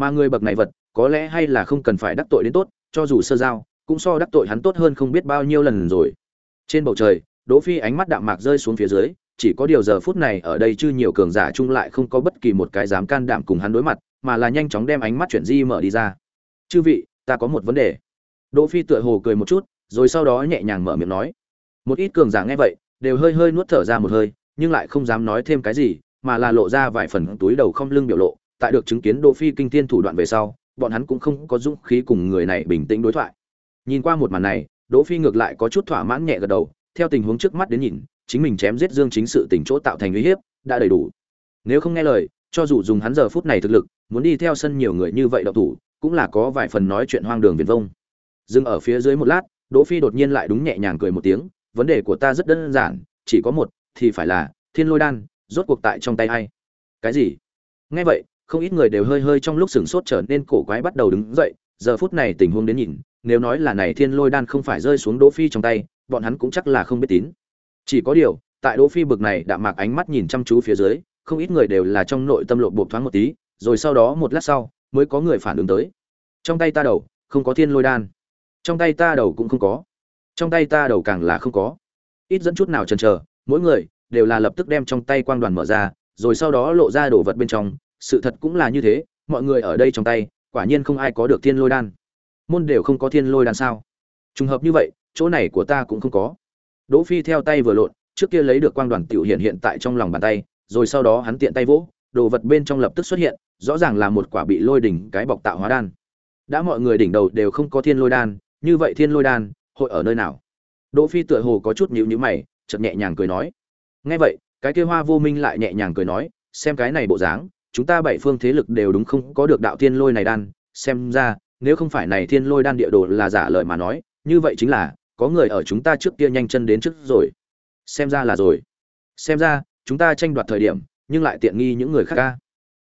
mà người bậc này vật, có lẽ hay là không cần phải đắc tội đến tốt, cho dù sơ giao, cũng so đắc tội hắn tốt hơn không biết bao nhiêu lần rồi. Trên bầu trời, đỗ phi ánh mắt đạm mạc rơi xuống phía dưới, chỉ có điều giờ phút này ở đây chưa nhiều cường giả chung lại không có bất kỳ một cái dám can đảm cùng hắn đối mặt, mà là nhanh chóng đem ánh mắt chuyển di mở đi ra. Chư vị, ta có một vấn đề. Đỗ phi tựa hồ cười một chút, rồi sau đó nhẹ nhàng mở miệng nói. Một ít cường giả nghe vậy, đều hơi hơi nuốt thở ra một hơi, nhưng lại không dám nói thêm cái gì, mà là lộ ra vài phần túi đầu không lưng biểu lộ tại được chứng kiến đỗ phi kinh thiên thủ đoạn về sau, bọn hắn cũng không có dũng khí cùng người này bình tĩnh đối thoại. Nhìn qua một màn này, đỗ phi ngược lại có chút thỏa mãn nhẹ gật đầu, theo tình huống trước mắt đến nhìn, chính mình chém giết dương chính sự tình chỗ tạo thành uy hiếp, đã đầy đủ. Nếu không nghe lời, cho dù dùng hắn giờ phút này thực lực, muốn đi theo sân nhiều người như vậy động thủ, cũng là có vài phần nói chuyện hoang đường viển vông. Dừng ở phía dưới một lát, đỗ phi đột nhiên lại đúng nhẹ nhàng cười một tiếng, vấn đề của ta rất đơn giản, chỉ có một, thì phải là thiên lôi đan, rốt cuộc tại trong tay ai? Cái gì? Nghe vậy không ít người đều hơi hơi trong lúc sửng sốt trở nên cổ quái bắt đầu đứng dậy, giờ phút này tình huống đến nhìn, nếu nói là này thiên lôi đan không phải rơi xuống đỗ phi trong tay, bọn hắn cũng chắc là không biết tín. Chỉ có điều, tại đỗ phi bực này đạm mạc ánh mắt nhìn chăm chú phía dưới, không ít người đều là trong nội tâm lộ bộ thoáng một tí, rồi sau đó một lát sau, mới có người phản ứng tới. Trong tay ta đầu, không có thiên lôi đan. Trong tay ta đầu cũng không có. Trong tay ta đầu càng là không có. Ít dẫn chút nào chần chờ, mỗi người đều là lập tức đem trong tay quang đoàn mở ra, rồi sau đó lộ ra đồ vật bên trong sự thật cũng là như thế, mọi người ở đây trong tay, quả nhiên không ai có được thiên lôi đan. Môn đều không có thiên lôi đan sao? Trùng hợp như vậy, chỗ này của ta cũng không có. Đỗ phi theo tay vừa lộn, trước kia lấy được quang đoàn tiểu hiện hiện tại trong lòng bàn tay, rồi sau đó hắn tiện tay vỗ, đồ vật bên trong lập tức xuất hiện, rõ ràng là một quả bị lôi đỉnh cái bọc tạo hóa đan. Đã mọi người đỉnh đầu đều không có thiên lôi đan, như vậy thiên lôi đan hội ở nơi nào? Đỗ phi tựa hồ có chút nhíu nhíu mày, chợt nhẹ nhàng cười nói. Nghe vậy, cái kia hoa vô minh lại nhẹ nhàng cười nói, xem cái này bộ dáng chúng ta bảy phương thế lực đều đúng không có được đạo thiên lôi này đan, xem ra, nếu không phải này thiên lôi đan địa đồ là giả lời mà nói, như vậy chính là, có người ở chúng ta trước kia nhanh chân đến trước rồi. Xem ra là rồi. Xem ra, chúng ta tranh đoạt thời điểm, nhưng lại tiện nghi những người khác ca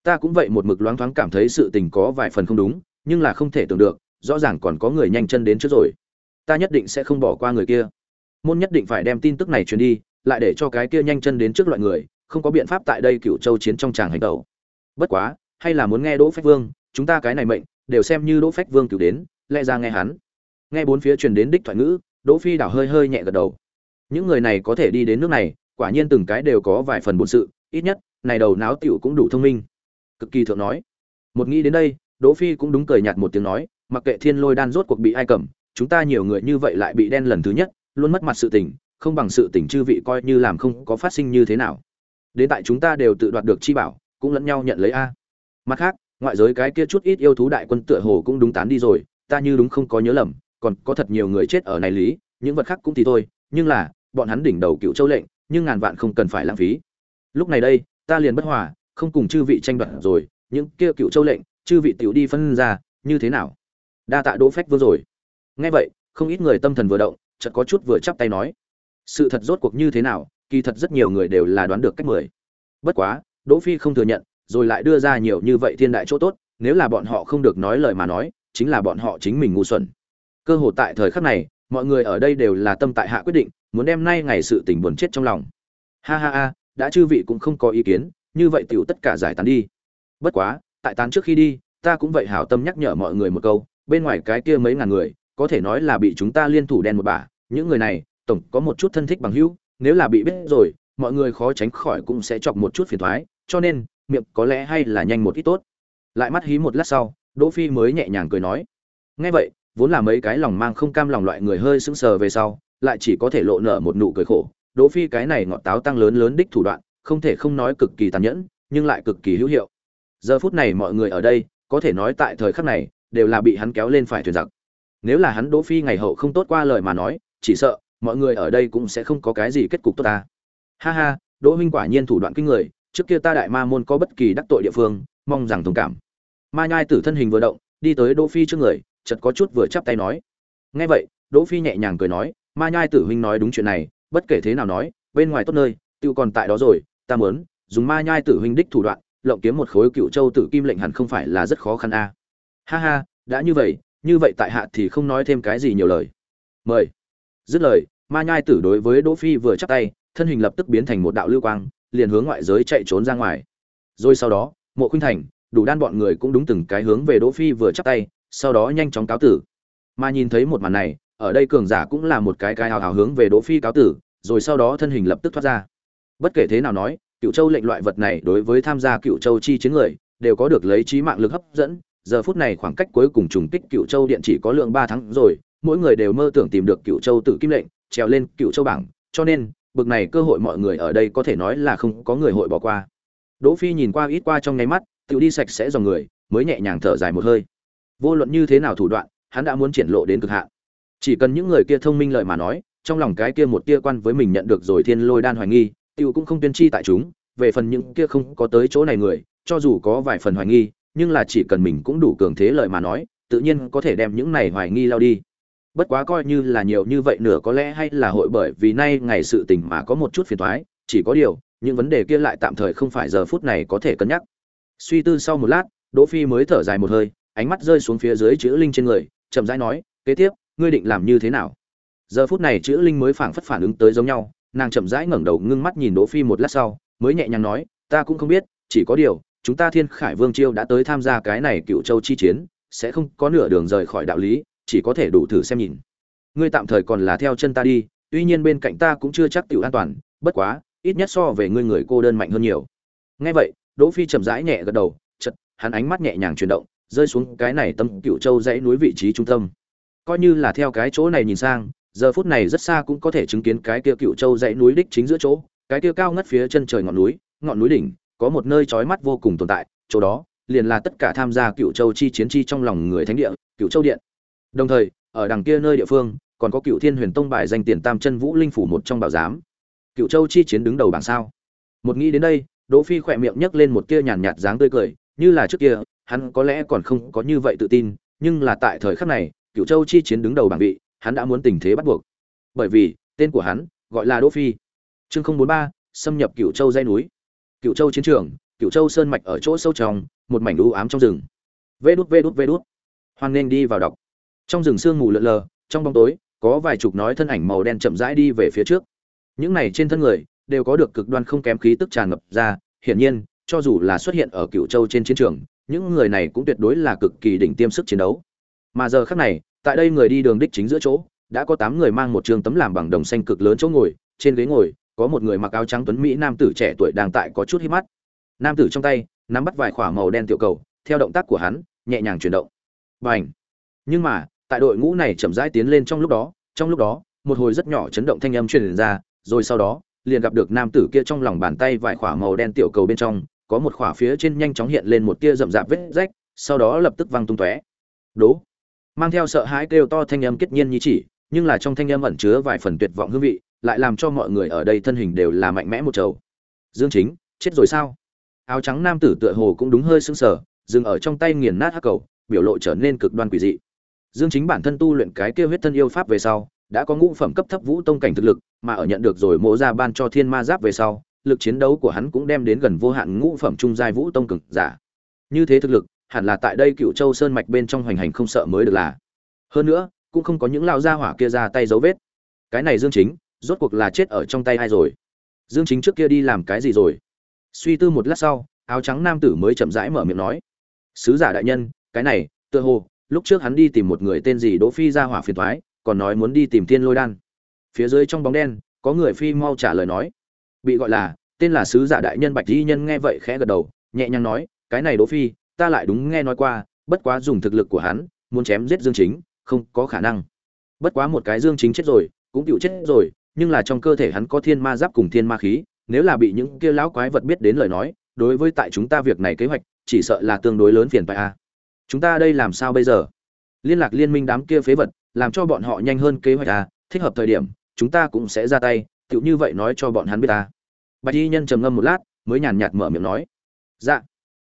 ta cũng vậy một mực loáng thoáng cảm thấy sự tình có vài phần không đúng, nhưng là không thể tưởng được, rõ ràng còn có người nhanh chân đến trước rồi. Ta nhất định sẽ không bỏ qua người kia. Môn nhất định phải đem tin tức này truyền đi, lại để cho cái kia nhanh chân đến trước loại người, không có biện pháp tại đây cựu châu chiến trong tràng hành tẩu bất quá, hay là muốn nghe đỗ phách vương, chúng ta cái này mệnh, đều xem như đỗ phách vương cửu đến, lẽ ra nghe hắn. Nghe bốn phía truyền đến đích thoại ngữ, đỗ phi đảo hơi hơi nhẹ gật đầu. Những người này có thể đi đến nước này, quả nhiên từng cái đều có vài phần buồn sự, ít nhất, này đầu náo tiểu cũng đủ thông minh. Cực kỳ thượng nói. Một nghĩ đến đây, đỗ phi cũng đúng cười nhạt một tiếng nói, mặc kệ thiên lôi đan rốt cuộc bị ai cầm, chúng ta nhiều người như vậy lại bị đen lần thứ nhất, luôn mất mặt sự tình, không bằng sự tình chư vị coi như làm không có phát sinh như thế nào. Đến tại chúng ta đều tự đoạt được chi bảo cũng lẫn nhau nhận lấy a. Mặt khác, ngoại giới cái kia chút ít yêu thú đại quân tựa hồ cũng đúng tán đi rồi, ta như đúng không có nhớ lầm, còn có thật nhiều người chết ở này lý, những vật khác cũng thì thôi, nhưng là, bọn hắn đỉnh đầu cựu châu lệnh, nhưng ngàn vạn không cần phải lãng phí. Lúc này đây, ta liền bất hòa, không cùng chư vị tranh đoạt rồi, những kia cựu châu lệnh, chư vị tiểu đi phân ra, như thế nào? Đa tạ đỗ phách vương rồi. Nghe vậy, không ít người tâm thần vừa động, chợt có chút vừa chắp tay nói, sự thật rốt cuộc như thế nào, kỳ thật rất nhiều người đều là đoán được cách mười. Bất quá đỗ phi không thừa nhận, rồi lại đưa ra nhiều như vậy thiên đại chỗ tốt, nếu là bọn họ không được nói lời mà nói, chính là bọn họ chính mình ngu xuẩn. Cơ hội tại thời khắc này, mọi người ở đây đều là tâm tại hạ quyết định, muốn đem nay ngày sự tình buồn chết trong lòng. Ha ha ha, đã chư vị cũng không có ý kiến, như vậy tiểu tất cả giải tán đi. Bất quá, tại tán trước khi đi, ta cũng vậy hảo tâm nhắc nhở mọi người một câu, bên ngoài cái kia mấy ngàn người, có thể nói là bị chúng ta liên thủ đen một bả. Những người này, tổng có một chút thân thích bằng hữu, nếu là bị biết rồi mọi người khó tránh khỏi cũng sẽ chọc một chút phiền thoái, cho nên, miệng có lẽ hay là nhanh một ít tốt. Lại mắt hí một lát sau, đỗ phi mới nhẹ nhàng cười nói. Nghe vậy, vốn là mấy cái lòng mang không cam lòng loại người hơi sững sờ về sau, lại chỉ có thể lộ nở một nụ cười khổ. Đỗ phi cái này ngọt táo tăng lớn lớn đích thủ đoạn, không thể không nói cực kỳ tàn nhẫn, nhưng lại cực kỳ hữu hiệu. Giờ phút này mọi người ở đây, có thể nói tại thời khắc này, đều là bị hắn kéo lên phải thuyền giặc. Nếu là hắn đỗ phi ngày hậu không tốt qua lời mà nói, chỉ sợ, mọi người ở đây cũng sẽ không có cái gì kết cục tốt ta ha ha, đỗ minh quả nhiên thủ đoạn kinh người, trước kia ta đại ma môn có bất kỳ đắc tội địa phương, mong rằng thông cảm. Ma nhai tử thân hình vừa động, đi tới đỗ phi trước người, chợt có chút vừa chắp tay nói. Nghe vậy, đỗ phi nhẹ nhàng cười nói, ma nhai tử huynh nói đúng chuyện này, bất kể thế nào nói, bên ngoài tốt nơi, tiêu còn tại đó rồi, ta muốn dùng ma nhai tử huynh đích thủ đoạn, lộng kiếm một khối cựu châu tử kim lệnh hẳn không phải là rất khó khăn a. Ha ha, đã như vậy như vậy tại hạ thì không nói thêm cái gì nhiều lời. Mời. Dứt lời, ma nhai tử đối với đỗ phi vừa chắp tay thân hình lập tức biến thành một đạo lưu quang liền hướng ngoại giới chạy trốn ra ngoài rồi sau đó mộ khuynh thành đủ đan bọn người cũng đúng từng cái hướng về Đỗ Phi vừa chắp tay, sau đó nhanh chóng cáo tử. Mà nhìn thấy một màn này, ở đây cường giả cũng là một cái cái hào hào hướng về Đỗ Phi cáo tử, rồi sau đó thân hình lập tức thoát ra. Bất kể thế nào nói, Cựu Châu lệnh loại vật này đối với tham gia Cựu Châu chi chiến người, đều có được lấy trí mạng lực hấp dẫn, giờ phút này khoảng cách cuối cùng trùng kích Cựu Châu điện chỉ có lượng 3 tháng rồi, mỗi người đều mơ tưởng tìm được Cựu Châu tự kim lệnh, trèo lên Cựu Châu bảng, cho nên, bực này cơ hội mọi người ở đây có thể nói là không có người hội bỏ qua. Đỗ Phi nhìn qua ít qua trong nháy mắt, Tiểu đi sạch sẽ dòng người, mới nhẹ nhàng thở dài một hơi. Vô luận như thế nào thủ đoạn, hắn đã muốn triển lộ đến cực hạn. Chỉ cần những người kia thông minh lợi mà nói, trong lòng cái kia một tia quan với mình nhận được rồi thiên lôi đan hoài nghi, Tiểu cũng không tuyên chi tại chúng, về phần những kia không có tới chỗ này người, cho dù có vài phần hoài nghi, nhưng là chỉ cần mình cũng đủ cường thế lợi mà nói, tự nhiên có thể đem những này hoài nghi lao đi. Bất quá coi như là nhiều như vậy nửa có lẽ hay là hội bởi vì nay ngày sự tình mà có một chút phiền toái, chỉ có điều, những vấn đề kia lại tạm thời không phải giờ phút này có thể cân nhắc. Suy tư sau một lát, Đỗ Phi mới thở dài một hơi, ánh mắt rơi xuống phía dưới chữ linh trên người, chậm rãi nói, "Kế tiếp, ngươi định làm như thế nào?" Giờ phút này chữ linh mới phảng phất phản ứng tới giống nhau, nàng chậm rãi ngẩng đầu ngưng mắt nhìn Đỗ Phi một lát sau, mới nhẹ nhàng nói, "Ta cũng không biết, chỉ có điều, chúng ta Thiên Khải Vương Chiêu đã tới tham gia cái này Cựu Châu chi chiến, sẽ không có nửa đường rời khỏi đạo lý, chỉ có thể đủ thử xem nhìn. Ngươi tạm thời còn là theo chân ta đi, tuy nhiên bên cạnh ta cũng chưa chắc tiểu an toàn, bất quá, ít nhất so về ngươi người cô đơn mạnh hơn nhiều." Nghe vậy, Đỗ Phi chậm rãi nhẹ gật đầu, chợt, hắn ánh mắt nhẹ nhàng chuyển động, rơi xuống cái này tâm Cựu Châu dãy núi vị trí trung tâm. Coi như là theo cái chỗ này nhìn sang, giờ phút này rất xa cũng có thể chứng kiến cái kia Cựu Châu dãy núi đích chính giữa chỗ, cái kia cao ngất phía chân trời ngọn núi, ngọn núi đỉnh, có một nơi chói mắt vô cùng tồn tại, chỗ đó liền là tất cả tham gia Cựu Châu chi chiến chi trong lòng người thánh địa, Cựu Châu điện. Đồng thời, ở đằng kia nơi địa phương, còn có Cựu Thiên Huyền Tông bài danh tiền Tam Chân Vũ Linh phủ một trong bảo giám. Cựu Châu chi chiến đứng đầu bảng sao? Một nghĩ đến đây, Đỗ Phi khỏe miệng nhấc lên một tia nhàn nhạt dáng tươi cười, như là trước kia, hắn có lẽ còn không có như vậy tự tin, nhưng là tại thời khắc này, Cựu Châu chi chiến đứng đầu bảng vị, hắn đã muốn tình thế bắt buộc. Bởi vì, tên của hắn gọi là Đỗ Phi. Chương 043, xâm nhập Cựu Châu dãy núi. Cựu Châu chiến trường, Cựu Châu sơn mạch ở chỗ sâu trong, một mảnh u ám trong rừng. Vê đút vê đút vê đút. Hoan nên đi vào đọc. Trong rừng sương mù lượn lờ, trong bóng tối, có vài chục nói thân ảnh màu đen chậm rãi đi về phía trước. Những này trên thân người đều có được cực đoan không kém khí tức tràn ngập ra, hiển nhiên, cho dù là xuất hiện ở Cựu Châu trên chiến trường, những người này cũng tuyệt đối là cực kỳ đỉnh tiêm sức chiến đấu. Mà giờ khắc này, tại đây người đi đường đích chính giữa chỗ, đã có tám người mang một trường tấm làm bằng đồng xanh cực lớn chỗ ngồi, trên ghế ngồi có một người mặc áo trắng tuấn mỹ nam tử trẻ tuổi đang tại có chút hít mắt. Nam tử trong tay nắm bắt vài quả màu đen tiểu cầu, theo động tác của hắn, nhẹ nhàng chuyển động. Bành! Nhưng mà, tại đội ngũ này chậm rãi tiến lên trong lúc đó, trong lúc đó, một hồi rất nhỏ chấn động thanh âm truyền ra, rồi sau đó, liền gặp được nam tử kia trong lòng bàn tay vài khỏa màu đen tiểu cầu bên trong, có một khỏa phía trên nhanh chóng hiện lên một tia rậm rạp vết rách, sau đó lập tức văng tung tóe. Đố. Mang theo sợ hãi kêu to thanh âm kết nhiên như chỉ, nhưng là trong thanh âm ẩn chứa vài phần tuyệt vọng hương vị, lại làm cho mọi người ở đây thân hình đều là mạnh mẽ một trầu. Dương Chính, chết rồi sao? Áo trắng nam tử tựa hồ cũng đúng hơi sững sờ, dừng ở trong tay nghiền nát hắc cầu, biểu lộ trở nên cực đoan quỷ dị. Dương Chính bản thân tu luyện cái kia huyết thân yêu pháp về sau, đã có ngũ phẩm cấp thấp vũ tông cảnh thực lực, mà ở nhận được rồi mộ ra ban cho thiên ma giáp về sau, lực chiến đấu của hắn cũng đem đến gần vô hạn ngũ phẩm trung giai vũ tông cường giả. Như thế thực lực, hẳn là tại đây Cựu Châu sơn mạch bên trong hoành hành không sợ mới được là. Hơn nữa, cũng không có những lão gia hỏa kia ra tay dấu vết. Cái này Dương Chính, rốt cuộc là chết ở trong tay ai rồi? Dương Chính trước kia đi làm cái gì rồi? Suy tư một lát sau, áo trắng nam tử mới chậm rãi mở miệng nói: "Sứ giả đại nhân, cái này, tựa hồ, lúc trước hắn đi tìm một người tên gì Đỗ Phi ra hỏa phiền toái, còn nói muốn đi tìm Thiên Lôi Đan." Phía dưới trong bóng đen, có người phi mau trả lời nói: "Bị gọi là, tên là sứ giả đại nhân Bạch Y nhân nghe vậy khẽ gật đầu, nhẹ nhàng nói: "Cái này Đỗ Phi, ta lại đúng nghe nói qua, bất quá dùng thực lực của hắn, muốn chém giết Dương Chính, không có khả năng. Bất quá một cái Dương Chính chết rồi, cũng chịu chết rồi, nhưng là trong cơ thể hắn có thiên ma giáp cùng thiên ma khí, nếu là bị những kia lão quái vật biết đến lời nói, đối với tại chúng ta việc này kế hoạch, chỉ sợ là tương đối lớn phiền toái a. Chúng ta đây làm sao bây giờ? Liên lạc liên minh đám kia phế vật, làm cho bọn họ nhanh hơn kế hoạch à thích hợp thời điểm, chúng ta cũng sẽ ra tay, tựu như vậy nói cho bọn hắn biết ta. Bạch Y nhân trầm ngâm một lát, mới nhàn nhạt mở miệng nói: "Dạ."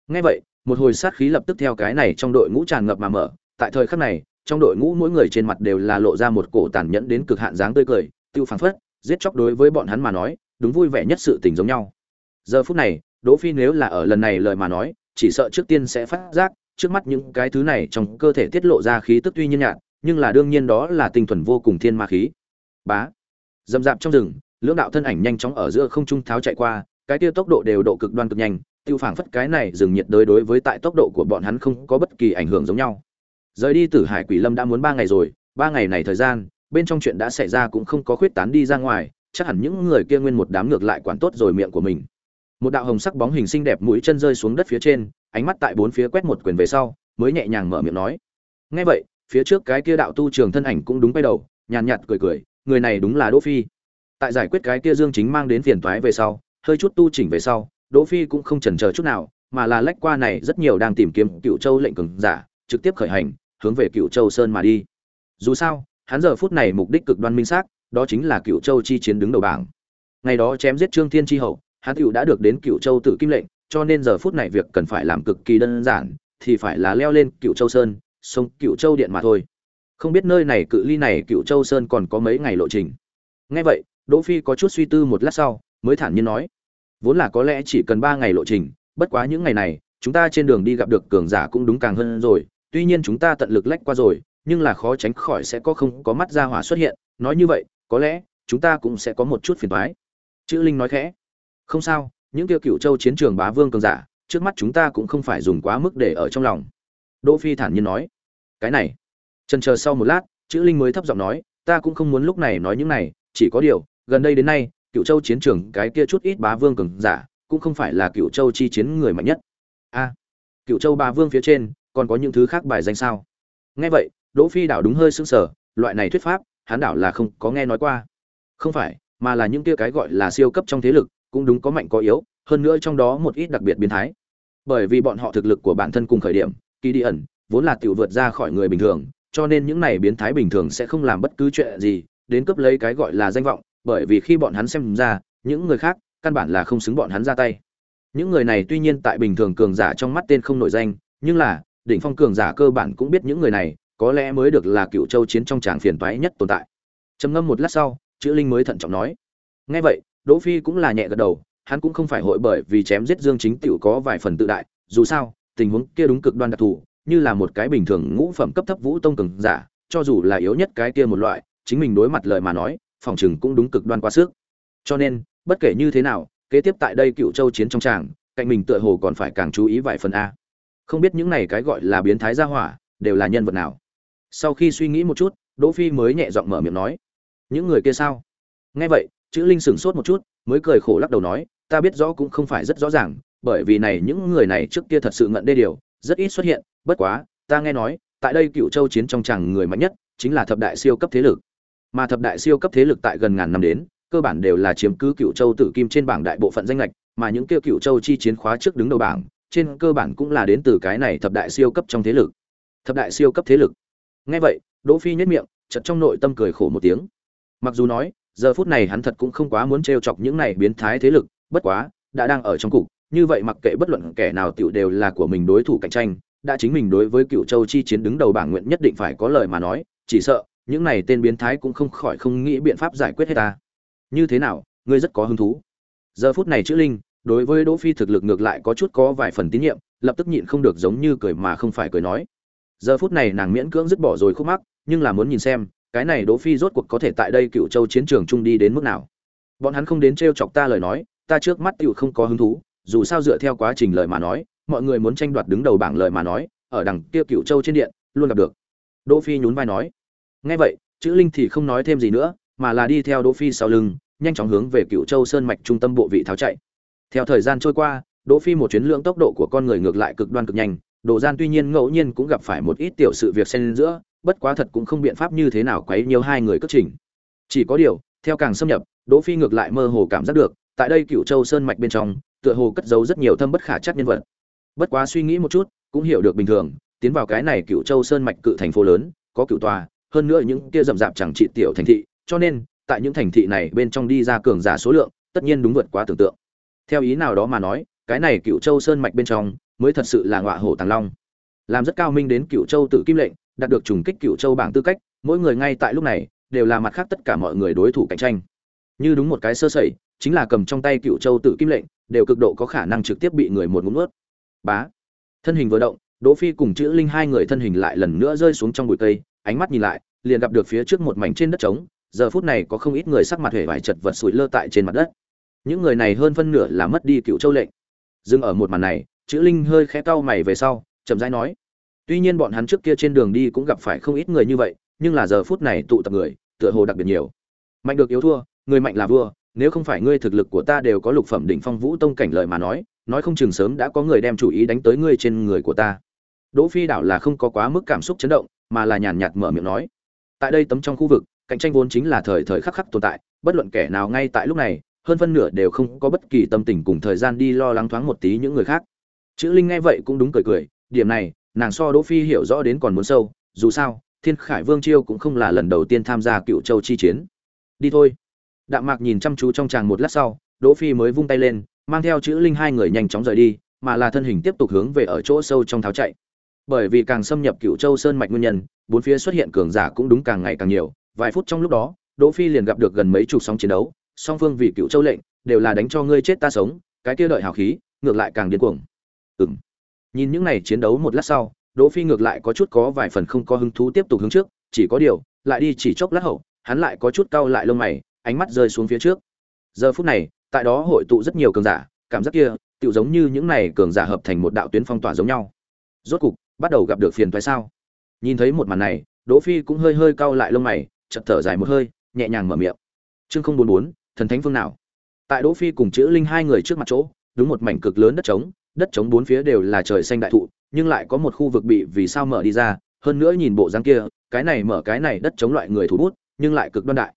Nghe vậy, một hồi sát khí lập tức theo cái này trong đội ngũ tràn ngập mà mở, tại thời khắc này, trong đội ngũ mỗi người trên mặt đều là lộ ra một cổ tàn nhẫn đến cực hạn dáng tươi cười, tiêu phảng phất, giết chóc đối với bọn hắn mà nói, đúng vui vẻ nhất sự tình giống nhau. Giờ phút này, Đỗ Phi nếu là ở lần này lời mà nói, chỉ sợ trước tiên sẽ phát giác, trước mắt những cái thứ này trong cơ thể tiết lộ ra khí tức tuy nhiên nhạt, nhưng là đương nhiên đó là tinh thuần vô cùng thiên ma khí. Bá. Dầm dạp trong rừng, lưỡng đạo thân ảnh nhanh chóng ở giữa không trung tháo chạy qua, cái kia tốc độ đều độ cực đoan cực nhanh, tiêu phảng phất cái này rừng nhiệt đới đối với tại tốc độ của bọn hắn không có bất kỳ ảnh hưởng giống nhau rời đi từ hải quỷ lâm đã muốn ba ngày rồi ba ngày này thời gian bên trong chuyện đã xảy ra cũng không có khuyết tán đi ra ngoài chắc hẳn những người kia nguyên một đám ngược lại quản tốt rồi miệng của mình một đạo hồng sắc bóng hình xinh đẹp mũi chân rơi xuống đất phía trên ánh mắt tại bốn phía quét một quyền về sau mới nhẹ nhàng mở miệng nói. Ngay vậy phía trước cái kia đạo tu trường thân ảnh cũng đúng quay đầu nhàn nhạt, nhạt cười cười người này đúng là đỗ phi. Tại giải quyết cái kia dương chính mang đến phiền toái về sau hơi chút tu chỉnh về sau đỗ phi cũng không chần chờ chút nào mà là lách qua này rất nhiều đang tìm kiếm cựu châu lệnh cường giả trực tiếp khởi hành hướng về cựu châu sơn mà đi. Dù sao hắn giờ phút này mục đích cực đoan minh xác đó chính là cựu châu chi chiến đứng đầu bảng. Ngày đó chém giết trương thiên chi hậu hắn cựu đã được đến cựu châu tử kim lệnh, cho nên giờ phút này việc cần phải làm cực kỳ đơn giản, thì phải là leo lên cựu châu sơn, sông cựu châu điện mà thôi. Không biết nơi này cự ly này cựu châu sơn còn có mấy ngày lộ trình. Ngay vậy, đỗ phi có chút suy tư một lát sau, mới thản nhiên nói, vốn là có lẽ chỉ cần ba ngày lộ trình, bất quá những ngày này, chúng ta trên đường đi gặp được cường giả cũng đúng càng hơn rồi, tuy nhiên chúng ta tận lực lách qua rồi, nhưng là khó tránh khỏi sẽ có không có mắt ra hỏa xuất hiện, nói như vậy, có lẽ chúng ta cũng sẽ có một chút phiền toái. Chữ linh nói khẽ không sao, những tiêu cựu châu chiến trường bá vương cường giả, trước mắt chúng ta cũng không phải dùng quá mức để ở trong lòng. Đỗ phi thản nhiên nói. Cái này. Chần chờ sau một lát, chữ linh mới thấp giọng nói, ta cũng không muốn lúc này nói những này, chỉ có điều, gần đây đến nay, cựu châu chiến trường cái kia chút ít bá vương cường giả, cũng không phải là cựu châu chi chiến người mạnh nhất. A, cựu châu bá vương phía trên, còn có những thứ khác bài danh sao? Nghe vậy, đỗ phi đảo đúng hơi sững sờ, loại này thuyết pháp, hắn đảo là không có nghe nói qua. Không phải, mà là những kia cái gọi là siêu cấp trong thế lực cũng đúng có mạnh có yếu, hơn nữa trong đó một ít đặc biệt biến thái. Bởi vì bọn họ thực lực của bản thân cùng khởi điểm, kỳ đi ẩn, vốn là tiểu vượt ra khỏi người bình thường, cho nên những này biến thái bình thường sẽ không làm bất cứ chuyện gì, đến cướp lấy cái gọi là danh vọng, bởi vì khi bọn hắn xem ra, những người khác căn bản là không xứng bọn hắn ra tay. Những người này tuy nhiên tại bình thường cường giả trong mắt tên không nổi danh, nhưng là, đỉnh phong cường giả cơ bản cũng biết những người này, có lẽ mới được là cựu châu chiến trong tràng phiền toái nhất tồn tại. Trầm ngâm một lát sau, chữ linh mới thận trọng nói. Nghe vậy đỗ phi cũng là nhẹ gật đầu, hắn cũng không phải hội bởi vì chém giết dương chính tiểu có vài phần tự đại, dù sao, tình huống kia đúng cực đoan đặc thù, như là một cái bình thường ngũ phẩm cấp thấp vũ tông cường giả, cho dù là yếu nhất cái kia một loại, chính mình đối mặt lời mà nói, phòng trường cũng đúng cực đoan quá sức. Cho nên, bất kể như thế nào, kế tiếp tại đây cựu châu chiến trong tràng, cạnh mình tựa hồ còn phải càng chú ý vài phần a. Không biết những này cái gọi là biến thái gia hỏa, đều là nhân vật nào. Sau khi suy nghĩ một chút, đỗ phi mới nhẹ giọng mở miệng nói, những người kia sao? Nghe vậy chữ linh sửng sốt một chút, mới cười khổ lắc đầu nói, ta biết rõ cũng không phải rất rõ ràng, bởi vì này những người này trước kia thật sự ngận đê điều, rất ít xuất hiện, bất quá, ta nghe nói, tại đây cựu châu chiến trong tràng người mạnh nhất, chính là thập đại siêu cấp thế lực. Mà thập đại siêu cấp thế lực tại gần ngàn năm đến, cơ bản đều là chiếm cứ cựu châu tử kim trên bảng đại bộ phận danh lệch, mà những kia cựu châu chi chiến khóa trước đứng đầu bảng, trên cơ bản cũng là đến từ cái này thập đại siêu cấp trong thế lực. Thập đại siêu cấp thế lực. Nghe vậy, đỗ phi nhất miệng, chợt trong nội tâm cười khổ một tiếng. Mặc dù nói giờ phút này hắn thật cũng không quá muốn trêu chọc những này biến thái thế lực, bất quá, đã đang ở trong cục, như vậy mặc kệ bất luận kẻ nào tiểu đều là của mình đối thủ cạnh tranh, đã chính mình đối với cựu châu chi chiến đứng đầu bảng nguyện nhất định phải có lời mà nói, chỉ sợ, những này tên biến thái cũng không khỏi không nghĩ biện pháp giải quyết hết ta. Như thế nào, ngươi rất có hứng thú. Giờ phút này chữ linh, đối với đỗ phi thực lực ngược lại có chút có vài phần tín nhiệm, lập tức nhịn không được giống như cười mà không phải cười nói. Giờ phút này nàng miễn cưỡng dứt bỏ rồi khúc mắc, nhưng là muốn nhìn xem cái này đỗ phi rốt cuộc có thể tại đây cựu châu chiến trường trung đi đến mức nào? Bọn hắn không đến trêu chọc ta lời nói, ta trước mắt tiểu không có hứng thú, dù sao dựa theo quá trình lời mà nói, mọi người muốn tranh đoạt đứng đầu bảng lời mà nói, ở đằng kia cựu châu trên điện, luôn gặp được. Đỗ phi nhún vai nói, nghe vậy, chữ linh thì không nói thêm gì nữa, mà là đi theo đỗ phi sau lưng, nhanh chóng hướng về cựu châu sơn mạch trung tâm bộ vị tháo chạy. Theo thời gian trôi qua, đỗ phi một chuyến lượng tốc độ của con người ngược lại cực đoan cực nhanh, đồ gian tuy nhiên ngẫu nhiên cũng gặp phải một ít tiểu sự việc xen giữa bất quá thật cũng không biện pháp như thế nào quấy nhiều hai người cất trình. Chỉ có điều, theo càng xâm nhập, đỗ phi ngược lại mơ hồ cảm giác được, tại đây cựu châu sơn mạch bên trong, tựa hồ cất giấu rất nhiều thâm bất khả chắc nhân vật. Bất quá suy nghĩ một chút, cũng hiểu được bình thường, tiến vào cái này cựu châu sơn mạch cự thành phố lớn, có cựu tòa, hơn nữa những kia rậm rạp chẳng trị tiểu thành thị, cho nên, tại những thành thị này bên trong đi ra cường giả số lượng, tất nhiên đúng vượt quá tưởng tượng. Theo ý nào đó mà nói, cái này cựu châu sơn mạch bên trong, mới thật sự là ngọa hổ tàng long. Làm rất cao minh đến cựu châu tự kim lệnh đạt được trùng kích cựu châu bảng tư cách, mỗi người ngay tại lúc này, đều là mặt khác tất cả mọi người đối thủ cạnh tranh. Như đúng một cái sơ sẩy, chính là cầm trong tay cựu châu tự kim lệnh, đều cực độ có khả năng trực tiếp bị người một ngụm ướt bá. Thân hình vừa động, đỗ phi cùng chữ linh hai người thân hình lại lần nữa rơi xuống trong bụi cây, ánh mắt nhìn lại, liền gặp được phía trước một mảnh trên đất trống, giờ phút này có không ít người sắc mặt hề vải chật vật sủi lơ tại trên mặt đất. Những người này hơn phân nửa là mất đi cựu châu lệnh. Dừng ở một màn này, chữ linh hơi khẽ cau mày về sau, chậm rãi nói tuy nhiên bọn hắn trước kia trên đường đi cũng gặp phải không ít người như vậy, nhưng là giờ phút này tụ tập người, tựa hồ đặc biệt nhiều. Mạnh được yếu thua, người mạnh là vua, nếu không phải ngươi thực lực của ta đều có lục phẩm đỉnh phong vũ tông cảnh lợi mà nói nói không chừng sớm đã có người đem chủ ý đánh tới ngươi trên người của ta. Đỗ phi đảo là không có quá mức cảm xúc chấn động, mà là nhàn nhạt mở miệng nói. Tại đây tấm trong khu vực, cạnh tranh vốn chính là thời thời khắc khắc tồn tại, bất luận kẻ nào ngay tại lúc này, hơn phân nửa đều không có bất kỳ tâm tình cùng thời gian đi lo lắng thoáng một tí những người khác. Chữ linh nghe vậy cũng đúng cười cười, điểm này nàng so đỗ phi hiểu rõ đến còn muốn sâu, dù sao, thiên khải vương chiêu cũng không là lần đầu tiên tham gia cựu châu chi chiến. Đi thôi. Đạm mạc nhìn chăm chú trong chàng một lát sau, đỗ phi mới vung tay lên, mang theo chữ linh hai người nhanh chóng rời đi, mà là thân hình tiếp tục hướng về ở chỗ sâu trong tháo chạy. Bởi vì càng xâm nhập cựu châu sơn mạch nguyên nhân, bốn phía xuất hiện cường giả cũng đúng càng ngày càng nhiều. Vài phút trong lúc đó, đỗ phi liền gặp được gần mấy chục sóng chiến đấu, song phương vì cựu châu lệnh, đều là đánh cho ngươi chết ta sống, cái kia đợi hào khí, ngược lại càng điên cuồng. Ừm nhìn những này chiến đấu một lát sau, đỗ phi ngược lại có chút có vài phần không có hứng thú tiếp tục hướng trước, chỉ có điều, lại đi chỉ chốc lát hậu, hắn lại có chút cau lại lông mày, ánh mắt rơi xuống phía trước. Giờ phút này, tại đó hội tụ rất nhiều cường giả, cảm giác kia, tựu giống như những này cường giả hợp thành một đạo tuyến phong tỏa giống nhau. Rốt cục, bắt đầu gặp được phiền toái sao? Nhìn thấy một màn này, đỗ phi cũng hơi hơi cau lại lông mày, chợt thở dài một hơi, nhẹ nhàng mở miệng. Chương không bốn bốn, thần thánh phương nào? Tại đỗ phi cùng chữ linh hai người trước mặt chỗ, đúng một mảnh cực lớn đất trống đất trống bốn phía đều là trời xanh đại thụ, nhưng lại có một khu vực bị vì sao mở đi ra, hơn nữa nhìn bộ dáng kia, cái này mở cái này đất chống loại người thủ bút, nhưng lại cực đoan đại.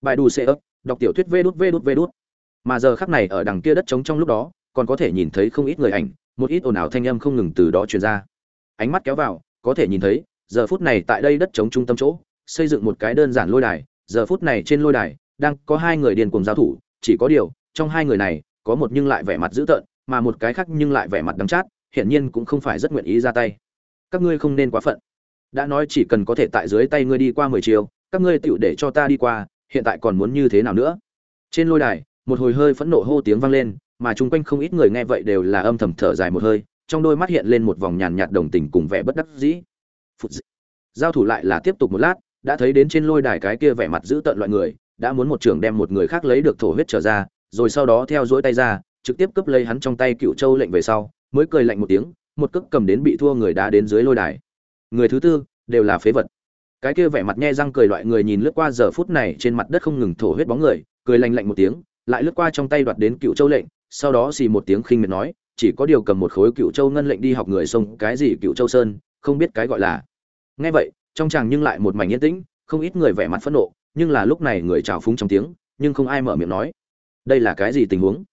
Bài đủ xe ấp, đọc tiểu thuyết vê đút vê đút vê đút. Mà giờ khắc này ở đằng kia đất trống trong lúc đó, còn có thể nhìn thấy không ít người ảnh, một ít ồn ào thanh âm không ngừng từ đó truyền ra. Ánh mắt kéo vào, có thể nhìn thấy, giờ phút này tại đây đất trống trung tâm chỗ, xây dựng một cái đơn giản lôi đài, giờ phút này trên lôi đài, đang có hai người điền cùng giao thủ, chỉ có điều, trong hai người này, có một nhưng lại vẻ mặt dữ tợn mà một cái khác nhưng lại vẻ mặt đắng chát, hiển nhiên cũng không phải rất nguyện ý ra tay. Các ngươi không nên quá phận. Đã nói chỉ cần có thể tại dưới tay ngươi đi qua mười chiều, các ngươi tựu để cho ta đi qua, hiện tại còn muốn như thế nào nữa? Trên lôi đài, một hồi hơi phẫn nộ hô tiếng vang lên, mà chung quanh không ít người nghe vậy đều là âm thầm thở dài một hơi, trong đôi mắt hiện lên một vòng nhàn nhạt đồng tình cùng vẻ bất đắc dĩ. Phụt dị. giao thủ lại là tiếp tục một lát, đã thấy đến trên lôi đài cái kia vẻ mặt giữ tợn loại người, đã muốn một trường đem một người khác lấy được thổ huyết trở ra, rồi sau đó theo dỗi tay ra trực tiếp cướp lấy hắn trong tay cựu châu lệnh về sau, mới cười lạnh một tiếng, một cước cầm đến bị thua người đá đến dưới lôi đài. Người thứ tư, đều là phế vật. Cái kia vẻ mặt nhe răng cười loại người nhìn lướt qua giờ phút này trên mặt đất không ngừng thổ huyết bóng người, cười lạnh lạnh một tiếng, lại lướt qua trong tay đoạt đến cựu châu lệnh, sau đó xì một tiếng khinh miệt nói, chỉ có điều cầm một khối cựu châu ngân lệnh đi học người sông, cái gì cựu châu sơn, không biết cái gọi là. Nghe vậy, trong chàng nhưng lại một mảnh yên tĩnh, không ít người vẻ mặt phẫn nộ, nhưng là lúc này người trào phúng trong tiếng, nhưng không ai mở miệng nói. Đây là cái gì tình huống?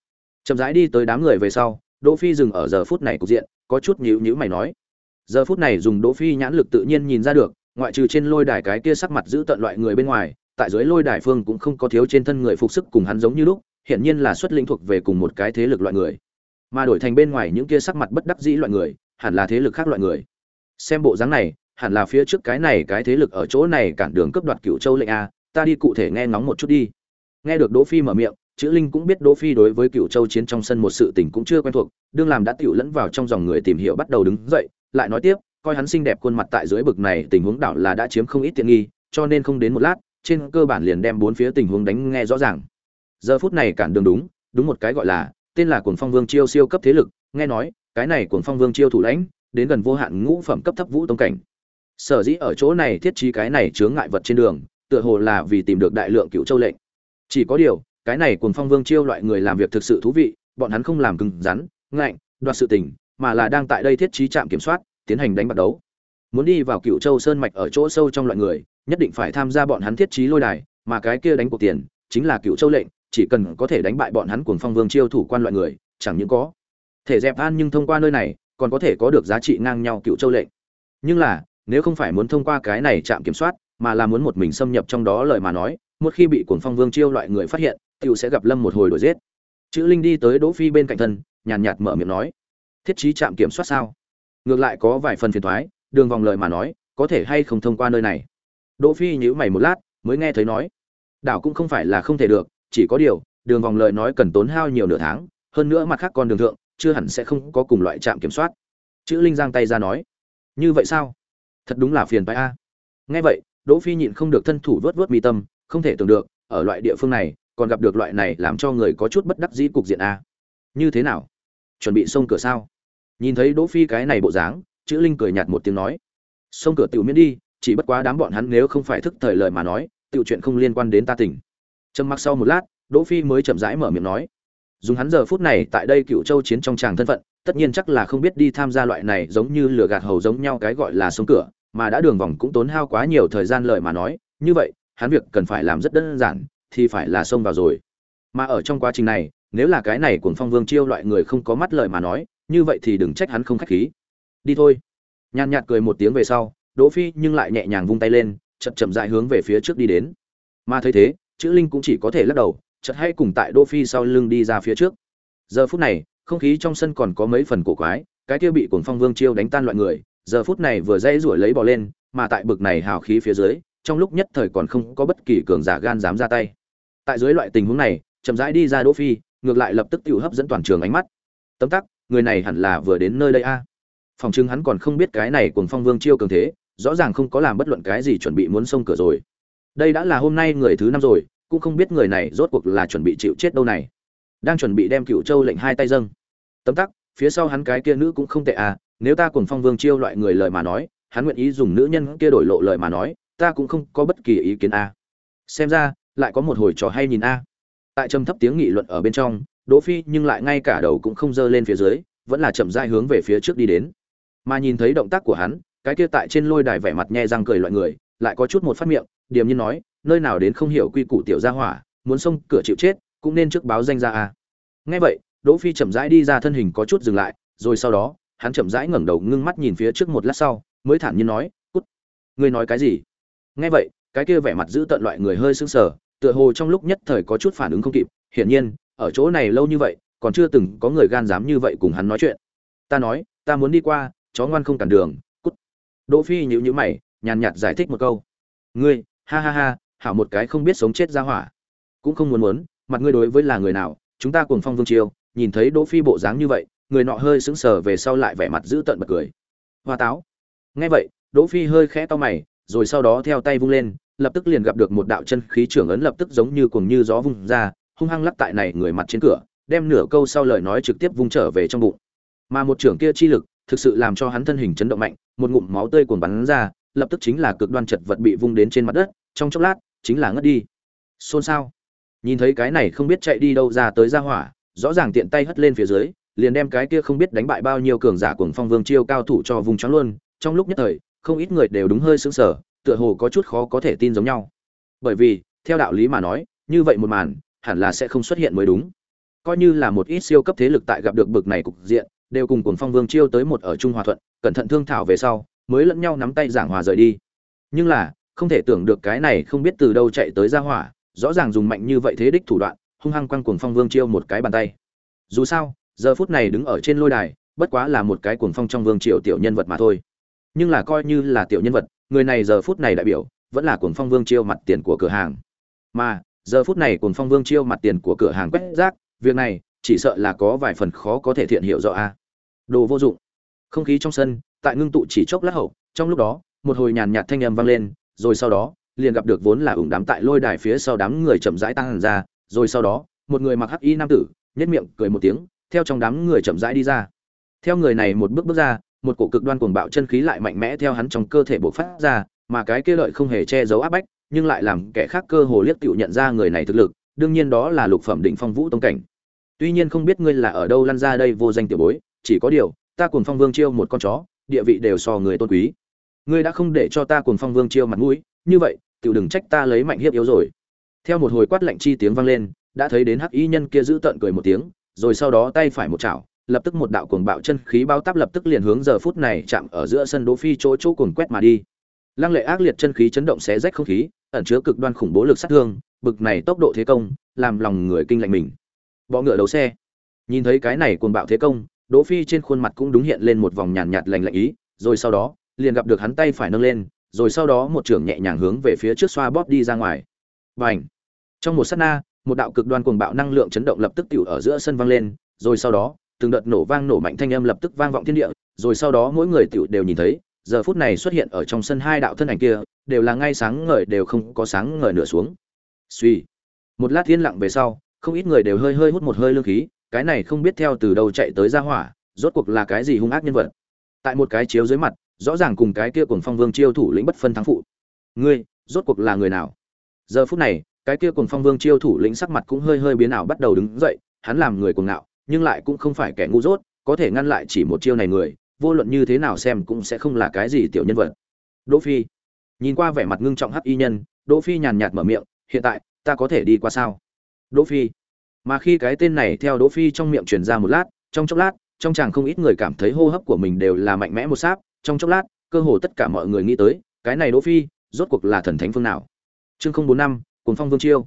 Chậm rãi đi tới đám người về sau, đỗ phi dừng ở giờ phút này cục diện, có chút nhíu nhíu mày nói. Giờ phút này dùng đỗ phi nhãn lực tự nhiên nhìn ra được, ngoại trừ trên lôi đài cái kia sắc mặt giữ tận loại người bên ngoài, tại dưới lôi đài phương cũng không có thiếu trên thân người phục sức cùng hắn giống như lúc hiện nhiên là xuất linh thuộc về cùng một cái thế lực loại người. Mà đổi thành bên ngoài những kia sắc mặt bất đắc dĩ loại người, hẳn là thế lực khác loại người. Xem bộ dáng này, hẳn là phía trước cái này cái thế lực ở chỗ này cản đường cướp đoạt cựu châu lệnh a, ta đi cụ thể nghe ngóng một chút đi. Nghe được đỗ phi mở miệng chữ linh cũng biết đỗ phi đối với cựu châu chiến trong sân một sự tình cũng chưa quen thuộc, đương làm đã tiểu lẫn vào trong dòng người tìm hiểu bắt đầu đứng dậy, lại nói tiếp, coi hắn xinh đẹp khuôn mặt tại dưới bực này, tình huống đảo là đã chiếm không ít tiện nghi, cho nên không đến một lát, trên cơ bản liền đem bốn phía tình huống đánh nghe rõ ràng. Giờ phút này cản đường đúng đúng một cái gọi là, tên là cuồng phong vương chiêu siêu cấp thế lực, nghe nói, cái này cuồng phong vương chiêu thủ lãnh, đến gần vô hạn ngũ phẩm cấp thấp vũ tông cảnh. Sở dĩ ở chỗ này thiết trí cái này chướng ngại vật trên đường, tựa hồ là vì tìm được đại lượng cựu châu lệnh. Chỉ có điều cái này cuồng phong vương chiêu loại người làm việc thực sự thú vị, bọn hắn không làm cứng rắn, ngạnh, đoạt sự tình, mà là đang tại đây thiết trí trạm kiểm soát, tiến hành đánh bạc đấu. Muốn đi vào cựu châu sơn mạch ở chỗ sâu trong loại người, nhất định phải tham gia bọn hắn thiết trí lôi đài, mà cái kia đánh cuộc tiền, chính là cựu châu lệnh, chỉ cần có thể đánh bại bọn hắn cuồng phong vương chiêu thủ quan loại người, chẳng những có thể dẹp an nhưng thông qua nơi này, còn có thể có được giá trị ngang nhau cựu châu lệnh. Nhưng là, nếu không phải muốn thông qua cái này chạm kiểm soát, mà là muốn một mình xâm nhập trong đó lời mà nói một khi bị cuồng phong vương chiêu loại người phát hiện tiểu sẽ gặp lâm một hồi đổi giết. Chữ linh đi tới đỗ phi bên cạnh thân, nhàn nhạt mở miệng nói, thiết trí trạm kiểm soát sao? Ngược lại có vài phần phiền toái, đường vòng lời mà nói, có thể hay không thông qua nơi này? Đỗ phi nhíu mày một lát, mới nghe thấy nói, đảo cũng không phải là không thể được, chỉ có điều, đường vòng lời nói cần tốn hao nhiều nửa tháng, hơn nữa mặt khác con đường thượng, chưa hẳn sẽ không có cùng loại trạm kiểm soát. Chữ linh giang tay ra nói, như vậy sao? Thật đúng là phiền phải a. Nghe vậy, đỗ phi nhịn không được thân thủ vớt vớt mi tâm không thể tưởng được, ở loại địa phương này, còn gặp được loại này làm cho người có chút bất đắc dĩ cục diện a. Như thế nào? Chuẩn bị xông cửa sao? Nhìn thấy đỗ phi cái này bộ dáng, chữ linh cười nhạt một tiếng nói. Xông cửa tiểu miễn đi, chỉ bất quá đám bọn hắn nếu không phải thức thời lời mà nói, tiểu chuyện không liên quan đến ta tỉnh. Trầm mặc sau một lát, đỗ phi mới chậm rãi mở miệng nói. Dùng hắn giờ phút này tại đây cựu châu chiến trong tràng thân phận, tất nhiên chắc là không biết đi tham gia loại này giống như lừa gạt hầu giống nhau cái gọi là xông cửa, mà đã đường vòng cũng tốn hao quá nhiều thời gian lời mà nói. Như vậy hắn việc cần phải làm rất đơn giản, thì phải là xông vào rồi. Mà ở trong quá trình này, nếu là cái này cuồng phong vương chiêu loại người không có mắt lời mà nói, như vậy thì đừng trách hắn không khách khí. Đi thôi. Nhàn nhạt cười một tiếng về sau, đỗ phi nhưng lại nhẹ nhàng vung tay lên, chậm chậm dại hướng về phía trước đi đến. Mà thấy thế, chữ linh cũng chỉ có thể lắc đầu, chợt hay cùng tại đỗ phi sau lưng đi ra phía trước. Giờ phút này, không khí trong sân còn có mấy phần cổ quái, cái kia bị cuồng phong vương chiêu đánh tan loại người, giờ phút này vừa dây rủi lấy bò lên, mà tại bực này hào khí phía dưới trong lúc nhất thời còn không có bất kỳ cường giả gan dám ra tay. Tại dưới loại tình huống này, chậm rãi đi ra đỗ phi, ngược lại lập tức tự hấp dẫn toàn trường ánh mắt. Tấm tắc, người này hẳn là vừa đến nơi đây a. Phòng trưng hắn còn không biết cái này cùng phong vương chiêu cường thế, rõ ràng không có làm bất luận cái gì chuẩn bị muốn xông cửa rồi. Đây đã là hôm nay người thứ năm rồi, cũng không biết người này rốt cuộc là chuẩn bị chịu chết đâu này. Đang chuẩn bị đem cựu châu lệnh hai tay dâng. Tấm tắc, phía sau hắn cái kia nữ cũng không tệ à nếu ta cùng phong vương chiêu loại người lời mà nói, hắn nguyện ý dùng nữ nhân kia đổi lộ lời mà nói ta cũng không có bất kỳ ý kiến a. Xem ra, lại có một hồi trò hay nhìn a. Tại trầm thấp tiếng nghị luận ở bên trong, đỗ phi nhưng lại ngay cả đầu cũng không dơ lên phía dưới, vẫn là chậm rãi hướng về phía trước đi đến. Mà nhìn thấy động tác của hắn, cái kia tại trên lôi đài vẻ mặt nhe răng cười loại người, lại có chút một phát miệng, điềm nhiên nói, nơi nào đến không hiểu quy củ tiểu gia hỏa, muốn xông cửa chịu chết, cũng nên trước báo danh ra a. Nghe vậy, đỗ phi chậm rãi đi ra thân hình có chút dừng lại, rồi sau đó, hắn chậm rãi ngẩng đầu ngưng mắt nhìn phía trước một lát sau, mới thản nhiên nói, cút. Ngươi nói cái gì? Nghe vậy, cái kia vẻ mặt giữ tận loại người hơi sững sờ, tựa hồ trong lúc nhất thời có chút phản ứng không kịp, hiển nhiên, ở chỗ này lâu như vậy, còn chưa từng có người gan dám như vậy cùng hắn nói chuyện. Ta nói, ta muốn đi qua, chó ngoan không cản đường, cút. Đỗ phi nhíu nhíu mày, nhàn nhạt giải thích một câu. Ngươi, ha ha ha, hảo một cái không biết sống chết ra hỏa. Cũng không muốn muốn, mặt ngươi đối với là người nào, chúng ta cùng phong vương triều. nhìn thấy đỗ phi bộ dáng như vậy, người nọ hơi sững sờ về sau lại vẻ mặt giữ tận bật cười. Hoa táo. Nghe vậy, đỗ phi hơi khẽ to mày rồi sau đó theo tay vung lên, lập tức liền gặp được một đạo chân khí trưởng ấn lập tức giống như cuồng như gió vung ra, hung hăng lắc tại này người mặt trên cửa, đem nửa câu sau lời nói trực tiếp vung trở về trong bụng. Mà một trưởng kia chi lực, thực sự làm cho hắn thân hình chấn động mạnh, một ngụm máu tươi cuồn bắn ra, lập tức chính là cực đoan chật vật bị vung đến trên mặt đất, trong chốc lát, chính là ngất đi. Xôn xao. Nhìn thấy cái này không biết chạy đi đâu ra tới ra hỏa, rõ ràng tiện tay hất lên phía dưới, liền đem cái kia không biết đánh bại bao nhiêu cường giả cuồng phong vương chiêu cao thủ cho vùng choáng luôn, trong lúc nhất thời không ít người đều đúng hơi sững sờ, tựa hồ có chút khó có thể tin giống nhau. Bởi vì, theo đạo lý mà nói, như vậy một màn, hẳn là sẽ không xuất hiện mới đúng. Coi như là một ít siêu cấp thế lực tại gặp được bực này cục diện, đều cùng cuồng phong vương chiêu tới một ở trung hòa thuận, cẩn thận thương thảo về sau, mới lẫn nhau nắm tay giảng hòa rời đi. Nhưng là, không thể tưởng được cái này không biết từ đâu chạy tới ra hỏa, rõ ràng dùng mạnh như vậy thế đích thủ đoạn, hung hăng quăng cuồng phong vương chiêu một cái bàn tay. Dù sao, giờ phút này đứng ở trên lôi đài, bất quá là một cái cuồng phong trong vương triều tiểu nhân vật mà thôi nhưng là coi như là tiểu nhân vật, người này giờ phút này đại biểu, vẫn là cuồng phong vương chiêu mặt tiền của cửa hàng. Mà, giờ phút này cuồng phong vương chiêu mặt tiền của cửa hàng quét rác, việc này, chỉ sợ là có vài phần khó có thể thiện hiểu rõ a. Đồ vô dụng. Không khí trong sân, tại ngưng tụ chỉ chốc lát hậu, trong lúc đó, một hồi nhàn nhạt thanh âm vang lên, rồi sau đó, liền gặp được vốn là ủng đám tại lôi đài phía sau đám người chậm rãi tăng ra, rồi sau đó, một người mặc hắc y nam tử nhất miệng cười một tiếng, theo trong đám người chậm rãi đi ra. Theo người này một bước bước ra một cổ cực đoan cuồng bạo chân khí lại mạnh mẽ theo hắn trong cơ thể bộc phát ra, mà cái kia lợi không hề che giấu áp bách, nhưng lại làm kẻ khác cơ hồ liếc tựu nhận ra người này thực lực, đương nhiên đó là lục phẩm định phong vũ tông cảnh. Tuy nhiên không biết ngươi là ở đâu lăn ra đây vô danh tiểu bối, chỉ có điều, ta cùng phong vương chiêu một con chó, địa vị đều so người tôn quý. Ngươi đã không để cho ta cùng phong vương chiêu mặt mũi, như vậy, tiểu đừng trách ta lấy mạnh hiếp yếu rồi. Theo một hồi quát lạnh chi tiếng vang lên, đã thấy đến hắc y nhân kia giữ tận cười một tiếng, rồi sau đó tay phải một chảo lập tức một đạo cuồng bạo chân khí bao táp lập tức liền hướng giờ phút này chạm ở giữa sân Đỗ Phi chỗ chỗ cuồng quét mà đi. Lăng lệ ác liệt chân khí chấn động xé rách không khí, ẩn chứa cực đoan khủng bố lực sát thương, bực này tốc độ thế công, làm lòng người kinh lạnh mình. Bỏ ngựa đầu xe. Nhìn thấy cái này cuồng bạo thế công, Đỗ Phi trên khuôn mặt cũng đúng hiện lên một vòng nhàn nhạt lạnh lạnh ý, rồi sau đó, liền gặp được hắn tay phải nâng lên, rồi sau đó một trường nhẹ nhàng hướng về phía trước xoa bóp đi ra ngoài. Bành! Trong một sát na, một đạo cực đoan cuồng bạo năng lượng chấn động lập tức tiểu ở giữa sân vang lên, rồi sau đó, từng đợt nổ vang nổ mạnh thanh âm lập tức vang vọng thiên địa, rồi sau đó mỗi người tiểu đều nhìn thấy, giờ phút này xuất hiện ở trong sân hai đạo thân ảnh kia, đều là ngay sáng ngời đều không có sáng ngời nửa xuống. Suy. Một lát yên lặng về sau, không ít người đều hơi hơi hút một hơi lương khí, cái này không biết theo từ đâu chạy tới ra hỏa rốt cuộc là cái gì hung ác nhân vật tại một cái chiếu dưới mặt rõ ràng cùng cái kia cùng phong vương chiêu thủ lĩnh bất phân thắng phụ ngươi rốt cuộc là người nào giờ phút này cái kia cùng phong vương chiêu thủ lĩnh sắc mặt cũng hơi hơi biến ảo bắt đầu đứng dậy hắn làm người cuồng ngạo nhưng lại cũng không phải kẻ ngu dốt, có thể ngăn lại chỉ một chiêu này người, vô luận như thế nào xem cũng sẽ không là cái gì tiểu nhân vật. Đỗ phi. Nhìn qua vẻ mặt ngưng trọng hắc y nhân, đỗ phi nhàn nhạt mở miệng, hiện tại, ta có thể đi qua sao? Đỗ phi. Mà khi cái tên này theo đỗ phi trong miệng truyền ra một lát, trong chốc lát, trong chàng không ít người cảm thấy hô hấp của mình đều là mạnh mẽ một sáp, trong chốc lát, cơ hồ tất cả mọi người nghĩ tới, cái này đỗ phi, rốt cuộc là thần thánh phương nào? Chương không bốn năm cùng phong vương chiêu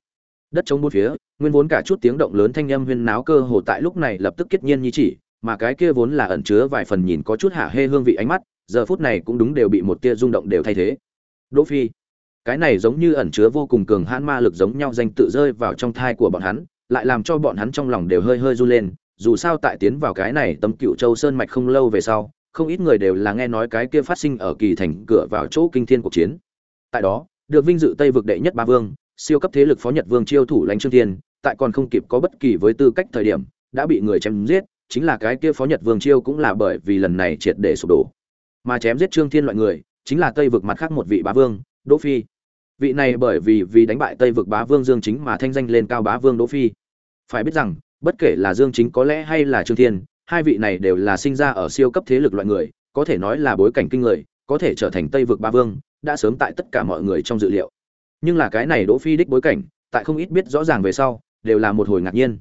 đất chống bốn phía, nguyên vốn cả chút tiếng động lớn thanh âm huyên náo cơ hồ tại lúc này lập tức kết nhiên như chỉ, mà cái kia vốn là ẩn chứa vài phần nhìn có chút hạ hê hương vị ánh mắt, giờ phút này cũng đúng đều bị một tia rung động đều thay thế. Đỗ phi, cái này giống như ẩn chứa vô cùng cường hãn ma lực giống nhau danh tự rơi vào trong thai của bọn hắn, lại làm cho bọn hắn trong lòng đều hơi hơi run lên, dù sao tại tiến vào cái này tấm cựu châu sơn mạch không lâu về sau, không ít người đều là nghe nói cái kia phát sinh ở kỳ thành cửa vào chỗ kinh thiên cuộc chiến. Tại đó, được vinh dự tây vực đệ nhất ba vương siêu cấp thế lực phó nhật vương chiêu thủ lãnh trương thiên, tại còn không kịp có bất kỳ với tư cách thời điểm, đã bị người chém giết, chính là cái kia phó nhật vương chiêu cũng là bởi vì lần này triệt để sụp đổ. Mà chém giết trương thiên loại người, chính là tây vực mặt khác một vị bá vương, đỗ phi. Vị này bởi vì vì đánh bại tây vực bá vương dương chính mà thanh danh lên cao bá vương đỗ phi. Phải biết rằng, bất kể là dương chính có lẽ hay là trương thiên, hai vị này đều là sinh ra ở siêu cấp thế lực loại người, có thể nói là bối cảnh kinh người, có thể trở thành tây vực bá vương, đã sớm tại tất cả mọi người trong dự liệu nhưng là cái này đỗ phi đích bối cảnh, tại không ít biết rõ ràng về sau, đều là một hồi ngạc nhiên.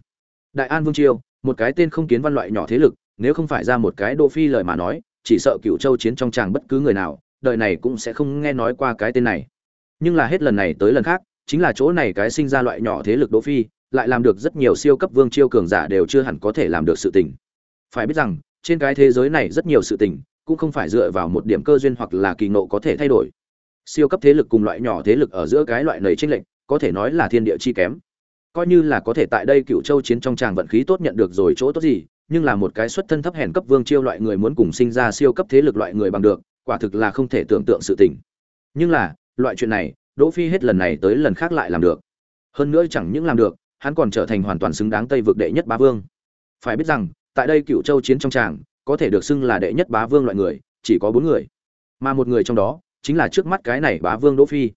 Đại an vương triều, một cái tên không kiến văn loại nhỏ thế lực, nếu không phải ra một cái đỗ phi lời mà nói, chỉ sợ cựu châu chiến trong tràng bất cứ người nào, đời này cũng sẽ không nghe nói qua cái tên này. Nhưng là hết lần này tới lần khác, chính là chỗ này cái sinh ra loại nhỏ thế lực đỗ phi, lại làm được rất nhiều siêu cấp vương chiêu cường giả đều chưa hẳn có thể làm được sự tình. Phải biết rằng, trên cái thế giới này rất nhiều sự tình, cũng không phải dựa vào một điểm cơ duyên hoặc là kỳ ngộ có thể thay đổi siêu cấp thế lực cùng loại nhỏ thế lực ở giữa cái loại nầy tranh lệch, có thể nói là thiên địa chi kém. Coi như là có thể tại đây cựu châu chiến trong tràng vận khí tốt nhận được rồi chỗ tốt gì, nhưng là một cái xuất thân thấp hèn cấp vương chiêu loại người muốn cùng sinh ra siêu cấp thế lực loại người bằng được, quả thực là không thể tưởng tượng sự tình. Nhưng là, loại chuyện này, đỗ phi hết lần này tới lần khác lại làm được. Hơn nữa chẳng những làm được, hắn còn trở thành hoàn toàn xứng đáng tây vực đệ nhất bá vương. Phải biết rằng, tại đây cựu châu chiến trong tràng, có thể được xưng là đệ nhất bá vương loại người, chỉ có bốn người. Mà một người trong đó chính là trước mắt cái này bá vương đỗ phi.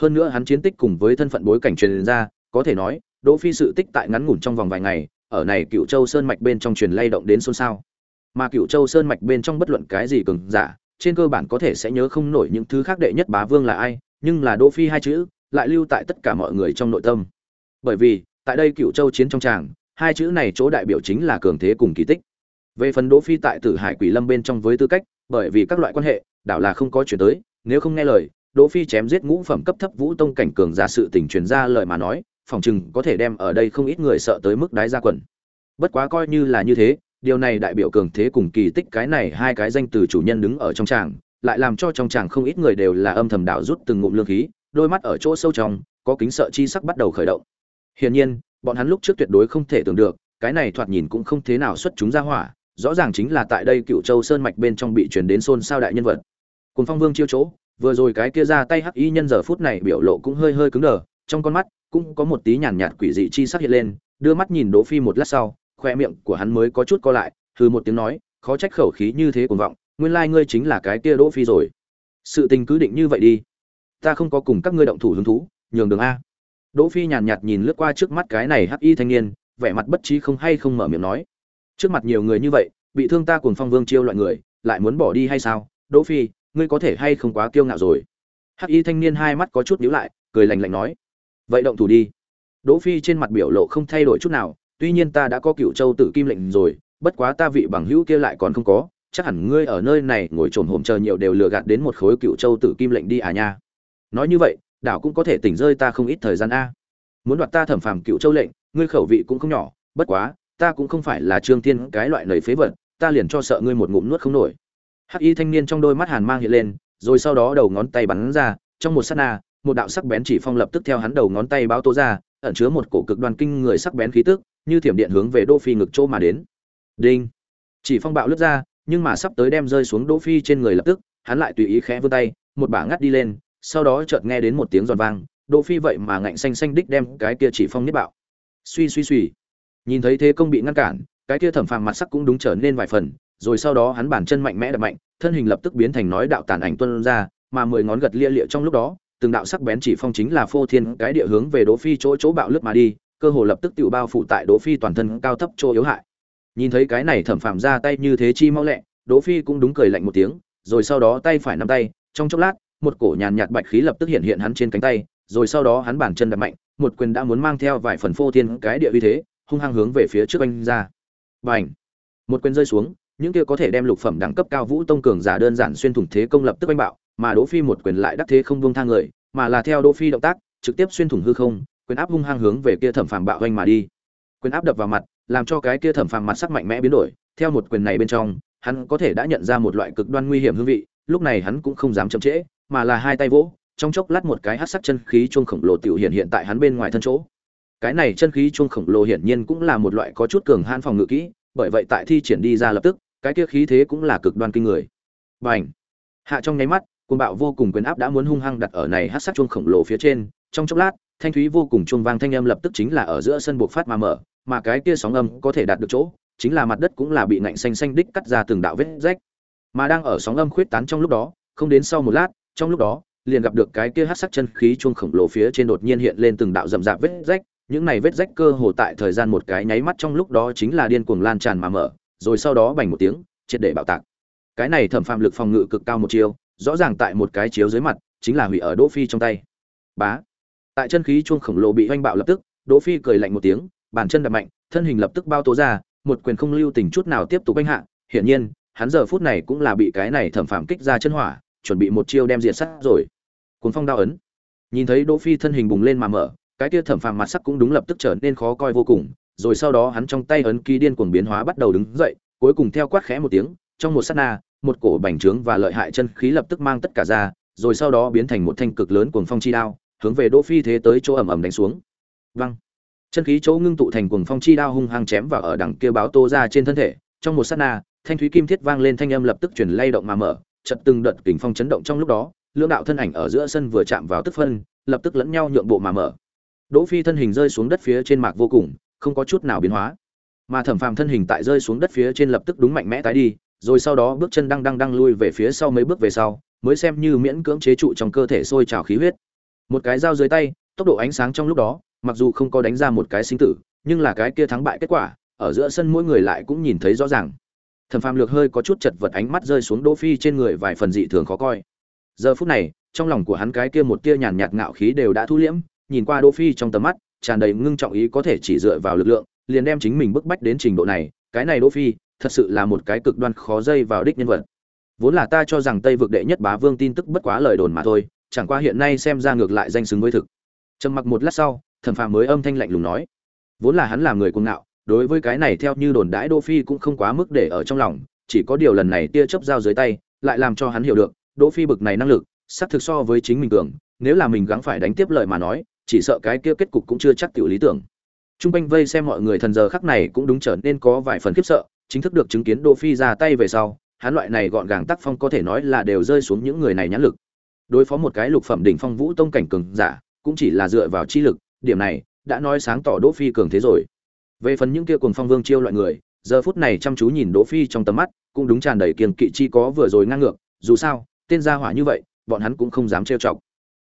Hơn nữa hắn chiến tích cùng với thân phận bối cảnh truyền ra, có thể nói, đỗ phi sự tích tại ngắn ngủn trong vòng vài ngày, ở này cựu châu sơn mạch bên trong truyền lay động đến xôn xao. Mà cựu châu sơn mạch bên trong bất luận cái gì cường giả, trên cơ bản có thể sẽ nhớ không nổi những thứ khác đệ nhất bá vương là ai, nhưng là đỗ phi hai chữ, lại lưu tại tất cả mọi người trong nội tâm. Bởi vì, tại đây cựu châu chiến trong tràng, hai chữ này chỗ đại biểu chính là cường thế cùng kỳ tích. Về phần đỗ phi tại tử hải quỷ lâm bên trong với tư cách, bởi vì các loại quan hệ, đảo là không có chuyển tới nếu không nghe lời, đỗ phi chém giết ngũ phẩm cấp thấp vũ tông cảnh cường giả sự tình truyền ra lời mà nói, phòng chừng có thể đem ở đây không ít người sợ tới mức đái ra quần. Bất quá coi như là như thế, điều này đại biểu cường thế cùng kỳ tích cái này hai cái danh từ chủ nhân đứng ở trong tràng, lại làm cho trong tràng không ít người đều là âm thầm đạo rút từng ngụm lương khí, đôi mắt ở chỗ sâu trong, có kính sợ chi sắc bắt đầu khởi động. Hiển nhiên, bọn hắn lúc trước tuyệt đối không thể tưởng được, cái này thoạt nhìn cũng không thế nào xuất chúng ra hỏa, rõ ràng chính là tại đây cựu châu sơn mạch bên trong bị truyền đến xôn xao đại nhân vật cùng phong vương chiêu chỗ, vừa rồi cái kia ra tay hắc y nhân giờ phút này biểu lộ cũng hơi hơi cứng đờ, trong con mắt cũng có một tí nhàn nhạt quỷ dị chi sắc hiện lên, đưa mắt nhìn đỗ phi một lát sau, khoe miệng của hắn mới có chút co lại, hừ một tiếng nói, khó trách khẩu khí như thế cuồng vọng, nguyên lai ngươi chính là cái kia đỗ phi rồi. Sự tình cứ định như vậy đi. Ta không có cùng các ngươi động thủ hứng thú, nhường đường a. Đỗ phi nhàn nhạt nhìn lướt qua trước mắt cái này hắc y thanh niên, vẻ mặt bất trí không hay không mở miệng nói. Trước mặt nhiều người như vậy, bị thương ta cùng phong vương chiêu loại người, lại muốn bỏ đi hay sao? Đỗ phi ngươi có thể hay không quá kiêu ngạo rồi? Hắc y thanh niên hai mắt có chút nhíu lại, cười lạnh lạnh nói, vậy động thủ đi. Đỗ phi trên mặt biểu lộ không thay đổi chút nào, tuy nhiên ta đã có cựu châu tử kim lệnh rồi, bất quá ta vị bằng hữu kia lại còn không có, chắc hẳn ngươi ở nơi này ngồi trồn hổm chờ nhiều đều lừa gạt đến một khối cựu châu tử kim lệnh đi à nha. Nói như vậy, đảo cũng có thể tỉnh rơi ta không ít thời gian a. Muốn đoạt ta thẩm phàm cựu châu lệnh, ngươi khẩu vị cũng không nhỏ, bất quá, ta cũng không phải là trương tiên cái loại lầy phế vật, ta liền cho sợ ngươi một ngụm nuốt không nổi hắc y thanh niên trong đôi mắt hàn mang hiện lên, rồi sau đó đầu ngón tay bắn ra, trong một sát na, một đạo sắc bén chỉ phong lập tức theo hắn đầu ngón tay báo tố ra, ẩn chứa một cổ cực đoan kinh người sắc bén khí tức, như thiểm điện hướng về đỗ phi ngực chỗ mà đến. Đinh! Chỉ phong bạo lướt ra, nhưng mà sắp tới đem rơi xuống đỗ phi trên người lập tức, hắn lại tùy ý khẽ vươn tay, một bả ngắt đi lên, sau đó chợt nghe đến một tiếng giòn vang, đỗ phi vậy mà ngạnh xanh xanh đích đem cái kia chỉ phong niết bạo. Suy suy suy! Nhìn thấy thế công bị ngăn cản, cái kia thẩm phàm mặt sắc cũng đúng trở nên vài phần rồi sau đó hắn bản chân mạnh mẽ đập mạnh, thân hình lập tức biến thành nói đạo tàn ảnh tuôn ra, mà mười ngón gật lia lịa trong lúc đó, từng đạo sắc bén chỉ phong chính là phô thiên cái địa hướng về đỗ phi chỗ chỗ bạo lướt mà đi, cơ hồ lập tức tiểu bao phủ tại đỗ phi toàn thân cao thấp chỗ yếu hại. Nhìn thấy cái này thẩm phàm ra tay như thế chi mau lẹ, đỗ phi cũng đúng cười lạnh một tiếng, rồi sau đó tay phải nắm tay, trong chốc lát, một cổ nhàn nhạt bạch khí lập tức hiện hiện hắn trên cánh tay, rồi sau đó hắn bản chân đập mạnh, một quyền đã muốn mang theo vài phần phô thiên cái địa uy thế, hung hăng hướng về phía trước anh ra. Bành! Một quyền rơi xuống những kia có thể đem lục phẩm đẳng cấp cao vũ tông cường giả đơn giản xuyên thủng thế công lập tức anh bạo, mà đỗ phi một quyền lại đắc thế không buông thang người, mà là theo đỗ phi động tác, trực tiếp xuyên thủng hư không, quyền áp hung hăng hướng về kia thẩm phàm bạo anh mà đi. Quyền áp đập vào mặt, làm cho cái kia thẩm phàm mặt sắc mạnh mẽ biến đổi, theo một quyền này bên trong, hắn có thể đã nhận ra một loại cực đoan nguy hiểm hương vị, lúc này hắn cũng không dám chậm trễ, mà là hai tay vỗ, trong chốc lát một cái hắc sắc chân khí chuông khổng lồ tiểu hiện hiện tại hắn bên ngoài thân chỗ. Cái này chân khí chuông khổng lồ hiển nhiên cũng là một loại có chút cường hãn phòng ngự kỹ, bởi vậy tại thi triển đi ra lập tức cái kia khí thế cũng là cực đoan kinh người. Bành! Hạ trong nháy mắt, cuồng bạo vô cùng quyền áp đã muốn hung hăng đặt ở này hắc sắc chuông khổng lồ phía trên. Trong chốc lát, thanh thúy vô cùng chuông vang thanh âm lập tức chính là ở giữa sân buộc phát mà mở, mà cái kia sóng âm có thể đạt được chỗ, chính là mặt đất cũng là bị nạnh xanh xanh đích cắt ra từng đạo vết rách. Mà đang ở sóng âm khuyết tán trong lúc đó, không đến sau một lát, trong lúc đó, liền gặp được cái kia hắc sắc chân khí chuông khổng lồ phía trên đột nhiên hiện lên từng đạo rậm rạp vết rách. Những này vết rách cơ hồ tại thời gian một cái nháy mắt trong lúc đó chính là điên cuồng lan tràn mà mở rồi sau đó bành một tiếng, triệt để bạo tạc. Cái này thẩm phạm lực phòng ngự cực cao một chiêu, rõ ràng tại một cái chiếu dưới mặt, chính là hủy ở đỗ phi trong tay. Bá. Tại chân khí chuông khổng lồ bị hoanh bạo lập tức, đỗ phi cười lạnh một tiếng, bàn chân đập mạnh, thân hình lập tức bao tố ra, một quyền không lưu tình chút nào tiếp tục oanh hạ. Hiển nhiên, hắn giờ phút này cũng là bị cái này thẩm phạm kích ra chân hỏa, chuẩn bị một chiêu đem diệt sát rồi. Cuốn phong đao ấn. Nhìn thấy đỗ phi thân hình bùng lên mà mở, cái kia thẩm phàm mặt sắc cũng đúng lập tức trở nên khó coi vô cùng rồi sau đó hắn trong tay ấn ký điên cuồng biến hóa bắt đầu đứng dậy, cuối cùng theo quát khẽ một tiếng, trong một sát na, một cổ bành trướng và lợi hại chân khí lập tức mang tất cả ra, rồi sau đó biến thành một thanh cực lớn cuồng phong chi đao, hướng về đỗ phi thế tới chỗ ẩm ẩm đánh xuống. Văng chân khí chỗ ngưng tụ thành cuồng phong chi đao hung hăng chém vào ở đằng kia báo tô ra trên thân thể, trong một sát na, thanh thúy kim thiết vang lên thanh âm lập tức truyền lay động mà mở, chợt từng đợt kình phong chấn động trong lúc đó, lưỡng đạo thân ảnh ở giữa sân vừa chạm vào tức phân, lập tức lẫn nhau nhượng bộ mà mở. Đỗ phi thân hình rơi xuống đất phía trên mạc vô cùng không có chút nào biến hóa. Mà thẩm phàm thân hình tại rơi xuống đất phía trên lập tức đúng mạnh mẽ tái đi, rồi sau đó bước chân đang đang đang lui về phía sau mấy bước về sau, mới xem như miễn cưỡng chế trụ trong cơ thể sôi trào khí huyết. Một cái dao dưới tay, tốc độ ánh sáng trong lúc đó, mặc dù không có đánh ra một cái sinh tử, nhưng là cái kia thắng bại kết quả, ở giữa sân mỗi người lại cũng nhìn thấy rõ ràng. Thẩm phàm lược hơi có chút chật vật ánh mắt rơi xuống đỗ phi trên người vài phần dị thường khó coi. Giờ phút này, trong lòng của hắn cái kia một tia nhàn nhạt ngạo khí đều đã thu liễm, nhìn qua đỗ phi trong tầm mắt tràn đầy ngưng trọng ý có thể chỉ dựa vào lực lượng, liền đem chính mình bức bách đến trình độ này, cái này đỗ phi, thật sự là một cái cực đoan khó dây vào đích nhân vật. Vốn là ta cho rằng tây vực đệ nhất bá vương tin tức bất quá lời đồn mà thôi, chẳng qua hiện nay xem ra ngược lại danh xứng với thực. Trầm mặc một lát sau thần phàm mới âm thanh lạnh lùng nói, vốn là hắn là người cuồng ngạo, đối với cái này theo như đồn đãi đỗ phi cũng không quá mức để ở trong lòng, chỉ có điều lần này tia chớp dao dưới tay, lại làm cho hắn hiểu được, đỗ phi bực này năng lực, xác thực so với chính mình cường, nếu là mình gắng phải đánh tiếp lời mà nói chỉ sợ cái kia kết cục cũng chưa chắc tiểu lý tưởng Trung quanh vây xem mọi người thần giờ khắc này cũng đúng trở nên có vài phần khiếp sợ, chính thức được chứng kiến Đỗ Phi ra tay về sau, hắn loại này gọn gàng tác phong có thể nói là đều rơi xuống những người này nhãn lực. Đối phó một cái lục phẩm đỉnh phong vũ tông cảnh cường giả, cũng chỉ là dựa vào chi lực, điểm này đã nói sáng tỏ Đỗ Phi cường thế rồi. Về phần những kia cuồng phong vương chiêu loại người, giờ phút này chăm chú nhìn Đỗ Phi trong tầm mắt, cũng đúng tràn đầy kiêng kỵ chi có vừa rồi ngang ngược, dù sao, tên gia hỏa như vậy, bọn hắn cũng không dám trêu chọc.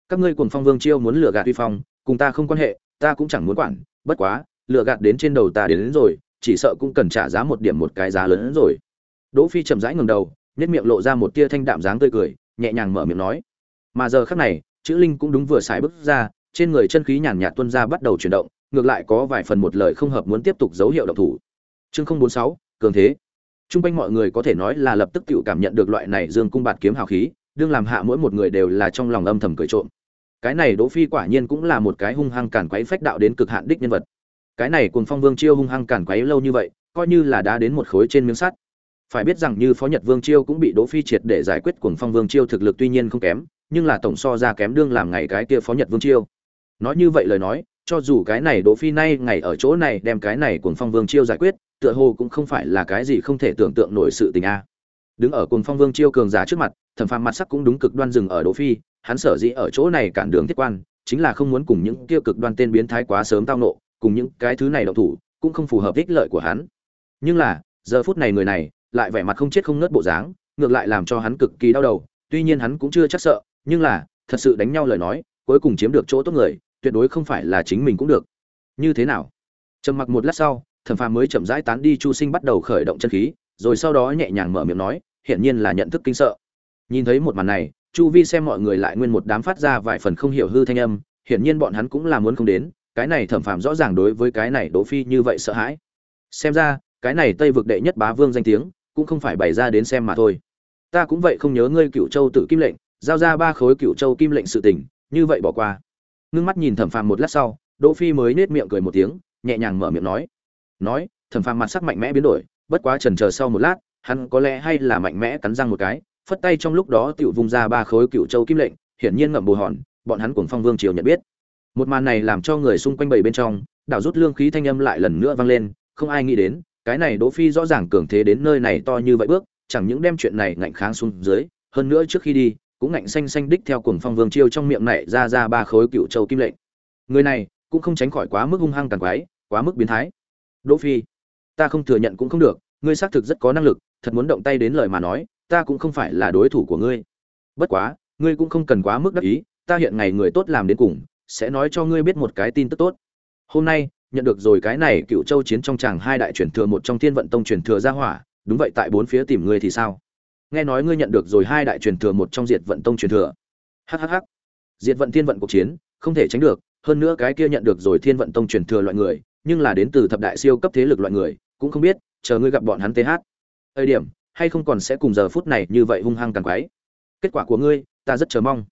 Các ngươi cuồng phong vương chiêu muốn lừa gạt uy phong, cùng ta không quan hệ, ta cũng chẳng muốn quản, bất quá lựa gạt đến trên đầu ta đến, đến rồi chỉ sợ cũng cần trả giá một điểm một cái giá lớn hơn rồi. Đỗ phi chậm rãi ngẩng đầu nhếch miệng lộ ra một tia thanh đạm dáng tươi cười nhẹ nhàng mở miệng nói. Mà giờ khắc này chữ linh cũng đúng vừa xài bước ra trên người chân khí nhàn nhạt tuôn ra bắt đầu chuyển động ngược lại có vài phần một lời không hợp muốn tiếp tục dấu hiệu động thủ. Chương không bốn sáu cường thế. Trung quanh mọi người có thể nói là lập tức tự cảm nhận được loại này dương cung bạt kiếm hào khí đương làm hạ mỗi một người đều là trong lòng âm thầm cười trộm cái này đỗ phi quả nhiên cũng là một cái hung hăng cản quấy phách đạo đến cực hạn đích nhân vật. Cái này cùng phong vương chiêu hung hăng cản quấy lâu như vậy, coi như là đã đến một khối trên miếng sắt. Phải biết rằng như phó nhật vương chiêu cũng bị đỗ phi triệt để giải quyết cuồng phong vương chiêu thực lực tuy nhiên không kém, nhưng là tổng so ra kém đương làm ngày cái kia phó nhật vương chiêu. Nói như vậy lời nói, cho dù cái này đỗ phi nay ngày ở chỗ này đem cái này cuồng phong vương chiêu giải quyết, tựa hồ cũng không phải là cái gì không thể tưởng tượng nổi sự tình a. Đứng ở cuồng phong vương chiêu cường giả trước mặt, thẩm phàm mặt sắc cũng đúng cực đoan dừng ở đỗ phi hắn sở dĩ ở chỗ này cản đường thiết quan, chính là không muốn cùng những kia cực đoan tên biến thái quá sớm tao nộ, cùng những cái thứ này động thủ, cũng không phù hợp ích lợi của hắn. Nhưng là, giờ phút này người này, lại vẻ mặt không chết không nớt bộ dáng, ngược lại làm cho hắn cực kỳ đau đầu, tuy nhiên hắn cũng chưa chắc sợ, nhưng là, thật sự đánh nhau lời nói, cuối cùng chiếm được chỗ tốt người, tuyệt đối không phải là chính mình cũng được. Như thế nào? Trầm mặc một lát sau, thẩm phàm mới chậm rãi tán đi chu sinh bắt đầu khởi động chân khí, rồi sau đó nhẹ nhàng mở miệng nói, hiển nhiên là nhận thức kinh sợ. Nhìn thấy một màn này chu vi xem mọi người lại nguyên một đám phát ra vài phần không hiểu hư thanh âm, hiển nhiên bọn hắn cũng là muốn không đến, cái này thẩm phàm rõ ràng đối với cái này đỗ phi như vậy sợ hãi. Xem ra, cái này tây vực đệ nhất bá vương danh tiếng, cũng không phải bày ra đến xem mà thôi. Ta cũng vậy không nhớ ngươi cựu châu tự kim lệnh, giao ra ba khối cựu châu kim lệnh sự tình, như vậy bỏ qua. Ngưng mắt nhìn thẩm phàm một lát sau, đỗ phi mới nết miệng cười một tiếng, nhẹ nhàng mở miệng nói. Nói, thẩm phàm mặt sắc mạnh mẽ biến đổi, bất quá chần chờ sau một lát, hắn có lẽ hay là mạnh mẽ cắn răng một cái phất tay trong lúc đó tiểu vung ra ba khối cựu châu kim lệnh, hiển nhiên ngậm bồ hòn, bọn hắn cùng phong vương triều nhận biết. Một màn này làm cho người xung quanh bảy bên trong, đảo rút lương khí thanh âm lại lần nữa vang lên, không ai nghĩ đến, cái này đỗ phi rõ ràng cường thế đến nơi này to như vậy bước, chẳng những đem chuyện này ngạnh kháng xuống dưới, hơn nữa trước khi đi, cũng ngạnh xanh xanh đích theo cuồng phong vương triều trong miệng này ra ra ba khối cựu châu kim lệnh. Người này, cũng không tránh khỏi quá mức hung hăng càng quái, quá mức biến thái. Đỗ phi, ta không thừa nhận cũng không được, ngươi xác thực rất có năng lực, thật muốn động tay đến lời mà nói ta cũng không phải là đối thủ của ngươi. Bất quá, ngươi cũng không cần quá mức đắc ý, ta hiện ngày người tốt làm đến cùng, sẽ nói cho ngươi biết một cái tin tức tốt. Hôm nay, nhận được rồi cái này cựu châu chiến trong tràng hai đại truyền thừa một trong thiên vận tông truyền thừa ra hỏa, đúng vậy tại bốn phía tìm ngươi thì sao? Nghe nói ngươi nhận được rồi hai đại truyền thừa một trong diệt vận tông truyền thừa. Hhh diệt vận thiên vận cuộc chiến, không thể tránh được, hơn nữa cái kia nhận được rồi thiên vận tông truyền thừa loại người, nhưng là đến từ thập đại siêu cấp thế lực loại người, cũng không biết, chờ ngươi gặp bọn hắn th thời điểm hay không còn sẽ cùng giờ phút này như vậy hung hăng càng quái? Kết quả của ngươi, ta rất chờ mong.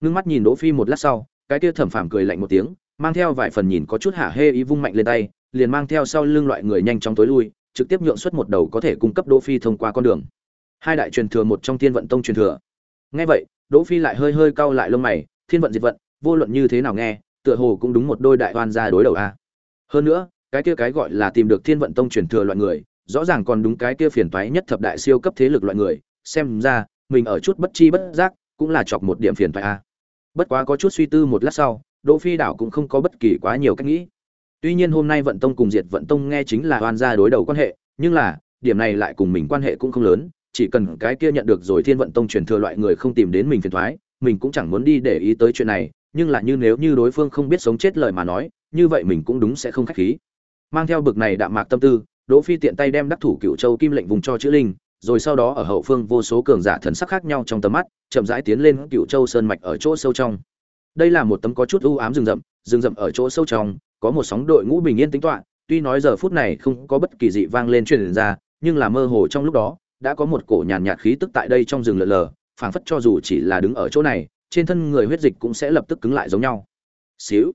Ngưng mắt nhìn đỗ phi một lát sau, cái kia thẩm phàm cười lạnh một tiếng, mang theo vài phần nhìn có chút hả hê ý vung mạnh lên tay, liền mang theo sau lưng loại người nhanh chóng tối lui, trực tiếp nhượng xuất một đầu có thể cung cấp đỗ phi thông qua con đường. Hai đại truyền thừa một trong thiên vận tông truyền thừa. Nghe vậy, đỗ phi lại hơi hơi cau lại lông mày, thiên vận diệt vận, vô luận như thế nào nghe, tựa hồ cũng đúng một đôi đại oan gia đối đầu a. Hơn nữa, cái kia cái gọi là tìm được thiên vận tông truyền thừa loại người rõ ràng còn đúng cái kia phiền toái nhất thập đại siêu cấp thế lực loại người, xem ra, mình ở chút bất chi bất giác, cũng là chọc một điểm phiền toái a. Bất quá có chút suy tư một lát sau, đỗ phi đảo cũng không có bất kỳ quá nhiều cách nghĩ. Tuy nhiên hôm nay vận tông cùng diệt vận tông nghe chính là oan gia đối đầu quan hệ, nhưng là, điểm này lại cùng mình quan hệ cũng không lớn, chỉ cần cái kia nhận được rồi thiên vận tông truyền thừa loại người không tìm đến mình phiền toái, mình cũng chẳng muốn đi để ý tới chuyện này, nhưng là như nếu như đối phương không biết sống chết lời mà nói, như vậy mình cũng đúng sẽ không khách khí. Mang theo bực này đạm mạc tâm tư đỗ phi tiện tay đem đắc thủ cựu châu kim lệnh vùng cho chữ linh, rồi sau đó ở hậu phương vô số cường giả thần sắc khác nhau trong tầm mắt, chậm rãi tiến lên cựu châu sơn mạch ở chỗ sâu trong. Đây là một tấm có chút u ám rừng rậm rừng rậm ở chỗ sâu trong, có một sóng đội ngũ bình yên tính toán tuy nói giờ phút này không có bất kỳ dị vang lên truyền ra, nhưng là mơ hồ trong lúc đó, đã có một cổ nhàn nhạt khí tức tại đây trong rừng lờ lờ, phảng phất cho dù chỉ là đứng ở chỗ này, trên thân người huyết dịch cũng sẽ lập tức cứng lại giống nhau. Xíu,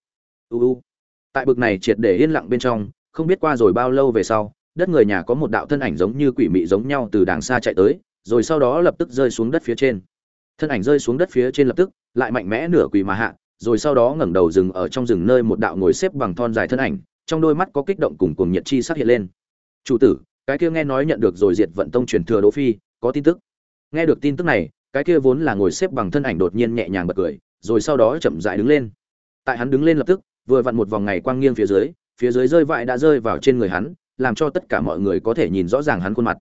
u u. Tại bực này triệt để yên lặng bên trong, không biết qua rồi bao lâu về sau đất người nhà có một đạo thân ảnh giống như quỷ mị giống nhau từ đàng xa chạy tới, rồi sau đó lập tức rơi xuống đất phía trên. Thân ảnh rơi xuống đất phía trên lập tức, lại mạnh mẽ nửa quỳ mà hạ, rồi sau đó ngẩng đầu dừng ở trong rừng nơi một đạo ngồi xếp bằng thon dài thân ảnh, trong đôi mắt có kích động cùng cùng nhiệt chi sắc hiện lên. Chủ tử, cái kia nghe nói nhận được rồi diệt vận tông truyền thừa đỗ phi, có tin tức. Nghe được tin tức này, cái kia vốn là ngồi xếp bằng thân ảnh đột nhiên nhẹ nhàng bật cười, rồi sau đó chậm rãi đứng lên. Tại hắn đứng lên lập tức, vừa vặn một vòng ngày quang nghiêng phía dưới phía dưới rơi vại đã rơi vào trên người hắn làm cho tất cả mọi người có thể nhìn rõ ràng hắn khuôn mặt.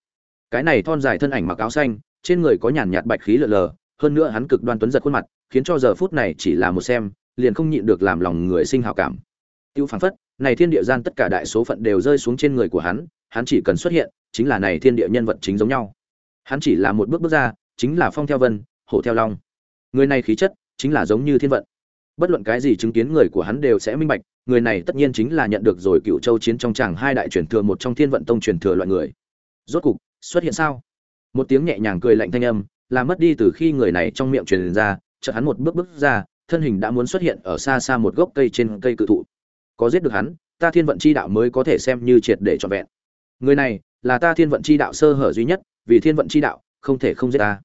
Cái này thon dài thân ảnh mặc áo xanh, trên người có nhàn nhạt bạch khí lờ lờ, hơn nữa hắn cực đoan tuấn giật khuôn mặt, khiến cho giờ phút này chỉ là một xem, liền không nhịn được làm lòng người sinh hào cảm. Tiêu phán phất, này thiên địa gian tất cả đại số phận đều rơi xuống trên người của hắn hắn chỉ cần xuất hiện, chính là này thiên địa nhân vật chính giống nhau. Hắn chỉ là một bước bước ra, chính là phong theo vân, hổ theo long. Người này khí chất, chính là giống như thiên vận bất luận cái gì chứng kiến người của hắn đều sẽ minh bạch, người này tất nhiên chính là nhận được rồi cựu châu chiến trong tràng hai đại truyền thừa một trong thiên vận tông truyền thừa loại người. Rốt cục, xuất hiện sao? Một tiếng nhẹ nhàng cười lạnh thanh âm, là mất đi từ khi người này trong miệng truyền ra, chợt hắn một bước bước ra, thân hình đã muốn xuất hiện ở xa xa một gốc cây trên cây cự thụ. Có giết được hắn, ta thiên vận chi đạo mới có thể xem như triệt để trọn vẹn. Người này, là ta thiên vận chi đạo sơ hở duy nhất, vì thiên vận chi đạo, không thể không giết ta.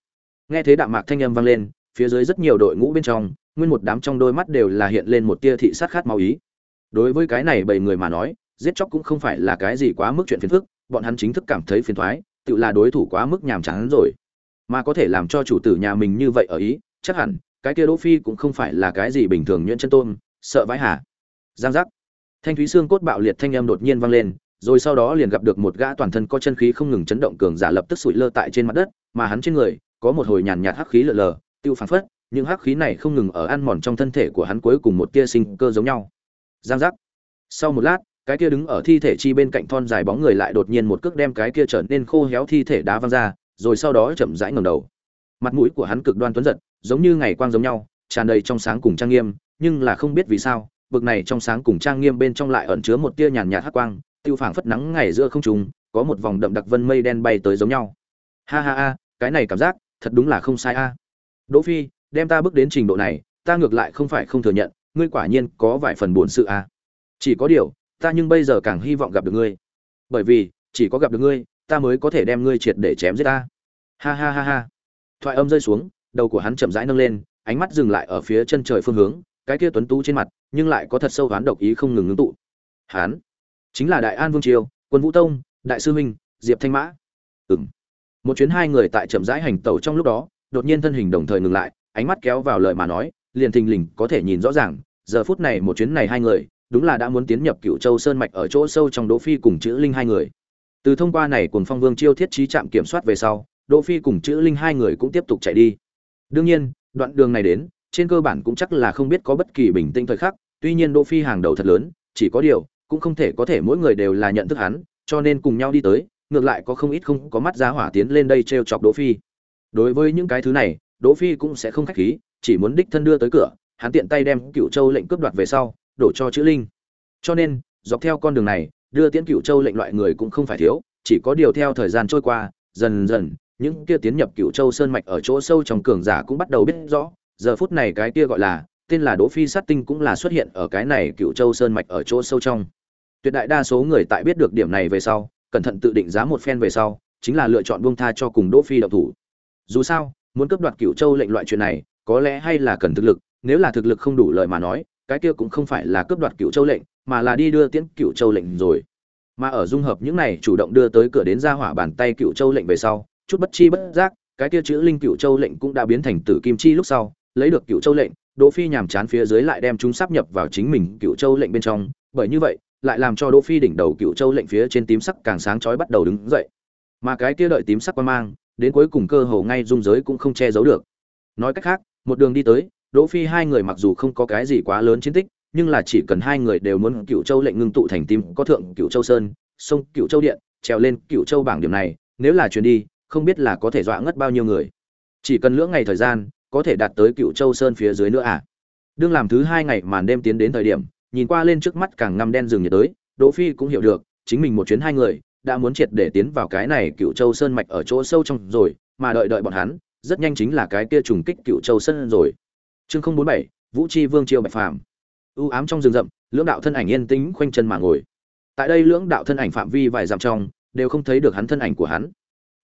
Nghe thế đạo mạc thanh âm vang lên phía dưới rất nhiều đội ngũ bên trong, nguyên một đám trong đôi mắt đều là hiện lên một tia thị sát khát máu ý. Đối với cái này bảy người mà nói, giết chóc cũng không phải là cái gì quá mức chuyện phiền phức, bọn hắn chính thức cảm thấy phiền thoái, tự là đối thủ quá mức nhàm chán rồi. Mà có thể làm cho chủ tử nhà mình như vậy ở ý, chắc hẳn, cái kia đỗ phi cũng không phải là cái gì bình thường nhuyễn chân tôn, sợ vãi hả giang giác. Thanh thúy xương cốt bạo liệt thanh âm đột nhiên vang lên, rồi sau đó liền gặp được một gã toàn thân có chân khí không ngừng chấn động cường giả lập tức sụi lơ tại trên mặt đất, mà hắn trên người có một hồi nhàn nhạt hắc khí lờ lờ tiêu phản phất, những hắc khí này không ngừng ở ăn mòn trong thân thể của hắn cuối cùng một tia sinh cơ giống nhau. Giang giác. Sau một lát, cái kia đứng ở thi thể chi bên cạnh thon dài bóng người lại đột nhiên một cước đem cái kia trở nên khô héo thi thể đá văng ra, rồi sau đó chậm rãi ngẩng đầu. Mặt mũi của hắn cực đoan tuấn giật, giống như ngày quang giống nhau, tràn đầy trong sáng cùng trang nghiêm, nhưng là không biết vì sao bực này trong sáng cùng trang nghiêm bên trong lại ẩn chứa một tia nhàn nhạt hắc quang, tiêu phảng phất nắng ngày giữa không trùng có một vòng đậm đặc vân mây đen bay tới giống nhau. Ha ha ha, cái này cảm giác, thật đúng là không sai a đỗ phi, đem ta bước đến trình độ này, ta ngược lại không phải không thừa nhận, ngươi quả nhiên có vài phần buồn sự a chỉ có điều, ta nhưng bây giờ càng hy vọng gặp được ngươi. Bởi vì, chỉ có gặp được ngươi, ta mới có thể đem ngươi triệt để chém giết ta. Ha ha ha ha. Thoại âm rơi xuống, đầu của hắn chậm rãi nâng lên, ánh mắt dừng lại ở phía chân trời phương hướng, cái kia tuấn tú trên mặt, nhưng lại có thật sâu hoán độc ý không ngừng ngưng tụ. Hắn chính là đại an vương triều, quân vũ tông, đại sư huynh diệp thanh mã. Ừm. Một chuyến hai người tại chậm rãi hành tẩu trong lúc đó đột nhiên thân hình đồng thời ngừng lại, ánh mắt kéo vào lời mà nói, liền thình lình có thể nhìn rõ ràng, giờ phút này một chuyến này hai người, đúng là đã muốn tiến nhập cựu châu sơn mạch ở chỗ sâu trong đỗ phi cùng chữ linh hai người. Từ thông qua này cùng phong vương chiêu thiết trí trạm kiểm soát về sau, đỗ phi cùng chữ linh hai người cũng tiếp tục chạy đi. Đương nhiên, đoạn đường này đến, trên cơ bản cũng chắc là không biết có bất kỳ bình tĩnh thời khắc, tuy nhiên đỗ phi hàng đầu thật lớn, chỉ có điều, cũng không thể có thể mỗi người đều là nhận thức hắn, cho nên cùng nhau đi tới, ngược lại có không ít không có mắt giá hỏa tiến lên đây treo chọc đỗ phi đối với những cái thứ này, đỗ phi cũng sẽ không khách khí, chỉ muốn đích thân đưa tới cửa, hắn tiện tay đem cựu châu lệnh cướp đoạt về sau, đổ cho chữ linh. Cho nên, dọc theo con đường này, đưa tiễn cựu châu lệnh loại người cũng không phải thiếu, chỉ có điều theo thời gian trôi qua, dần dần, những kia tiến nhập cựu châu sơn mạch ở chỗ sâu trong cường giả cũng bắt đầu biết rõ, giờ phút này cái kia gọi là, tên là đỗ phi sát tinh cũng là xuất hiện ở cái này cựu châu sơn mạch ở chỗ sâu trong. Tuyệt đại đa số người tại biết được điểm này về sau, cẩn thận tự định giá một phen về sau, chính là lựa chọn buông tha cho cùng đỗ phi động thủ dù sao, muốn cướp đoạt cựu châu lệnh loại chuyện này, có lẽ hay là cần thực lực, nếu là thực lực không đủ lời mà nói, cái kia cũng không phải là cướp đoạt cựu châu lệnh, mà là đi đưa tiễn cựu châu lệnh rồi. Mà ở dung hợp những này chủ động đưa tới cửa đến ra hỏa bàn tay cựu châu lệnh về sau, chút bất chi bất giác, cái kia chữ linh cựu châu lệnh cũng đã biến thành tử kim chi lúc sau, lấy được cựu châu lệnh, đỗ phi nhàm chán phía dưới lại đem chúng sắp nhập vào chính mình cựu châu lệnh bên trong, bởi như vậy, lại làm cho đỗ phi đỉnh đầu cựu châu lệnh phía trên tím sắc càng sáng chói bắt đầu đứng dậy. Mà cái kia đợi tím sắc quan mang đến cuối cùng cơ hồ ngay dung giới cũng không che giấu được. Nói cách khác, một đường đi tới, đỗ phi hai người mặc dù không có cái gì quá lớn chiến tích, nhưng là chỉ cần hai người đều muốn Cửu châu lệnh ngưng tụ thành tim, có thượng Cửu châu sơn, sông Cửu châu điện, trèo lên Cửu châu bảng điểm này, nếu là chuyến đi, không biết là có thể dọa ngất bao nhiêu người. Chỉ cần lưỡng ngày thời gian, có thể đạt tới Cửu châu sơn phía dưới nữa à? Đương làm thứ hai ngày màn đêm tiến đến thời điểm, nhìn qua lên trước mắt càng ngăm đen rừng nhiệt tới đỗ phi cũng hiểu được, chính mình một chuyến hai người đã muốn triệt để tiến vào cái này cựu châu sơn mạch ở chỗ sâu trong rồi, mà đợi đợi bọn hắn, rất nhanh chính là cái kia trùng kích cựu châu sơn rồi. Chương không bốn bảy, vũ chi vương triều bạch phàm. U ám trong rừng rậm, lưỡng đạo thân ảnh yên tĩnh khoanh chân mà ngồi. Tại đây lưỡng đạo thân ảnh phạm vi vài dặm trong, đều không thấy được hắn thân ảnh của hắn.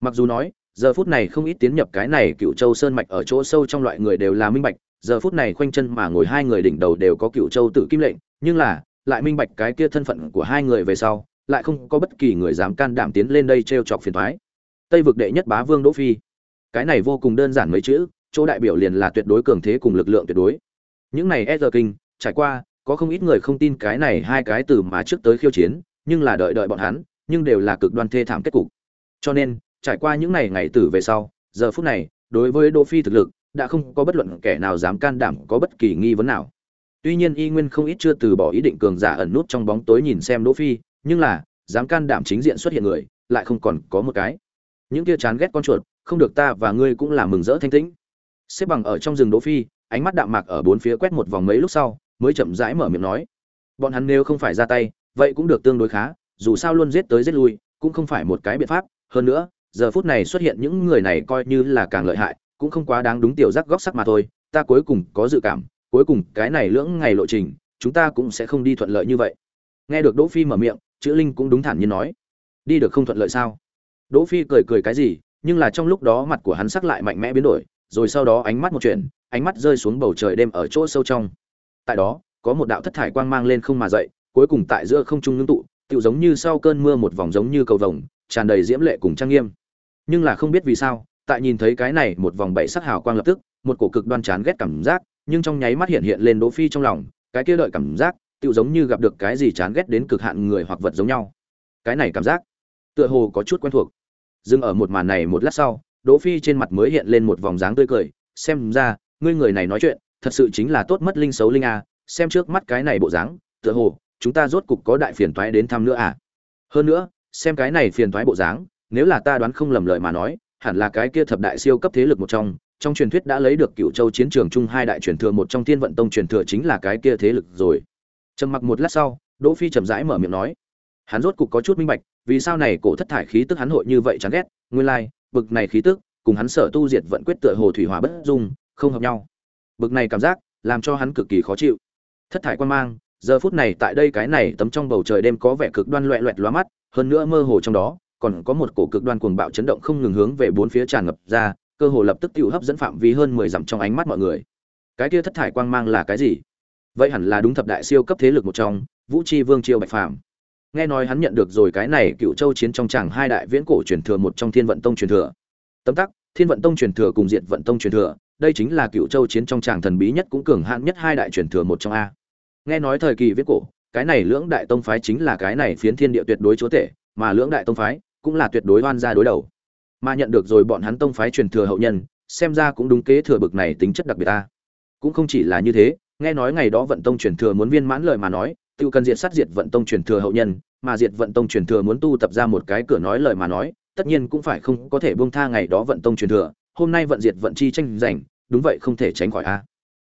Mặc dù nói, giờ phút này không ít tiến nhập cái này cựu châu sơn mạch ở chỗ sâu trong loại người đều là minh bạch, giờ phút này khoanh chân mà ngồi hai người đỉnh đầu đều có cựu châu tự kim lệnh, nhưng là, lại minh bạch cái kia thân phận của hai người về sau lại không có bất kỳ người dám can đảm tiến lên đây t chọc phiền thoái. Tây vực đệ nhất bá vương đỗ phi. Cái này vô cùng đơn giản mấy chữ, chỗ đại biểu liền là tuyệt đối cường thế cùng lực lượng tuyệt đối. Những này e giờ kinh trải qua, có không ít người không tin cái này hai cái từ mà trước tới khiêu chiến, nhưng là đợi đợi bọn hắn, nhưng đều là cực đoan thê thảm kết cục. Cho nên, trải qua những ngày ngày tử về sau, giờ phút này, đối với đỗ phi thực lực, đã không có bất luận kẻ nào dám can đảm có bất kỳ nghi vấn nào. Tuy nhiên y nguyên không ít chưa từ bỏ ý định cường giả ẩn nút trong bóng tối nhìn xem đỗ phi nhưng là, dám can đảm chính diện xuất hiện người, lại không còn có một cái. Những kia chán ghét con chuột, không được ta và ngươi cũng là mừng rỡ thanh tĩnh. Xếp bằng ở trong rừng đỗ phi, ánh mắt đạm mạc ở bốn phía quét một vòng mấy lúc sau, mới chậm rãi mở miệng nói. Bọn hắn nếu không phải ra tay, vậy cũng được tương đối khá, dù sao luôn giết tới giết lui, cũng không phải một cái biện pháp. Hơn nữa, giờ phút này xuất hiện những người này coi như là càng lợi hại, cũng không quá đáng đúng tiểu giác góc sắc mà thôi. Ta cuối cùng có dự cảm, cuối cùng cái này lưỡng ngày lộ trình, chúng ta cũng sẽ không đi thuận lợi như vậy. Nghe được đỗ phi mở miệng chữ linh cũng đúng thản nhiên nói. Đi được không thuận lợi sao? Đỗ phi cười cười cái gì, nhưng là trong lúc đó mặt của hắn sắc lại mạnh mẽ biến đổi, rồi sau đó ánh mắt một chuyện, ánh mắt rơi xuống bầu trời đêm ở chỗ sâu trong. Tại đó, có một đạo thất thải quang mang lên không mà dậy, cuối cùng tại giữa không trung ngưng tụ, tựu giống như sau cơn mưa một vòng giống như cầu vồng, tràn đầy diễm lệ cùng trang nghiêm. Nhưng là không biết vì sao, tại nhìn thấy cái này một vòng bảy sắc hào quang lập tức, một cổ cực đoan chán ghét cảm giác, nhưng trong nháy mắt hiện hiện lên đỗ phi trong lòng, cái kia đợi cảm giác tựu giống như gặp được cái gì chán ghét đến cực hạn người hoặc vật giống nhau. Cái này cảm giác, tựa hồ có chút quen thuộc. Dừng ở một màn này một lát sau, đỗ phi trên mặt mới hiện lên một vòng dáng tươi cười, xem ra, ngươi người này nói chuyện, thật sự chính là tốt mất linh xấu linh a, xem trước mắt cái này bộ dáng, tựa hồ, chúng ta rốt cục có đại phiền toái đến thăm nữa à. Hơn nữa, xem cái này phiền toái bộ dáng, nếu là ta đoán không lầm lời mà nói, hẳn là cái kia thập đại siêu cấp thế lực một trong trong truyền thuyết đã lấy được cựu châu chiến trường chung hai đại truyền thừa, một trong thiên vận tông truyền thừa chính là cái kia thế lực rồi trầm mặc một lát sau đỗ phi chậm rãi mở miệng nói hắn rốt cục có chút minh bạch vì sao này cổ thất thải khí tức hắn hội như vậy chán ghét nguyên lai like, bực này khí tức cùng hắn sở tu diệt vận quyết tựa hồ thủy hỏa bất dung không hợp nhau. Bực này cảm giác làm cho hắn cực kỳ khó chịu. Thất thải quan mang giờ phút này tại đây cái này tấm trong bầu trời đêm có vẻ cực đoan loẹ loẹt lóa mắt hơn nữa mơ hồ trong đó còn có một cổ cực đoan cuồng bạo chấn động không ngừng hướng về bốn phía tràn ngập ra cơ hồ lập tức tiêu hấp dẫn phạm vi hơn mười dặm trong ánh mắt mọi người. Cái kia thất thải quang mang là cái gì? Vậy hẳn là đúng thập đại siêu cấp thế lực một trong, vũ tri vương triều bạch phàm. Nghe nói hắn nhận được rồi cái này cựu châu chiến trong chàng hai đại viễn cổ truyền thừa một trong thiên vận tông truyền thừa. Tấm tắc, thiên vận tông truyền thừa cùng diện vận tông truyền thừa, đây chính là cựu châu chiến trong chàng thần bí nhất cũng cường hãn nhất hai đại truyền thừa một trong a. Nghe nói thời kỳ viễn cổ, cái này lưỡng đại tông phái chính là cái này phiến thiên địa tuyệt đối chúa tể, mà lưỡng đại tông phái cũng là tuyệt đối oan gia đối đầu. Mà nhận được rồi bọn hắn tông phái truyền thừa hậu nhân, xem ra cũng đúng kế thừa bực này tính chất đặc biệt ta cũng không chỉ là như thế nghe nói ngày đó vận tông truyền thừa muốn viên mãn lời mà nói tự cần diệt sát diệt vận tông truyền thừa hậu nhân, mà diệt vận tông truyền thừa muốn tu tập ra một cái cửa nói lời mà nói, tất nhiên cũng phải không có thể buông tha ngày đó vận tông truyền thừa, hôm nay vận diệt vận chi tranh giành, đúng vậy không thể tránh khỏi a.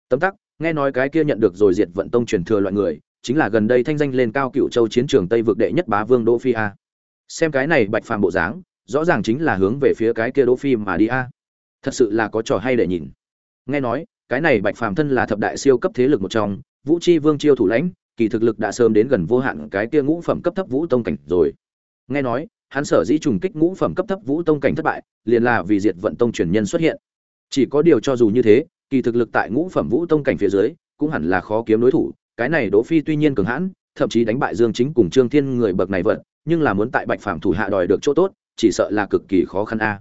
Tấm tắc, nghe nói cái kia nhận được rồi diệt vận tông truyền thừa loại người, chính là gần đây thanh danh lên cao cựu châu chiến trường tây vực đệ nhất bá vương đỗ phi a. Xem cái này bạch phàm bộ dáng, rõ ràng chính là hướng về phía cái kia đỗ phi mà đi a. Thật sự là có trò hay để nhìn. Nghe nói cái này bạch phàm thân là thập đại siêu cấp thế lực một trong, vũ chi vương chiêu thủ lãnh, kỳ thực lực đã sớm đến gần vô hạn cái kia ngũ phẩm cấp thấp vũ tông cảnh rồi. Nghe nói, hắn sở dĩ trùng kích ngũ phẩm cấp thấp vũ tông cảnh thất bại, liền là vì diệt vận tông truyền nhân xuất hiện. Chỉ có điều cho dù như thế, kỳ thực lực tại ngũ phẩm vũ tông cảnh phía dưới, cũng hẳn là khó kiếm đối thủ, cái này đỗ phi tuy nhiên cường hãn, thậm chí đánh bại dương chính cùng trương thiên người bậc này vận, nhưng là muốn tại bạch phàm thủ hạ đòi được chỗ tốt, chỉ sợ là cực kỳ khó khăn a.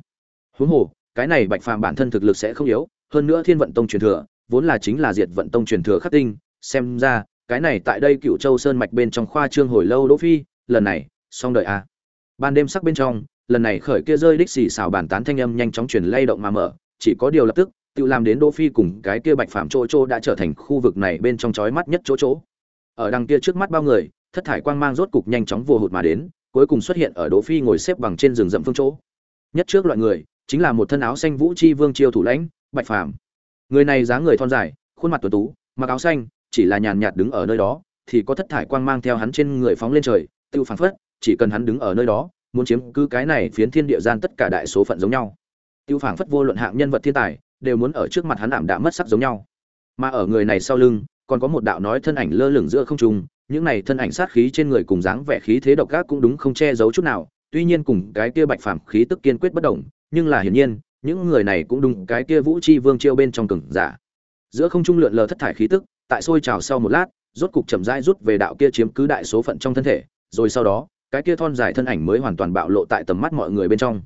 Huống hồ, cái này bạch phàm bản thân thực lực sẽ không yếu hơn nữa thiên vận tông truyền thừa, vốn là chính là diệt vận tông truyền thừa khắc tinh, xem ra, cái này tại đây cựu châu sơn mạch bên trong khoa trương hồi lâu đỗ phi, lần này, xong đợi a à. ban đêm sắc bên trong, lần này khởi kia rơi đích xì xào bàn tán thanh âm nhanh chóng truyền lay động mà mở, chỉ có điều lập tức, tự làm đến đỗ phi cùng cái kia bạch phạm chỗ chỗ đã trở thành khu vực này bên trong chói mắt nhất chỗ chỗ. Ở đằng kia trước mắt bao người, thất thải quang mang rốt cục nhanh chóng vô hụt mà đến, cuối cùng xuất hiện ở đỗ phi ngồi xếp bằng trên rừng rậm phương chỗ. Nhất trước loại người, chính là một thân áo xanh vũ chi vương chiêu thủ lãnh bạch phàm. Người này dáng người thon dài, khuôn mặt tuấn tú, mặc áo xanh, chỉ là nhàn nhạt đứng ở nơi đó, thì có thất thải quang mang theo hắn trên người phóng lên trời, tiêu phản phất, chỉ cần hắn đứng ở nơi đó, muốn chiếm cứ cái này phiến thiên địa gian tất cả đại số phận giống nhau. Tiêu phảng phất vô luận hạng nhân vật thiên tài, đều muốn ở trước mặt hắn ảm đạm mất sắc giống nhau. Mà ở người này sau lưng, còn có một đạo nói thân ảnh lơ lửng giữa không trung, những này thân ảnh sát khí trên người cùng dáng vẻ khí thế độc ác cũng đúng không che giấu chút nào, tuy nhiên cùng cái kia bạch phàm khí tức kiên quyết bất động, nhưng là hiển nhiên những người này cũng đúng cái kia vũ chi vương chiêu bên trong cường giả giữa không trung lượn lờ thất thải khí tức tại sôi trào sau một lát rốt cục chậm rãi rút về đạo kia chiếm cứ đại số phận trong thân thể rồi sau đó cái kia thon dài thân ảnh mới hoàn toàn bạo lộ tại tầm mắt mọi người bên trong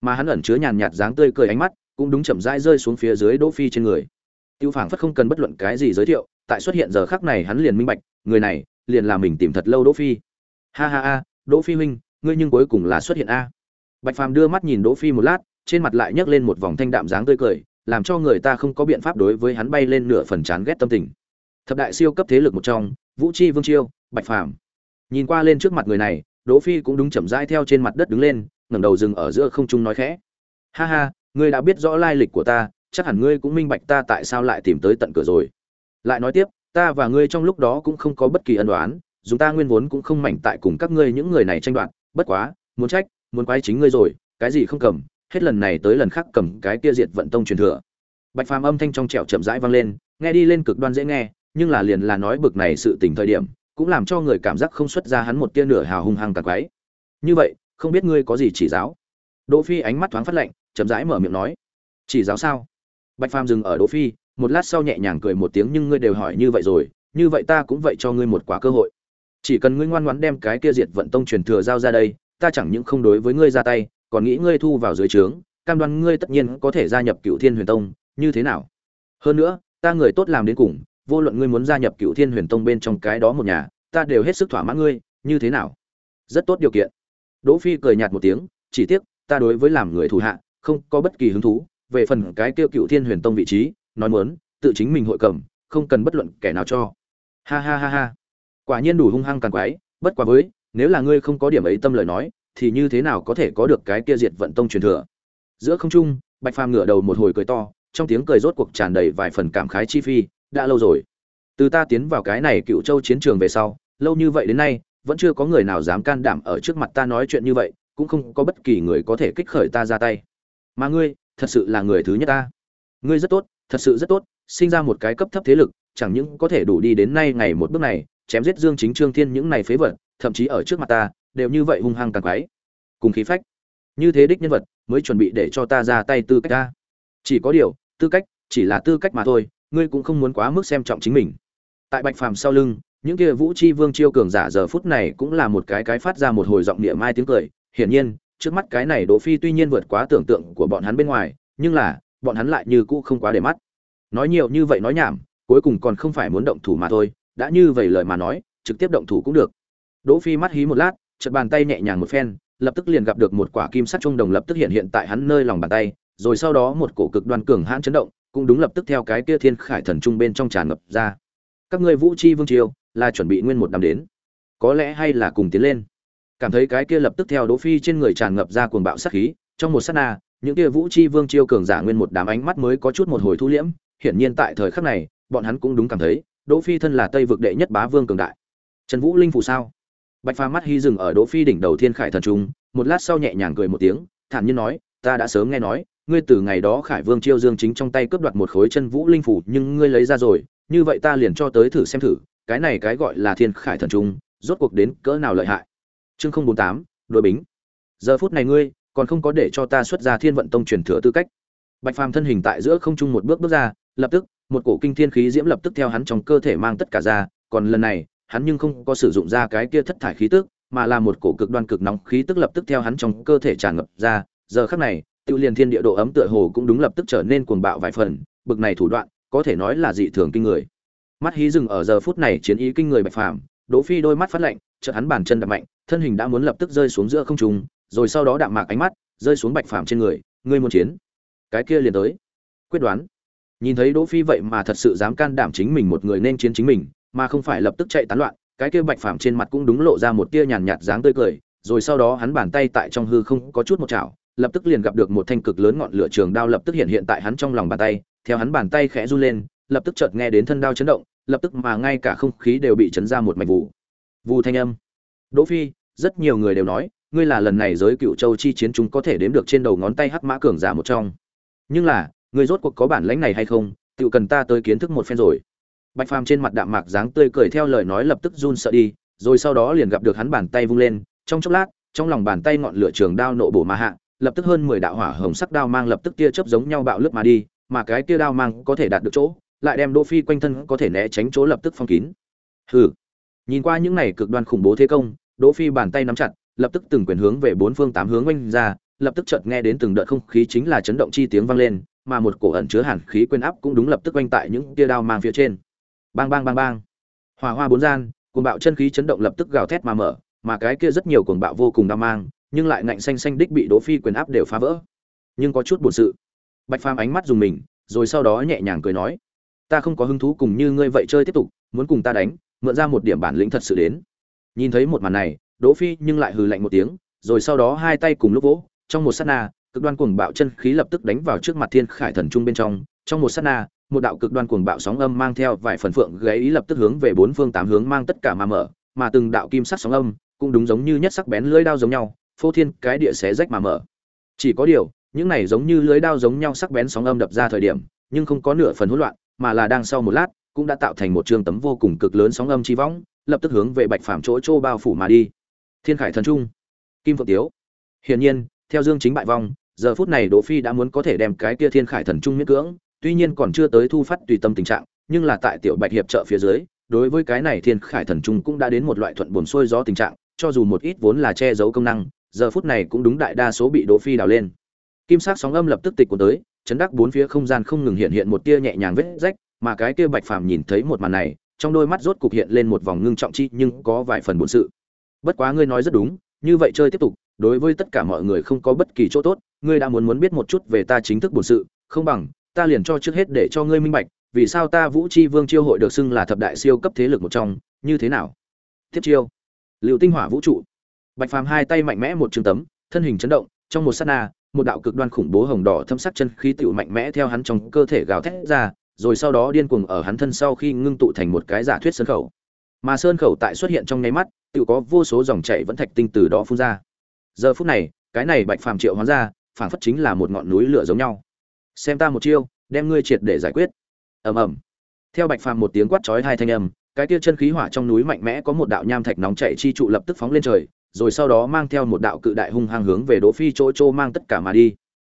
mà hắn ẩn chứa nhàn nhạt dáng tươi cười ánh mắt cũng đúng chậm rãi rơi xuống phía dưới Đỗ Phi trên người. Tiêu Phảng phất không cần bất luận cái gì giới thiệu, tại xuất hiện giờ khắc này hắn liền minh bạch, người này liền là mình tìm thật lâu Đỗ Phi. Ha ha ha, Đỗ Phi huynh, ngươi nhưng cuối cùng là xuất hiện a. Bạch Phàm đưa mắt nhìn Đỗ Phi một lát, trên mặt lại nhấc lên một vòng thanh đạm dáng tươi cười, làm cho người ta không có biện pháp đối với hắn bay lên nửa phần chán ghét tâm tình. Thập đại siêu cấp thế lực một trong, Vũ Chi Vương Chiêu, Bạch Phàm. Nhìn qua lên trước mặt người này, Đỗ Phi cũng đúng chậm rãi theo trên mặt đất đứng lên, ngẩng đầu dừng ở giữa không trung nói khẽ: "Ha ha, ngươi đã biết rõ lai lịch của ta chắc hẳn ngươi cũng minh bạch ta tại sao lại tìm tới tận cửa rồi lại nói tiếp ta và ngươi trong lúc đó cũng không có bất kỳ ân đoán dùng ta nguyên vốn cũng không mảnh tại cùng các ngươi những người này tranh đoạt bất quá muốn trách muốn quay chính ngươi rồi cái gì không cầm hết lần này tới lần khác cầm cái kia diệt vận tông truyền thừa. Bạch phàm âm thanh trong trẻo chậm rãi vang lên, nghe đi lên cực đoan dễ nghe, nhưng là liền là nói bực này sự tình thời điểm, cũng làm cho người cảm giác không xuất ra hắn một tia nửa hào hung hăng tạc quái. Như vậy, không biết ngươi có gì chỉ giáo? Đỗ phi ánh mắt thoáng phát lạnh, chậm rãi mở miệng nói. Chỉ giáo sao? Bạch phàm dừng ở đỗ phi, một lát sau nhẹ nhàng cười một tiếng nhưng ngươi đều hỏi như vậy rồi, như vậy ta cũng vậy cho ngươi một quả cơ hội. Chỉ cần ngươi ngoan ngoãn đem cái kia diệt vận tông truyền thừa giao ra đây, ta chẳng những không đối với ngươi ra tay còn nghĩ ngươi thu vào dưới trướng, cam đoan ngươi tất nhiên có thể gia nhập cựu thiên huyền tông, như thế nào? Hơn nữa, ta người tốt làm đến cùng, vô luận ngươi muốn gia nhập cựu thiên huyền tông bên trong cái đó một nhà, ta đều hết sức thỏa mãn ngươi, như thế nào? Rất tốt điều kiện. Đỗ phi cười nhạt một tiếng, chỉ tiếc, ta đối với làm người thủ hạ, không có bất kỳ hứng thú, về phần cái tiêu cựu thiên huyền tông vị trí, nói muốn, tự chính mình hội cầm, không cần bất luận kẻ nào cho. Ha ha ha ha. Quả nhiên đủ hung hăng càng quái bất quá với, nếu là ngươi không có điểm ấy tâm lời nói thì như thế nào có thể có được cái kia diệt vận tông truyền thừa? Giữa không trung, bạch phàm ngửa đầu một hồi cười to, trong tiếng cười rốt cuộc tràn đầy vài phần cảm khái chi phi, đã lâu rồi. Từ ta tiến vào cái này cựu châu chiến trường về sau, lâu như vậy đến nay, vẫn chưa có người nào dám can đảm ở trước mặt ta nói chuyện như vậy, cũng không có bất kỳ người có thể kích khởi ta ra tay. Mà ngươi, thật sự là người thứ nhất ta. Ngươi rất tốt, thật sự rất tốt, sinh ra một cái cấp thấp thế lực, chẳng những có thể đủ đi đến nay ngày một bước này, chém giết dương chính trương thiên những này phế vật, thậm chí ở trước mặt ta đều như vậy hung hăng càng quái. Cùng khí phách. Như thế đích nhân vật, mới chuẩn bị để cho ta ra tay tư cách ta. Chỉ có điều, tư cách, chỉ là tư cách mà thôi, ngươi cũng không muốn quá mức xem trọng chính mình. Tại bạch phàm sau lưng, những kia vũ chi vương chiêu cường giả giờ phút này cũng là một cái cái phát ra một hồi giọng địa mai tiếng cười. Hiển nhiên, trước mắt cái này đỗ phi tuy nhiên vượt quá tưởng tượng của bọn hắn bên ngoài, nhưng là, bọn hắn lại như cũ không quá để mắt. Nói nhiều như vậy nói nhảm, cuối cùng còn không phải muốn động thủ mà thôi, đã như vậy lời mà nói, trực tiếp động thủ cũng được. Đỗ phi mắt hí một lát chợt bàn tay nhẹ nhàng một phen, lập tức liền gặp được một quả kim sắt trung đồng lập tức hiện hiện tại hắn nơi lòng bàn tay, rồi sau đó một cổ cực đoan cường hãn chấn động, cũng đúng lập tức theo cái kia thiên khải thần trung bên trong tràn ngập ra. Các ngươi vũ chi vương triều, là chuẩn bị nguyên một năm đến. Có lẽ hay là cùng tiến lên. Cảm thấy cái kia lập tức theo đỗ phi trên người tràn ngập ra cuồng bạo sát khí, trong một sát na, những kia vũ chi vương triều cường giả nguyên một đám ánh mắt mới có chút một hồi thu liễm. Hiển nhiên tại thời khắc này, bọn hắn cũng đúng cảm thấy, đỗ phi thân là tây vực đệ nhất bá vương cường đại. Trần vũ linh phù sao? Bạch pha mắt hy dừng ở đỗ phi đỉnh đầu thiên khải thần trung, một lát sau nhẹ nhàng cười một tiếng, thản nhiên nói, ta đã sớm nghe nói, ngươi từ ngày đó khải vương chiêu dương chính trong tay cướp đoạt một khối chân vũ linh phủ, nhưng ngươi lấy ra rồi, như vậy ta liền cho tới thử xem thử, cái này cái gọi là thiên khải thần trung, rốt cuộc đến cỡ nào lợi hại? Chương không bốn tám, đội bính. Giờ phút này ngươi, còn không có để cho ta xuất ra thiên vận tông truyền thừa tư cách. Bạch phàm thân hình tại giữa không trung một bước bước ra, lập tức, một cổ kinh thiên khí diễm lập tức theo hắn trong cơ thể mang tất cả ra, còn lần này hắn nhưng không có sử dụng ra cái kia thất thải khí tức, mà là một cổ cực đoan cực nóng khí tức lập tức theo hắn trong cơ thể tràn ngập ra. Giờ khắc này, tiêu liền thiên địa độ ấm tựa hồ cũng đúng lập tức trở nên cuồng bạo vài phần, bực này thủ đoạn, có thể nói là dị thường kinh người. Mắt hí dừng ở giờ phút này chiến ý kinh người bạch phàm, đỗ phi đôi mắt phát lạnh, chợt hắn bàn chân đập mạnh, thân hình đã muốn lập tức rơi xuống giữa không trung, rồi sau đó đạm mạc ánh mắt, rơi xuống bạch phàm trên người, ngươi muốn chiến? Cái kia liền tới. Quyết đoán. Nhìn thấy đỗ phi vậy mà thật sự dám can đảm chính mình một người nên chiến chính mình mà không phải lập tức chạy tán loạn, cái kia bạch phàm trên mặt cũng đúng lộ ra một tia nhàn nhạt dáng tươi cười, rồi sau đó hắn bàn tay tại trong hư không có chút một chảo, lập tức liền gặp được một thanh cực lớn ngọn lửa trường đao lập tức hiện hiện tại hắn trong lòng bàn tay, theo hắn bàn tay khẽ run lên, lập tức chợt nghe đến thân đao chấn động, lập tức mà ngay cả không khí đều bị chấn ra một mảnh vụ vụ thanh âm. Đỗ phi, rất nhiều người đều nói, ngươi là lần này giới cựu châu chi chiến chúng có thể đếm được trên đầu ngón tay hắc mã cường giả một trong. Nhưng là, ngươi rốt cuộc có bản lãnh này hay không? Tự cần ta tới kiến thức một phen rồi bạch phàm trên mặt đạm mạc dáng tươi cười theo lời nói lập tức run sợ đi, rồi sau đó liền gặp được hắn bàn tay vung lên, trong chốc lát, trong lòng bàn tay ngọn lửa trường đao nộ bổ mà hạ, lập tức hơn mười đạo hỏa hồng sắc đao mang lập tức tia chớp giống nhau bạo lướt mà đi, mà cái tia đao mang có thể đạt được chỗ, lại đem đỗ phi quanh thân có thể né tránh chỗ lập tức phong kín. Hừ. Nhìn qua những này cực đoan khủng bố thế công, đỗ phi bàn tay nắm chặt, lập tức từng quyền hướng về bốn phương tám hướng quanh ra, lập tức chợt nghe đến từng đợt không khí chính là chấn động chi tiếng vang lên, mà một cổ ẩn chứa hàn khí quên áp cũng đúng lập tức quanh tại những tia đao mang phía trên bang bang bang bang. Hỏa hoa bốn gian, cuồng bạo chân khí chấn động lập tức gào thét mà mở, mà cái kia rất nhiều cuồng bạo vô cùng đau mang, nhưng lại ngạnh xanh xanh đích bị đỗ phi quyền áp đều phá vỡ. Nhưng có chút buồn sự. Bạch phàm ánh mắt dùng mình, rồi sau đó nhẹ nhàng cười nói, ta không có hứng thú cùng như ngươi vậy chơi tiếp tục, muốn cùng ta đánh, mượn ra một điểm bản lĩnh thật sự đến. Nhìn thấy một màn này, đỗ phi nhưng lại hừ lạnh một tiếng, rồi sau đó hai tay cùng lúc vỗ, trong một sát na, cực đoan cuồng bạo chân khí lập tức đánh vào trước mặt thiên khải thần trung bên trong trong một sát na một đạo cực đoan cuồng bạo sóng âm mang theo vài phần phượng gáy ý lập tức hướng về bốn phương tám hướng mang tất cả mà mở, mà từng đạo kim sắc sóng âm cũng đúng giống như nhất sắc bén lưỡi đao giống nhau, phô thiên cái địa xé rách mà mở. Chỉ có điều, những này giống như lưỡi đao giống nhau sắc bén sóng âm đập ra thời điểm, nhưng không có nửa phần hỗn loạn, mà là đang sau một lát cũng đã tạo thành một trường tấm vô cùng cực lớn sóng âm chi võng, lập tức hướng về bạch phàm chỗ chô bao phủ mà đi. Thiên khải thần trung, kim phượng tiếu. Hiển nhiên, theo dương chính bại vong, giờ phút này đỗ phi đã muốn có thể đem cái kia thiên khải thần trung miễn cưỡng tuy nhiên còn chưa tới thu phát tùy tâm tình trạng, nhưng là tại tiểu bạch hiệp trợ phía dưới, đối với cái này thiên khải thần trung cũng đã đến một loại thuận buồn xuôi gió tình trạng, cho dù một ít vốn là che giấu công năng, giờ phút này cũng đúng đại đa số bị đỗ phi đào lên. Kim sắc sóng âm lập tức tịch của tới, chấn đắc bốn phía không gian không ngừng hiện hiện một tia nhẹ nhàng vết rách, mà cái kia bạch phàm nhìn thấy một màn này, trong đôi mắt rốt cục hiện lên một vòng ngưng trọng chi nhưng có vài phần buồn sự. Bất quá ngươi nói rất đúng, như vậy chơi tiếp tục, đối với tất cả mọi người không có bất kỳ chỗ tốt, ngươi đã muốn muốn biết một chút về ta chính thức bổn sự, không bằng ta liền cho trước hết để cho ngươi minh bạch, vì sao ta vũ chi vương chiêu hội được xưng là thập đại siêu cấp thế lực một trong, như thế nào? Tiếp chiêu. Lưu tinh hỏa vũ trụ. Bạch phàm hai tay mạnh mẽ một trường tấm, thân hình chấn động, trong một sát na, một đạo cực đoan khủng bố hồng đỏ thâm sắc chân khí tụ mạnh mẽ theo hắn trong cơ thể gào thét ra, rồi sau đó điên cuồng ở hắn thân sau khi ngưng tụ thành một cái giả thuyết sơn khẩu. Mà sơn khẩu tại xuất hiện trong nháy mắt tự có vô số dòng chảy vẫn thạch tinh từ đó phun ra. Giờ phút này, cái này bạch phàm triệu hóa ra phản phất chính là một ngọn núi lửa giống nhau xem ta một chiêu đem ngươi triệt để giải quyết ầm ầm theo bạch phàm một tiếng quát chói hai thanh âm cái kia chân khí hỏa trong núi mạnh mẽ có một đạo nham thạch nóng chảy chi trụ lập tức phóng lên trời rồi sau đó mang theo một đạo cự đại hung hăng hướng về Đỗ Phi chỗ chỗ mang tất cả mà đi.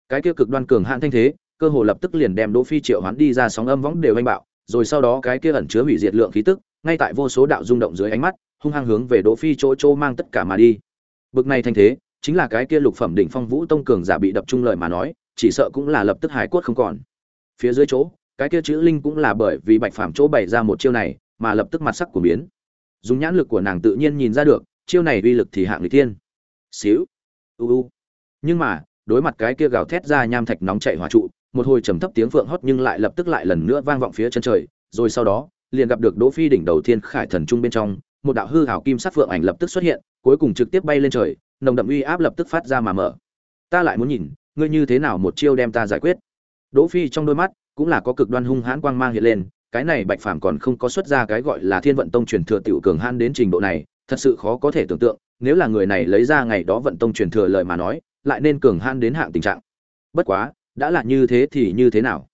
Cái kia cực đoan cường hãn thanh thế, cơ hồ lập tức liền đem Đỗ Phi triệu hoán đi ra sóng âm võng đều anh bạo, rồi sau đó cái kia ẩn chứa hủy diệt lượng khí tức, ngay tại vô số đạo rung động dưới ánh mắt, hung hăng hướng về Đỗ Phi chỗ chỗ mang tất cả mà đi. Bực này thanh thế, chính là cái kia lục phẩm đỉnh phong vũ tông cường giả bị đập trung lợi mà nói, chỉ sợ cũng là lập tức hải cốt không còn. Phía dưới chỗ, cái kia chữ linh cũng là bởi vì bạch phàm chỗ bày ra một chiêu này, mà lập tức mặt sắc của biến. Dùng nhãn lực của nàng tự nhiên nhìn ra được, chiêu này uy lực thì hạng người thiên xíu u u nhưng mà đối mặt cái kia gào thét ra nham thạch nóng chạy hỏa trụ một hồi trầm thấp tiếng phượng hót nhưng lại lập tức lại lần nữa vang vọng phía chân trời rồi sau đó liền gặp được đỗ phi đỉnh đầu thiên khải thần trung bên trong một đạo hư hảo kim sắc phượng ảnh lập tức xuất hiện cuối cùng trực tiếp bay lên trời nồng đậm uy áp lập tức phát ra mà mở ta lại muốn nhìn ngươi như thế nào một chiêu đem ta giải quyết? Đỗ phi trong đôi mắt cũng là có cực đoan hung hãn quang mang hiện lên, cái này bạch phàm còn không có xuất ra cái gọi là thiên vận tông truyền thừa tiểu cường hãn đến trình độ này, thật sự khó có thể tưởng tượng, nếu là người này lấy ra ngày đó vận tông truyền thừa lời mà nói, lại nên cường hãn đến hạng tình trạng. Bất quá, đã là như thế thì như thế nào?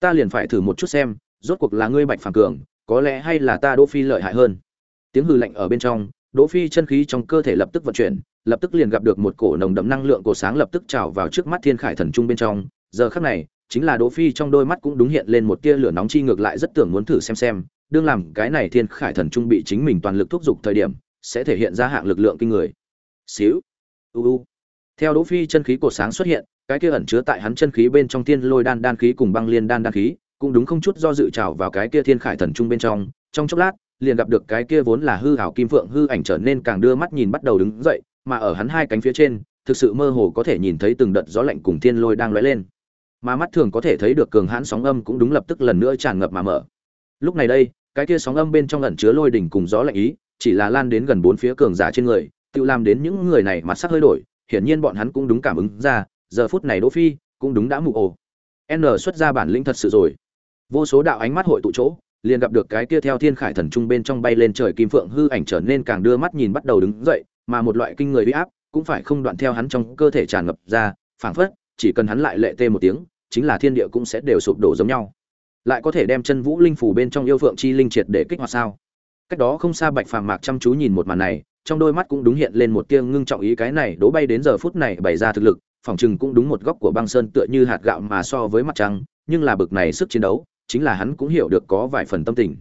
Ta liền phải thử một chút xem, rốt cuộc là ngươi bạch phàm cường, có lẽ hay là ta đỗ phi lợi hại hơn? Tiếng hư lạnh ở bên trong, đỗ phi chân khí trong cơ thể lập tức vận chuyển lập tức liền gặp được một cổ nồng đậm năng lượng cổ sáng lập tức trào vào trước mắt thiên khải thần trung bên trong. Giờ khắc này, chính là đỗ phi trong đôi mắt cũng đúng hiện lên một tia lửa nóng chi ngược lại rất tưởng muốn thử xem xem, đương làm cái này thiên khải thần trung bị chính mình toàn lực thúc giục thời điểm, sẽ thể hiện ra hạng lực lượng kinh người. Xíu, u u. Theo đỗ phi chân khí cổ sáng xuất hiện, cái kia ẩn chứa tại hắn chân khí bên trong thiên lôi đan đan khí cùng băng liên đan đan khí, cũng đúng không chút do dự trào vào cái kia thiên khải thần trung bên trong. Trong chốc lát, liền gặp được cái kia vốn là hư ảo kim phượng hư ảnh trở nên càng đưa mắt nhìn bắt đầu đứng dậy mà ở hắn hai cánh phía trên thực sự mơ hồ có thể nhìn thấy từng đợt gió lạnh cùng thiên lôi đang lóe lên mà mắt thường có thể thấy được cường hãn sóng âm cũng đúng lập tức lần nữa tràn ngập mà mở lúc này đây cái kia sóng âm bên trong ẩn chứa lôi đỉnh cùng gió lạnh ý chỉ là lan đến gần bốn phía cường giả trên người, tự làm đến những người này mặt sắc hơi đổi, hiển nhiên bọn hắn cũng đúng cảm ứng ra, giờ phút này Đỗ Phi cũng đúng đã mù ồ. N xuất ra bản lĩnh thật sự rồi. Vô số đạo ánh mắt hội tụ chỗ, liền gặp được cái kia theo thiên khải thần trung bên trong bay lên trời kim phượng hư ảnh trở nên càng đưa mắt nhìn bắt đầu đứng dậy, mà một loại kinh người uy áp cũng phải không đoạn theo hắn trong cơ thể tràn ngập ra, phảng phất chỉ cần hắn lại lệ tê một tiếng, chính là thiên địa cũng sẽ đều sụp đổ giống nhau. Lại có thể đem chân vũ linh phủ bên trong yêu phượng chi linh triệt để kích hoạt sao? cách đó không xa bạch phàm mạc chăm chú nhìn một màn này trong đôi mắt cũng đúng hiện lên một tia ngưng trọng ý cái này đố bay đến giờ phút này bày ra thực lực phỏng chừng cũng đúng một góc của băng sơn tựa như hạt gạo mà so với mặt trăng nhưng là bực này sức chiến đấu chính là hắn cũng hiểu được có vài phần tâm tình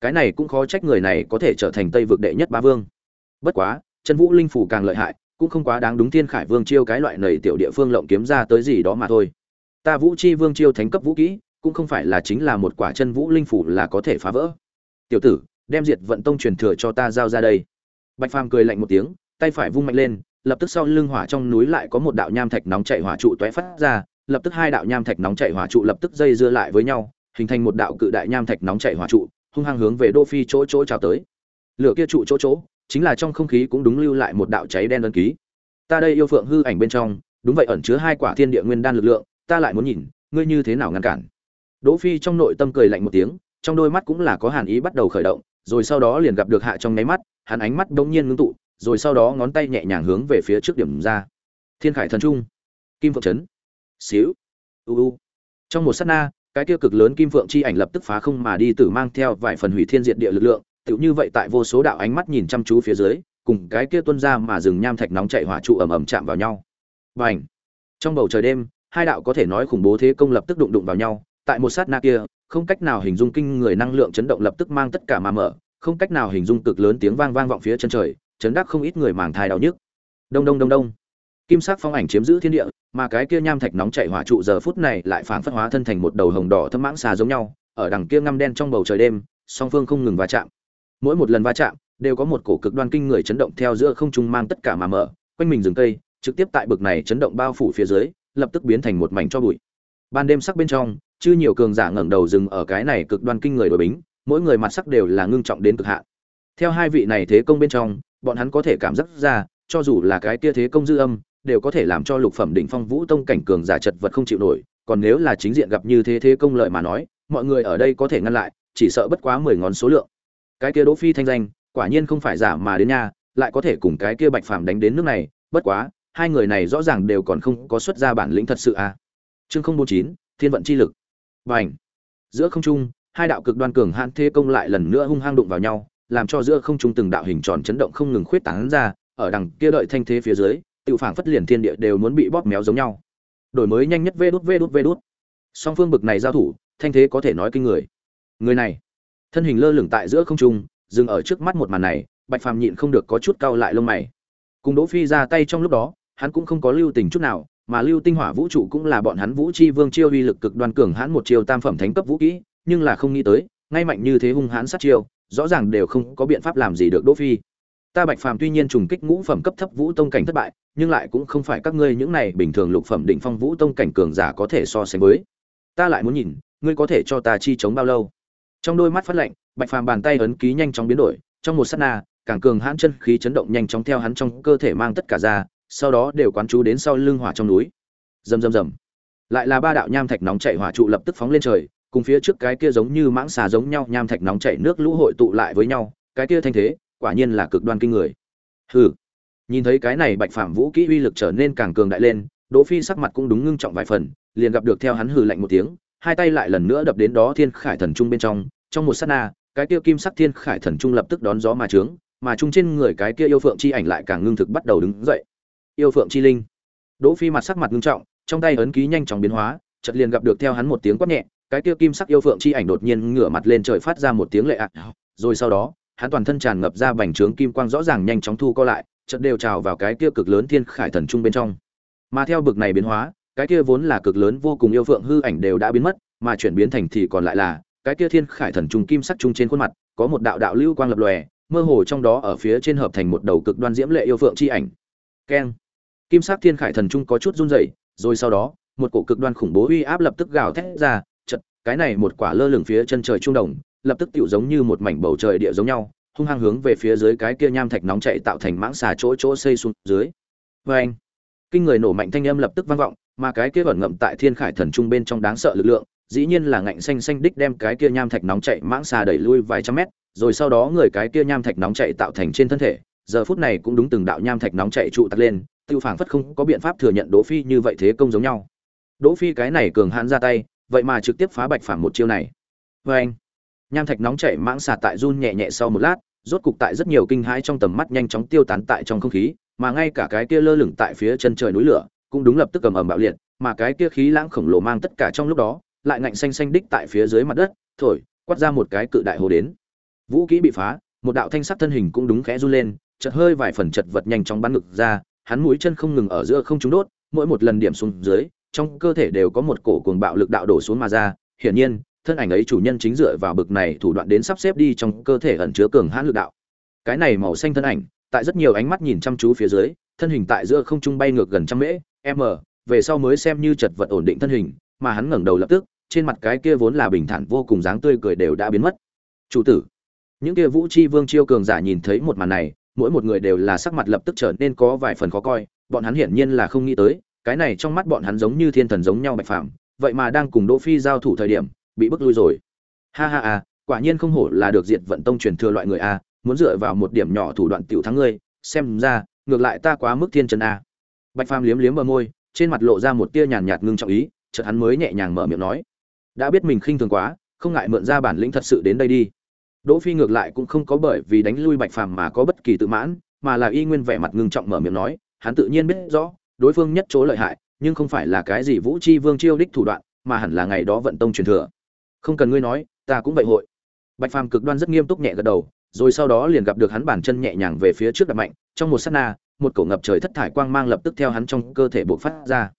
cái này cũng khó trách người này có thể trở thành tây vực đệ nhất ba vương bất quá chân vũ linh phủ càng lợi hại, cũng không quá đáng đúng thiên khải vương chiêu cái loại nầy tiểu địa phương lộng kiếm ra tới gì đó mà thôi. Ta vũ chi vương chiêu thánh cấp vũ kỹ, cũng không phải là chính là một quả chân vũ linh phủ là có thể phá vỡ. Tiểu tử, đem diệt vận tông truyền thừa cho ta giao ra đây. Bạch phàm cười lạnh một tiếng, tay phải vung mạnh lên, lập tức sau lưng hỏa trong núi lại có một đạo nham thạch nóng chảy hỏa trụ tóe phát ra, lập tức hai đạo nham thạch nóng chảy hỏa trụ lập tức dây dưa lại với nhau, hình thành một đạo cự đại nham thạch nóng chảy hỏa trụ, hung hăng hướng về đô phi chỗ chỗ trào tới. Lửa kia trụ chỗ chỗ chính là trong không khí cũng đúng lưu lại một đạo cháy đen đơn ký ta đây yêu phượng hư ảnh bên trong đúng vậy ẩn chứa hai quả thiên địa nguyên đan lực lượng ta lại muốn nhìn ngươi như thế nào ngăn cản đỗ phi trong nội tâm cười lạnh một tiếng trong đôi mắt cũng là có hàn ý bắt đầu khởi động rồi sau đó liền gặp được hạ trong nháy mắt, hắn ánh mắt bỗng nhiên ngưng tụ, rồi sau đó ngón tay nhẹ nhàng hướng về phía trước điểm ra. Thiên Khải thần trung, Kim Phượng chấn. Xíu. U u. Trong một sát na, cái kia cực lớn kim phượng chi ảnh lập tức phá không mà đi tử mang theo vài phần hủy thiên diệt địa lực lượng, tựu như vậy tại vô số đạo ánh mắt nhìn chăm chú phía dưới, cùng cái kia tuôn ra mà rừng nham thạch nóng chảy hỏa trụ ầm ầm chạm vào nhau. Bành! Trong bầu trời đêm, hai đạo có thể nói khủng bố thế công lập tức đụng đụng vào nhau, tại một sát na kia, không cách nào hình dung kinh người năng lượng chấn động lập tức mang tất cả mà mở, không cách nào hình dung cực lớn tiếng vang vang vọng phía chân trời, chấn đắc không ít người màng thai đau nhức. Đông đông đông đông. Kim sắc phong ảnh chiếm giữ thiên địa, mà cái kia nham thạch nóng chảy hỏa trụ giờ phút này lại phản phất hóa thân thành một đầu hồng đỏ thâm mãng xà giống nhau, ở đằng kia ngăm đen trong bầu trời đêm, song phương không ngừng va chạm. Mỗi một lần va chạm, đều có một cổ cực đoan kinh người chấn động theo giữa không trung mang tất cả mà mở, quanh mình rừng cây, trực tiếp tại bực này chấn động bao phủ phía dưới lập tức biến thành một mảnh cho bụi. Ban đêm sắc bên trong chưa nhiều cường giả ngẩng đầu dừng ở cái này cực đoan kinh người đội bính mỗi người mặt sắc đều là ngưng trọng đến cực hạn. Theo hai vị này thế công bên trong bọn hắn có thể cảm giác ra cho dù là cái kia thế công dư âm đều có thể làm cho lục phẩm đỉnh phong vũ tông cảnh cường giả chật vật không chịu nổi còn nếu là chính diện gặp như thế thế công lợi mà nói mọi người ở đây có thể ngăn lại chỉ sợ bất quá mười ngón số lượng cái kia đỗ phi thanh danh, quả nhiên không phải giả mà đến nha, lại có thể cùng cái kia bạch phàm đánh đến nước này, bất quá, hai người này rõ ràng đều còn không có xuất ra bản lĩnh thật sự à. Chương không bốn chín, thiên vận chi lực. Bành. giữa không trung, hai đạo cực đoan cường hãn thế công lại lần nữa hung hăng đụng vào nhau, làm cho giữa không trung từng đạo hình tròn chấn động không ngừng khuyết tán ra, ở đằng kia đợi thanh thế phía dưới tiểu phảng phất liền thiên địa đều muốn bị bóp méo giống nhau. Đổi mới nhanh nhất vê đút vê đút vê đút. Song phương bực này giao thủ, thanh thế có thể nói kinh người. Người này thân hình lơ lửng tại giữa không trung, dừng ở trước mắt một màn này, bạch phàm nhịn không được có chút cau lại lông mày. Cùng đỗ phi ra tay trong lúc đó, hắn cũng không có lưu tình chút nào, mà lưu tinh hỏa vũ trụ cũng là bọn hắn vũ chi vương chiêu uy lực cực đoan cường hãn một chiêu tam phẩm thánh cấp vũ kỹ, nhưng là không nghĩ tới, ngay mạnh như thế hung hãn sát chiêu, rõ ràng đều không có biện pháp làm gì được đỗ phi. Ta bạch phàm tuy nhiên trùng kích ngũ phẩm cấp thấp vũ tông cảnh thất bại, nhưng lại cũng không phải các ngươi những này bình thường lục phẩm định phong vũ tông cảnh cường giả có thể so sánh với. Ta lại muốn nhìn, ngươi có thể cho ta chi chống bao lâu? Trong đôi mắt phát lạnh, bạch phàm bàn tay ấn ký nhanh chóng biến đổi, trong một sát na, càng cường hãn chân khí chấn động nhanh chóng theo hắn trong cơ thể mang tất cả ra, sau đó đều quán chú đến sau lưng hỏa trong núi. Rầm rầm rầm. Lại là ba đạo nham thạch nóng chảy hỏa trụ lập tức phóng lên trời, cùng phía trước cái kia giống như mãng xà giống nhau nham thạch nóng chảy nước lũ hội tụ lại với nhau, cái kia thanh thế, quả nhiên là cực đoan kinh người. Hừ. Nhìn thấy cái này bạch phàm vũ kỹ uy lực trở nên càng cường đại lên, đỗ phi sắc mặt cũng đúng ngưng trọng vài phần, liền gặp được theo hắn hừ lạnh một tiếng hai tay lại lần nữa đập đến đó thiên khải thần trung bên trong trong một sát na, cái kia kim sắc thiên khải thần trung lập tức đón gió mà trướng, mà trung trên người cái kia yêu phượng chi ảnh lại càng ngưng thực bắt đầu đứng dậy. Yêu phượng chi linh. Đỗ phi mặt sắc mặt ngưng trọng, trong tay ấn ký nhanh chóng biến hóa, chợt liền gặp được theo hắn một tiếng quát nhẹ, cái kia kim sắc yêu phượng chi ảnh đột nhiên ngửa mặt lên trời phát ra một tiếng lệ ạc rồi sau đó, hắn toàn thân tràn ngập ra bành trướng kim quang rõ ràng nhanh chóng thu co lại, chợt đều trào vào cái kia cực lớn thiên khải thần trung bên trong. Mà theo bực này biến hóa cái kia vốn là cực lớn vô cùng yêu phượng hư ảnh đều đã biến mất, mà chuyển biến thành thì còn lại là, cái kia thiên khải thần trùng kim sắc trung trên khuôn mặt, có một đạo đạo lưu quang lập lòe, mơ hồ trong đó ở phía trên hợp thành một đầu cực đoan diễm lệ yêu phượng chi ảnh. Keng. Kim sắc thiên khải thần trung có chút run rẩy, rồi sau đó, một cổ cực đoan khủng bố uy áp lập tức gào thét ra chật cái này một quả lơ lửng phía chân trời trung đồng lập tức tựu giống như một mảnh bầu trời địa giống nhau, hung hăng hướng về phía dưới cái kia nham thạch nóng chảy tạo thành mãng xà chỗ chỗ xây xuống dưới. Vô anh kinh người nổ mạnh thanh âm lập tức vang vọng mà cái kia ẩn ngậm tại thiên khải thần trung bên trong đáng sợ lực lượng, dĩ nhiên là ngạnh xanh xanh đích đem cái kia nham thạch nóng chạy mãng xà đẩy lui vài trăm mét, rồi sau đó người cái kia nham thạch nóng chạy tạo thành trên thân thể, giờ phút này cũng đúng từng đạo nham thạch nóng chạy trụ tắt lên, tiêu phảng phất không có biện pháp thừa nhận đỗ phi như vậy thế công giống nhau. Đỗ phi cái này cường hãn ra tay, vậy mà trực tiếp phá bạch phản một chiêu này. Với anh, nham thạch nóng chảy mãng xà tại run nhẹ nhẹ sau một lát, rốt cục tại rất nhiều kinh hãi trong tầm mắt nhanh chóng tiêu tán tại trong không khí, mà ngay cả cái kia lơ lửng tại phía chân trời núi lửa cũng đúng lập tức cầm ầm bạo liệt, mà cái kia khí lãng khổng lồ mang tất cả trong lúc đó, lại ngạnh xanh xanh đích tại phía dưới mặt đất, thổi, quát ra một cái cự đại hồ đến. Vũ kỹ bị phá, một đạo thanh sắc thân hình cũng đúng khẽ run lên, chợt hơi vài phần chật vật nhanh chóng bắn ngực ra, hắn mũi chân không ngừng ở giữa không trúng đốt, mỗi một lần điểm xuống dưới, trong cơ thể đều có một cổ cuồng bạo lực đạo đổ xuống mà ra, hiển nhiên, thân ảnh ấy chủ nhân chính dựa vào bực này thủ đoạn đến sắp xếp đi trong cơ thể ẩn chứa cường hãn lực đạo. Cái này màu xanh thân ảnh, tại rất nhiều ánh mắt nhìn chăm chú phía dưới, thân hình tại giữa không trung bay ngược gần trăm mễ m, về sau mới xem như chật vật ổn định thân hình, mà hắn ngẩng đầu lập tức, trên mặt cái kia vốn là bình thản vô cùng dáng tươi cười đều đã biến mất. Chủ tử, những kia vũ chi vương chiêu cường giả nhìn thấy một màn này, mỗi một người đều là sắc mặt lập tức trở nên có vài phần khó coi, bọn hắn hiển nhiên là không nghĩ tới, cái này trong mắt bọn hắn giống như thiên thần giống nhau bạch phạm vậy mà đang cùng đỗ phi giao thủ thời điểm, bị bức lui rồi. Ha ha à quả nhiên không hổ là được diệt vận tông truyền thừa loại người a, muốn dựa vào một điểm nhỏ thủ đoạn tiểu thắng ngươi, xem ra, ngược lại ta quá mức thiên chân a bạch phàm liếm liếm bờ môi, trên mặt lộ ra một tia nhàn nhạt ngưng trọng ý, chợt hắn mới nhẹ nhàng mở miệng nói, đã biết mình khinh thường quá, không ngại mượn ra bản lĩnh thật sự đến đây đi. Đỗ phi ngược lại cũng không có bởi vì đánh lui bạch phàm mà có bất kỳ tự mãn, mà là y nguyên vẻ mặt ngưng trọng mở miệng nói, hắn tự nhiên biết rõ, đối phương nhất chỗ lợi hại, nhưng không phải là cái gì vũ chi vương chiêu đích thủ đoạn, mà hẳn là ngày đó vận tông truyền thừa. Không cần ngươi nói, ta cũng vậy hội. Bạch phàm cực đoan rất nghiêm túc nhẹ gật đầu, rồi sau đó liền gặp được hắn bàn chân nhẹ nhàng về phía trước đập mạnh, trong một sát na một cổ ngập trời thất thải quang mang lập tức theo hắn trong cơ thể bộc phát ra.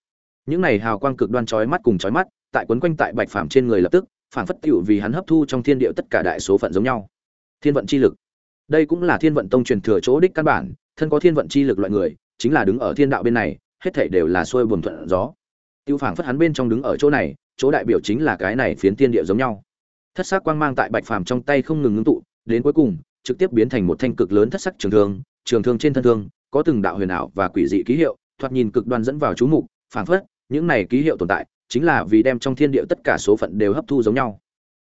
Những này hào quang cực đoan chói mắt cùng chói mắt, tại quấn quanh tại bạch phàm trên người lập tức phản phất tựu vì hắn hấp thu trong thiên địa tất cả đại số phận giống nhau. Thiên vận chi lực. Đây cũng là thiên vận tông truyền thừa chỗ đích căn bản, thân có thiên vận chi lực loại người, chính là đứng ở thiên đạo bên này, hết thảy đều là xuôi buồm thuận gió. Tiêu phảng phất hắn bên trong đứng ở chỗ này, chỗ đại biểu chính là cái này phiến thiên địa giống nhau. Thất sắc quang mang tại bạch phàm trong tay không ngừng ngưng tụ, đến cuối cùng, trực tiếp biến thành một thanh cực lớn thất sắc trường thương trường thương trên thân thương có từng đạo huyền ảo và quỷ dị ký hiệu, thoạt nhìn cực đoan dẫn vào chú mục, phảng phất, những này ký hiệu tồn tại, chính là vì đem trong thiên địa tất cả số phận đều hấp thu giống nhau.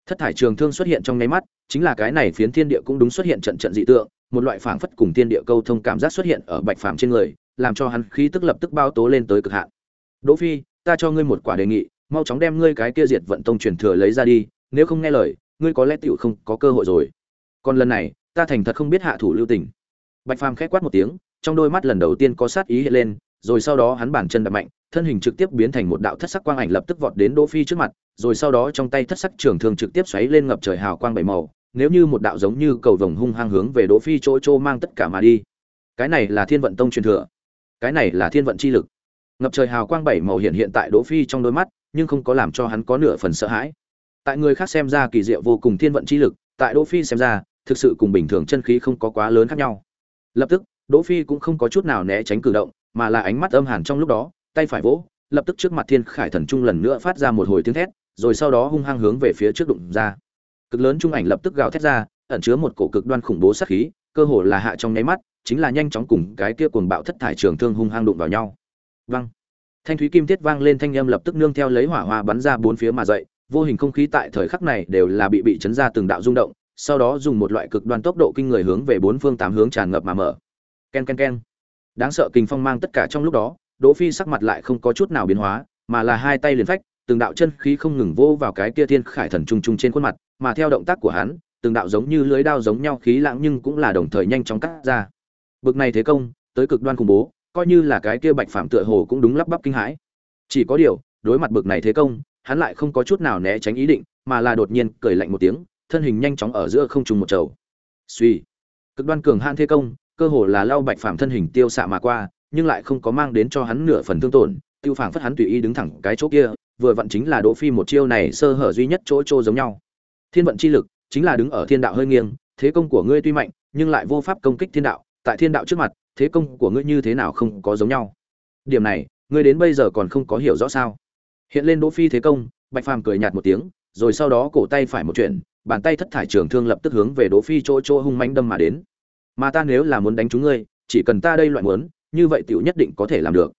Thất thải trường thương xuất hiện trong nháy mắt, chính là cái này phiến thiên địa cũng đúng xuất hiện trận trận dị tượng, một loại phảng phất cùng thiên địa câu thông cảm giác xuất hiện ở bạch phàm trên người, làm cho hắn khí tức lập tức bao tố lên tới cực hạn. Đỗ phi, ta cho ngươi một quả đề nghị, mau chóng đem ngươi cái kia diệt vận tông truyền thừa lấy ra đi, nếu không nghe lời, ngươi có lẽ tiểu không có cơ hội rồi. Còn lần này, ta thành thật không biết hạ thủ lưu tình. Bạch phàm khẽ quát một tiếng trong đôi mắt lần đầu tiên có sát ý hiện lên, rồi sau đó hắn bản chân đạp mạnh, thân hình trực tiếp biến thành một đạo thất sắc quang ảnh lập tức vọt đến đỗ phi trước mặt, rồi sau đó trong tay thất sắc trường thương trực tiếp xoáy lên ngập trời hào quang bảy màu, nếu như một đạo giống như cầu vồng hung hăng hướng về đỗ phi chỗ chỗ mang tất cả mà đi. Cái này là thiên vận tông truyền thừa. Cái này là thiên vận chi lực. Ngập trời hào quang bảy màu hiện hiện tại đỗ phi trong đôi mắt, nhưng không có làm cho hắn có nửa phần sợ hãi. Tại người khác xem ra kỳ diệu vô cùng thiên vận chi lực, tại đỗ phi xem ra, thực sự cùng bình thường chân khí không có quá lớn khác nhau. Lập tức đỗ phi cũng không có chút nào né tránh cử động, mà là ánh mắt âm hàn trong lúc đó, tay phải vỗ, lập tức trước mặt thiên khải thần trung lần nữa phát ra một hồi tiếng thét, rồi sau đó hung hăng hướng về phía trước đụng ra. Cực lớn trung ảnh lập tức gào thét ra, ẩn chứa một cổ cực đoan khủng bố sát khí, cơ hồ là hạ trong nháy mắt, chính là nhanh chóng cùng cái kia cuồng bạo thất thải trường thương hung hăng đụng vào nhau. Vang! Thanh thúy kim tiết vang lên thanh âm lập tức nương theo lấy hỏa hoa bắn ra bốn phía mà dậy, vô hình không khí tại thời khắc này đều là bị bị chấn ra từng đạo rung động, sau đó dùng một loại cực đoan tốc độ kinh người hướng về bốn phương tám hướng tràn ngập mà mở ken ken ken. Đáng sợ kinh phong mang tất cả trong lúc đó, đỗ phi sắc mặt lại không có chút nào biến hóa, mà là hai tay liền phách, từng đạo chân khí không ngừng vô vào cái kia thiên khải thần trung trung trên khuôn mặt, mà theo động tác của hắn, từng đạo giống như lưới đao giống nhau khí lãng nhưng cũng là đồng thời nhanh chóng cắt ra. Bực này thế công, tới cực đoan khủng bố, coi như là cái kia bạch phạm tựa hồ cũng đúng lắp bắp kinh hãi. Chỉ có điều, đối mặt bực này thế công, hắn lại không có chút nào né tránh ý định, mà là đột nhiên cười lạnh một tiếng, thân hình nhanh chóng ở giữa không trung một trầu. Suy cực đoan cường han thế công cơ hồ là lao bạch phàm thân hình tiêu xạ mà qua, nhưng lại không có mang đến cho hắn nửa phần thương tổn, tiêu phảng phất hắn tùy ý đứng thẳng cái chỗ kia, vừa vặn chính là đỗ phi một chiêu này sơ hở duy nhất chỗ chỗ giống nhau. Thiên vận chi lực, chính là đứng ở thiên đạo hơi nghiêng, thế công của ngươi tuy mạnh, nhưng lại vô pháp công kích thiên đạo, tại thiên đạo trước mặt, thế công của ngươi như thế nào không có giống nhau. Điểm này, ngươi đến bây giờ còn không có hiểu rõ sao? Hiện lên đỗ phi thế công, bạch phàm cười nhạt một tiếng, rồi sau đó cổ tay phải một chuyện bàn tay thất thải trường thương lập tức hướng về đỗ phi chỗ chỗ hung mãnh đâm mà đến mà ta nếu là muốn đánh chúng ngươi, chỉ cần ta đây loại muốn, như vậy tiểu nhất định có thể làm được.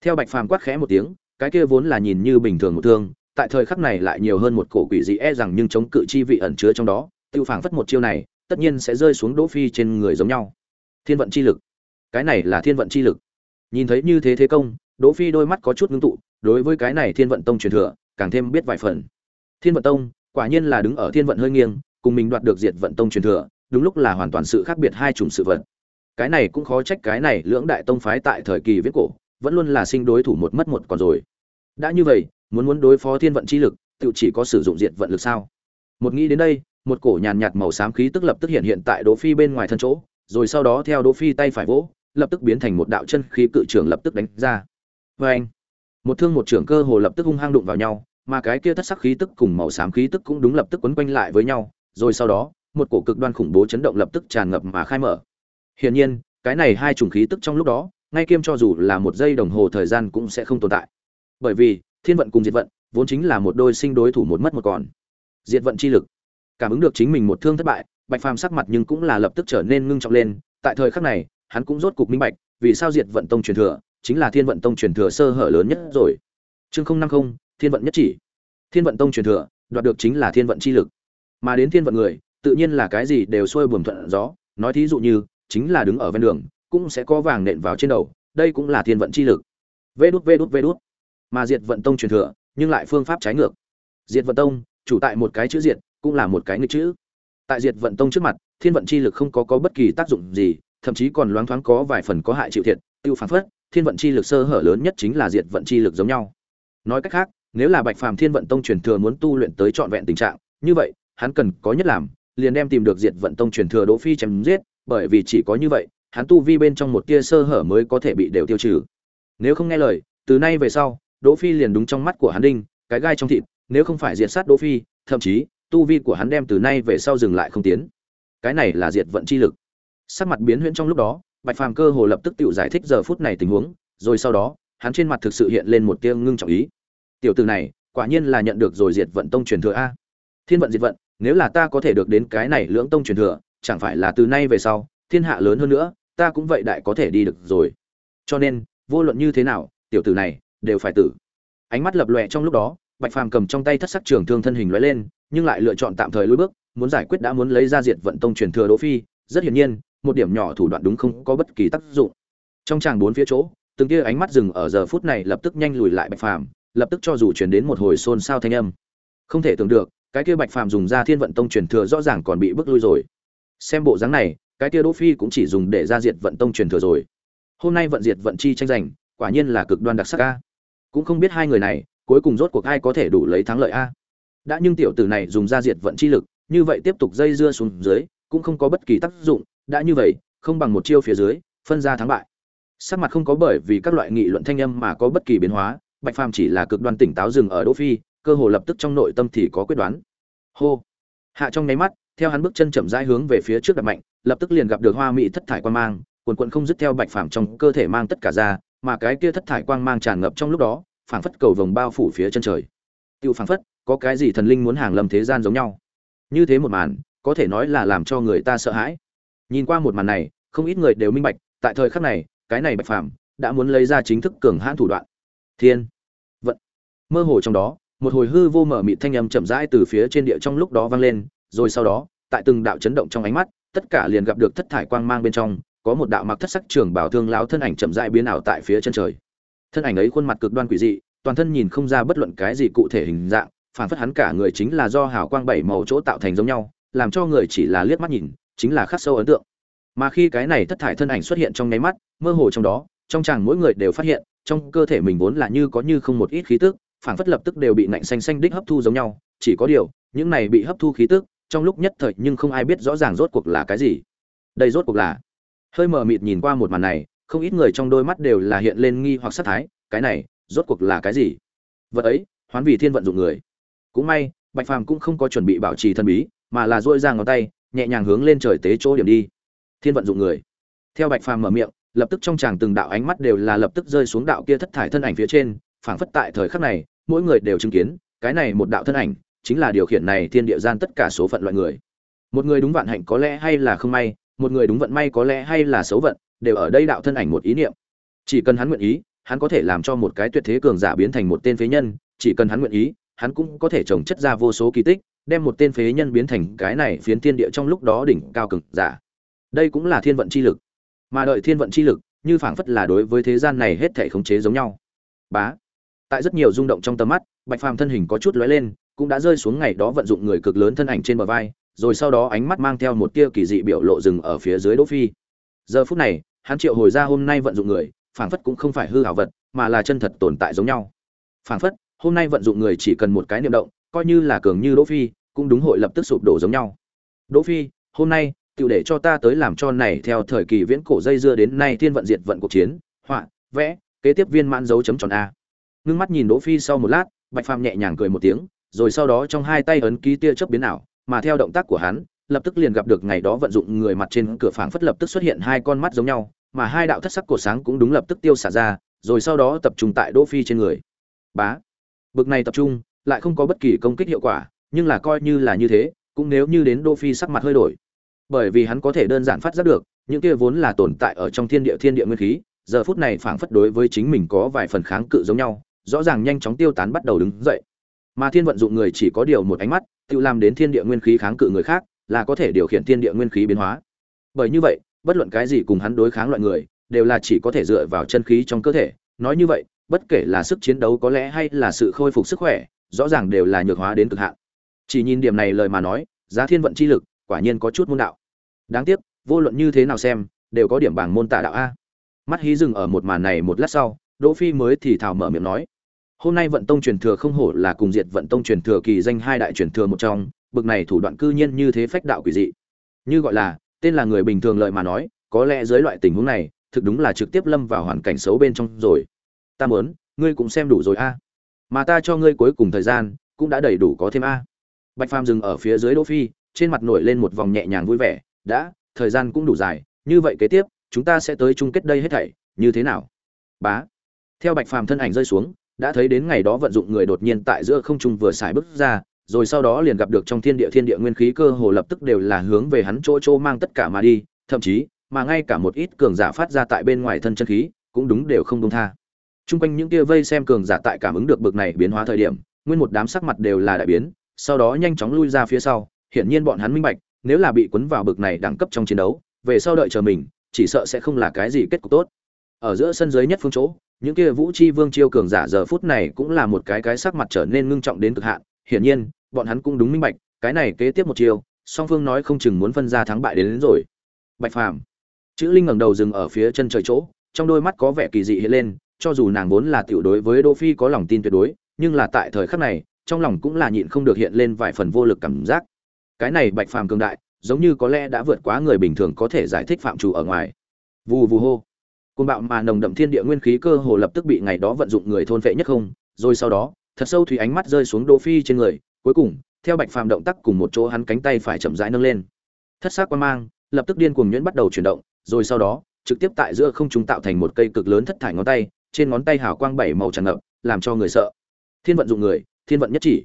Theo bạch phàm quát khẽ một tiếng, cái kia vốn là nhìn như bình thường một thương, tại thời khắc này lại nhiều hơn một cổ quỷ dị e rằng nhưng chống cự chi vị ẩn chứa trong đó, tiêu phảng phất một chiêu này, tất nhiên sẽ rơi xuống đỗ phi trên người giống nhau. Thiên vận chi lực. Cái này là thiên vận chi lực. Nhìn thấy như thế thế công, đỗ phi đôi mắt có chút ngưng tụ, đối với cái này thiên vận tông truyền thừa, càng thêm biết vài phần. Thiên vận tông, quả nhiên là đứng ở thiên vận hơi nghiêng, cùng mình đoạt được diệt vận tông truyền thừa đúng lúc là hoàn toàn sự khác biệt hai chủng sự vật. Cái này cũng khó trách cái này lưỡng đại tông phái tại thời kỳ viết cổ, vẫn luôn là sinh đối thủ một mất một còn rồi. Đã như vậy, muốn muốn đối phó thiên vận chi lực, tự chỉ có sử dụng diệt vận lực sao? Một nghĩ đến đây, một cổ nhàn nhạt màu xám khí tức lập tức hiện hiện tại đỗ phi bên ngoài thân chỗ, rồi sau đó theo đỗ phi tay phải vỗ, lập tức biến thành một đạo chân khí cự trường lập tức đánh ra. Với anh, một thương một trưởng cơ hồ lập tức hung hăng đụng vào nhau, mà cái kia thất sắc khí tức cùng màu xám khí tức cũng đúng lập tức quấn quanh lại với nhau, rồi sau đó một cổ cực đoan khủng bố chấn động lập tức tràn ngập mà khai mở. Hiển nhiên, cái này hai chủng khí tức trong lúc đó, ngay kiêm cho dù là một giây đồng hồ thời gian cũng sẽ không tồn tại. Bởi vì, thiên vận cùng diệt vận vốn chính là một đôi sinh đối thủ một mất một còn. Diệt vận chi lực. Cảm ứng được chính mình một thương thất bại, bạch phàm sắc mặt nhưng cũng là lập tức trở nên ngưng trọng lên, tại thời khắc này, hắn cũng rốt cục minh bạch, vì sao diệt vận tông truyền thừa chính là thiên vận tông truyền thừa sơ hở lớn nhất rồi. Chương không năm không, thiên vận nhất chỉ. Thiên vận tông truyền thừa, đoạt được chính là thiên vận chi lực. Mà đến thiên vận người tự nhiên là cái gì đều xuôi buồm thuận gió. Nói thí dụ như, chính là đứng ở ven đường, cũng sẽ có vàng nện vào trên đầu, đây cũng là thiên vận chi lực. Vê đút vê đút vê đút. Mà diệt vận tông truyền thừa, nhưng lại phương pháp trái ngược. Diệt vận tông, chủ tại một cái chữ diệt, cũng là một cái nghịch chữ. Tại diệt vận tông trước mặt, thiên vận chi lực không có có bất kỳ tác dụng gì, thậm chí còn loáng thoáng có vài phần có hại chịu thiệt, tiêu phản phất, thiên vận chi lực sơ hở lớn nhất chính là diệt vận chi lực giống nhau. Nói cách khác, nếu là bạch phàm thiên vận tông truyền thừa muốn tu luyện tới trọn vẹn tình trạng, như vậy, hắn cần có nhất làm liền đem tìm được diệt vận tông truyền thừa đỗ phi chém giết, bởi vì chỉ có như vậy, hắn tu vi bên trong một tia sơ hở mới có thể bị đều tiêu trừ. Nếu không nghe lời, từ nay về sau, đỗ phi liền đúng trong mắt của hắn đinh, cái gai trong thịt, nếu không phải diệt sát đỗ phi, thậm chí, tu vi của hắn đem từ nay về sau dừng lại không tiến. Cái này là diệt vận chi lực. Sắc mặt biến huyễn trong lúc đó, bạch phàm cơ hồ lập tức tự giải thích giờ phút này tình huống, rồi sau đó, hắn trên mặt thực sự hiện lên một tia ngưng trọng ý. Tiểu từ này, quả nhiên là nhận được rồi diệt vận tông truyền thừa a. Thiên vận diệt vận nếu là ta có thể được đến cái này lưỡng tông truyền thừa, chẳng phải là từ nay về sau, thiên hạ lớn hơn nữa, ta cũng vậy đại có thể đi được rồi. Cho nên, vô luận như thế nào, tiểu tử này, đều phải tử. Ánh mắt lập lòe trong lúc đó, bạch phàm cầm trong tay thất sắc trường thương thân hình lóe lên, nhưng lại lựa chọn tạm thời lùi bước, muốn giải quyết đã muốn lấy ra diệt vận tông truyền thừa đỗ phi, rất hiển nhiên, một điểm nhỏ thủ đoạn đúng không có bất kỳ tác dụng. Trong tràng bốn phía chỗ, từng kia ánh mắt dừng ở giờ phút này lập tức nhanh lùi lại bạch phàm, lập tức cho dù truyền đến một hồi xôn xao thanh âm. Không thể tưởng được cái kia bạch phàm dùng ra thiên vận tông truyền thừa rõ ràng còn bị bước lui rồi. Xem bộ dáng này, cái kia đỗ phi cũng chỉ dùng để ra diệt vận tông truyền thừa rồi. Hôm nay vận diệt vận chi tranh giành, quả nhiên là cực đoan đặc sắc a. Cũng không biết hai người này, cuối cùng rốt cuộc ai có thể đủ lấy thắng lợi a. Đã nhưng tiểu tử này dùng ra diệt vận chi lực, như vậy tiếp tục dây dưa xuống dưới, cũng không có bất kỳ tác dụng, đã như vậy, không bằng một chiêu phía dưới, phân ra thắng bại. Sắc mặt không có bởi vì các loại nghị luận thanh âm mà có bất kỳ biến hóa, bạch phàm chỉ là cực đoan tỉnh táo dừng ở đỗ phi cơ hồ lập tức trong nội tâm thì có quyết đoán. Hô. Hạ trong nháy mắt, theo hắn bước chân chậm rãi hướng về phía trước đặt mạnh, lập tức liền gặp được hoa mỹ thất thải quan mang quần quần không dứt theo bạch phàm trong cơ thể mang tất cả ra, mà cái kia thất thải quang mang tràn ngập trong lúc đó, phảng phất cầu vồng bao phủ phía chân trời. Tiêu phảng phất, có cái gì thần linh muốn hàng lâm thế gian giống nhau. Như thế một màn, có thể nói là làm cho người ta sợ hãi. Nhìn qua một màn này, không ít người đều minh bạch, tại thời khắc này, cái này bạch phàm đã muốn lấy ra chính thức cường hãn thủ đoạn. Thiên. Vận. Mơ hồ trong đó một hồi hư vô mở mịt thanh âm chậm rãi từ phía trên địa trong lúc đó vang lên, rồi sau đó, tại từng đạo chấn động trong ánh mắt, tất cả liền gặp được thất thải quang mang bên trong, có một đạo mặc thất sắc trường bảo thương lão thân ảnh chậm rãi biến ảo tại phía chân trời. Thân ảnh ấy khuôn mặt cực đoan quỷ dị, toàn thân nhìn không ra bất luận cái gì cụ thể hình dạng, phản phất hắn cả người chính là do hào quang bảy màu chỗ tạo thành giống nhau, làm cho người chỉ là liếc mắt nhìn, chính là khắc sâu ấn tượng. Mà khi cái này thất thải thân ảnh xuất hiện trong nháy mắt, mơ hồ trong đó, trong chàng mỗi người đều phát hiện, trong cơ thể mình vốn là như có như không một ít khí tức phản phất lập tức đều bị nạnh xanh xanh đích hấp thu giống nhau, chỉ có điều, những này bị hấp thu khí tức, trong lúc nhất thời nhưng không ai biết rõ ràng rốt cuộc là cái gì. Đây rốt cuộc là, hơi mờ mịt nhìn qua một màn này, không ít người trong đôi mắt đều là hiện lên nghi hoặc sát thái, cái này, rốt cuộc là cái gì? Vật ấy, hoán vì thiên vận dụng người. Cũng may, bạch phàm cũng không có chuẩn bị bảo trì thân bí, mà là dỗi ra ngón tay, nhẹ nhàng hướng lên trời tế chỗ điểm đi. Thiên vận dụng người. Theo bạch phàm mở miệng, lập tức trong chàng từng đạo ánh mắt đều là lập tức rơi xuống đạo kia thất thải thân ảnh phía trên, phảng phất tại thời khắc này mỗi người đều chứng kiến, cái này một đạo thân ảnh chính là điều khiển này thiên địa gian tất cả số phận loại người. Một người đúng vận hạnh có lẽ hay là không may, một người đúng vận may có lẽ hay là xấu vận, đều ở đây đạo thân ảnh một ý niệm. Chỉ cần hắn nguyện ý, hắn có thể làm cho một cái tuyệt thế cường giả biến thành một tên phế nhân, chỉ cần hắn nguyện ý, hắn cũng có thể trồng chất ra vô số kỳ tích, đem một tên phế nhân biến thành cái này phiến thiên địa trong lúc đó đỉnh cao cường giả. Đây cũng là thiên vận chi lực. Mà đợi thiên vận chi lực, như phảng phất là đối với thế gian này hết thể khống chế giống nhau. Bá tại rất nhiều rung động trong tầm mắt, bạch phàm thân hình có chút lóe lên, cũng đã rơi xuống ngày đó vận dụng người cực lớn thân ảnh trên bờ vai, rồi sau đó ánh mắt mang theo một tia kỳ dị biểu lộ rừng ở phía dưới đỗ phi. Giờ phút này, hắn triệu hồi ra hôm nay vận dụng người, phảng phất cũng không phải hư hảo vật, mà là chân thật tồn tại giống nhau. Phảng phất, hôm nay vận dụng người chỉ cần một cái niệm động, coi như là cường như đỗ phi, cũng đúng hội lập tức sụp đổ giống nhau. Đỗ phi, hôm nay tự để cho ta tới làm cho này theo thời kỳ viễn cổ dây dưa đến nay thiên vận diệt vận cuộc chiến, họa, vẽ, kế tiếp viên mãn dấu chấm tròn a ngưng mắt nhìn đỗ phi sau một lát, bạch phàm nhẹ nhàng cười một tiếng, rồi sau đó trong hai tay ấn ký tia chớp biến ảo, mà theo động tác của hắn, lập tức liền gặp được ngày đó vận dụng người mặt trên cửa phảng phất lập tức xuất hiện hai con mắt giống nhau, mà hai đạo thất sắc cổ sáng cũng đúng lập tức tiêu xả ra, rồi sau đó tập trung tại đỗ phi trên người. Bá! Bực này tập trung, lại không có bất kỳ công kích hiệu quả, nhưng là coi như là như thế, cũng nếu như đến đỗ phi sắc mặt hơi đổi. Bởi vì hắn có thể đơn giản phát giác được, những kia vốn là tồn tại ở trong thiên địa thiên địa nguyên khí, giờ phút này phảng phất đối với chính mình có vài phần kháng cự giống nhau rõ ràng nhanh chóng tiêu tán bắt đầu đứng dậy. Mà thiên vận dụng người chỉ có điều một ánh mắt, tự làm đến thiên địa nguyên khí kháng cự người khác, là có thể điều khiển thiên địa nguyên khí biến hóa. Bởi như vậy, bất luận cái gì cùng hắn đối kháng loại người, đều là chỉ có thể dựa vào chân khí trong cơ thể. Nói như vậy, bất kể là sức chiến đấu có lẽ hay là sự khôi phục sức khỏe, rõ ràng đều là nhược hóa đến cực hạn. Chỉ nhìn điểm này lời mà nói, giá thiên vận chi lực quả nhiên có chút môn đạo. Đáng tiếc, vô luận như thế nào xem, đều có điểm bảng môn tả đạo a. Mắt hí dừng ở một màn này một lát sau, đỗ phi mới thì thào mở miệng nói hôm nay vận tông truyền thừa không hổ là cùng diệt vận tông truyền thừa kỳ danh hai đại truyền thừa một trong, bực này thủ đoạn cư nhiên như thế phách đạo quỷ dị. Như gọi là, tên là người bình thường lợi mà nói, có lẽ dưới loại tình huống này, thực đúng là trực tiếp lâm vào hoàn cảnh xấu bên trong rồi. Ta muốn, ngươi cũng xem đủ rồi a. Mà ta cho ngươi cuối cùng thời gian, cũng đã đầy đủ có thêm a. Bạch phàm dừng ở phía dưới đỗ phi, trên mặt nổi lên một vòng nhẹ nhàng vui vẻ, đã, thời gian cũng đủ dài, như vậy kế tiếp, chúng ta sẽ tới chung kết đây hết thảy, như thế nào? Bá. Theo bạch phàm thân ảnh rơi xuống đã thấy đến ngày đó vận dụng người đột nhiên tại giữa không trung vừa xài bước ra rồi sau đó liền gặp được trong thiên địa thiên địa nguyên khí cơ hồ lập tức đều là hướng về hắn chỗ chỗ mang tất cả mà đi thậm chí mà ngay cả một ít cường giả phát ra tại bên ngoài thân chân khí cũng đúng đều không đông tha Trung quanh những kia vây xem cường giả tại cảm ứng được bực này biến hóa thời điểm, nguyên một đám sắc mặt đều là đại biến, sau đó nhanh chóng lui ra phía sau, hiển nhiên bọn hắn minh bạch, nếu là bị cuốn vào bực này đẳng cấp trong chiến đấu, về sau đợi chờ mình, chỉ sợ sẽ không là cái gì kết cục tốt. Ở giữa sân dưới nhất phương chỗ, những kia Vũ Chi Vương chiêu cường giả giờ phút này cũng là một cái cái sắc mặt trở nên ngưng trọng đến cực hạn, hiển nhiên, bọn hắn cũng đúng minh bạch, cái này kế tiếp một chiêu, song phương nói không chừng muốn phân ra thắng bại đến, đến rồi. Bạch Phàm, chữ Linh ngẩng đầu dừng ở phía chân trời chỗ, trong đôi mắt có vẻ kỳ dị hiện lên, cho dù nàng vốn là tiểu đối với Đỗ Phi có lòng tin tuyệt đối, nhưng là tại thời khắc này, trong lòng cũng là nhịn không được hiện lên vài phần vô lực cảm giác. Cái này Bạch Phàm cường đại, giống như có lẽ đã vượt quá người bình thường có thể giải thích phạm chủ ở ngoài. Vù vù hô côn bạo mà nồng đậm thiên địa nguyên khí cơ hồ lập tức bị ngày đó vận dụng người thôn vệ nhất không, rồi sau đó, thật sâu thủy ánh mắt rơi xuống Đỗ Phi trên người, cuối cùng, theo Bạch Phàm động tác cùng một chỗ hắn cánh tay phải chậm rãi nâng lên. Thất sắc quan mang, lập tức điên cuồng nhuyễn bắt đầu chuyển động, rồi sau đó, trực tiếp tại giữa không trung tạo thành một cây cực lớn thất thải ngón tay, trên ngón tay hào quang bảy màu tràn ngập, làm cho người sợ. Thiên vận dụng người, thiên vận nhất chỉ.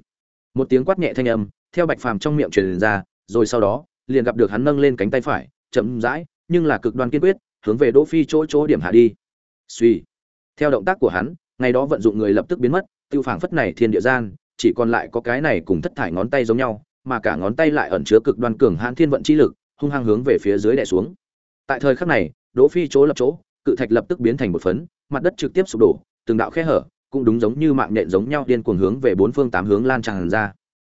Một tiếng quát nhẹ thanh âm, theo Bạch Phàm trong miệng truyền ra, rồi sau đó, liền gặp được hắn nâng lên cánh tay phải, chậm rãi, nhưng là cực đoan kiên quyết, hướng về Đỗ Phi chỗ chỗ điểm hạ đi. Suy. Theo động tác của hắn, ngày đó vận dụng người lập tức biến mất, tiêu phảng phất này thiên địa gian, chỉ còn lại có cái này cùng thất thải ngón tay giống nhau, mà cả ngón tay lại ẩn chứa cực đoan cường hãn thiên vận chi lực, hung hăng hướng về phía dưới đè xuống. Tại thời khắc này, Đỗ Phi chỗ lập chỗ, cự thạch lập tức biến thành một phấn, mặt đất trực tiếp sụp đổ, từng đạo khe hở, cũng đúng giống như mạng nhện giống nhau điên cuồng hướng về bốn phương tám hướng lan tràn ra.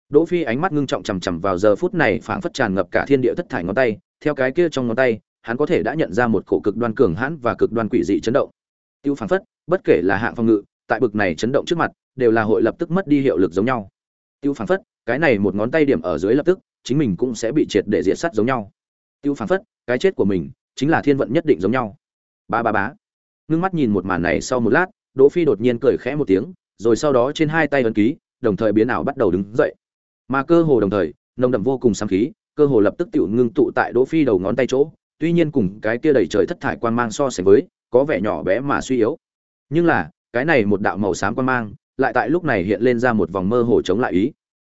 Đỗ Phi ánh mắt ngưng trọng chằm chằm vào giờ phút này phảng phất tràn ngập cả thiên địa thất thải ngón tay, theo cái kia trong ngón tay, hắn có thể đã nhận ra một cổ cực đoan cường hãn và cực đoan quỷ dị chấn động. Tiêu phảng phất, bất kể là hạng phòng ngự, tại bực này chấn động trước mặt, đều là hội lập tức mất đi hiệu lực giống nhau. Tiêu phảng phất, cái này một ngón tay điểm ở dưới lập tức, chính mình cũng sẽ bị triệt để diệt sát giống nhau. Tiêu phảng phất, cái chết của mình chính là thiên vận nhất định giống nhau. Ba ba bá ngưng mắt nhìn một màn này sau một lát đỗ phi đột nhiên cười khẽ một tiếng rồi sau đó trên hai tay ấn ký đồng thời biến ảo bắt đầu đứng dậy mà cơ hồ đồng thời nồng đậm vô cùng sáng khí cơ hồ lập tức tiểu ngưng tụ tại đỗ phi đầu ngón tay chỗ tuy nhiên cùng cái kia đầy trời thất thải quan mang so sánh với, có vẻ nhỏ bé mà suy yếu. Nhưng là, cái này một đạo màu xám quan mang, lại tại lúc này hiện lên ra một vòng mơ hồ chống lại ý.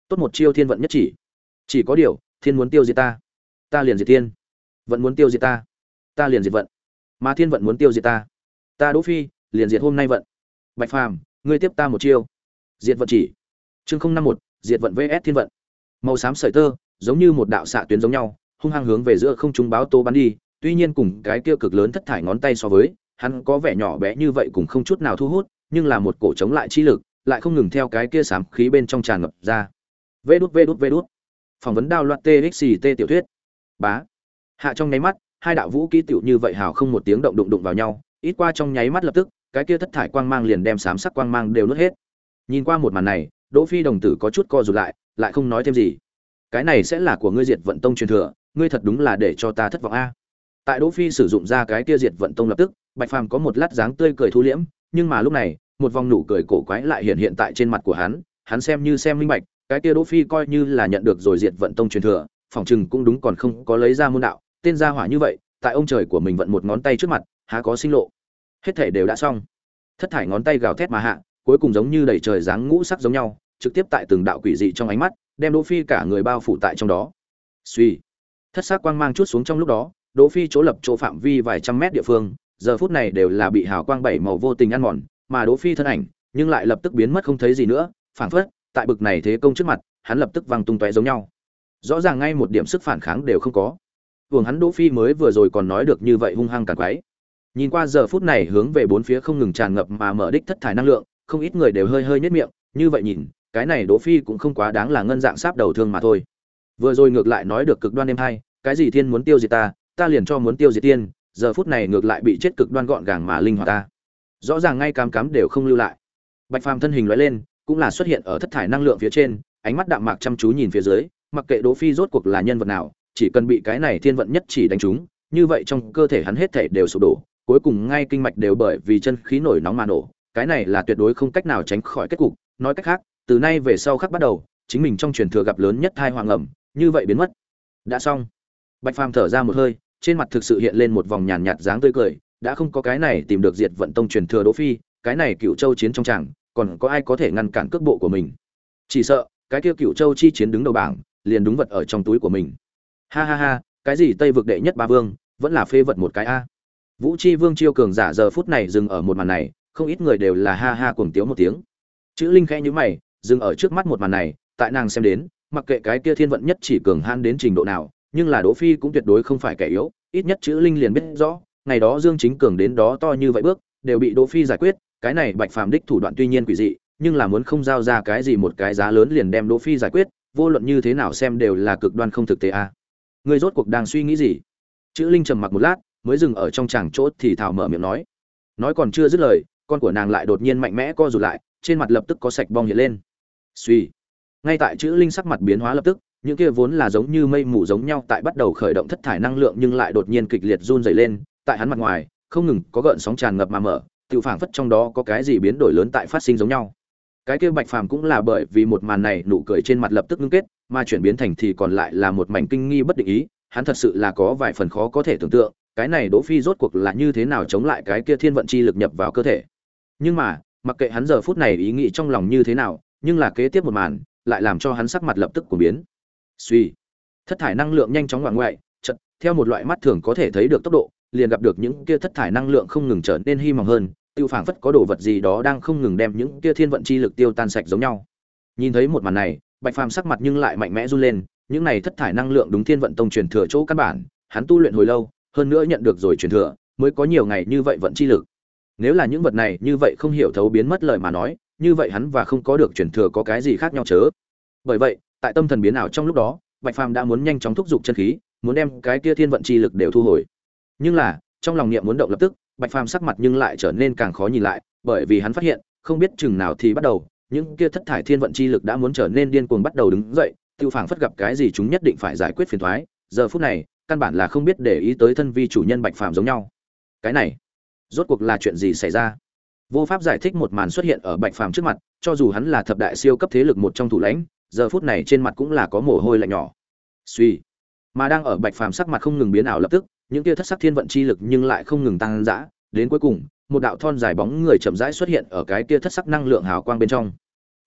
Tốt một chiêu thiên vận nhất chỉ. Chỉ có điều, thiên muốn tiêu diệt ta. Ta liền diệt thiên. Vận muốn tiêu diệt ta. Ta liền diệt vận. Mà thiên vận muốn tiêu diệt ta. Ta đỗ phi, liền diệt hôm nay vận. Bạch phàm, ngươi tiếp ta một chiêu. Diệt vận chỉ. Chương không năm một, diệt vận vs thiên vận. Màu xám sợi tơ, giống như một đạo xạ tuyến giống nhau hung hăng hướng về giữa không trung báo tô bắn đi, tuy nhiên cùng cái kia cực lớn thất thải ngón tay so với, hắn có vẻ nhỏ bé như vậy cũng không chút nào thu hút, nhưng là một cổ chống lại chi lực, lại không ngừng theo cái kia sám khí bên trong tràn ngập ra. Vê đút vê đút vê đút. Phỏng vấn đao loạt txt tiểu thuyết. Bá. Hạ trong nháy mắt, hai đạo vũ kỹ tiểu như vậy hào không một tiếng động đụng đụng vào nhau, ít qua trong nháy mắt lập tức, cái kia thất thải quang mang liền đem sám sắc quang mang đều nuốt hết. Nhìn qua một màn này, đỗ phi đồng tử có chút co rụt lại lại không nói thêm gì. Cái này sẽ là của ngươi diệt vận tông truyền thừa ngươi thật đúng là để cho ta thất vọng a. Tại đỗ phi sử dụng ra cái kia diệt vận tông lập tức, bạch phàm có một lát dáng tươi cười thu liễm, nhưng mà lúc này, một vòng nụ cười cổ quái lại hiện hiện tại trên mặt của hắn hắn xem như xem minh bạch, cái kia đỗ phi coi như là nhận được rồi diệt vận tông truyền thừa phỏng chừng cũng đúng còn không có lấy ra môn đạo, tên gia hỏa như vậy, tại ông trời của mình vận một ngón tay trước mặt, há có sinh lộ. Hết thể đều đã xong. Thất thải ngón tay gào thét mà hạ, cuối cùng giống như đầy trời dáng ngũ sắc giống nhau, trực tiếp tại từng đạo quỷ dị trong ánh mắt, đem đỗ phi cả người bao phủ tại trong đó. Suy thất sắc quang mang chút xuống trong lúc đó đỗ phi chỗ lập chỗ phạm vi vài trăm mét địa phương giờ phút này đều là bị hào quang bảy màu vô tình ăn mòn mà đỗ phi thân ảnh nhưng lại lập tức biến mất không thấy gì nữa phảng phất tại bực này thế công trước mặt hắn lập tức văng tung tóe giống nhau rõ ràng ngay một điểm sức phản kháng đều không có Vương hắn Đỗ Phi mới vừa rồi còn nói được như vậy hung hăng càng quái. Nhìn qua giờ phút này hướng về bốn phía không ngừng tràn ngập mà mở đích thất thải năng lượng, không ít người đều hơi hơi nhếch miệng, như vậy nhìn, cái này Đỗ Phi cũng không quá đáng là ngân dạng sáp đầu thương mà thôi. Vừa rồi ngược lại nói được cực đoan em hay, cái gì thiên muốn tiêu diệt ta, ta liền cho muốn tiêu diệt tiên, giờ phút này ngược lại bị chết cực đoan gọn gàng mà linh hoạt ta. Rõ ràng ngay cam cám đều không lưu lại. Bạch Phàm thân hình loại lên, cũng là xuất hiện ở thất thải năng lượng phía trên, ánh mắt đạm mạc chăm chú nhìn phía dưới, mặc kệ Đỗ Phi rốt cuộc là nhân vật nào, chỉ cần bị cái này thiên vận nhất chỉ đánh trúng, như vậy trong cơ thể hắn hết thể đều sụp đổ, cuối cùng ngay kinh mạch đều bởi vì chân khí nổi nóng mà nổ, cái này là tuyệt đối không cách nào tránh khỏi kết cục, nói cách khác, từ nay về sau khắc bắt đầu, chính mình trong truyền thừa gặp lớn nhất thai hoàng ẩm, như vậy biến mất. Đã xong. Bạch Phàm thở ra một hơi, trên mặt thực sự hiện lên một vòng nhàn nhạt dáng tươi cười đã không có cái này tìm được diệt vận tông truyền thừa đỗ phi cái này cựu châu chiến trong tràng còn có ai có thể ngăn cản cước bộ của mình chỉ sợ cái kia cựu châu chi chiến đứng đầu bảng liền đúng vật ở trong túi của mình ha ha ha cái gì tây vực đệ nhất ba vương vẫn là phê vật một cái a vũ chi vương chiêu cường giả giờ phút này dừng ở một màn này không ít người đều là ha ha cuồng tiếu một tiếng chữ linh khẽ nhíu mày dừng ở trước mắt một màn này tại nàng xem đến mặc kệ cái kia thiên vận nhất chỉ cường han đến trình độ nào, nhưng là đỗ phi cũng tuyệt đối không phải kẻ yếu, ít nhất chữ linh liền biết rõ, ngày đó dương chính cường đến đó to như vậy bước, đều bị đỗ phi giải quyết, cái này bạch phàm đích thủ đoạn tuy nhiên quỷ dị, nhưng là muốn không giao ra cái gì một cái giá lớn liền đem đỗ phi giải quyết, vô luận như thế nào xem đều là cực đoan không thực tế a. À. người rốt cuộc đang suy nghĩ gì? Chữ linh trầm mặc một lát, mới dừng ở trong chàng chốt thì thảo mở miệng nói. Nói còn chưa dứt lời, con của nàng lại đột nhiên mạnh mẽ co rụt lại, trên mặt lập tức có sạch bong hiện lên. Suy ngay tại chữ linh sắc mặt biến hóa lập tức, những kia vốn là giống như mây mù giống nhau tại bắt đầu khởi động thất thải năng lượng nhưng lại đột nhiên kịch liệt run dày lên, tại hắn mặt ngoài, không ngừng có gợn sóng tràn ngập mà mở, tự phảng phất trong đó có cái gì biến đổi lớn tại phát sinh giống nhau. Cái kia bạch phàm cũng là bởi vì một màn này nụ cười trên mặt lập tức ngưng kết, mà chuyển biến thành thì còn lại là một mảnh kinh nghi bất định ý, hắn thật sự là có vài phần khó có thể tưởng tượng, cái này đỗ phi rốt cuộc là như thế nào chống lại cái kia thiên vận chi lực nhập vào cơ thể. Nhưng mà, mặc kệ hắn giờ phút này ý nghĩ trong lòng như thế nào, nhưng là kế tiếp một màn lại làm cho hắn sắc mặt lập tức của biến. Suy, thất thải năng lượng nhanh chóng ngoạn ngoại chật theo một loại mắt thường có thể thấy được tốc độ, liền gặp được những kia thất thải năng lượng không ngừng trở nên hy vọng hơn, tiêu phảng phất có đồ vật gì đó đang không ngừng đem những kia thiên vận chi lực tiêu tan sạch giống nhau. Nhìn thấy một màn này, bạch phàm sắc mặt nhưng lại mạnh mẽ run lên, những này thất thải năng lượng đúng thiên vận tông truyền thừa chỗ căn bản, hắn tu luyện hồi lâu, hơn nữa nhận được rồi truyền thừa, mới có nhiều ngày như vậy vận chi lực. Nếu là những vật này như vậy không hiểu thấu biến mất lời mà nói như vậy hắn và không có được truyền thừa có cái gì khác nhau chớ. Bởi vậy, tại tâm thần biến ảo trong lúc đó, bạch phàm đã muốn nhanh chóng thúc giục chân khí, muốn đem cái kia thiên vận chi lực đều thu hồi. Nhưng là, trong lòng niệm muốn động lập tức, bạch phàm sắc mặt nhưng lại trở nên càng khó nhìn lại, bởi vì hắn phát hiện, không biết chừng nào thì bắt đầu, những kia thất thải thiên vận chi lực đã muốn trở nên điên cuồng bắt đầu đứng dậy, tiêu phảng phất gặp cái gì chúng nhất định phải giải quyết phiền toái, giờ phút này, căn bản là không biết để ý tới thân vi chủ nhân bạch phàm giống nhau. Cái này, rốt cuộc là chuyện gì xảy ra? Vô pháp giải thích một màn xuất hiện ở bạch phàm trước mặt, cho dù hắn là thập đại siêu cấp thế lực một trong thủ lãnh, giờ phút này trên mặt cũng là có mồ hôi lạnh nhỏ. Suy, mà đang ở bạch phàm sắc mặt không ngừng biến ảo lập tức, những tia thất sắc thiên vận chi lực nhưng lại không ngừng tăng dã, đến cuối cùng, một đạo thon dài bóng người chậm rãi xuất hiện ở cái tia thất sắc năng lượng hào quang bên trong.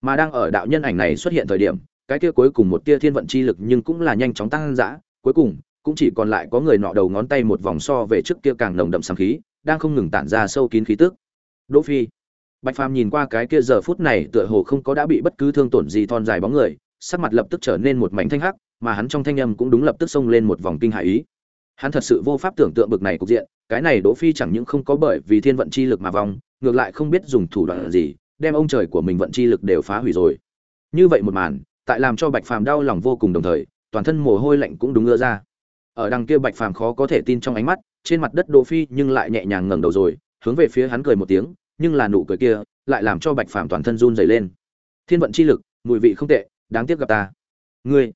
Mà đang ở đạo nhân ảnh này xuất hiện thời điểm, cái tia cuối cùng một tia thiên vận chi lực nhưng cũng là nhanh chóng tăng dã, cuối cùng, cũng chỉ còn lại có người nọ đầu ngón tay một vòng so về trước kia càng nồng đậm sáng khí, đang không ngừng tản ra sâu kín khí tức đỗ phi. Bạch phàm nhìn qua cái kia giờ phút này tựa hồ không có đã bị bất cứ thương tổn gì thon dài bóng người, sắc mặt lập tức trở nên một mảnh thanh hắc, mà hắn trong thanh âm cũng đúng lập tức xông lên một vòng kinh hãi ý. Hắn thật sự vô pháp tưởng tượng bực này cục diện, cái này đỗ phi chẳng những không có bởi vì thiên vận chi lực mà vong, ngược lại không biết dùng thủ đoạn gì, đem ông trời của mình vận chi lực đều phá hủy rồi. Như vậy một màn, tại làm cho bạch phàm đau lòng vô cùng đồng thời, toàn thân mồ hôi lạnh cũng đúng ưa ra. Ở đằng kia bạch phàm khó có thể tin trong ánh mắt, trên mặt đất đỗ phi nhưng lại nhẹ nhàng ngẩng đầu rồi hướng về phía hắn cười một tiếng, nhưng là nụ cười kia lại làm cho bạch phàm toàn thân run rẩy lên. Thiên vận chi lực, mùi vị không tệ, đáng tiếc gặp ta. Ngươi.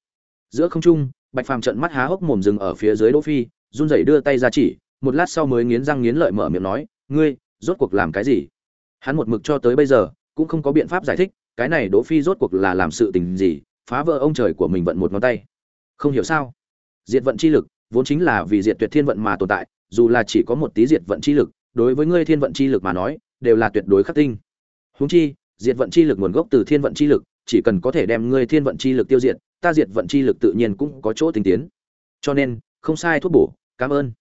Giữa không trung, bạch phàm trợn mắt há hốc mồm dừng ở phía dưới đỗ phi, run rẩy đưa tay ra chỉ, một lát sau mới nghiến răng nghiến lợi mở miệng nói, ngươi, rốt cuộc làm cái gì? Hắn một mực cho tới bây giờ cũng không có biện pháp giải thích, cái này đỗ phi rốt cuộc là làm sự tình gì, phá vỡ ông trời của mình vận một ngón tay. Không hiểu sao. Diệt vận chi lực vốn chính là vì diệt tuyệt thiên vận mà tồn tại, dù là chỉ có một tí diệt vận chi lực đối với ngươi thiên vận chi lực mà nói, đều là tuyệt đối khắc tinh. Huống chi, diệt vận chi lực nguồn gốc từ thiên vận chi lực, chỉ cần có thể đem ngươi thiên vận chi lực tiêu diệt, ta diệt vận chi lực tự nhiên cũng có chỗ tiến tiến. Cho nên, không sai thuốc bổ, cảm ơn.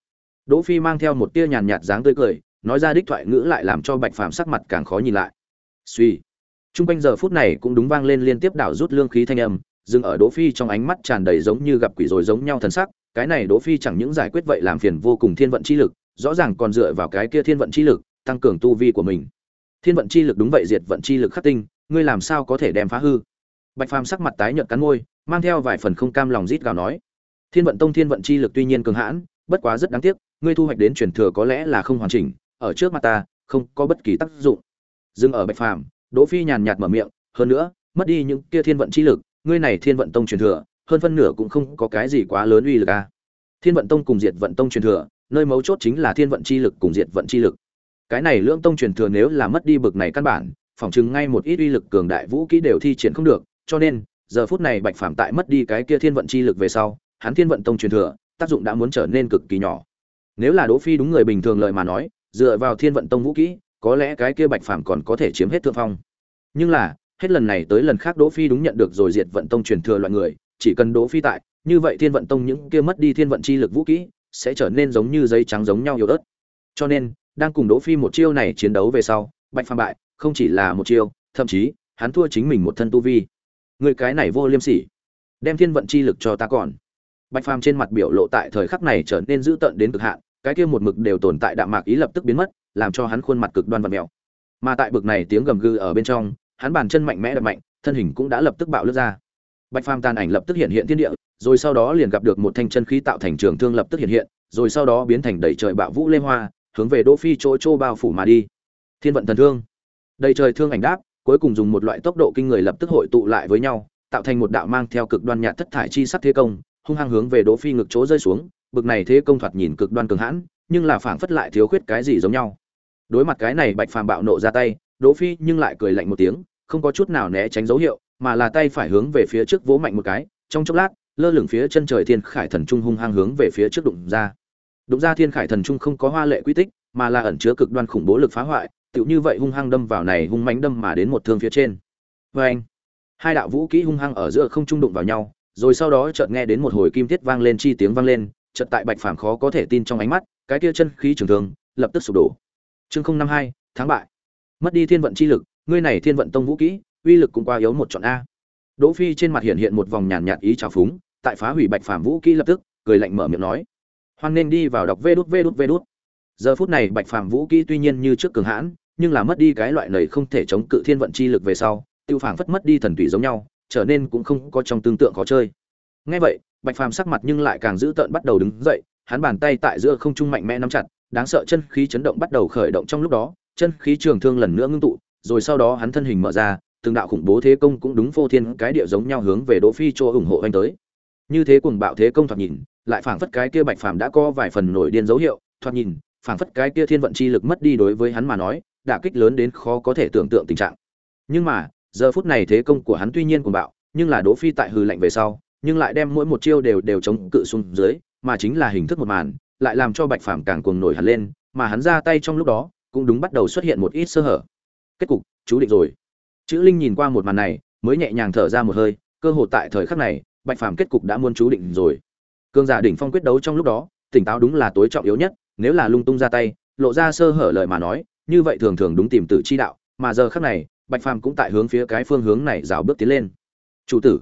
Đỗ phi mang theo một tia nhàn nhạt dáng tươi cười, nói ra đích thoại ngữ lại làm cho bạch phàm sắc mặt càng khó nhìn lại. Suy. Trung quanh giờ phút này cũng đúng vang lên liên tiếp đảo rút lương khí thanh âm, dừng ở đỗ phi trong ánh mắt tràn đầy giống như gặp quỷ rồi giống nhau thần sắc. Cái này đỗ phi chẳng những giải quyết vậy làm phiền vô cùng thiên vận chi lực rõ ràng còn dựa vào cái kia thiên vận chi lực, tăng cường tu vi của mình. Thiên vận chi lực đúng vậy, diệt vận chi lực khắc tinh, ngươi làm sao có thể đem phá hư? Bạch phàm sắc mặt tái nhợt cắn môi, mang theo vài phần không cam lòng rít gào nói. Thiên vận tông thiên vận chi lực tuy nhiên cường hãn, bất quá rất đáng tiếc, ngươi thu hoạch đến truyền thừa có lẽ là không hoàn chỉnh, ở trước mặt ta, không có bất kỳ tác dụng. Dừng ở bạch phàm, đỗ phi nhàn nhạt mở miệng, hơn nữa, mất đi những kia thiên vận chi lực, ngươi này thiên vận tông truyền thừa, hơn phân nửa cũng không có cái gì quá lớn uy lực a thiên vận tông cùng diệt vận tông truyền thừa nơi mấu chốt chính là thiên vận chi lực cùng diệt vận chi lực. Cái này lưỡng tông truyền thừa nếu là mất đi bực này căn bản, phỏng chừng ngay một ít uy lực cường đại vũ kỹ đều thi triển không được, cho nên, giờ phút này bạch phàm tại mất đi cái kia thiên vận chi lực về sau, hắn thiên vận tông truyền thừa, tác dụng đã muốn trở nên cực kỳ nhỏ. Nếu là đỗ phi đúng người bình thường lời mà nói, dựa vào thiên vận tông vũ kỹ, có lẽ cái kia bạch phàm còn có thể chiếm hết thượng phong. Nhưng là, hết lần này tới lần khác đỗ phi đúng nhận được rồi diệt vận tông truyền thừa loại người, chỉ cần đỗ phi tại, như vậy thiên vận tông những kia mất đi thiên vận chi lực vũ kỹ sẽ trở nên giống như giấy trắng giống nhau yếu ớt. Cho nên, đang cùng đỗ phi một chiêu này chiến đấu về sau, bạch phàm bại, không chỉ là một chiêu, thậm chí, hắn thua chính mình một thân tu vi. Người cái này vô liêm sỉ. Đem thiên vận chi lực cho ta còn. Bạch phàm trên mặt biểu lộ tại thời khắc này trở nên dữ tợn đến cực hạn, cái kia một mực đều tồn tại đạm mạc ý lập tức biến mất, làm cho hắn khuôn mặt cực đoan và mèo mà tại bực này tiếng gầm gừ ở bên trong, hắn bàn chân mạnh mẽ đập mạnh, thân hình cũng đã lập tức bạo lướt ra bạch phàm tàn ảnh lập tức hiện hiện thiên địa, rồi sau đó liền gặp được một thanh chân khí tạo thành trường thương lập tức hiện hiện, rồi sau đó biến thành đầy trời bạo vũ lê hoa, hướng về đỗ phi chỗ chỗ bao phủ mà đi. Thiên vận thần thương. Đầy trời thương ảnh đáp, cuối cùng dùng một loại tốc độ kinh người lập tức hội tụ lại với nhau, tạo thành một đạo mang theo cực đoan nhạt thất thải chi sắc thế công, hung hăng hướng về đỗ phi ngực chỗ rơi xuống, bực này thế công thoạt nhìn cực đoan cường hãn, nhưng là phảng phất lại thiếu khuyết cái gì giống nhau. Đối mặt cái này bạch phàm bạo nộ ra tay, đỗ phi nhưng lại cười lạnh một tiếng, không có chút nào né tránh dấu hiệu mà là tay phải hướng về phía trước vỗ mạnh một cái, trong chốc lát, lơ lửng phía chân trời thiên khải thần trung hung hăng hướng về phía trước đụng ra. Đụng ra thiên khải thần trung không có hoa lệ quy tích, mà là ẩn chứa cực đoan khủng bố lực phá hoại, tựu như vậy hung hăng đâm vào này hung mãnh đâm mà đến một thương phía trên. Vê anh, hai đạo vũ kỹ hung hăng ở giữa không trung đụng vào nhau, rồi sau đó chợt nghe đến một hồi kim thiết vang lên chi tiếng vang lên, chợt tại bạch phàm khó có thể tin trong ánh mắt, cái kia chân khí trường thương lập tức sụp đổ. Chương không năm hai, thắng bại. Mất đi thiên vận chi lực, ngươi này thiên vận tông vũ kỹ uy lực cũng qua yếu một chọn a. Đỗ phi trên mặt hiện hiện một vòng nhàn nhạt ý trào phúng, tại phá hủy bạch phàm vũ kỹ lập tức, cười lạnh mở miệng nói, hoan nên đi vào đọc vê đút vê đút vê đút. Giờ phút này bạch phàm vũ kỹ tuy nhiên như trước cường hãn, nhưng là mất đi cái loại này không thể chống cự thiên vận chi lực về sau, tiêu phảng phất mất đi thần tùy giống nhau, trở nên cũng không có trong tương tượng khó chơi. Ngay vậy, bạch phàm sắc mặt nhưng lại càng dữ tợn bắt đầu đứng dậy, hắn bàn tay tại giữa không trung mạnh mẽ nắm chặt, đáng sợ chân khí chấn động bắt đầu khởi động trong lúc đó, chân khí trường thương lần nữa ngưng tụ, rồi sau đó hắn thân hình mở ra từng đạo khủng bố thế công cũng đúng vô thiên cái địa giống nhau hướng về đỗ phi cho ủng hộ anh tới. Như thế cuồng bạo thế công thoạt nhìn, lại phảng phất cái kia bạch phàm đã có vài phần nổi điên dấu hiệu, thoạt nhìn, phảng phất cái kia thiên vận chi lực mất đi đối với hắn mà nói, đả kích lớn đến khó có thể tưởng tượng tình trạng. Nhưng mà, giờ phút này thế công của hắn tuy nhiên cuồng bạo, nhưng là đỗ phi tại hư lạnh về sau, nhưng lại đem mỗi một chiêu đều đều chống cự xuống dưới, mà chính là hình thức một màn, lại làm cho bạch phàm càng cuồng nổi hẳn lên, mà hắn ra tay trong lúc đó, cũng đúng bắt đầu xuất hiện một ít sơ hở. Kết cục, chú định rồi chữ linh nhìn qua một màn này, mới nhẹ nhàng thở ra một hơi, cơ hội tại thời khắc này, bạch phàm kết cục đã muôn chú định rồi. Cương giả đỉnh phong quyết đấu trong lúc đó, tỉnh táo đúng là tối trọng yếu nhất, nếu là lung tung ra tay, lộ ra sơ hở lời mà nói, như vậy thường thường đúng tìm tử chi đạo, mà giờ khắc này, bạch phàm cũng tại hướng phía cái phương hướng này rào bước tiến lên. Chủ tử,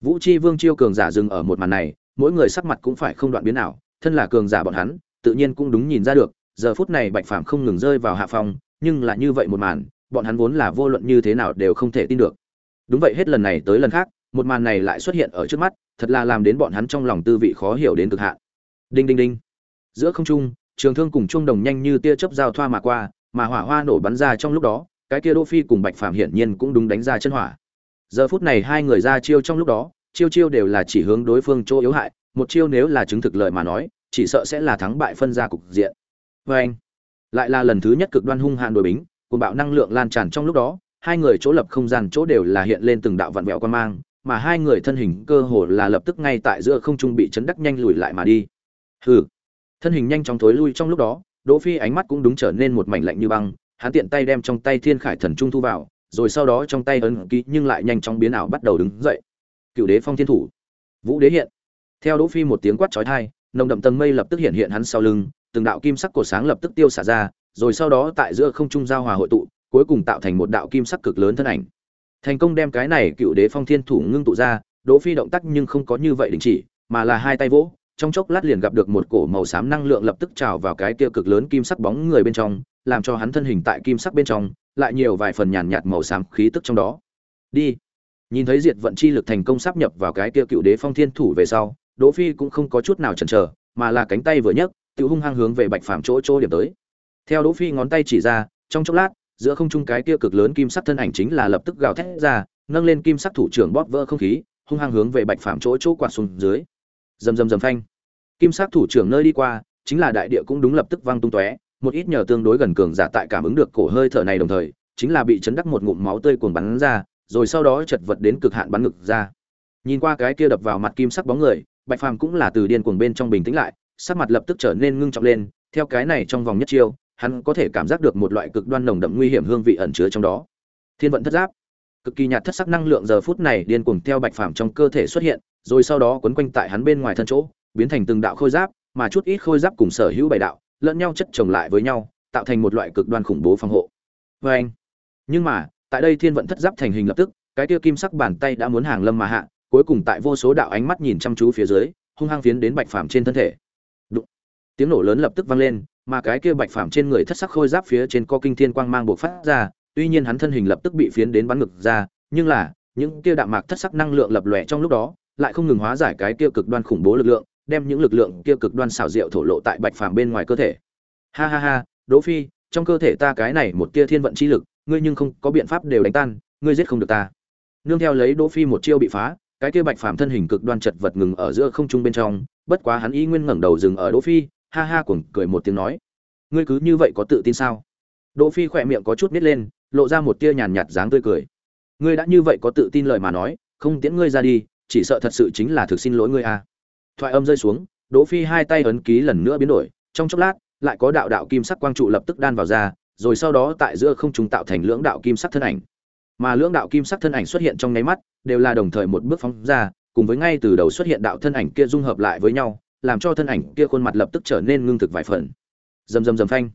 vũ chi vương chiêu cường giả dừng ở một màn này, mỗi người sắc mặt cũng phải không đoạn biến nào thân là cường giả bọn hắn, tự nhiên cũng đúng nhìn ra được, giờ phút này bạch phàm không ngừng rơi vào hạ phong, nhưng là như vậy một màn bọn hắn vốn là vô luận như thế nào đều không thể tin được. Đúng vậy, hết lần này tới lần khác, một màn này lại xuất hiện ở trước mắt, thật là làm đến bọn hắn trong lòng tư vị khó hiểu đến cực hạn. Đinh đinh đinh. Giữa không trung, trường thương cùng trung đồng nhanh như tia chớp giao thoa mà qua, mà hỏa hoa nổ bắn ra trong lúc đó, cái kia đỗ phi cùng bạch phàm hiển nhiên cũng đúng đánh ra chân hỏa. Giờ phút này hai người ra chiêu trong lúc đó, chiêu chiêu đều là chỉ hướng đối phương chỗ yếu hại, một chiêu nếu là chứng thực lợi mà nói, chỉ sợ sẽ là thắng bại phân ra cục diện. Với anh lại là lần thứ nhất cực đoan hung hãn đối bính cùng bạo năng lượng lan tràn trong lúc đó, hai người chỗ lập không gian chỗ đều là hiện lên từng đạo vặn vẹo quan mang, mà hai người thân hình cơ hồ là lập tức ngay tại giữa không trung bị chấn đắc nhanh lùi lại mà đi. Hừ. Thân hình nhanh chóng thối lui trong lúc đó, đỗ phi ánh mắt cũng đúng trở nên một mảnh lạnh như băng, hắn tiện tay đem trong tay thiên khải thần trung thu vào, rồi sau đó trong tay ấn ký nhưng lại nhanh chóng biến ảo bắt đầu đứng dậy. Cựu đế phong thiên thủ. Vũ đế hiện. Theo đỗ phi một tiếng quát chói tai, nồng đậm tầng mây lập tức hiện hiện hắn sau lưng, từng đạo kim sắc cổ sáng lập tức tiêu xả ra rồi sau đó tại giữa không trung giao hòa hội tụ, cuối cùng tạo thành một đạo kim sắc cực lớn thân ảnh. Thành công đem cái này cựu đế phong thiên thủ ngưng tụ ra, đỗ phi động tác nhưng không có như vậy đình chỉ, mà là hai tay vỗ, trong chốc lát liền gặp được một cổ màu xám năng lượng lập tức trào vào cái kia cực lớn kim sắc bóng người bên trong, làm cho hắn thân hình tại kim sắc bên trong, lại nhiều vài phần nhàn nhạt màu xám khí tức trong đó. Đi. Nhìn thấy diệt vận chi lực thành công sắp nhập vào cái kia cựu đế phong thiên thủ về sau, đỗ phi cũng không có chút nào chần chờ, mà là cánh tay vừa nhấc, tự hung hăng hướng về bạch phàm chỗ chỗ điểm tới theo đỗ phi ngón tay chỉ ra, trong chốc lát, giữa không trung cái kia cực lớn kim sắc thân ảnh chính là lập tức gào thét ra, nâng lên kim sắc thủ trưởng bóp vỡ không khí, hung hăng hướng về bạch phàm chỗ chỗ quạt xuống dưới. Rầm rầm rầm phanh. Kim sắc thủ trưởng nơi đi qua, chính là đại địa cũng đúng lập tức vang tung tóe, một ít nhờ tương đối gần cường giả tại cảm ứng được cổ hơi thở này đồng thời, chính là bị chấn đắc một ngụm máu tươi cuồn bắn ra, rồi sau đó chật vật đến cực hạn bắn ngực ra. Nhìn qua cái kia đập vào mặt kim sắc bóng người, bạch phàm cũng là từ điên cuồng bên trong bình tĩnh lại, sắc mặt lập tức trở nên ngưng trọng lên, theo cái này trong vòng nhất chiêu hắn có thể cảm giác được một loại cực đoan nồng đậm nguy hiểm hương vị ẩn chứa trong đó. Thiên vận thất giáp. Cực kỳ nhạt thất sắc năng lượng giờ phút này điên cuồng theo bạch phàm trong cơ thể xuất hiện, rồi sau đó quấn quanh tại hắn bên ngoài thân chỗ, biến thành từng đạo khôi giáp, mà chút ít khôi giáp cùng sở hữu bảy đạo, lẫn nhau chất chồng lại với nhau, tạo thành một loại cực đoan khủng bố phòng hộ. Vê anh nhưng mà, tại đây thiên vận thất giáp thành hình lập tức, cái kia kim sắc bàn tay đã muốn hàng lâm mà hạ, cuối cùng tại vô số đạo ánh mắt nhìn chăm chú phía dưới, hung hăng phiến đến bạch phàm trên thân thể. Đụng. tiếng nổ lớn lập tức vang lên mà cái kia bạch phàm trên người thất sắc khôi giáp phía trên co kinh thiên quang mang bộc phát ra, tuy nhiên hắn thân hình lập tức bị phiến đến bắn ngực ra, nhưng là, những kia đạm mạc thất sắc năng lượng lập lòe trong lúc đó, lại không ngừng hóa giải cái kia cực đoan khủng bố lực lượng, đem những lực lượng kia cực đoan xảo diệu thổ lộ tại bạch phàm bên ngoài cơ thể. Ha ha ha, đỗ phi, trong cơ thể ta cái này một tia thiên vận chi lực, ngươi nhưng không có biện pháp đều đánh tan, ngươi giết không được ta. Nương theo lấy đỗ phi một chiêu bị phá, cái kia bạch phàm thân hình cực đoan chật vật ngừng ở giữa không trung bên trong, bất quá hắn ý nguyên ngẩng đầu dừng ở đỗ phi ha ha cuồng cười một tiếng nói. Ngươi cứ như vậy có tự tin sao? Đỗ phi khỏe miệng có chút nít lên, lộ ra một tia nhàn nhạt dáng tươi cười. Ngươi đã như vậy có tự tin lời mà nói, không tiễn ngươi ra đi, chỉ sợ thật sự chính là thực xin lỗi ngươi à. Thoại âm rơi xuống, đỗ phi hai tay ấn ký lần nữa biến đổi, trong chốc lát, lại có đạo đạo kim sắc quang trụ lập tức đan vào ra, rồi sau đó tại giữa không trung tạo thành lưỡng đạo kim sắc thân ảnh. Mà lưỡng đạo kim sắc thân ảnh xuất hiện trong nháy mắt, đều là đồng thời một bước phóng ra, cùng với ngay từ đầu xuất hiện đạo thân ảnh kia dung hợp lại với nhau làm cho thân ảnh kia khuôn mặt lập tức trở nên ngưng thực vài phần. Rầm rầm rầm phanh.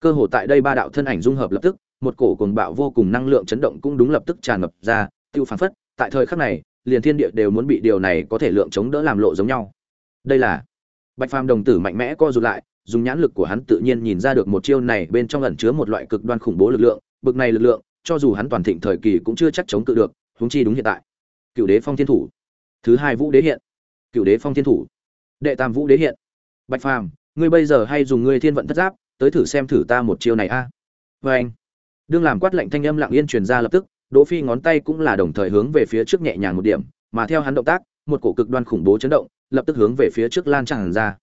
Cơ hồ tại đây ba đạo thân ảnh dung hợp lập tức, một cổ cuồng bạo vô cùng năng lượng chấn động cũng đúng lập tức tràn ngập ra, tiêu phán phất, tại thời khắc này, liền thiên địa đều muốn bị điều này có thể lượng chống đỡ làm lộ giống nhau. Đây là bạch phàm đồng tử mạnh mẽ co rụt lại, dùng nhãn lực của hắn tự nhiên nhìn ra được một chiêu này bên trong ẩn chứa một loại cực đoan khủng bố lực lượng, bực này lực lượng, cho dù hắn toàn thịnh thời kỳ cũng chưa chắc chống cự được, huống chi đúng hiện tại. Cựu đế phong thiên thủ. Thứ hai vũ đế hiện. Cựu đế phong thiên thủ đệ tam vũ đế hiện. Bạch phàm, ngươi bây giờ hay dùng ngươi thiên vận thất giáp, tới thử xem thử ta một chiêu này a. À? vê anh, đương làm quát lệnh thanh âm lặng yên truyền ra lập tức, đỗ phi ngón tay cũng là đồng thời hướng về phía trước nhẹ nhàng một điểm, mà theo hắn động tác, một cổ cực đoan khủng bố chấn động, lập tức hướng về phía trước lan tràn ra.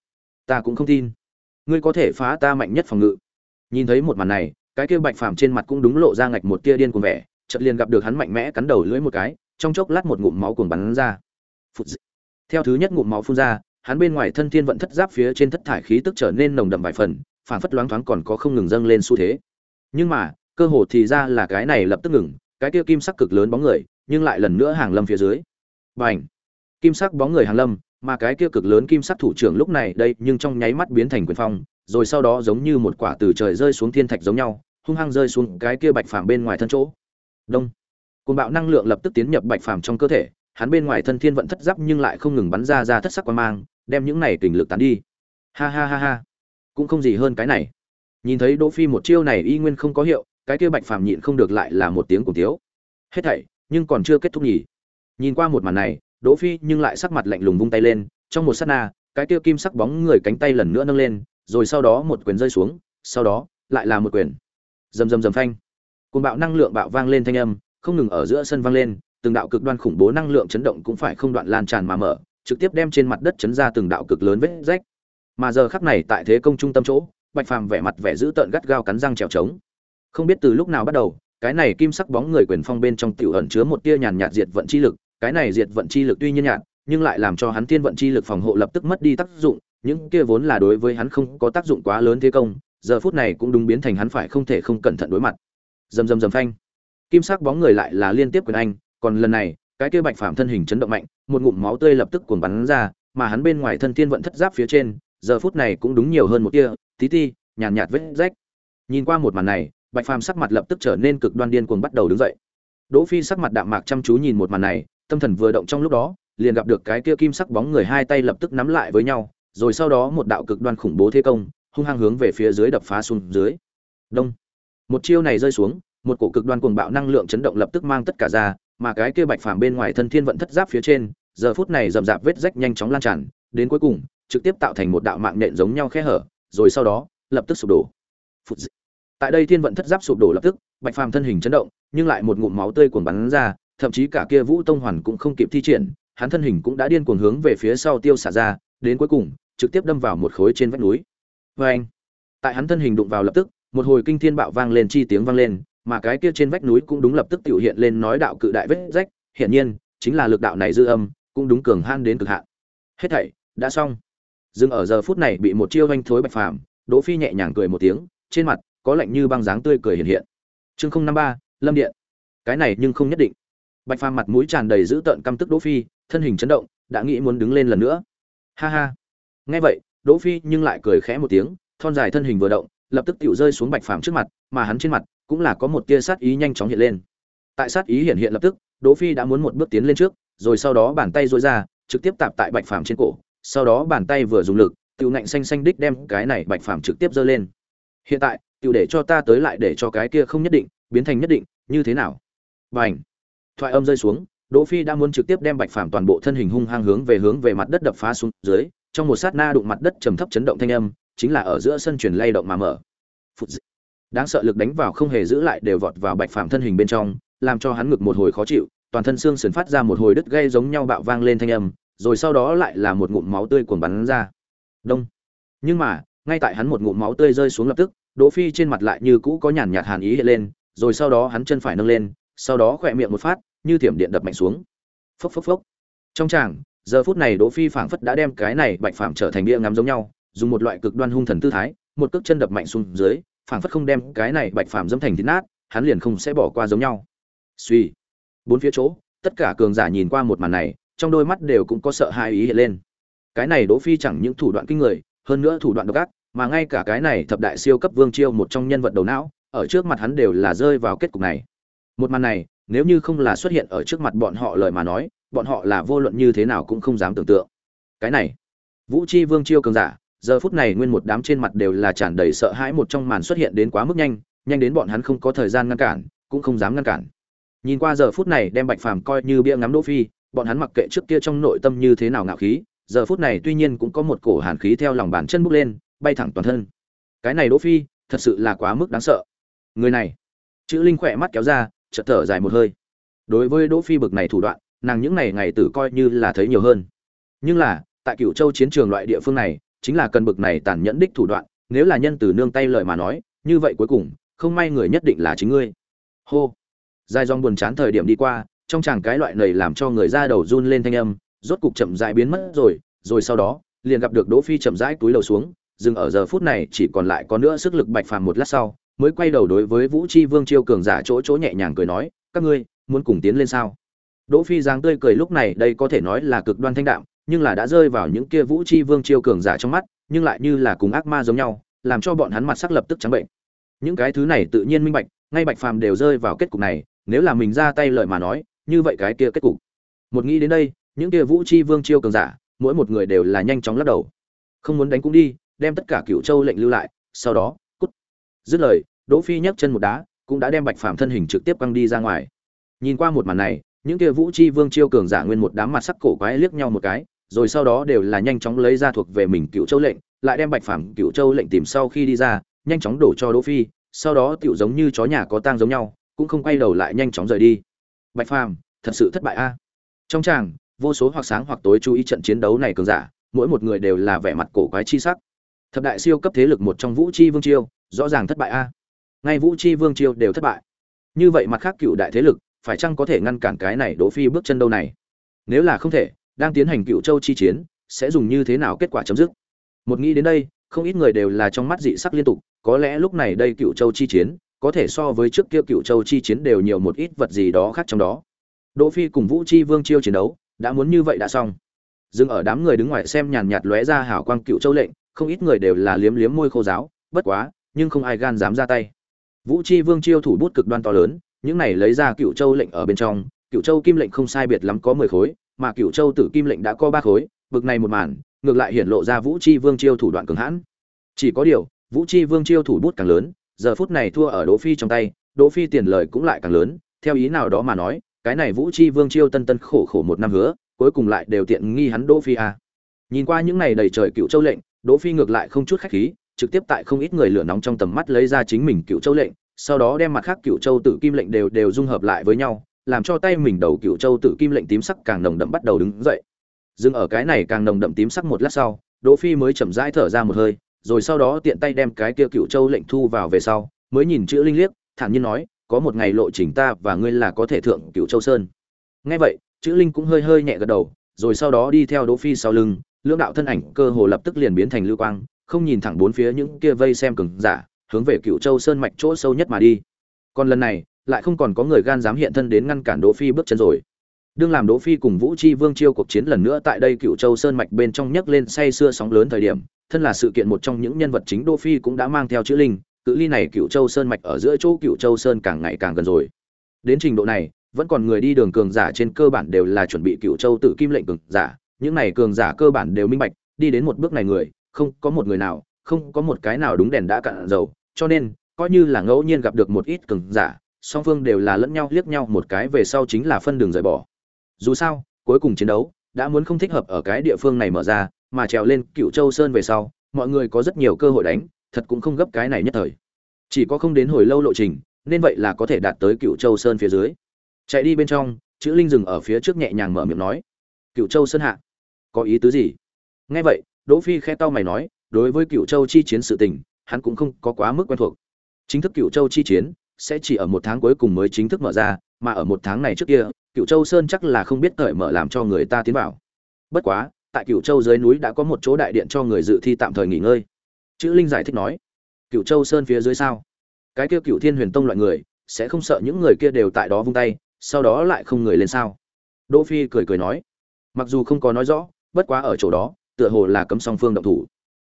Ta cũng không tin. Ngươi có thể phá ta mạnh nhất phòng ngự. Nhìn thấy một màn này, cái kia bạch phàm trên mặt cũng đúng lộ ra ngạch một tia điên cuồng vẻ, chợt liền gặp được hắn mạnh mẽ cắn đầu lưỡi một cái, trong chốc lát một ngụm máu cuồng bắn ra. Phụt dị. theo thứ nhất ngụm máu phun ra hắn bên ngoài thân thiên vận thất giáp phía trên thất thải khí tức trở nên nồng đậm vài phần phản phất loáng thoáng còn có không ngừng dâng lên xu thế. Nhưng mà, cơ hồ thì ra là cái này lập tức ngừng, cái kia kim sắc cực lớn bóng người, nhưng lại lần nữa hàng lâm phía dưới. Bành! Kim sắc bóng người hàng lâm, mà cái kia cực lớn kim sắc thủ trưởng lúc này đây nhưng trong nháy mắt biến thành quyền phong, rồi sau đó giống như một quả từ trời rơi xuống thiên thạch giống nhau, hung hăng rơi xuống cái kia bạch phàm bên ngoài thân chỗ. Đông! Côn bạo năng lượng lập tức tiến nhập bạch phàm trong cơ thể, hắn bên ngoài thân thiên vận thất giáp nhưng lại không ngừng bắn ra ra thất sắc quan mang đem những này kình lực tán đi. Ha ha ha ha. Cũng không gì hơn cái này. Nhìn thấy đỗ phi một chiêu này y nguyên không có hiệu, cái kia bạch phàm nhịn không được lại là một tiếng cùng thiếu hết thảy, nhưng còn chưa kết thúc nhỉ. Nhìn qua một màn này, đỗ phi nhưng lại sắc mặt lạnh lùng vung tay lên, trong một sát na, cái kia kim sắc bóng người cánh tay lần nữa nâng lên, rồi sau đó một quyền rơi xuống, sau đó, lại là một quyền. Rầm rầm rầm phanh. Cùng bạo năng lượng bạo vang lên thanh âm, không ngừng ở giữa sân vang lên, từng đạo cực đoan khủng bố năng lượng chấn động cũng phải không đoạn lan tràn mà mở trực tiếp đem trên mặt đất chấn ra từng đạo cực lớn vết rách. Mà giờ khắc này tại thế công trung tâm chỗ, bạch phàm vẻ mặt vẻ dữ tợn gắt gao cắn răng trèo trống. Không biết từ lúc nào bắt đầu, cái này kim sắc bóng người quyền phong bên trong tiểu ẩn chứa một tia nhàn nhạt diệt vận chi lực, cái này diệt vận chi lực tuy nhiên nhạt, nhưng lại làm cho hắn tiên vận chi lực phòng hộ lập tức mất đi tác dụng, những kia vốn là đối với hắn không có tác dụng quá lớn thế công, giờ phút này cũng đúng biến thành hắn phải không thể không cẩn thận đối mặt. Rầm rầm rầm phanh. Kim sắc bóng người lại là liên tiếp quyền anh, còn lần này, cái kia bạch phàm thân hình chấn động mạnh một ngụm máu tươi lập tức cuồn bắn ra mà hắn bên ngoài thân thiên vận thất giáp phía trên giờ phút này cũng đúng nhiều hơn một tia tí ti nhàn nhạt, nhạt vết rách. Nhìn qua một màn này bạch phàm sắc mặt lập tức trở nên cực đoan điên cuồng bắt đầu đứng dậy. Đỗ phi sắc mặt đạm mạc chăm chú nhìn một màn này tâm thần vừa động trong lúc đó liền gặp được cái kia kim sắc bóng người hai tay lập tức nắm lại với nhau rồi sau đó một đạo cực đoan khủng bố thế công hung hăng hướng về phía dưới đập phá xuống dưới. Đông. Một chiêu này rơi xuống một cổ cực đoan cuồng bạo năng lượng chấn động lập tức mang tất cả ra mà cái kia bạch phàm bên ngoài thân thiên vận thất giáp phía trên, giờ phút này rậm rạp vết rách nhanh chóng lan tràn, đến cuối cùng, trực tiếp tạo thành một đạo mạng nhện giống nhau khe hở, rồi sau đó, lập tức sụp đổ. Phụt dị. tại đây thiên vận thất giáp sụp đổ lập tức, bạch phàm thân hình chấn động, nhưng lại một ngụm máu tươi cuồng bắn ra, thậm chí cả kia vũ tông hoàn cũng không kịp thi triển, hắn thân hình cũng đã điên cuồng hướng về phía sau tiêu xả ra, đến cuối cùng, trực tiếp đâm vào một khối trên vách núi. Vê anh tại hắn thân hình đụng vào lập tức, một hồi kinh thiên bạo vang lên, chi tiếng vang lên mà cái kia trên vách núi cũng đúng lập tức tiểu hiện lên nói đạo cự đại vết rách, hiển nhiên, chính là lực đạo này dư âm, cũng đúng cường han đến cực hạn. Hết thảy, đã xong. Dừng ở giờ phút này bị một chiêu anh thối bạch phàm, đỗ phi nhẹ nhàng cười một tiếng, trên mặt, có lạnh như băng dáng tươi cười hiện hiện. Chương không năm ba, lâm điện. Cái này nhưng không nhất định. Bạch phàm mặt mũi tràn đầy dữ tợn căm tức đỗ phi, thân hình chấn động, đã nghĩ muốn đứng lên lần nữa. Ha ha. Nghe vậy, đỗ phi nhưng lại cười khẽ một tiếng, thon dài thân hình vừa động, lập tức tiểu rơi xuống bạch phàm trước mặt, mà hắn trên mặt cũng là có một tia sát ý nhanh chóng hiện lên. Tại sát ý hiện hiện lập tức, đỗ phi đã muốn một bước tiến lên trước, rồi sau đó bàn tay duỗi ra, trực tiếp tạp tại bạch phàm trên cổ, sau đó bàn tay vừa dùng lực, tiểu nạnh xanh xanh đích đem cái này bạch phàm trực tiếp giơ lên. Hiện tại, tiểu để cho ta tới lại để cho cái kia không nhất định, biến thành nhất định, như thế nào? Bành! Thoại âm rơi xuống, đỗ phi đã muốn trực tiếp đem bạch phàm toàn bộ thân hình hung hăng hướng về hướng về mặt đất đập phá xuống dưới, trong một sát na đụng mặt đất trầm thấp chấn động thanh âm, chính là ở giữa sân truyền lay động mà mở. Phụt dị đáng sợ lực đánh vào không hề giữ lại đều vọt vào bạch phàm thân hình bên trong, làm cho hắn ngực một hồi khó chịu, toàn thân xương sườn phát ra một hồi đứt gây giống nhau bạo vang lên thanh âm, rồi sau đó lại là một ngụm máu tươi cuồn bắn ra. Đông. Nhưng mà, ngay tại hắn một ngụm máu tươi rơi xuống lập tức, đỗ phi trên mặt lại như cũ có nhàn nhạt hàn ý hiện lên, rồi sau đó hắn chân phải nâng lên, sau đó khỏe miệng một phát, như thiểm điện đập mạnh xuống. Phốc phốc phốc. Trong tràng, giờ phút này đỗ phi phảng phất đã đem cái này bạch phàm trở thành bia ngắm giống nhau, dùng một loại cực đoan hung thần tư thái, một cước chân đập mạnh xuống dưới phảng phất không đem cái này bạch phàm dẫm thành thịt nát, hắn liền không sẽ bỏ qua giống nhau. Suy. Bốn phía chỗ, tất cả cường giả nhìn qua một màn này, trong đôi mắt đều cũng có sợ hãi ý hiện lên. Cái này đỗ phi chẳng những thủ đoạn kinh người, hơn nữa thủ đoạn độc ác, mà ngay cả cái này thập đại siêu cấp vương chiêu một trong nhân vật đầu não, ở trước mặt hắn đều là rơi vào kết cục này. Một màn này, nếu như không là xuất hiện ở trước mặt bọn họ lời mà nói, bọn họ là vô luận như thế nào cũng không dám tưởng tượng. Cái này, vũ chi vương chiêu cường giả giờ phút này nguyên một đám trên mặt đều là tràn đầy sợ hãi, một trong màn xuất hiện đến quá mức nhanh nhanh đến bọn hắn không có thời gian ngăn cản, cũng không dám ngăn cản. Nhìn qua giờ phút này đem bạch phàm coi như bia ngắm đỗ phi, bọn hắn mặc kệ trước kia trong nội tâm như thế nào ngạo khí, giờ phút này tuy nhiên cũng có một cổ hàn khí theo lòng bàn chân bốc lên, bay thẳng toàn thân. Cái này đỗ phi, thật sự là quá mức đáng sợ. Người này, chữ linh khỏe mắt kéo ra, chợt thở dài một hơi. Đối với đỗ phi bực này thủ đoạn, nàng những ngày ngày tử coi như là thấy nhiều hơn. Nhưng là, tại cựu châu chiến trường loại địa phương này chính là cần bực này tàn nhẫn đích thủ đoạn, nếu là nhân từ nương tay lời mà nói, như vậy cuối cùng, không may người nhất định là chính ngươi. Hô. Dài dòng buồn chán thời điểm đi qua, trong chàng cái loại này làm cho người ra đầu run lên thanh âm, rốt cục chậm rãi biến mất rồi rồi sau đó, liền gặp được đỗ phi chậm rãi túi đầu xuống, dừng ở giờ phút này chỉ còn lại có nữa sức lực bạch phàm một lát sau, mới quay đầu đối với vũ chi vương chiêu cường giả chỗ chỗ nhẹ nhàng cười nói, các ngươi, muốn cùng tiến lên sao? Đỗ phi dáng tươi cười lúc này đây có thể nói là cực đoan thanh đạm nhưng là đã rơi vào những kia vũ chi vương chiêu cường giả trong mắt, nhưng lại như là cùng ác ma giống nhau, làm cho bọn hắn mặt sắc lập tức trắng bệnh. Những cái thứ này tự nhiên minh bạch, ngay bạch phàm đều rơi vào kết cục này, nếu là mình ra tay lợi mà nói, như vậy cái kia kết cục. Một nghĩ đến đây, những kia vũ chi vương chiêu cường giả, mỗi một người đều là nhanh chóng lắc đầu. Không muốn đánh cũng đi, đem tất cả cựu châu lệnh lưu lại, sau đó, cút. Dứt lời, đỗ phi nhấc chân một đá, cũng đã đem bạch phàm thân hình trực tiếp quăng đi ra ngoài. Nhìn qua một màn này, những kia vũ chi vương chiêu cường giả nguyên một đám mặt sắc cổ quái liếc nhau một cái rồi sau đó đều là nhanh chóng lấy ra thuộc về mình cựu châu lệnh, lại đem bạch phàm cựu châu lệnh tìm sau khi đi ra, nhanh chóng đổ cho đỗ phi, sau đó tựu giống như chó nhà có tang giống nhau, cũng không quay đầu lại nhanh chóng rời đi. Bạch phàm, thật sự thất bại a. Trong tràng, vô số hoặc sáng hoặc tối chú ý trận chiến đấu này cường giả, mỗi một người đều là vẻ mặt cổ quái chi sắc. Thập đại siêu cấp thế lực một trong vũ chi vương chiêu, rõ ràng thất bại a. Ngay vũ chi vương chiêu đều thất bại. Như vậy mặt khác cựu đại thế lực, phải chăng có thể ngăn cản cái này đỗ phi bước chân đâu này? Nếu là không thể đang tiến hành cựu châu chi chiến, sẽ dùng như thế nào kết quả chấm dứt? Một nghĩ đến đây, không ít người đều là trong mắt dị sắc liên tục, có lẽ lúc này đây cựu châu chi chiến, có thể so với trước kia cựu châu chi chiến đều nhiều một ít vật gì đó khác trong đó. Đỗ phi cùng vũ chi vương chiêu chiến đấu, đã muốn như vậy đã xong. Dừng ở đám người đứng ngoài xem nhàn nhạt lóe ra hảo quang cựu châu lệnh, không ít người đều là liếm liếm môi khô giáo, bất quá, nhưng không ai gan dám ra tay. Vũ chi vương chiêu thủ bút cực đoan to lớn, những này lấy ra cựu châu lệnh ở bên trong, cựu châu kim lệnh không sai biệt lắm có mười khối mà cựu châu tử kim lệnh đã có ba khối, bực này một màn, ngược lại hiển lộ ra vũ chi vương chiêu thủ đoạn cường hãn chỉ có điều, vũ chi vương chiêu thủ bút càng lớn, giờ phút này thua ở đỗ phi trong tay, đỗ phi tiền lời cũng lại càng lớn, theo ý nào đó mà nói, cái này vũ chi vương chiêu tân tân khổ khổ một năm hứa, cuối cùng lại đều tiện nghi hắn đỗ phi à. nhìn qua những này đầy trời cựu châu lệnh, đỗ phi ngược lại không chút khách khí, trực tiếp tại không ít người lửa nóng trong tầm mắt lấy ra chính mình cựu châu lệnh, sau đó đem mặt khác cựu châu tử kim lệnh đều đều dung hợp lại với nhau làm cho tay mình đầu cựu châu tử kim lệnh tím sắc càng nồng đậm bắt đầu đứng dậy. Dừng ở cái này càng nồng đậm tím sắc một lát sau, đỗ phi mới chậm rãi thở ra một hơi, rồi sau đó tiện tay đem cái kia cựu châu lệnh thu vào về sau, mới nhìn chữ linh liếc, thản nhiên nói, có một ngày lộ trình ta và ngươi là có thể thượng cựu châu sơn. Nghe vậy, chữ linh cũng hơi hơi nhẹ gật đầu, rồi sau đó đi theo đỗ phi sau lưng, lưỡng đạo thân ảnh cơ hồ lập tức liền biến thành lưu quang, không nhìn thẳng bốn phía những kia vây xem cường giả, hướng về cựu châu sơn mạch chỗ sâu nhất mà đi. Còn lần này lại không còn có người gan dám hiện thân đến ngăn cản đỗ phi bước chân rồi. Đương làm đỗ phi cùng vũ chi vương chiêu cuộc chiến lần nữa tại đây cựu châu sơn mạch bên trong nhấc lên say xưa sóng lớn thời điểm, thân là sự kiện một trong những nhân vật chính đỗ phi cũng đã mang theo chữ linh, cự ly này cựu châu sơn mạch ở giữa chỗ cựu châu sơn càng ngày càng gần rồi. Đến trình độ này, vẫn còn người đi đường cường giả trên cơ bản đều là chuẩn bị cựu châu tự kim lệnh cường giả, những này cường giả cơ bản đều minh bạch, đi đến một bước này người, không có một người nào, không có một cái nào đúng đèn đã cạn dầu, cho nên, coi như là ngẫu nhiên gặp được một ít cường giả song phương đều là lẫn nhau liếc nhau một cái về sau chính là phân đường rời bỏ. Dù sao, cuối cùng chiến đấu đã muốn không thích hợp ở cái địa phương này mở ra, mà trèo lên cựu châu sơn về sau, mọi người có rất nhiều cơ hội đánh, thật cũng không gấp cái này nhất thời. Chỉ có không đến hồi lâu lộ trình, nên vậy là có thể đạt tới cựu châu sơn phía dưới. Chạy đi bên trong, chữ linh dừng ở phía trước nhẹ nhàng mở miệng nói, cựu châu sơn hạ, có ý tứ gì? Nghe vậy, đỗ phi khe tao mày nói, đối với cựu châu chi chiến sự tình, hắn cũng không có quá mức quen thuộc. Chính thức cựu châu chi chiến sẽ chỉ ở một tháng cuối cùng mới chính thức mở ra, mà ở một tháng này trước kia cựu châu sơn chắc là không biết cởi mở làm cho người ta tiến vào. Bất quá, tại cựu châu dưới núi đã có một chỗ đại điện cho người dự thi tạm thời nghỉ ngơi. Chữ linh giải thích nói cựu châu sơn phía dưới sao? Cái kia cựu thiên huyền tông loại người, sẽ không sợ những người kia đều tại đó vung tay, sau đó lại không người lên sao? Đỗ phi cười cười nói, mặc dù không có nói rõ, bất quá ở chỗ đó, tựa hồ là cấm song phương động thủ.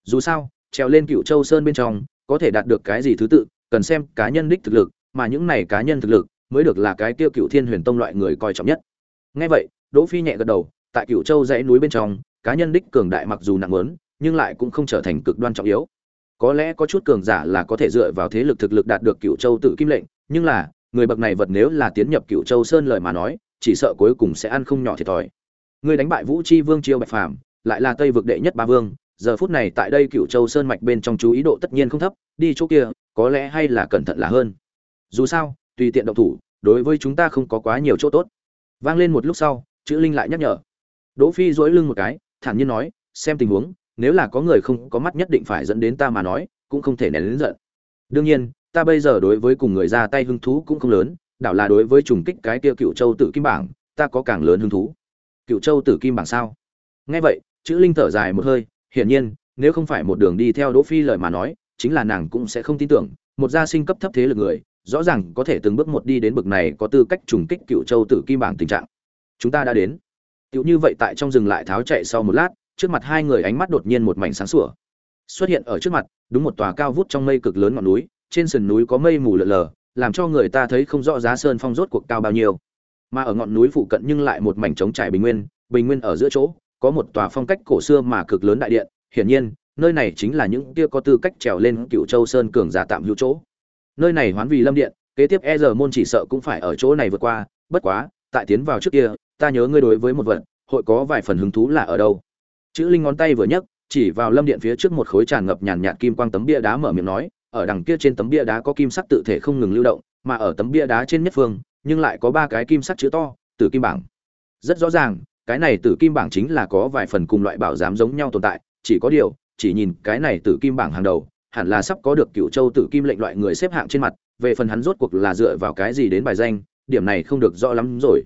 Dù sao, trèo lên cựu châu sơn bên trong, có thể đạt được cái gì thứ tự cần xem cá nhân đích thực lực, mà những này cá nhân thực lực mới được là cái tiêu cựu thiên huyền tông loại người coi trọng nhất. Nghe vậy, đỗ phi nhẹ gật đầu, tại cửu châu dãy núi bên trong, cá nhân đích cường đại mặc dù nặng lớn, nhưng lại cũng không trở thành cực đoan trọng yếu. Có lẽ có chút cường giả là có thể dựa vào thế lực thực lực đạt được cửu châu tự kim lệnh, nhưng là, người bậc này vật nếu là tiến nhập cửu châu sơn lời mà nói, chỉ sợ cuối cùng sẽ ăn không nhỏ thiệt thòi. Người đánh bại vũ chi vương chiêu bạch phàm, lại là tây vực đệ nhất ba vương, giờ phút này tại đây cửu châu sơn mạch bên trong chú ý độ tất nhiên không thấp, đi chỗ kia có lẽ hay là cẩn thận là hơn. Dù sao, tùy tiện động thủ, đối với chúng ta không có quá nhiều chỗ tốt. Vang lên một lúc sau, chữ linh lại nhắc nhở. Đỗ phi dỗi lưng một cái, thản nhiên nói, xem tình huống, nếu là có người không có mắt nhất định phải dẫn đến ta mà nói, cũng không thể nén lớn giận. Đương nhiên, ta bây giờ đối với cùng người ra tay hứng thú cũng không lớn, đảo là đối với trùng kích cái kia cựu châu tử kim bảng, ta có càng lớn hứng thú. Cựu châu tử kim bảng sao? Nghe vậy, chữ linh thở dài một hơi, hiển nhiên, nếu không phải một đường đi theo đỗ phi lời mà nói chính là nàng cũng sẽ không tin tưởng, một gia sinh cấp thấp thế lực người, rõ ràng có thể từng bước một đi đến bực này có tư cách trùng kích cựu châu tử kim bảng tình trạng. Chúng ta đã đến. Tựu như vậy tại trong rừng lại tháo chạy sau một lát, trước mặt hai người ánh mắt đột nhiên một mảnh sáng sủa. Xuất hiện ở trước mặt, đúng một tòa cao vút trong mây cực lớn ngọn núi, trên sườn núi có mây mù lờ lờ làm cho người ta thấy không rõ giá sơn phong rốt cuộc cao bao nhiêu. Mà ở ngọn núi phụ cận nhưng lại một mảnh trống trải bình nguyên bình nguyên ở giữa chỗ, có một tòa phong cách cổ xưa mà cực lớn đại điện, hiển nhiên nơi này chính là những kia có tư cách trèo lên cựu châu sơn cường giả tạm hữu chỗ. Nơi này hoán vì lâm điện, kế tiếp e giờ môn chỉ sợ cũng phải ở chỗ này vượt qua, bất quá, tại tiến vào trước kia, ta nhớ ngươi đối với một vật, hội có vài phần hứng thú là ở đâu. Chữ linh ngón tay vừa nhấc, chỉ vào lâm điện phía trước một khối tràn ngập nhàn nhạt kim quang tấm bia đá mở miệng nói, ở đằng kia trên tấm bia đá có kim sắc tự thể không ngừng lưu động, mà ở tấm bia đá trên nhất phương, nhưng lại có ba cái kim sắc chữ to, tử kim bảng. Rất rõ ràng, cái này tử kim bảng chính là có vài phần cùng loại bảo giám giống nhau tồn tại, chỉ có điều chỉ nhìn cái này tử kim bảng hàng đầu, hẳn là sắp có được cựu châu tử kim lệnh loại người xếp hạng trên mặt, về phần hắn rốt cuộc là dựa vào cái gì đến bài danh, điểm này không được rõ lắm rồi.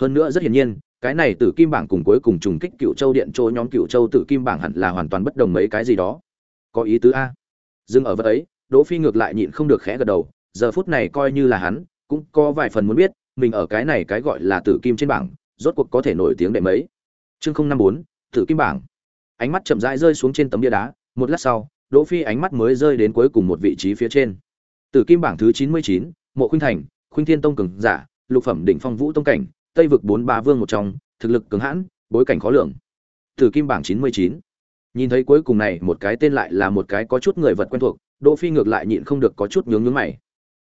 Hơn nữa rất hiển nhiên, cái này tử kim bảng cùng cuối cùng trùng kích cựu châu điện chỗ nhóm cựu châu tử kim bảng hẳn là hoàn toàn bất đồng mấy cái gì đó. Có ý tứ a. Dừng ở vật ấy, đỗ phi ngược lại nhịn không được khẽ gật đầu, giờ phút này coi như là hắn, cũng có vài phần muốn biết, mình ở cái này cái gọi là tử kim trên bảng, rốt cuộc có thể nổi tiếng đệ mấy? Chương không năm bốn, tử kim bảng ánh mắt chậm rãi rơi xuống trên tấm bia đá, một lát sau, đỗ phi ánh mắt mới rơi đến cuối cùng một vị trí phía trên. Tử kim bảng thứ chín mươi chín, mộ khuynh thành, khuynh thiên tông cường giả, lục phẩm đỉnh phong vũ tông cảnh, tây vực bốn ba vương một trong, thực lực cường hãn, bối cảnh khó lường. Tử kim bảng chín mươi chín. Nhìn thấy cuối cùng này, một cái tên lại là một cái có chút người vật quen thuộc, đỗ phi ngược lại nhịn không được có chút nhướng nhướng mày.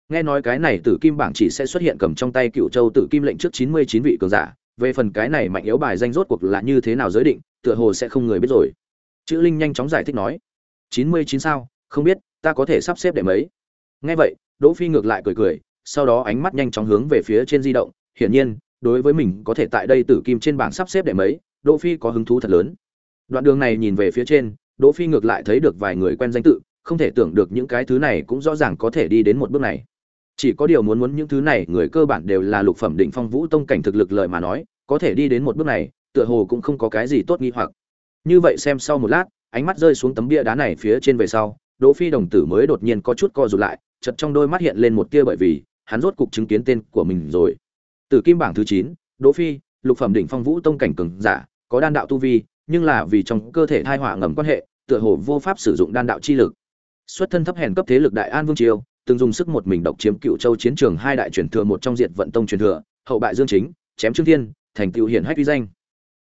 Nghe nói cái này tử kim bảng chỉ sẽ xuất hiện cầm trong tay cựu châu tử kim lệnh trước chín mươi chín vị cường giả, về phần cái này mạnh yếu bài danh rốt cuộc là như thế nào giới định tựa hồ sẽ không người biết rồi. Chữ linh nhanh chóng giải thích nói, chín mươi chín sao? Không biết, ta có thể sắp xếp để mấy? Nghe vậy, đỗ phi ngược lại cười cười, sau đó ánh mắt nhanh chóng hướng về phía trên di động. Hiển nhiên, đối với mình có thể tại đây tử kim trên bảng sắp xếp để mấy, đỗ phi có hứng thú thật lớn. Đoạn đường này nhìn về phía trên, đỗ phi ngược lại thấy được vài người quen danh tự, không thể tưởng được những cái thứ này cũng rõ ràng có thể đi đến một bước này. Chỉ có điều muốn muốn những thứ này, người cơ bản đều là lục phẩm định phong vũ tông cảnh thực lực lợi mà nói, có thể đi đến một bước này tựa hồ cũng không có cái gì tốt nghi hoặc. Như vậy xem sau một lát ánh mắt rơi xuống tấm bia đá này phía trên về sau đỗ phi đồng tử mới đột nhiên có chút co rụt lại chợt trong đôi mắt hiện lên một tia bởi vì hắn rốt cục chứng kiến tên của mình rồi. Từ kim bảng thứ 9, đỗ phi lục phẩm đỉnh phong vũ tông cảnh cường giả có đan đạo tu vi nhưng là vì trong cơ thể thai hỏa ngầm quan hệ tựa hồ vô pháp sử dụng đan đạo chi lực. Xuất thân thấp hèn cấp thế lực đại an vương triều từng dùng sức một mình độc chiếm cựu châu chiến trường hai đại truyền thừa một trong diện vận tông truyền thừa hậu bại dương chính chém trương thiên thành tựu hiển hách uy danh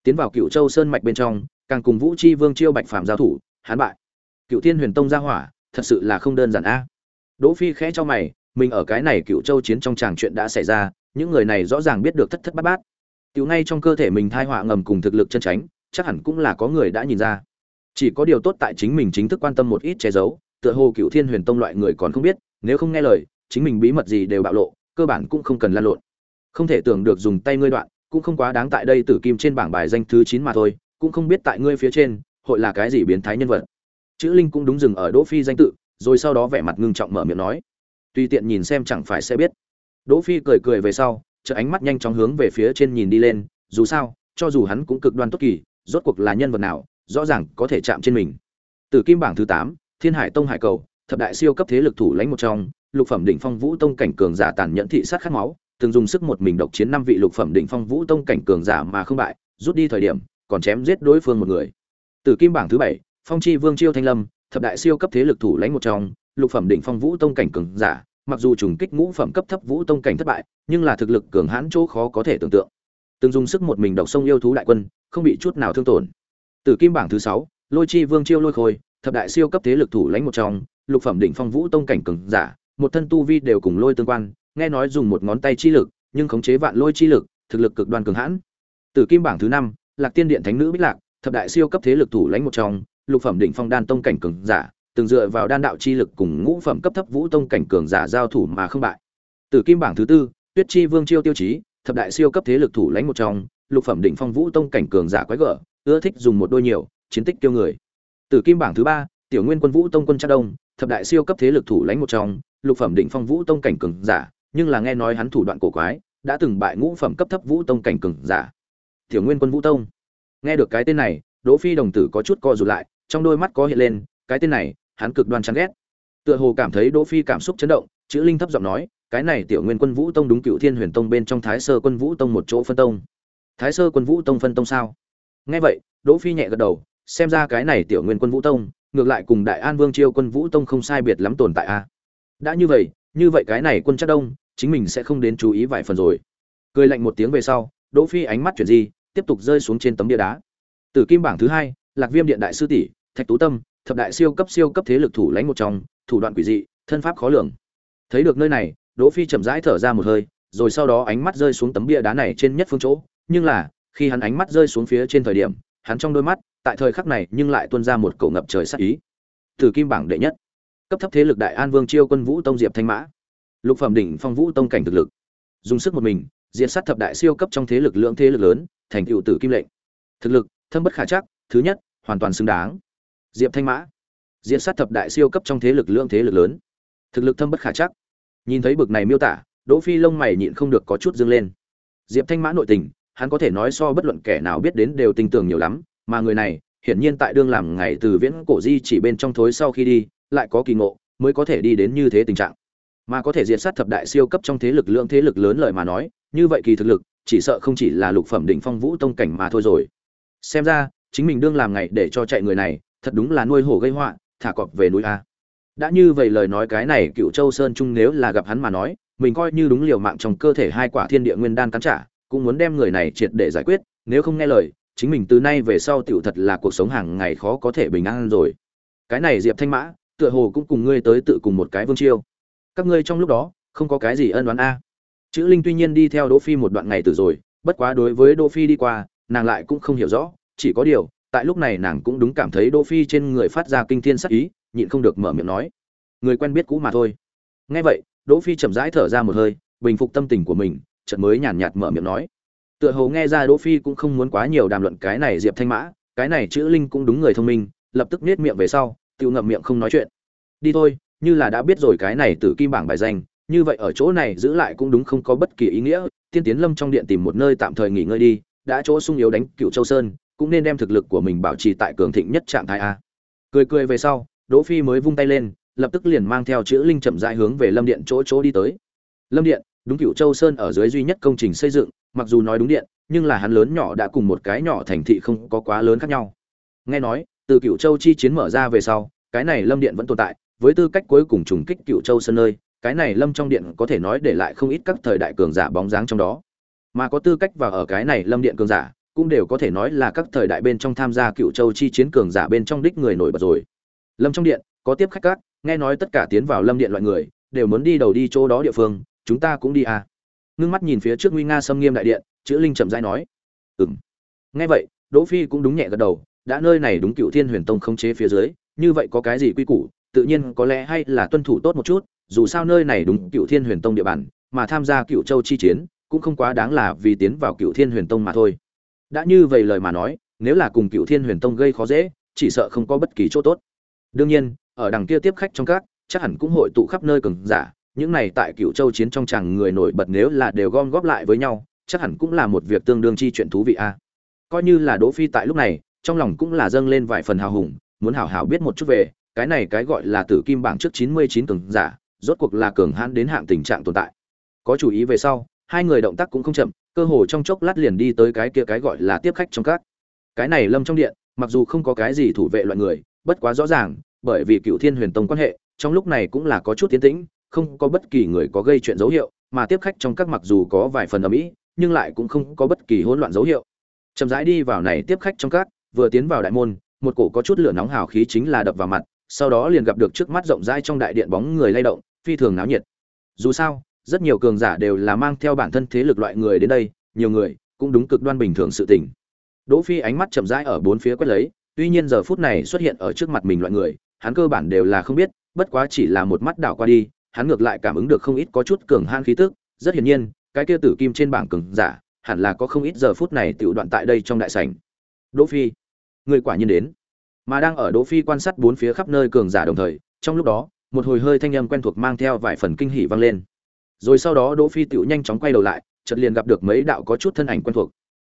tiến vào cựu châu sơn mạch bên trong, càng cùng vũ chi vương chiêu bạch phạm giao thủ hán bại. Cựu thiên huyền tông ra hỏa, thật sự là không đơn giản a. Đỗ phi khẽ cho mày, mình ở cái này cựu châu chiến trong tràng chuyện đã xảy ra, những người này rõ ràng biết được thất thất bát bát. Tiểu ngay trong cơ thể mình thai họa ngầm cùng thực lực chân tránh chắc hẳn cũng là có người đã nhìn ra. Chỉ có điều tốt tại chính mình chính thức quan tâm một ít che giấu, tựa hồ cựu thiên huyền tông loại người còn không biết, nếu không nghe lời, chính mình bí mật gì đều bạo lộ, cơ bản cũng không cần lan lộn. Không thể tưởng được dùng tay ngươi đoạn cũng không quá đáng tại đây tử kim trên bảng bài danh thứ chín mà thôi, cũng không biết tại ngươi phía trên, hội là cái gì biến thái nhân vật. Chữ linh cũng đúng dừng ở đỗ phi danh tự, rồi sau đó vẻ mặt ngưng trọng mở miệng nói. Tùy tiện nhìn xem chẳng phải sẽ biết. Đỗ phi cười cười về sau chợ ánh mắt nhanh chóng hướng về phía trên nhìn đi lên, dù sao, cho dù hắn cũng cực đoan tốt kỳ, rốt cuộc là nhân vật nào, rõ ràng có thể chạm trên mình. Tử kim bảng thứ tám, thiên hải tông hải cầu, thập đại siêu cấp thế lực thủ lãnh một trong, lục phẩm đỉnh phong vũ tông cảnh cường giả tàn nhẫn thị sát khát máu từng dùng sức một mình độc chiến năm vị lục phẩm đỉnh phong vũ tông cảnh cường giả mà không bại, rút đi thời điểm, còn chém giết đối phương một người. Tử kim bảng thứ bảy, phong chi vương chiêu thanh lâm, thập đại siêu cấp thế lực thủ lãnh một trong, lục phẩm đỉnh phong vũ tông cảnh cường giả, mặc dù trùng kích ngũ phẩm cấp thấp vũ tông cảnh thất bại, nhưng là thực lực cường hãn chỗ khó có thể tưởng tượng. Từng dùng sức một mình độc sông yêu thú đại quân, không bị chút nào thương tổn. Tử kim bảng thứ sáu, lôi chi vương chiêu lôi khôi, thập đại siêu cấp thế lực thủ lãnh một trong, lục phẩm đỉnh phong vũ tông cảnh cường giả, một thân tu vi đều cùng lôi tương quan nghe nói dùng một ngón tay chi lực, nhưng khống chế vạn lôi chi lực, thực lực cực đoan cường hãn. Tử kim bảng thứ năm, lạc tiên điện thánh nữ bích lạc, thập đại siêu cấp thế lực thủ lãnh một trong, lục phẩm đỉnh phong đan tông cảnh cường giả, từng dựa vào đan đạo chi lực cùng ngũ phẩm cấp thấp vũ tông cảnh cường giả giao thủ mà không bại. Tử kim bảng thứ tư, tuyết chi vương chiêu tiêu chí, thập đại siêu cấp thế lực thủ lãnh một trong, lục phẩm đỉnh phong vũ tông cảnh cường giả quái gở, ưa thích dùng một đôi nhiều, chiến tích tiêu người. Tử kim bảng thứ ba, tiểu nguyên quân vũ tông quân trác đông, thập đại siêu cấp thế lực thủ lãnh một trong, lục phẩm đỉnh phong vũ tông cảnh cường giả nhưng là nghe nói hắn thủ đoạn cổ quái, đã từng bại ngũ phẩm cấp thấp vũ tông cảnh cường giả. Tiểu nguyên quân vũ tông. Nghe được cái tên này, đỗ phi đồng tử có chút co rụt lại, trong đôi mắt có hiện lên, cái tên này, hắn cực đoan chán ghét. Tựa hồ cảm thấy đỗ phi cảm xúc chấn động, chữ linh thấp giọng nói, cái này tiểu nguyên quân vũ tông đúng cựu thiên huyền tông bên trong thái sơ quân vũ tông một chỗ phân tông. Thái sơ quân vũ tông phân tông sao? Nghe vậy, đỗ phi nhẹ gật đầu, xem ra cái này tiểu nguyên quân vũ tông, ngược lại cùng đại an vương chiêu quân vũ tông không sai biệt lắm tồn tại a đã như vậy như vậy cái này quân chắc đông chính mình sẽ không đến chú ý vài phần rồi. Cười lạnh một tiếng về sau, đỗ phi ánh mắt chuyển di, tiếp tục rơi xuống trên tấm bia đá. Tử kim bảng thứ hai, lạc viêm điện đại sư tỷ, thạch tú tâm, thập đại siêu cấp siêu cấp thế lực thủ lãnh một trong, thủ đoạn quỷ dị, thân pháp khó lường. Thấy được nơi này, đỗ phi chậm rãi thở ra một hơi, rồi sau đó ánh mắt rơi xuống tấm bia đá này trên nhất phương chỗ. Nhưng là, khi hắn ánh mắt rơi xuống phía trên thời điểm, hắn trong đôi mắt, tại thời khắc này nhưng lại tuôn ra một cậu ngập trời sắc ý. Tử kim bảng đệ nhất. Cấp thấp thế lực đại an vương chiêu quân vũ tông diệp thanh mã lục phẩm đỉnh phong vũ tông cảnh thực lực. Dùng sức một mình, diệt sát thập đại siêu cấp trong thế lực lượng thế lực lớn, thành tựu tử kim lệnh. Thực lực, thâm bất khả chắc, thứ nhất, hoàn toàn xứng đáng. Diệp thanh mã. Diệt sát thập đại siêu cấp trong thế lực lượng thế lực lớn. Thực lực thâm bất khả chắc. Nhìn thấy bực này miêu tả, đỗ phi lông mày nhịn không được có chút dương lên. Diệp thanh mã nội tình, hắn có thể nói so bất luận kẻ nào biết đến đều tin tưởng nhiều lắm, mà người này, hiển nhiên tại đương làm ngày từ viễn cổ di chỉ bên trong thối sau khi đi, lại có kỳ ngộ, mới có thể đi đến như thế tình trạng mà có thể diệt sát thập đại siêu cấp trong thế lực lượng thế lực lớn lời mà nói, như vậy kỳ thực lực, chỉ sợ không chỉ là lục phẩm đỉnh phong vũ tông cảnh mà thôi rồi. Xem ra, chính mình đương làm ngày để cho chạy người này, thật đúng là nuôi hổ gây họa, thả cọp về núi a. Đã như vậy lời nói cái này cựu châu sơn trung nếu là gặp hắn mà nói, mình coi như đúng liều mạng trong cơ thể hai quả thiên địa nguyên đan cắn trả, cũng muốn đem người này triệt để giải quyết, nếu không nghe lời, chính mình từ nay về sau tiểu thật là cuộc sống hàng ngày khó có thể bình an rồi. Cái này diệp thanh mã, tựa hồ cũng cùng ngươi tới tự cùng một cái vương chiêu các ngươi trong lúc đó, không có cái gì ân đoán a. Chữ linh tuy nhiên đi theo đỗ phi một đoạn ngày từ rồi, bất quá đối với đỗ phi đi qua, nàng lại cũng không hiểu rõ, chỉ có điều, tại lúc này nàng cũng đúng cảm thấy đỗ phi trên người phát ra kinh thiên sắc ý, nhịn không được mở miệng nói. Người quen biết cũ mà thôi. Nghe vậy, đỗ phi chậm rãi thở ra một hơi, bình phục tâm tình của mình, chợt mới nhàn nhạt mở miệng nói. Tựa hồ nghe ra đỗ phi cũng không muốn quá nhiều đàm luận cái này diệp thanh mã, cái này chữ linh cũng đúng người thông minh, lập tức nết miệng về sau tiêu ngậm miệng không nói chuyện. Đi thôi như là đã biết rồi cái này từ kim bảng bài danh, như vậy ở chỗ này giữ lại cũng đúng không có bất kỳ ý nghĩa, tiên tiến lâm trong điện tìm một nơi tạm thời nghỉ ngơi đi, đã chỗ sung yếu đánh cựu châu sơn, cũng nên đem thực lực của mình bảo trì tại cường thịnh nhất trạng thái a. Cười cười về sau, đỗ phi mới vung tay lên, lập tức liền mang theo chữ linh chậm rãi hướng về lâm điện chỗ chỗ đi tới. Lâm điện, đúng cựu châu sơn ở dưới duy nhất công trình xây dựng, mặc dù nói đúng điện, nhưng là hắn lớn nhỏ đã cùng một cái nhỏ thành thị không có quá lớn khác nhau. Nghe nói, từ cựu châu chi chiến mở ra về sau, cái này lâm điện vẫn tồn tại với tư cách cuối cùng trùng kích cựu châu sơn nơi, cái này lâm trong điện có thể nói để lại không ít các thời đại cường giả bóng dáng trong đó. Mà có tư cách vào ở cái này lâm điện cường giả, cũng đều có thể nói là các thời đại bên trong tham gia cựu châu chi chiến cường giả bên trong đích người nổi bật rồi. Lâm trong điện, có tiếp khách các, nghe nói tất cả tiến vào lâm điện loại người, đều muốn đi đầu đi chỗ đó địa phương, chúng ta cũng đi à. Ngưng mắt nhìn phía trước nguy nga xâm nghiêm đại điện, chữ linh chậm rãi nói. Ừ m nghe vậy, đỗ phi cũng đúng nhẹ gật đầu, đã nơi này đúng cựu thiên huyền tông không chế phía dưới, như vậy có cái gì quy củ tự nhiên có lẽ hay là tuân thủ tốt một chút, dù sao nơi này đúng cựu thiên huyền tông địa bàn, mà tham gia cựu châu chi chiến cũng không quá đáng là vì tiến vào cựu thiên huyền tông mà thôi. Đã như vậy lời mà nói, nếu là cùng cựu thiên huyền tông gây khó dễ, chỉ sợ không có bất kỳ chỗ tốt. Đương nhiên, ở đằng kia tiếp khách trong các, chắc hẳn cũng hội tụ khắp nơi cường giả, những này tại cựu châu chiến trong chàng người nổi bật nếu là đều gom góp lại với nhau, chắc hẳn cũng là một việc tương đương chi chuyện thú vị a. Coi như là đỗ phi tại lúc này, trong lòng cũng là dâng lên vài phần hào hùng, muốn hảo hảo biết một chút về cái này cái gọi là tử kim bảng trước 99 cường giả, rốt cuộc là cường hãn đến hạng tình trạng tồn tại. Có chủ ý về sau, hai người động tác cũng không chậm, cơ hồ trong chốc lát liền đi tới cái kia cái gọi là tiếp khách trong các. Cái này lâm trong điện, mặc dù không có cái gì thủ vệ loại người, bất quá rõ ràng, bởi vì cựu thiên huyền tông quan hệ, trong lúc này cũng là có chút tiến tĩnh, không có bất kỳ người có gây chuyện dấu hiệu, mà tiếp khách trong các mặc dù có vài phần ở mỹ nhưng lại cũng không có bất kỳ hỗn loạn dấu hiệu. Chậm rãi đi vào này tiếp khách trong các, vừa tiến vào đại môn, một cổ có chút lửa nóng hào khí chính là đập vào mặt sau đó liền gặp được trước mắt rộng rãi trong đại điện bóng người lay động, phi thường náo nhiệt. Dù sao, rất nhiều cường giả đều là mang theo bản thân thế lực loại người đến đây, nhiều người cũng đúng cực đoan bình thường sự tình. Đỗ phi ánh mắt chậm rãi ở bốn phía quét lấy, tuy nhiên giờ phút này xuất hiện ở trước mặt mình loại người, hắn cơ bản đều là không biết, bất quá chỉ là một mắt đảo qua đi, hắn ngược lại cảm ứng được không ít có chút cường han khí tức. Rất hiển nhiên, cái kia tử kim trên bảng cường giả hẳn là có không ít giờ phút này tiểu đoạn tại đây trong đại sảnh. Đỗ phi, người quả nhiên đến mà đang ở đỗ phi quan sát bốn phía khắp nơi cường giả đồng thời, trong lúc đó, một hồi hơi thanh âm quen thuộc mang theo vài phần kinh hỉ vang lên. Rồi sau đó đỗ phi tựu nhanh chóng quay đầu lại, chợt liền gặp được mấy đạo có chút thân ảnh quen thuộc.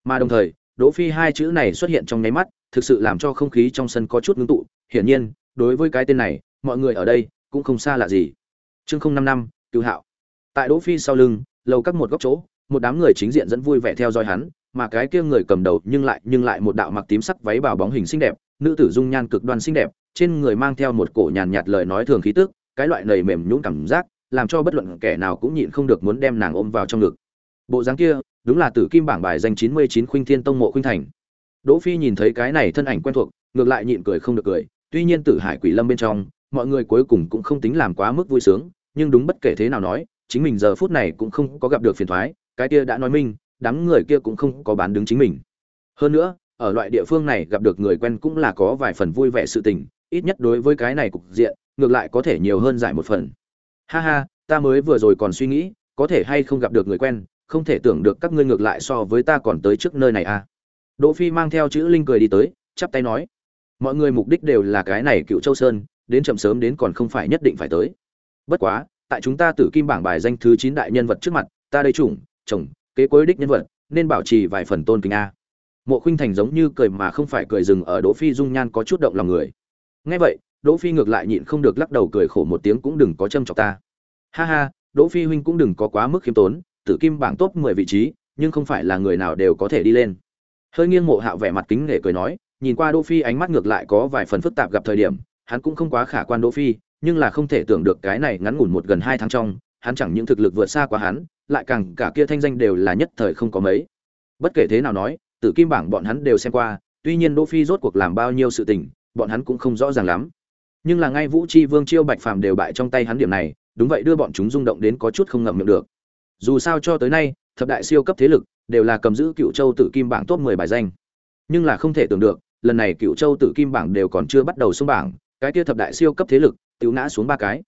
Mà đồng thời, đỗ phi hai chữ này xuất hiện trong nháy mắt, thực sự làm cho không khí trong sân có chút ngưng tụ. Hiển nhiên, đối với cái tên này, mọi người ở đây cũng không xa lạ gì. Chương không năm năm, cựu hạo. Tại đỗ phi sau lưng, lầu các một góc chỗ, một đám người chính diện dẫn vui vẻ theo dõi hắn, mà cái kia người cầm đầu nhưng lại nhưng lại một đạo mặc tím sắc váy bào bóng hình xinh đẹp nữ tử dung nhan cực đoan xinh đẹp, trên người mang theo một cổ nhàn nhạt lời nói thường khí tức, cái loại nầy mềm nhũn cảm giác, làm cho bất luận kẻ nào cũng nhịn không được muốn đem nàng ôm vào trong ngực. Bộ dáng kia, đúng là tử kim bảng bài danh chín mươi chín khuynh thiên tông mộ khuynh thành. Đỗ phi nhìn thấy cái này thân ảnh quen thuộc, ngược lại nhịn cười không được cười, tuy nhiên tử hải quỷ lâm bên trong, mọi người cuối cùng cũng không tính làm quá mức vui sướng, nhưng đúng bất kể thế nào nói, chính mình giờ phút này cũng không có gặp được phiền toái cái kia đã nói minh, đám người kia cũng không có bán đứng chính mình. Hơn nữa ở loại địa phương này gặp được người quen cũng là có vài phần vui vẻ sự tình, ít nhất đối với cái này cục diện, ngược lại có thể nhiều hơn giải một phần. Ha ha, ta mới vừa rồi còn suy nghĩ, có thể hay không gặp được người quen, không thể tưởng được các ngươi ngược lại so với ta còn tới trước nơi này à. Đỗ phi mang theo chữ linh cười đi tới, chắp tay nói, mọi người mục đích đều là cái này cựu châu sơn, đến chậm sớm đến còn không phải nhất định phải tới. Bất quá, tại chúng ta tử kim bảng bài danh thứ chín đại nhân vật trước mặt, ta đây chủng, chồng, kế cuối đích nhân vật, nên bảo trì vài phần tôn kính a mộ khuynh thành giống như cười mà không phải cười dừng ở đỗ phi dung nhan có chút động lòng người. Nghe vậy, đỗ phi ngược lại nhịn không được lắc đầu cười khổ một tiếng cũng đừng có châm chọc ta. Ha ha, đỗ phi huynh cũng đừng có quá mức khiêm tốn, tử kim bảng top 10 vị trí, nhưng không phải là người nào đều có thể đi lên. Hơi nghiêng mộ hạo vẻ mặt kính nể cười nói, nhìn qua đỗ phi ánh mắt ngược lại có vài phần phức tạp gặp thời điểm, hắn cũng không quá khả quan đỗ phi, nhưng là không thể tưởng được cái này ngắn ngủn một gần hai tháng trong, hắn chẳng những thực lực vượt xa quá hắn, lại càng cả kia thanh danh đều là nhất thời không có mấy. Bất kể thế nào nói tử kim bảng bọn hắn đều xem qua, tuy nhiên đỗ phi rốt cuộc làm bao nhiêu sự tình, bọn hắn cũng không rõ ràng lắm. Nhưng là ngay vũ chi vương chiêu bạch phàm đều bại trong tay hắn điểm này, đúng vậy đưa bọn chúng rung động đến có chút không ngậm miệng được. Dù sao cho tới nay, thập đại siêu cấp thế lực đều là cầm giữ cựu châu tử kim bảng top 10 bài danh. Nhưng là không thể tưởng được, lần này cựu châu tử kim bảng đều còn chưa bắt đầu xuống bảng, cái kia thập đại siêu cấp thế lực tiêu ngã xuống ba cái.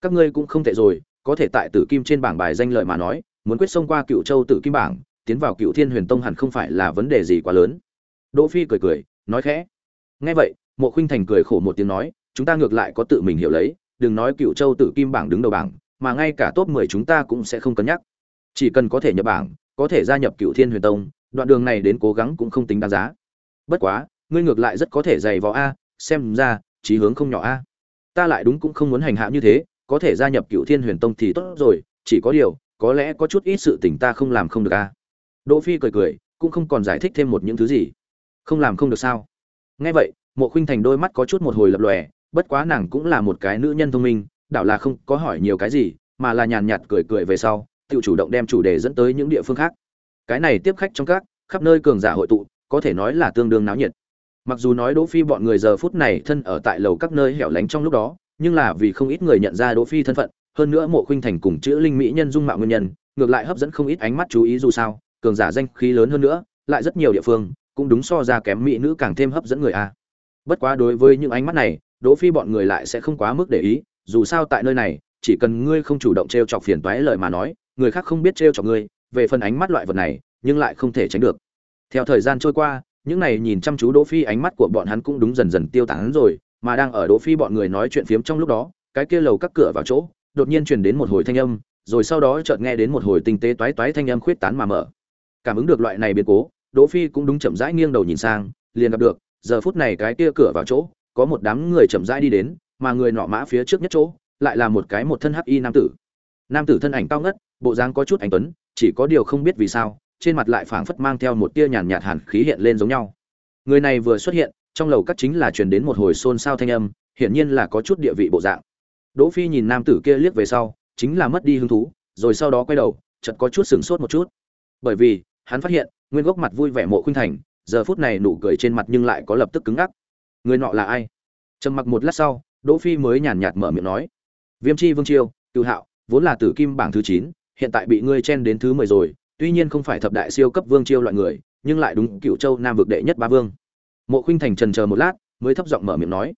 Các ngươi cũng không tệ rồi, có thể tại tử kim trên bảng bài danh lợi mà nói, muốn quyết xông qua cựu châu tử kim bảng tiến vào cựu thiên huyền tông hẳn không phải là vấn đề gì quá lớn. Đỗ phi cười cười, nói khẽ. Nghe vậy, mộ khinh thành cười khổ một tiếng nói, chúng ta ngược lại có tự mình hiểu lấy, đừng nói cựu châu tử kim bảng đứng đầu bảng, mà ngay cả top 10 chúng ta cũng sẽ không cân nhắc. Chỉ cần có thể nhập bảng, có thể gia nhập cựu thiên huyền tông, đoạn đường này đến cố gắng cũng không tính đáng giá. Bất quá, ngươi ngược lại rất có thể dày vò a, xem ra, chí hướng không nhỏ a. Ta lại đúng cũng không muốn hành hạ như thế, có thể gia nhập cựu thiên huyền tông thì tốt rồi, chỉ có điều, có lẽ có chút ít sự tình ta không làm không được a đỗ phi cười cười, cũng không còn giải thích thêm một những thứ gì. Không làm không được sao? Nghe vậy, mộ khuynh thành đôi mắt có chút một hồi lập lòe, bất quá nàng cũng là một cái nữ nhân thông minh, đảo là không có hỏi nhiều cái gì, mà là nhàn nhạt cười cười về sau, tự chủ động đem chủ đề dẫn tới những địa phương khác. Cái này tiếp khách trong các, khắp nơi cường giả hội tụ, có thể nói là tương đương náo nhiệt. Mặc dù nói đỗ phi bọn người giờ phút này thân ở tại lầu các nơi hẻo lánh trong lúc đó, nhưng là vì không ít người nhận ra đỗ phi thân phận, hơn nữa mộ khuynh thành cùng chữ linh mỹ nhân dung mạo nguyên nhân, ngược lại hấp dẫn không ít ánh mắt chú ý dù sao cường giả danh khí lớn hơn nữa, lại rất nhiều địa phương cũng đúng so ra kém mỹ nữ càng thêm hấp dẫn người a. Bất quá đối với những ánh mắt này, đỗ phi bọn người lại sẽ không quá mức để ý, dù sao tại nơi này, chỉ cần ngươi không chủ động treo chọc phiền toái lời mà nói, người khác không biết treo chọc ngươi, về phần ánh mắt loại vật này, nhưng lại không thể tránh được. Theo thời gian trôi qua, những này nhìn chăm chú đỗ phi ánh mắt của bọn hắn cũng đúng dần dần tiêu tán rồi, mà đang ở đỗ phi bọn người nói chuyện phiếm trong lúc đó, cái kia lầu các cửa vào chỗ, đột nhiên truyền đến một hồi thanh âm, rồi sau đó chợt nghe đến một hồi tinh tế toái toái thanh âm khuyết tán mà mở cảm ứng được loại này biến cố, đỗ phi cũng đúng chậm rãi nghiêng đầu nhìn sang, liền gặp được, giờ phút này cái kia cửa vào chỗ, có một đám người chậm rãi đi đến, mà người nọ mã phía trước nhất chỗ, lại là một cái một thân hắc y nam tử. Nam tử thân ảnh cao ngất, bộ dáng có chút anh tuấn, chỉ có điều không biết vì sao, trên mặt lại phảng phất mang theo một tia nhàn nhạt hàn khí hiện lên giống nhau. Người này vừa xuất hiện, trong lầu các chính là truyền đến một hồi xôn xao thanh âm, hiển nhiên là có chút địa vị bộ dạng. Đỗ phi nhìn nam tử kia liếc về sau, chính là mất đi hứng thú, rồi sau đó quay đầu, chợt có chút sửng sốt một chút. Bởi vì hắn phát hiện, nguyên gốc mặt vui vẻ mộ khuynh thành, giờ phút này nụ cười trên mặt nhưng lại có lập tức cứng ngắc. Người nọ là ai? Trầm mặc một lát sau, đỗ phi mới nhàn nhạt mở miệng nói. Viêm chi vương chiêu cựu hạo, vốn là tử kim bảng thứ chín, hiện tại bị ngươi chen đến thứ mười rồi, tuy nhiên không phải thập đại siêu cấp vương chiêu loại người, nhưng lại đúng cựu châu nam vực đệ nhất ba vương. Mộ khuynh thành trần chờ một lát, mới thấp giọng mở miệng nói.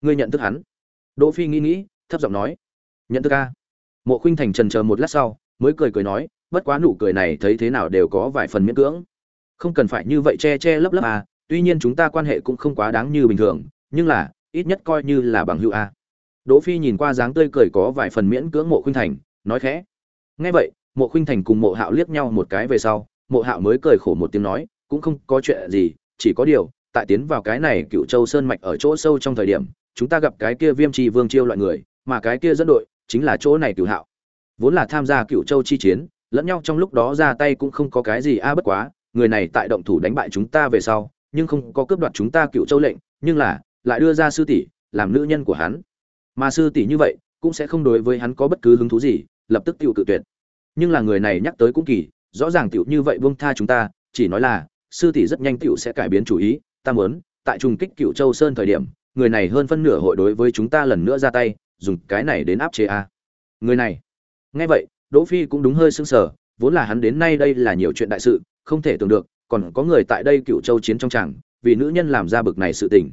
Ngươi nhận thức hắn? Đỗ phi nghĩ nghĩ, thấp giọng nói. Nhận thức a. Mộ khuynh thành trần chờ một lát sau, mới cười cười nói bất quá nụ cười này thấy thế nào đều có vài phần miễn cưỡng. Không cần phải như vậy che che lấp lấp à tuy nhiên chúng ta quan hệ cũng không quá đáng như bình thường, nhưng là, ít nhất coi như là bằng hữu a đỗ phi nhìn qua dáng tươi cười có vài phần miễn cưỡng mộ khuynh thành, nói khẽ. Nghe vậy, mộ khuynh thành cùng mộ hạo liếc nhau một cái về sau, mộ hạo mới cười khổ một tiếng nói, cũng không có chuyện gì, chỉ có điều, tại tiến vào cái này cựu châu sơn mạch ở chỗ sâu trong thời điểm, chúng ta gặp cái kia viêm trì vương chiêu loại người, mà cái kia dẫn đội chính là chỗ này cựu hạo. Vốn là tham gia cựu châu chi chiến lẫn nhau trong lúc đó ra tay cũng không có cái gì a bất quá, người này tại động thủ đánh bại chúng ta về sau, nhưng không có cướp đoạt chúng ta cựu châu lệnh, nhưng là, lại đưa ra sư tỷ, làm nữ nhân của hắn. Mà sư tỷ như vậy, cũng sẽ không đối với hắn có bất cứ hứng thú gì, lập tức tiểu cự tuyệt. Nhưng là người này nhắc tới cũng kỳ, rõ ràng tiểu như vậy buông tha chúng ta, chỉ nói là, sư tỷ rất nhanh tiểu sẽ cải biến chủ ý, ta muốn, tại trùng kích cựu châu sơn thời điểm, người này hơn phân nửa hội đối với chúng ta lần nữa ra tay, dùng cái này đến áp chế a. Người này. Nghe vậy đỗ phi cũng đúng hơi sững sờ vốn là hắn đến nay đây là nhiều chuyện đại sự không thể tưởng được còn có người tại đây cựu châu chiến trong chẳng, vì nữ nhân làm ra bực này sự tình.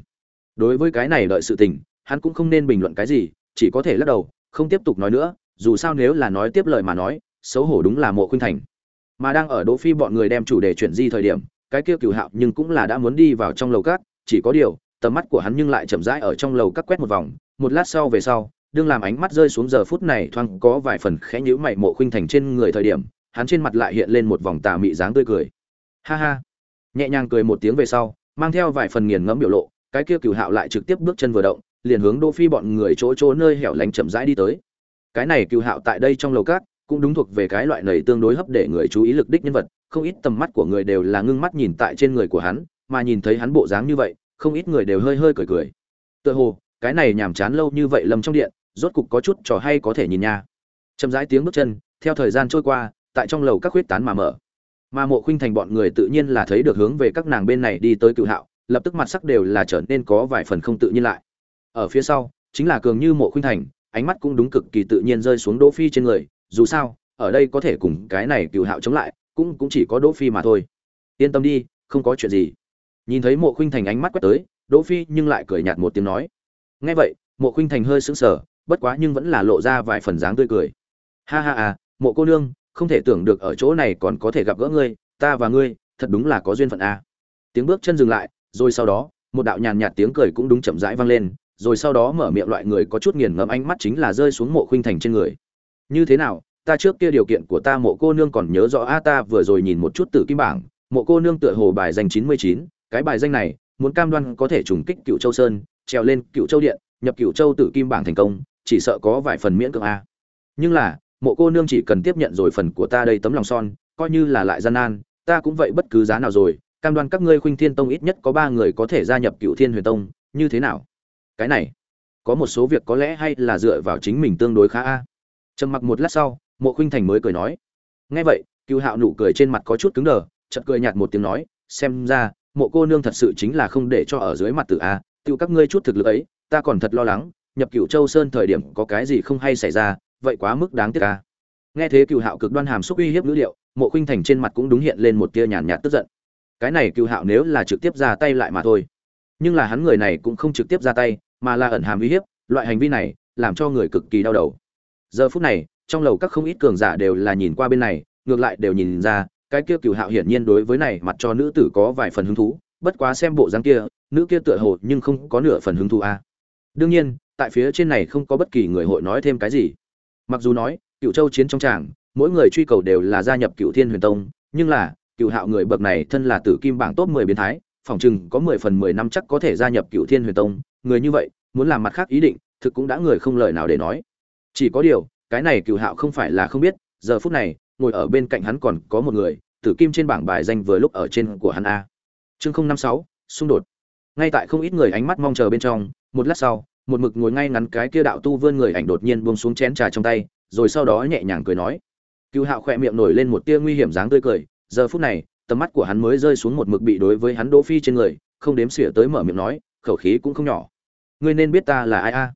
Đối với cái này đợi sự tình hắn cũng không nên bình luận cái gì chỉ có thể lắc đầu không tiếp tục nói nữa dù sao nếu là nói tiếp lời mà nói xấu hổ đúng là mộ khuynh thành. Mà đang ở đỗ phi bọn người đem chủ đề chuyển di thời điểm cái kia cửu hạo nhưng cũng là đã muốn đi vào trong lầu cát chỉ có điều tầm mắt của hắn nhưng lại chậm rãi ở trong lầu các quét một vòng một lát sau về sau đương làm ánh mắt rơi xuống giờ phút này thoáng có vài phần khẽ nhíu mày mộ khuynh thành trên người thời điểm, hắn trên mặt lại hiện lên một vòng tà mị dáng tươi cười. Ha ha. Nhẹ nhàng cười một tiếng về sau, mang theo vài phần nghiền ngẫm biểu lộ, cái kia cửu hạo lại trực tiếp bước chân vừa động, liền hướng đỗ phi bọn người chỗ chỗ nơi hẻo lánh chậm rãi đi tới. Cái này cửu hạo tại đây trong lầu cát cũng đúng thuộc về cái loại nầy tương đối hấp để người chú ý lực đích nhân vật, không ít tầm mắt của người đều là ngưng mắt nhìn tại trên người của hắn, mà nhìn thấy hắn bộ dáng như vậy, không ít người đều hơi hơi cười cười. Tựa hồ, cái này nhàm chán lâu như vậy lầm trong điện rốt cục có chút trò hay có thể nhìn nha. Chậm rãi tiếng bước chân, theo thời gian trôi qua, tại trong lầu các khuyết tán mà mở. Mà mộ khuynh thành bọn người tự nhiên là thấy được hướng về các nàng bên này đi tới cựu hạo, lập tức mặt sắc đều là trở nên có vài phần không tự nhiên lại. Ở phía sau, chính là cường như mộ khuynh thành, ánh mắt cũng đúng cực kỳ tự nhiên rơi xuống đỗ phi trên người, dù sao, ở đây có thể cùng cái này cựu hạo chống lại, cũng cũng chỉ có đỗ phi mà thôi. Yên tâm đi, không có chuyện gì. Nhìn thấy mộ khuynh thành ánh mắt quét tới, đỗ phi nhưng lại cười nhạt một tiếng nói. Nghe vậy, mộ khuynh thành hơi sững sờ bất quá nhưng vẫn là lộ ra vài phần dáng tươi cười ha ha à mộ cô nương, không thể tưởng được ở chỗ này còn có thể gặp gỡ ngươi, ta và ngươi, thật đúng là có duyên phận a à. tiếng bước chân dừng lại, rồi sau đó, một đạo nhàn nhạt tiếng cười cũng đúng chậm rãi vang lên, rồi sau đó mở miệng loại người có chút nghiền ngẫm ánh mắt chính là rơi xuống mộ khuynh thành trên người như thế nào, ta trước kia điều kiện của ta mộ cô nương còn nhớ rõ, a, ta vừa rồi nhìn một chút tử kim bảng, mộ cô nương tựa hồ bài danh chín mươi chín, cái bài danh này, muốn cam đoan có thể trùng kích cựu châu sơn, trèo lên cựu châu điện, nhập cựu châu tử kim bảng thành công chỉ sợ có vài phần miễn cưỡng a. Nhưng là, mộ cô nương chỉ cần tiếp nhận rồi phần của ta đây tấm lòng son, coi như là lại gian nan, ta cũng vậy bất cứ giá nào rồi, cam đoan các ngươi khuynh thiên tông ít nhất có ba người có thể gia nhập cựu thiên huyền tông, như thế nào? Cái này, có một số việc có lẽ hay là dựa vào chính mình tương đối khá a. Trầm mặc một lát sau, mộ khuynh thành mới cười nói. Nghe vậy, cựu hạo nụ cười trên mặt có chút cứng đờ, chợt cười nhạt một tiếng nói, xem ra, mộ cô nương thật sự chính là không để cho ở dưới mặt tự a tự các ngươi chút thực lực ấy, ta còn thật lo lắng nhập cựu châu sơn thời điểm có cái gì không hay xảy ra, vậy quá mức đáng tiếc ca nghe thế cựu hạo cực đoan hàm xúc uy hiếp ngữ liệu mộ khinh thành trên mặt cũng đúng hiện lên một tia nhàn nhạt tức giận. Cái này cựu hạo nếu là trực tiếp ra tay lại mà thôi. Nhưng là hắn người này cũng không trực tiếp ra tay, mà là ẩn hàm uy hiếp, loại hành vi này làm cho người cực kỳ đau đầu. Giờ phút này, trong lầu các không ít cường giả đều là nhìn qua bên này, ngược lại đều nhìn ra, cái kia cựu hạo hiển nhiên đối với này mặt cho nữ tử có vài phần hứng thú, bất quá xem bộ dáng kia, nữ kia tựa hồ nhưng không có nửa phần hứng thú a đương nhiên, tại phía trên này không có bất kỳ người hội nói thêm cái gì. Mặc dù nói cựu châu chiến trong tràng, mỗi người truy cầu đều là gia nhập cựu thiên huyền tông, nhưng là cựu hạo người bậc này thân là tử kim bảng top mười biến thái, phỏng chừng có mười phần mười năm chắc có thể gia nhập cựu thiên huyền tông. Người như vậy, muốn làm mặt khác ý định, thực cũng đã người không lời nào để nói. Chỉ có điều, cái này cựu hạo không phải là không biết, giờ phút này, ngồi ở bên cạnh hắn còn có một người, tử kim trên bảng bài danh vừa lúc ở trên của hắn a. Chương không năm sáu, xung đột. Ngay tại không ít người ánh mắt mong chờ bên trong một lát sau, một mực ngồi ngay ngắn cái kia đạo tu vươn người ảnh đột nhiên buông xuống chén trà trong tay, rồi sau đó nhẹ nhàng cười nói. Cựu hạo khỏe miệng nổi lên một tia nguy hiểm dáng tươi cười, giờ phút này, tầm mắt của hắn mới rơi xuống một mực bị đối với hắn đỗ phi trên người, không đếm xỉa tới mở miệng nói, khẩu khí cũng không nhỏ. Ngươi nên biết ta là ai a?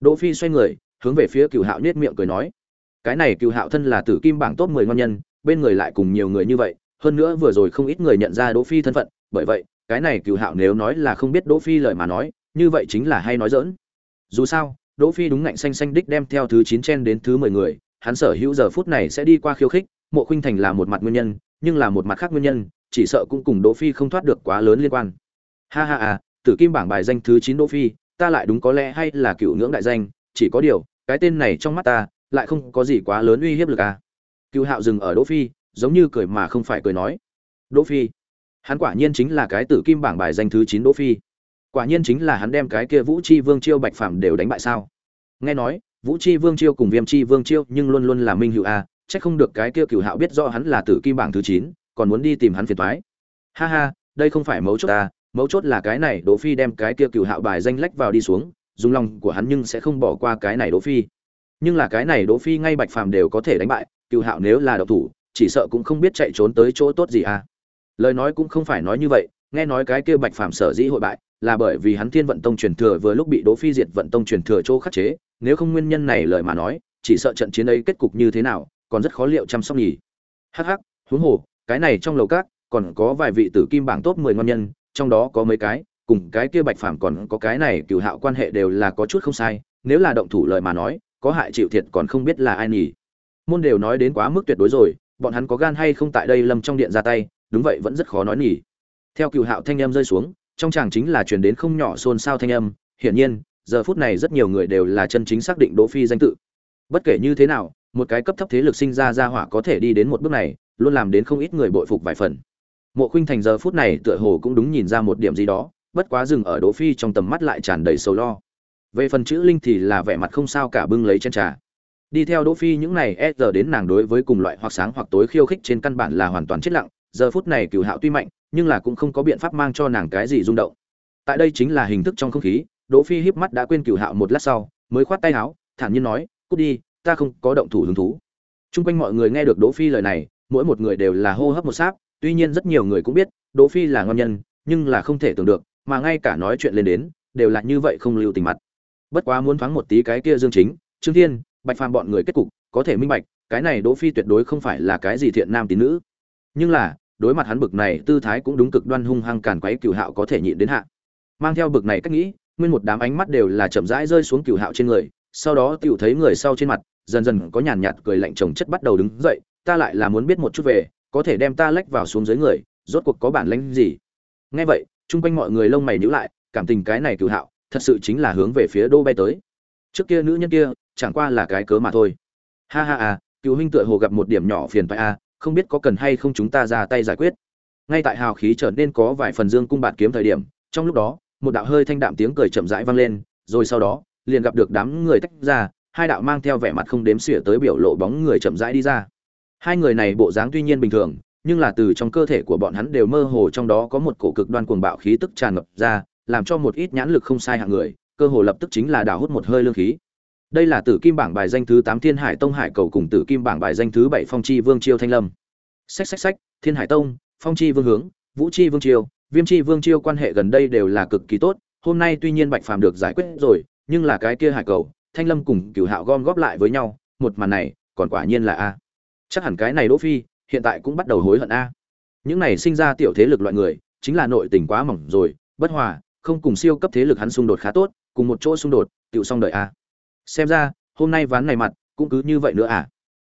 Đỗ phi xoay người, hướng về phía cựu hạo nết miệng cười nói. Cái này cựu hạo thân là tử kim bảng top mười ngon nhân, bên người lại cùng nhiều người như vậy, hơn nữa vừa rồi không ít người nhận ra đỗ phi thân phận, bởi vậy, cái này cựu hạo nếu nói là không biết đỗ phi lời mà nói như vậy chính là hay nói dỡn. Dù sao, đỗ phi đúng ngạnh xanh xanh đích đem theo thứ chín chen đến thứ mười người, hắn sở hữu giờ phút này sẽ đi qua khiêu khích, mộ khuynh thành là một mặt nguyên nhân, nhưng là một mặt khác nguyên nhân, chỉ sợ cũng cùng đỗ phi không thoát được quá lớn liên quan. Ha ha à tử kim bảng bài danh thứ chín đỗ phi, ta lại đúng có lẽ hay là cựu ngưỡng đại danh, chỉ có điều, cái tên này trong mắt ta, lại không có gì quá lớn uy hiếp lực à. Cựu hạo dừng ở đỗ phi, giống như cười mà không phải cười nói. Đỗ phi, hắn quả nhiên chính là cái tử kim bảng bài danh thứ chín đỗ phi quả nhiên chính là hắn đem cái kia vũ chi vương chiêu bạch phàm đều đánh bại sao? Nghe nói, vũ chi vương chiêu cùng viêm chi vương chiêu nhưng luôn luôn là minh hữu a, chắc không được cái kia cửu hạo biết rõ hắn là tử kim bảng thứ chín, còn muốn đi tìm hắn phiền toái. Ha ha, đây không phải mấu chốt ta mấu chốt là cái này đỗ phi đem cái kia cửu hạo bài danh lách vào đi xuống, dùng lòng của hắn nhưng sẽ không bỏ qua cái này đỗ phi. Nhưng là cái này đỗ phi ngay bạch phàm đều có thể đánh bại, cửu hạo nếu là độc thủ, chỉ sợ cũng không biết chạy trốn tới chỗ tốt gì à. Lời nói cũng không phải nói như vậy, nghe nói cái kia bạch phàm sở dĩ hội bại là bởi vì hắn thiên vận tông truyền thừa vừa lúc bị đỗ phi diệt vận tông truyền thừa chỗ khắc chế, nếu không nguyên nhân này lời mà nói, chỉ sợ trận chiến ấy kết cục như thế nào, còn rất khó liệu chăm sóc nhỉ. Hắc hắc, huống hồ, cái này trong lầu các, còn có vài vị tử kim bảng top mười ngon nhân, trong đó có mấy cái, cùng cái kia bạch phàm còn có cái này cửu hạo quan hệ đều là có chút không sai, nếu là động thủ lời mà nói, có hại chịu thiệt còn không biết là ai nhỉ. Môn đều nói đến quá mức tuyệt đối rồi, bọn hắn có gan hay không tại đây lâm trong điện ra tay, đúng vậy vẫn rất khó nói nhỉ. Theo cửu hạo thanh em rơi xuống trong chàng chính là truyền đến không nhỏ xôn xao thanh âm, hiển nhiên, giờ phút này rất nhiều người đều là chân chính xác định đỗ phi danh tự. Bất kể như thế nào, một cái cấp thấp thế lực sinh ra ra hỏa có thể đi đến một bước này, luôn làm đến không ít người bội phục vài phần. Mộ khuynh thành giờ phút này tựa hồ cũng đúng nhìn ra một điểm gì đó, bất quá dừng ở đỗ phi trong tầm mắt lại tràn đầy sầu lo. Về phần chữ linh thì là vẻ mặt không sao cả bưng lấy chân trà. Đi theo đỗ phi những này e giờ đến nàng đối với cùng loại hoặc sáng hoặc tối khiêu khích trên căn bản là hoàn toàn chết lặng giờ phút này cửu hạo tuy mạnh nhưng là cũng không có biện pháp mang cho nàng cái gì rung động tại đây chính là hình thức trong không khí đỗ phi híp mắt đã quên cửu hạo một lát sau mới khoát tay áo thản nhiên nói cút đi ta không có động thủ hứng thú chung quanh mọi người nghe được Đỗ Phi lời này, mỗi một người đều là hô hấp một sáp, tuy nhiên rất nhiều người cũng biết, Đỗ Phi là ngon nhân, nhưng là không thể tưởng được, mà ngay cả nói chuyện lên đến, đều là như vậy không lưu tình mặt. Bất quá muốn thoáng một tí cái kia Dương Chính, Trương Thiên, Bạch Phàm bọn người kết cục, có thể minh bạch, cái này Đỗ Phi tuyệt đối không phải là cái gì thiện nam tín nữ. Nhưng là, đối mặt hắn bực này, tư thái cũng đúng cực đoan hung hăng càn quấy Cửu Hạo có thể nhịn đến hạ. Mang theo bực này cách nghĩ, nguyên một đám ánh mắt đều là chậm rãi rơi xuống Cửu Hạo trên người, sau đó tiểu thấy người sau trên mặt, dần dần có nhàn nhạt cười lạnh chồng chất bắt đầu đứng dậy, ta lại là muốn biết một chút về, có thể đem ta lách vào xuống dưới người, rốt cuộc có bản lĩnh gì. Nghe vậy, chung quanh mọi người lông mày nhíu lại, cảm tình cái này cửu hạo, thật sự chính là hướng về phía đô bay tới. Trước kia nữ nhân kia, chẳng qua là cái cớ mà thôi. Ha ha à, cửu huynh tựa hồ gặp một điểm nhỏ phiền phải a, à, không biết có cần hay không chúng ta ra tay giải quyết. Ngay tại hào khí trở nên có vài phần dương cung bạt kiếm thời điểm, trong lúc đó một đạo hơi thanh đạm tiếng cười chậm rãi vang lên rồi sau đó liền gặp được đám người tách ra hai đạo mang theo vẻ mặt không đếm xỉa tới biểu lộ bóng người chậm rãi đi ra hai người này bộ dáng tuy nhiên bình thường nhưng là từ trong cơ thể của bọn hắn đều mơ hồ trong đó có một cổ cực đoan cuồng bạo khí tức tràn ngập ra làm cho một ít nhãn lực không sai hạng người cơ hồ lập tức chính là đào hút một hơi lương khí đây là tử kim bảng bài danh thứ tám thiên hải tông hải cầu cùng tử kim bảng bài danh thứ bảy phong chi vương chiêu thanh lâm. Sách sách sách thiên hải tông, phong chi vương hướng, vũ chi vương chiêu, viêm chi vương chiêu quan hệ gần đây đều là cực kỳ tốt, hôm nay tuy nhiên bạch phàm được giải quyết rồi, nhưng là cái kia hải cầu, thanh lâm cùng cửu hạo gom góp lại với nhau, một màn này, còn quả nhiên là a. Chắc hẳn cái này đỗ phi, hiện tại cũng bắt đầu hối hận a. Những này sinh ra tiểu thế lực loại người, chính là nội tình quá mỏng rồi, bất hòa, không cùng siêu cấp thế lực hắn xung đột khá tốt, cùng một chỗ xung đột tiểu xong đợi a xem ra, hôm nay ván này mặt cũng cứ như vậy nữa à?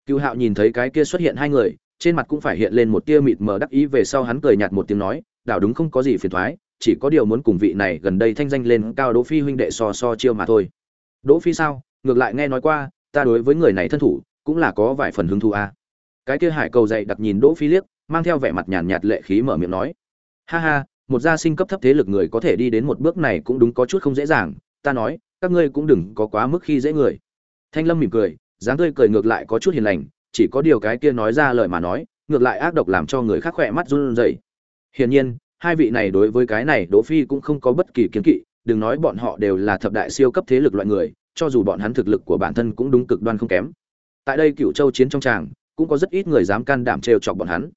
Cựu hạo nhìn thấy cái kia xuất hiện hai người, trên mặt cũng phải hiện lên một tia mịt mờ đắc ý về sau hắn cười nhạt một tiếng nói, đảo đúng không có gì phiền thoái, chỉ có điều muốn cùng vị này gần đây thanh danh lên cao đỗ phi huynh đệ so so chiêu mà thôi. Đỗ phi sao? Ngược lại nghe nói qua, ta đối với người này thân thủ cũng là có vài phần hứng thú à. cái kia hải cầu dậy đặt nhìn đỗ phi liếc, mang theo vẻ mặt nhàn nhạt lệ khí mở miệng nói, ha ha, một gia sinh cấp thấp thế lực người có thể đi đến một bước này cũng đúng có chút không dễ dàng, ta nói các ngươi cũng đừng có quá mức khi dễ người. Thanh lâm mỉm cười, dáng tươi cười ngược lại có chút hiền lành, chỉ có điều cái kia nói ra lời mà nói, ngược lại ác độc làm cho người khác khỏe mắt run rẩy. Hiển nhiên, hai vị này đối với cái này đỗ phi cũng không có bất kỳ kiến kỵ, đừng nói bọn họ đều là thập đại siêu cấp thế lực loại người, cho dù bọn hắn thực lực của bản thân cũng đúng cực đoan không kém. Tại đây cựu châu chiến trong tràng, cũng có rất ít người dám can đảm trêu chọc bọn hắn.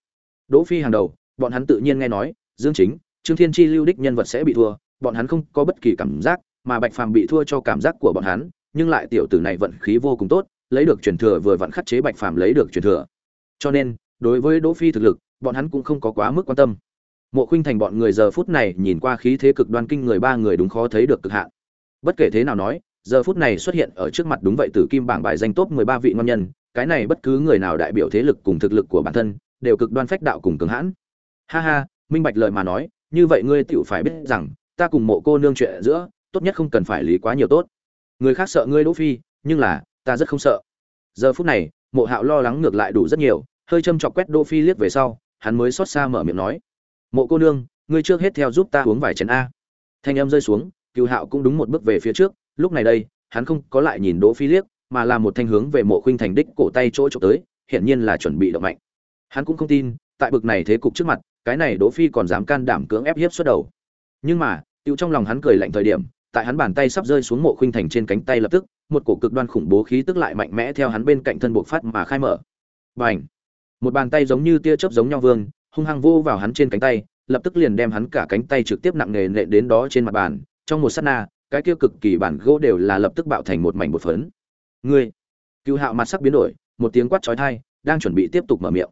Đỗ phi hàng đầu, bọn hắn tự nhiên nghe nói, dương chính, trương thiên chi, lưu đích nhân vật sẽ bị thua, bọn hắn không có bất kỳ cảm giác mà Bạch Phàm bị thua cho cảm giác của bọn hắn, nhưng lại tiểu tử này vận khí vô cùng tốt, lấy được truyền thừa vừa vặn khắc chế Bạch Phàm lấy được truyền thừa. Cho nên, đối với Đỗ Phi thực lực, bọn hắn cũng không có quá mức quan tâm. Mộ Khuynh Thành bọn người giờ phút này nhìn qua khí thế cực đoan kinh người ba người đúng khó thấy được cực hạn. Bất kể thế nào nói, giờ phút này xuất hiện ở trước mặt đúng vậy tử kim bảng bài danh top 13 vị ngon nhân, cái này bất cứ người nào đại biểu thế lực cùng thực lực của bản thân, đều cực đoan phách đạo cùng cường hãn. Ha ha, minh bạch lời mà nói, như vậy ngươi tiểu phải biết rằng, ta cùng mộ cô nương chuyện giữa, tốt nhất không cần phải lý quá nhiều tốt. Người khác sợ ngươi đỗ phi, nhưng là, ta rất không sợ. Giờ phút này, mộ hạo lo lắng ngược lại đủ rất nhiều, hơi châm chọc quét đỗ phi liếc về sau, hắn mới xót xa mở miệng nói. Mộ cô nương, ngươi trước hết theo giúp ta uống vài chén a. Thanh âm rơi xuống cựu hạo cũng đúng một bước về phía trước, lúc này đây, hắn không có lại nhìn đỗ phi liếc, mà là một thanh hướng về mộ khuynh thành đích cổ tay chỗ trộm tới, hiển nhiên là chuẩn bị động mạnh. Hắn cũng không tin, tại bực này thế cục trước mặt, cái này đỗ phi còn dám can đảm cưỡng ép hiếp xuất đầu. Nhưng mà tiêu trong lòng hắn cười lạnh thời điểm tại hắn bàn tay sắp rơi xuống mộ khuynh thành trên cánh tay lập tức một cổ cực đoan khủng bố khí tức lại mạnh mẽ theo hắn bên cạnh thân buộc phát mà khai mở. Bành! Một bàn tay giống như tia chớp giống nhau vương hung hăng vô vào hắn trên cánh tay lập tức liền đem hắn cả cánh tay trực tiếp nặng nề nện đến đó trên mặt bàn trong một sát na cái kia cực kỳ bản gỗ đều là lập tức bạo thành một mảnh bột phấn. Ngươi! Cựu hạo mặt sắc biến đổi một tiếng quát chói tai đang chuẩn bị tiếp tục mở miệng.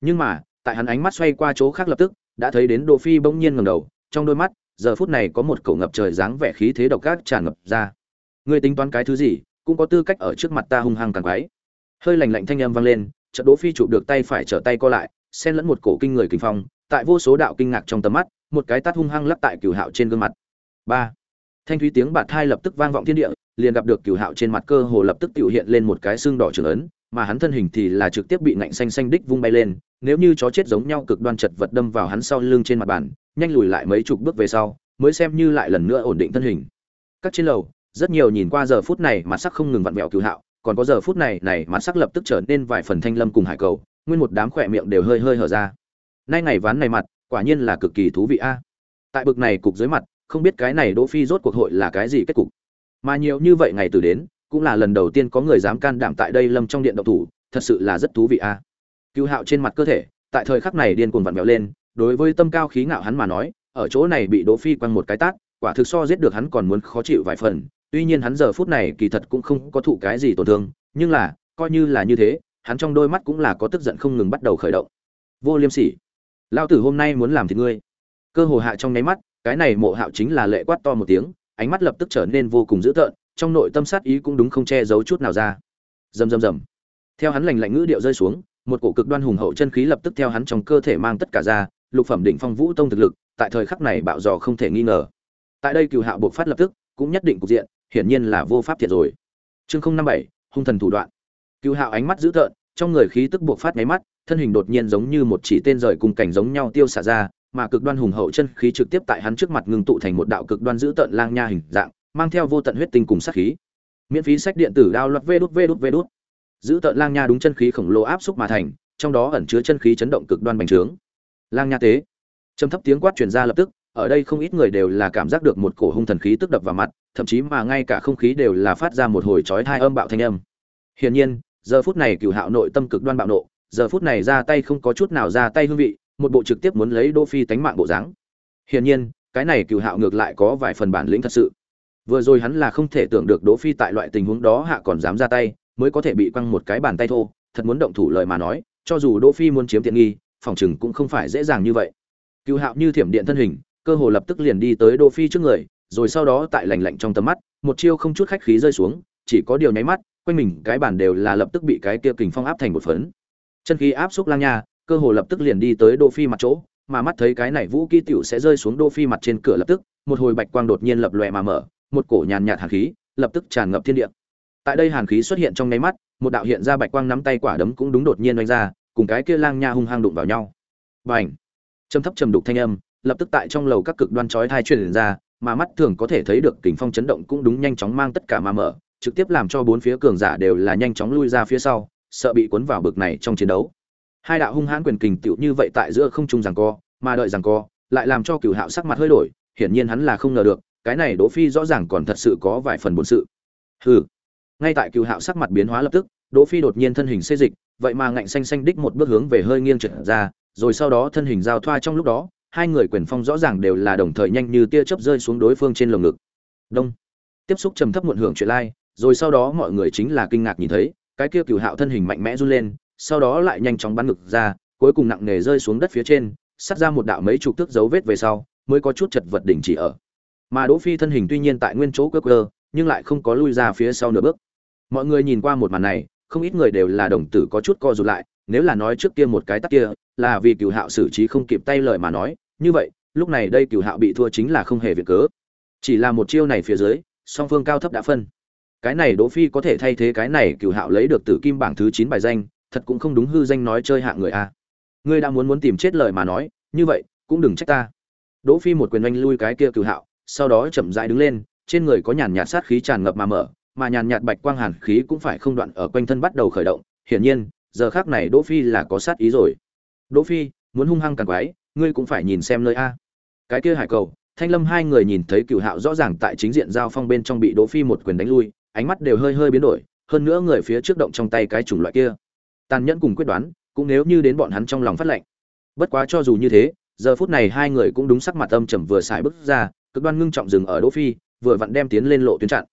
Nhưng mà tại hắn ánh mắt xoay qua chỗ khác lập tức đã thấy đến Đỗ Phi bỗng nhiên ngẩng đầu, trong đôi mắt giờ phút này có một cổ ngập trời dáng vẻ khí thế độc ác tràn ngập ra. Ngươi tính toán cái thứ gì, cũng có tư cách ở trước mặt ta hung hăng càng quái. Hơi lạnh lạnh thanh âm vang lên trận đỗ phi chụp được tay phải trở tay co lại, xen lẫn một cổ kinh người kinh phong, tại vô số đạo kinh ngạc trong tầm mắt, một cái tát hung hăng lắp tại cửu hạo trên gương mặt. Ba. Thanh thúy tiếng bạt thai lập tức vang vọng thiên địa, liền gặp được cửu hạo trên mặt cơ hồ lập tức tiểu hiện lên một cái xương đỏ trường ấn, mà hắn thân hình thì là trực tiếp bị ngạnh xanh xanh đích vung bay lên, nếu như chó chết giống nhau cực đoan chật vật đâm vào hắn sau lưng trên mặt bàn nhanh lùi lại mấy chục bước về sau, mới xem như lại lần nữa ổn định thân hình. Các trên lầu, rất nhiều nhìn qua giờ phút này mặt sắc không ngừng vặn vẹo cứu hạo, còn có giờ phút này này mặt sắc lập tức trở nên vài phần thanh lâm cùng hải cầu, nguyên một đám khỏe miệng đều hơi hơi hở ra. Nay ngày ván này mặt, quả nhiên là cực kỳ thú vị a. Tại bực này cục dưới mặt, không biết cái này đỗ phi rốt cuộc hội là cái gì kết cục. Mà nhiều như vậy ngày từ đến, cũng là lần đầu tiên có người dám can đảm tại đây lâm trong điện động thủ, thật sự là rất thú vị a. Cứu hạo trên mặt cơ thể, tại thời khắc này điên cuồng vặn vẹo lên đối với tâm cao khí ngạo hắn mà nói ở chỗ này bị Đỗ Phi quăng một cái tát, quả thực so giết được hắn còn muốn khó chịu vài phần. Tuy nhiên hắn giờ phút này kỳ thật cũng không có thụ cái gì tổn thương, nhưng là, coi như là như thế, hắn trong đôi mắt cũng là có tức giận không ngừng bắt đầu khởi động. Vô Liêm Sỉ, lão tử hôm nay muốn làm thịt ngươi. Cơ hồ hạ trong nháy mắt, cái này Mộ Hạo chính là lệ quát to một tiếng, ánh mắt lập tức trở nên vô cùng dữ tợn, trong nội tâm sát ý cũng đúng không che giấu chút nào ra. Rầm rầm rầm. Theo hắn lạnh lạnh ngữ điệu rơi xuống, một cổ cực đoan hùng hậu chân khí lập tức theo hắn trong cơ thể mang tất cả ra, lục phẩm đỉnh phong vũ tông thực lực, tại thời khắc này bạo dò không thể nghi ngờ. Tại đây cửu hạo buộc phát lập tức, cũng nhất định cục diện, hiển nhiên là vô pháp thiệt rồi. Chương 057, hung thần thủ đoạn. Cửu hạo ánh mắt dữ tợn, trong người khí tức buộc phát mấy mắt, thân hình đột nhiên giống như một chỉ tên rời cùng cảnh giống nhau tiêu xả ra, mà cực đoan hùng hậu chân khí trực tiếp tại hắn trước mặt ngưng tụ thành một đạo cực đoan dữ tợn lang nha hình dạng mang theo vô tận huyết tinh cùng sát khí miễn phí sách điện tử đao loạt vê đút vê đút vê đút dữ tợn lang nha đúng chân khí khổng lồ áp xúc mà thành trong đó ẩn chứa chân khí chấn động cực đoan bành trướng lang nha tế. Trầm thấp tiếng quát truyền ra lập tức, ở đây không ít người đều là cảm giác được một cổ hung thần khí tức đập vào mặt, thậm chí mà ngay cả không khí đều là phát ra một hồi chói tai âm bạo thanh âm. Hiển nhiên, giờ phút này cửu hạo nội tâm cực đoan bạo nộ, giờ phút này ra tay không có chút nào ra tay hương vị, một bộ trực tiếp muốn lấy đỗ phi tánh mạng bộ dáng. Hiển nhiên, cái này cửu hạo ngược lại có vài phần bản lĩnh thật sự. Vừa rồi hắn là không thể tưởng được đỗ phi tại loại tình huống đó hạ còn dám ra tay, mới có thể bị quăng một cái bàn tay thô, thật muốn động thủ lời mà nói, cho dù đỗ phi muốn chiếm tiện nghi phòng chừng cũng không phải dễ dàng như vậy. Cửu hạo như thiểm điện thân hình, cơ hồ lập tức liền đi tới đỗ phi trước người, rồi sau đó tại lạnh lạnh trong tầm mắt, một chiêu không chút khách khí rơi xuống, chỉ có điều nháy mắt, quanh mình cái bản đều là lập tức bị cái kia kình phong áp thành một phấn. Chân khí áp xúc lang nha, cơ hồ lập tức liền đi tới đỗ phi mặt chỗ, mà mắt thấy cái này vũ kỹ tiểu sẽ rơi xuống đỗ phi mặt trên cửa lập tức, một hồi bạch quang đột nhiên lập lòe mà mở, một cổ nhàn nhạt hàn khí lập tức tràn ngập thiên địa. Tại đây hàn khí xuất hiện trong nháy mắt, một đạo hiện ra bạch quang nắm tay quả đấm cũng đúng đột nhiên đánh ra cùng cái kia lang nha hung hăng đụng vào nhau. Bành! Trầm thấp trầm đục thanh âm, lập tức tại trong lầu các cực đoan chói tai truyền ra, mà mắt thường có thể thấy được kình phong chấn động cũng đúng nhanh chóng mang tất cả mà mở, trực tiếp làm cho bốn phía cường giả đều là nhanh chóng lui ra phía sau, sợ bị cuốn vào bực này trong chiến đấu. Hai đạo hung hãn quyền kình tựu như vậy tại giữa không trung giằng co, mà đợi giằng co, lại làm cho cửu hạo sắc mặt hơi đổi, hiển nhiên hắn là không ngờ được, cái này đỗ phi rõ ràng còn thật sự có vài phần buồn sự. Hừ! Ngay tại cửu hạo sắc mặt biến hóa lập tức đỗ phi đột nhiên thân hình xê dịch, vậy mà ngạnh xanh xanh đích một bước hướng về hơi nghiêng trượt ra, rồi sau đó thân hình giao thoa trong lúc đó, hai người quyền phong rõ ràng đều là đồng thời nhanh như tia chớp rơi xuống đối phương trên lồng ngực. Đông. Tiếp xúc trầm thấp muộn hưởng chuyện lai, rồi sau đó mọi người chính là kinh ngạc nhìn thấy, cái kia cửu hạo thân hình mạnh mẽ run lên, sau đó lại nhanh chóng bắn ngực ra, cuối cùng nặng nề rơi xuống đất phía trên, sát ra một đạo mấy chục thước dấu vết về sau, mới có chút chật vật đỉnh chỉ ở. Mà đỗ phi thân hình tuy nhiên tại nguyên chỗ quơ quơ, nhưng lại không có lui ra phía sau nửa bước. Mọi người nhìn qua một màn này không ít người đều là đồng tử có chút co rụt lại, nếu là nói trước kia một cái tắc kia, là vì cửu hạo xử trí không kịp tay lời mà nói, như vậy, lúc này đây cửu hạo bị thua chính là không hề việc cớ. Chỉ là một chiêu này phía dưới, song phương cao thấp đã phân. Cái này đỗ phi có thể thay thế cái này cửu hạo lấy được tử kim bảng thứ 9 bài danh, thật cũng không đúng hư danh nói chơi hạng người a. Ngươi đã muốn muốn tìm chết lời mà nói, như vậy, cũng đừng trách ta. Đỗ phi một quyền oanh lui cái kia cửu hạo, sau đó chậm rãi đứng lên, trên người có nhàn nhạt sát khí tràn ngập mà mở mà nhàn nhạt bạch quang hàn khí cũng phải không đoạn ở quanh thân bắt đầu khởi động. Hiển nhiên, giờ khắc này đỗ phi là có sát ý rồi. Đỗ phi, muốn hung hăng càng quái, ngươi cũng phải nhìn xem nơi a. Cái kia hải cầu, thanh lâm hai người nhìn thấy cửu hạo rõ ràng tại chính diện giao phong bên trong bị đỗ phi một quyền đánh lui, ánh mắt đều hơi hơi biến đổi, hơn nữa người phía trước động trong tay cái chủng loại kia. Tàn nhẫn cùng quyết đoán, cũng nếu như đến bọn hắn trong lòng phát lệnh. Bất quá cho dù như thế, giờ phút này hai người cũng đúng sắc mặt âm trầm vừa xài bước ra, cực đoan ngưng trọng dừng ở đỗ phi, vừa vặn đem tiến lên lộ tuyến chặn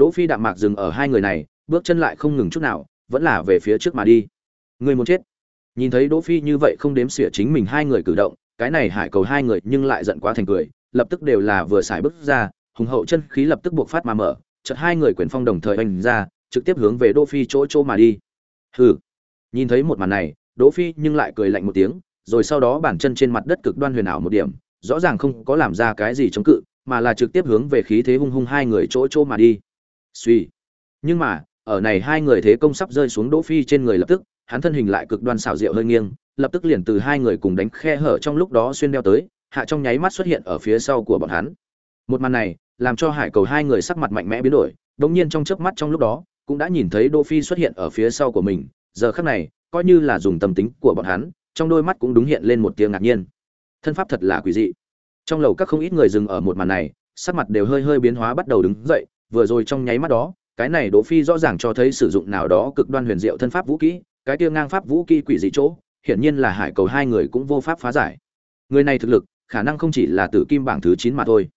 đỗ phi đạm mạc dừng ở hai người này, bước chân lại không ngừng chút nào, vẫn là về phía trước mà đi. Người muốn chết. Nhìn thấy đỗ phi như vậy không đếm xỉa chính mình hai người cử động, cái này hải cầu hai người nhưng lại giận quá thành cười, lập tức đều là vừa xài bước ra, hùng hậu chân khí lập tức buộc phát mà mở, chợt hai người quyền phong đồng thời hành ra, trực tiếp hướng về đỗ phi chỗ chỗ mà đi. Hừ. Nhìn thấy một màn này, đỗ phi nhưng lại cười lạnh một tiếng, rồi sau đó bản chân trên mặt đất cực đoan huyền ảo một điểm, rõ ràng không có làm ra cái gì chống cự, mà là trực tiếp hướng về khí thế hung hung hai người chỗ chỗ mà đi suy. Nhưng mà, ở này hai người thế công sắp rơi xuống đỗ phi trên người lập tức, hắn thân hình lại cực đoan xảo diệu hơi nghiêng, lập tức liền từ hai người cùng đánh khe hở trong lúc đó xuyên đeo tới, hạ trong nháy mắt xuất hiện ở phía sau của bọn hắn. Một màn này, làm cho hải cầu hai người sắc mặt mạnh mẽ biến đổi, đống nhiên trong chớp mắt trong lúc đó, cũng đã nhìn thấy đỗ phi xuất hiện ở phía sau của mình, giờ khắc này, coi như là dùng tâm tính của bọn hắn, trong đôi mắt cũng đúng hiện lên một tia ngạc nhiên. Thân pháp thật là quỷ dị. Trong lầu các không ít người dừng ở một màn này, sắc mặt đều hơi hơi biến hóa bắt đầu đứng dậy vừa rồi trong nháy mắt đó, cái này đỗ phi rõ ràng cho thấy sử dụng nào đó cực đoan huyền diệu thân pháp vũ kỹ, cái kia ngang pháp vũ kỹ quỷ dị chỗ, hiển nhiên là hải cầu hai người cũng vô pháp phá giải. Người này thực lực, khả năng không chỉ là tử kim bảng thứ 9 mà thôi.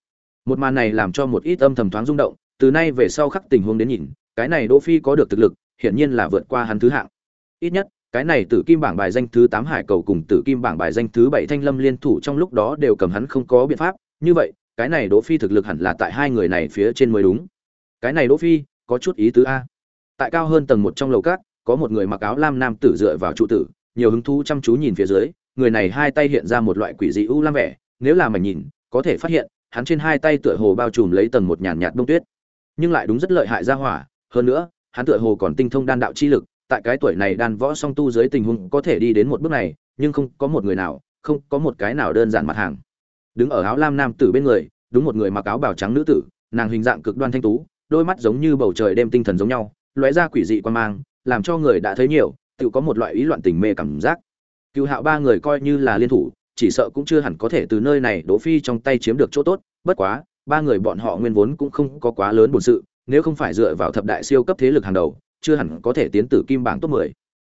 Một màn này làm cho một ít âm thầm thoáng rung động, từ nay về sau khắc tình huống đến nhìn, cái này đỗ phi có được thực lực, hiển nhiên là vượt qua hắn thứ hạng. Ít nhất, cái này tử kim bảng bài danh thứ tám hải cầu cùng tử kim bảng bài danh thứ bảy thanh lâm liên thủ trong lúc đó đều cầm hắn không có biện pháp. Như vậy, cái này đỗ phi thực lực hẳn là tại hai người này phía trên mới đúng cái này đỗ phi, có chút ý tứ a. Tại cao hơn tầng một trong lầu cát, có một người mặc áo lam nam tử dựa vào trụ tử, nhiều hứng thú chăm chú nhìn phía dưới, người này hai tay hiện ra một loại quỷ dị u lam vẻ, nếu là mày nhìn, có thể phát hiện, hắn trên hai tay tựa hồ bao trùm lấy tầng một nhàn nhạt đông tuyết. Nhưng lại đúng rất lợi hại ra hỏa, hơn nữa, hắn tựa hồ còn tinh thông đan đạo chi lực, tại cái tuổi này đan võ song tu dưới tình huống có thể đi đến một bước này, nhưng không có một người nào, không có một cái nào đơn giản mặt hàng. Đứng ở áo lam nam tử bên người, đúng một người mặc áo bào trắng nữ tử, nàng hình dạng cực đoan thanh tú đôi mắt giống như bầu trời đêm tinh thần giống nhau, lóe ra quỷ dị quan mang, làm cho người đã thấy nhiều, tự có một loại ý loạn tình mê cảm giác cựu hạo ba người coi như là liên thủ, chỉ sợ cũng chưa hẳn có thể từ nơi này đỗ phi trong tay chiếm được chỗ tốt, bất quá, ba người bọn họ nguyên vốn cũng không có quá lớn bổn sự, nếu không phải dựa vào thập đại siêu cấp thế lực hàng đầu, chưa hẳn có thể tiến tử kim bảng top 10.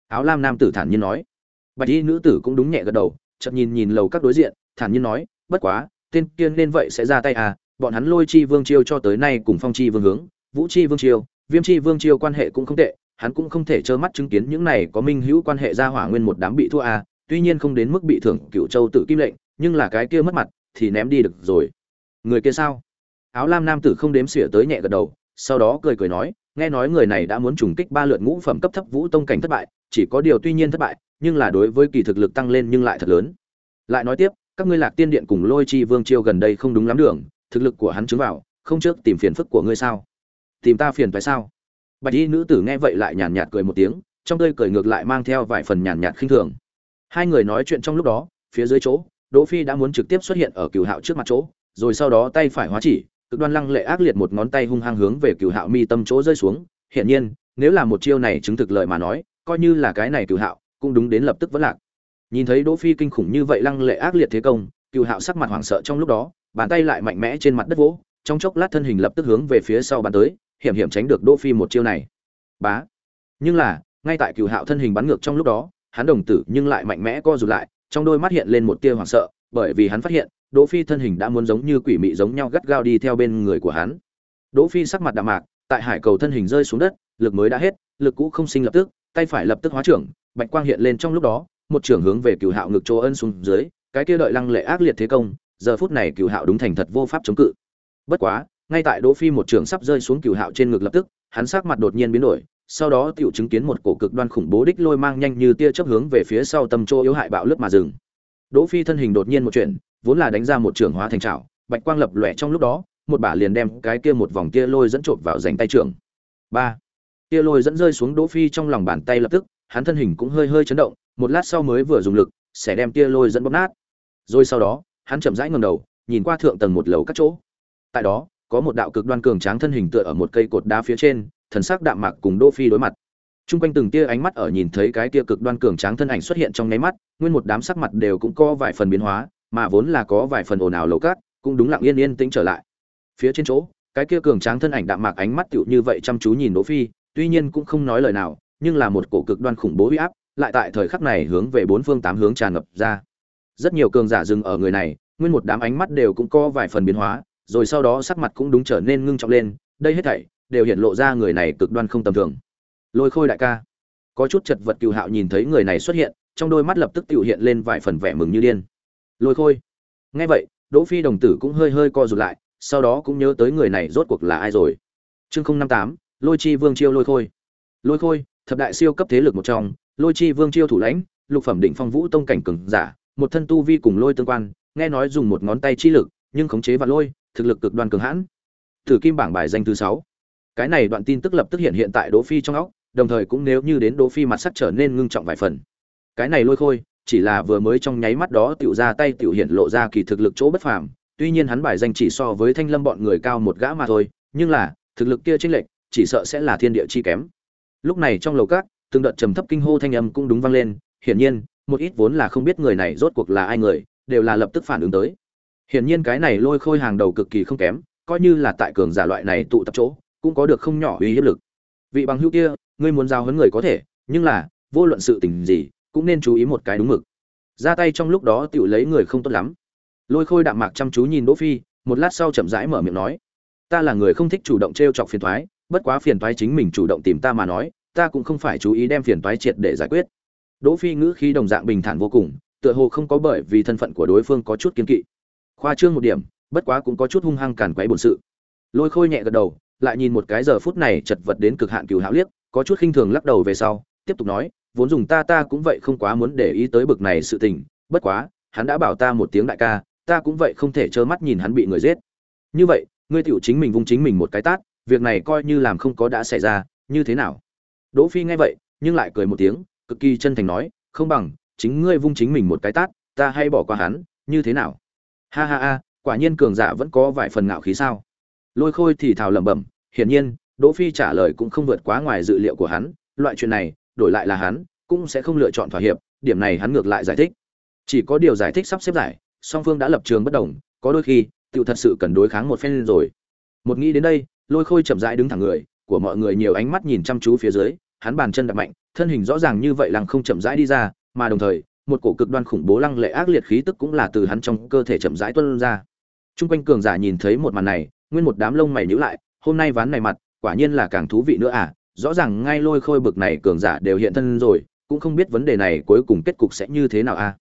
áo lam nam tử thản nhiên nói bạch y nữ tử cũng đúng nhẹ gật đầu, chợt nhìn nhìn lầu các đối diện, thản nhiên nói, bất quá, tên kia nên vậy sẽ ra tay à bọn hắn lôi chi vương chiêu cho tới nay cùng phong chi vương hướng, vũ chi vương chiêu, viêm chi vương chiêu quan hệ cũng không tệ, hắn cũng không thể trơ mắt chứng kiến những này có minh hữu quan hệ ra hỏa nguyên một đám bị thua à tuy nhiên không đến mức bị thưởng cựu châu tự kim lệnh, nhưng là cái kia mất mặt thì ném đi được rồi. Người kia sao? Áo lam nam tử không đếm xỉa tới nhẹ gật đầu, sau đó cười cười nói, nghe nói người này đã muốn trùng kích ba lượt ngũ phẩm cấp thấp vũ tông cảnh thất bại, chỉ có điều tuy nhiên thất bại, nhưng là đối với kỳ thực lực tăng lên nhưng lại thật lớn. Lại nói tiếp, các ngươi lạc tiên điện cùng lôi chi vương chiêu gần đây không đúng lắm đường thực lực của hắn chứng vào, không trước tìm phiền phức của ngươi sao? Tìm ta phiền phải sao? Bạch y nữ tử nghe vậy lại nhàn nhạt cười một tiếng, trong tươi cười ngược lại mang theo vài phần nhàn nhạt khinh thường. Hai người nói chuyện trong lúc đó, phía dưới chỗ, đỗ phi đã muốn trực tiếp xuất hiện ở cửu hạo trước mặt chỗ, rồi sau đó tay phải hóa chỉ, cực đoan lăng lệ ác liệt một ngón tay hung hăng hướng về cửu hạo mi tâm chỗ rơi xuống. Hiện nhiên, nếu là một chiêu này chứng thực lời mà nói, coi như là cái này cửu hạo, cũng đúng đến lập tức vẫn lạc. Nhìn thấy đỗ phi kinh khủng như vậy lăng lệ ác liệt thế công, cửu hạo sắc mặt hoảng sợ trong lúc đó bàn tay lại mạnh mẽ trên mặt đất vỗ, trong chốc lát thân hình lập tức hướng về phía sau bàn tới, hiểm hiểm tránh được đỗ phi một chiêu này. Bá. Nhưng là, ngay tại cửu hạo thân hình bắn ngược trong lúc đó, hắn đồng tử nhưng lại mạnh mẽ co rụt lại, trong đôi mắt hiện lên một tia hoảng sợ, bởi vì hắn phát hiện, đỗ phi thân hình đã muốn giống như quỷ mị giống nhau gắt gao đi theo bên người của hắn. Đỗ phi sắc mặt đạm mạc, tại hải cầu thân hình rơi xuống đất, lực mới đã hết, lực cũ không sinh lập tức, tay phải lập tức hóa trưởng, bạch quang hiện lên trong lúc đó, một trưởng hướng về cửu hạo ngực chỗ ân xuống dưới, cái kia đợi lăng lệ ác liệt thế công giờ phút này cửu hạo đúng thành thật vô pháp chống cự bất quá ngay tại đỗ phi một trưởng sắp rơi xuống cửu hạo trên ngực lập tức hắn sắc mặt đột nhiên biến đổi sau đó tiểu chứng kiến một cổ cực đoan khủng bố đích lôi mang nhanh như tia chớp hướng về phía sau tâm chỗ yếu hại bạo lướt mà dừng. Đỗ Phi thân hình đột nhiên một chuyện, vốn là đánh ra một trường hóa thành trảo, bạch quang lập lòe trong lúc đó, một bả liền đem cái kia một vòng kia lôi dẫn trộn vào rảnh tay trưởng. Ba, Kia lôi dẫn rơi xuống Đỗ Phi trong lòng bàn tay lập tức, hắn thân hình cũng hơi hơi chấn động, một lát sau mới vừa dùng lực, sẽ đem kia lôi dẫn bóp nát. Rồi sau đó, hắn chậm rãi ngẩng đầu, nhìn qua thượng tầng một lầu các chỗ. Tại đó, có một đạo cực đoan cường tráng thân hình tựa ở một cây cột đá phía trên, thần sắc đạm mạc cùng Đô Phi đối mặt. Trung quanh từng tia ánh mắt ở nhìn thấy cái kia cực đoan cường tráng thân ảnh xuất hiện trong nháy mắt, nguyên một đám sắc mặt đều cũng có vài phần biến hóa, mà vốn là có vài phần ồn ào lầu cát, cũng đúng lặng yên yên tĩnh trở lại. Phía trên chỗ, cái kia cường tráng thân ảnh đạm mạc ánh mắt tựu như vậy chăm chú nhìn Đỗ Phi, tuy nhiên cũng không nói lời nào, nhưng là một cổ cực đoan khủng bố uy áp, lại tại thời khắc này hướng về bốn phương tám hướng tràn ngập ra. Rất nhiều cường giả dừng ở người này, nguyên một đám ánh mắt đều cũng có vài phần biến hóa, rồi sau đó sắc mặt cũng đúng trở nên ngưng trọng lên, đây hết thảy đều hiện lộ ra người này cực đoan không tầm thường. Lôi khôi đại ca có chút chật vật cựu hạo nhìn thấy người này xuất hiện trong đôi mắt lập tức tự hiện lên vài phần vẻ mừng như điên. Lôi khôi nghe vậy đỗ phi đồng tử cũng hơi hơi co rụt lại sau đó cũng nhớ tới người này rốt cuộc là ai rồi. Chương không năm tám lôi chi vương chiêu lôi khôi. Lôi khôi thập đại siêu cấp thế lực một trong lôi chi vương chiêu thủ lãnh lục phẩm định phong vũ tông cảnh cường giả một thân tu vi cùng lôi tương quan nghe nói dùng một ngón tay chi lực nhưng khống chế và lôi thực lực cực đoan cường hãn thử kim bảng bài danh thứ sáu cái này đoạn tin tức lập tức hiện hiện tại đỗ phi trong óc đồng thời cũng nếu như đến Đỗ Phi mặt sắc trở nên ngưng trọng vài phần. Cái này lôi khôi, chỉ là vừa mới trong nháy mắt đó tiểu ra tay tiểu hiện lộ ra kỳ thực lực chỗ bất phàm, tuy nhiên hắn bài danh chỉ so với Thanh Lâm bọn người cao một gã mà thôi, nhưng là, thực lực kia chênh lệch, chỉ sợ sẽ là thiên địa chi kém. Lúc này trong lầu các, từng đợt trầm thấp kinh hô thanh âm cũng đúng vang lên, hiển nhiên, một ít vốn là không biết người này rốt cuộc là ai người, đều là lập tức phản ứng tới. Hiển nhiên cái này lôi khôi hàng đầu cực kỳ không kém, coi như là tại cường giả loại này tụ tập chỗ, cũng có được không nhỏ uy hiếp lực. Vị bằng hữu kia, ngươi muốn giao huấn người có thể, nhưng là, vô luận sự tình gì, cũng nên chú ý một cái đúng mực. Ra tay trong lúc đó tiểu lấy người không tốt lắm. Lôi Khôi đạm mạc chăm chú nhìn Đỗ Phi, một lát sau chậm rãi mở miệng nói: "Ta là người không thích chủ động trêu chọc phiền toái, bất quá phiền toái chính mình chủ động tìm ta mà nói, ta cũng không phải chú ý đem phiền toái triệt để giải quyết." Đỗ Phi ngữ khí đồng dạng bình thản vô cùng, tựa hồ không có bởi vì thân phận của đối phương có chút kiên kỵ. Khoa trương một điểm, bất quá cũng có chút hung hăng cản quấy bổn sự. Lôi Khôi nhẹ gật đầu, lại nhìn một cái giờ phút này chật vật đến cực hạn cừu hạo liếc, có chút khinh thường lắc đầu về sau tiếp tục nói vốn dùng ta ta cũng vậy không quá muốn để ý tới bực này sự tình bất quá hắn đã bảo ta một tiếng đại ca ta cũng vậy không thể trơ mắt nhìn hắn bị người giết như vậy ngươi tiểu chính mình vung chính mình một cái tát việc này coi như làm không có đã xảy ra như thế nào đỗ phi nghe vậy nhưng lại cười một tiếng cực kỳ chân thành nói, không bằng, chính ngươi vung chính mình một cái tát, ta hay bỏ qua hắn, như thế nào? Ha ha ha, quả nhiên cường giả vẫn có vài phần ngạo khí sao? Lôi khôi thì thào lẩm bẩm, hiển nhiên, đỗ phi trả lời cũng không vượt quá ngoài dự liệu của hắn, loại chuyện này, đổi lại là hắn, cũng sẽ không lựa chọn thỏa hiệp, điểm này hắn ngược lại giải thích. Chỉ có điều giải thích sắp xếp giải, song phương đã lập trường bất đồng, có đôi khi tự thật sự cần đối kháng một phen rồi. Một nghĩ đến đây, lôi khôi chậm rãi đứng thẳng người, của mọi người nhiều ánh mắt nhìn chăm chú phía dưới hắn bàn chân đập mạnh thân hình rõ ràng như vậy lăng không chậm rãi đi ra mà đồng thời một cổ cực đoan khủng bố lăng lệ ác liệt khí tức cũng là từ hắn trong cơ thể chậm rãi tuôn ra Trung quanh cường giả nhìn thấy một màn này, nguyên một đám lông mày nhíu lại, hôm nay ván này mặt, quả nhiên là càng thú vị nữa à, rõ ràng ngay lôi khôi bực này cường giả đều hiện thân rồi, cũng không biết vấn đề này cuối cùng kết cục sẽ như thế nào à.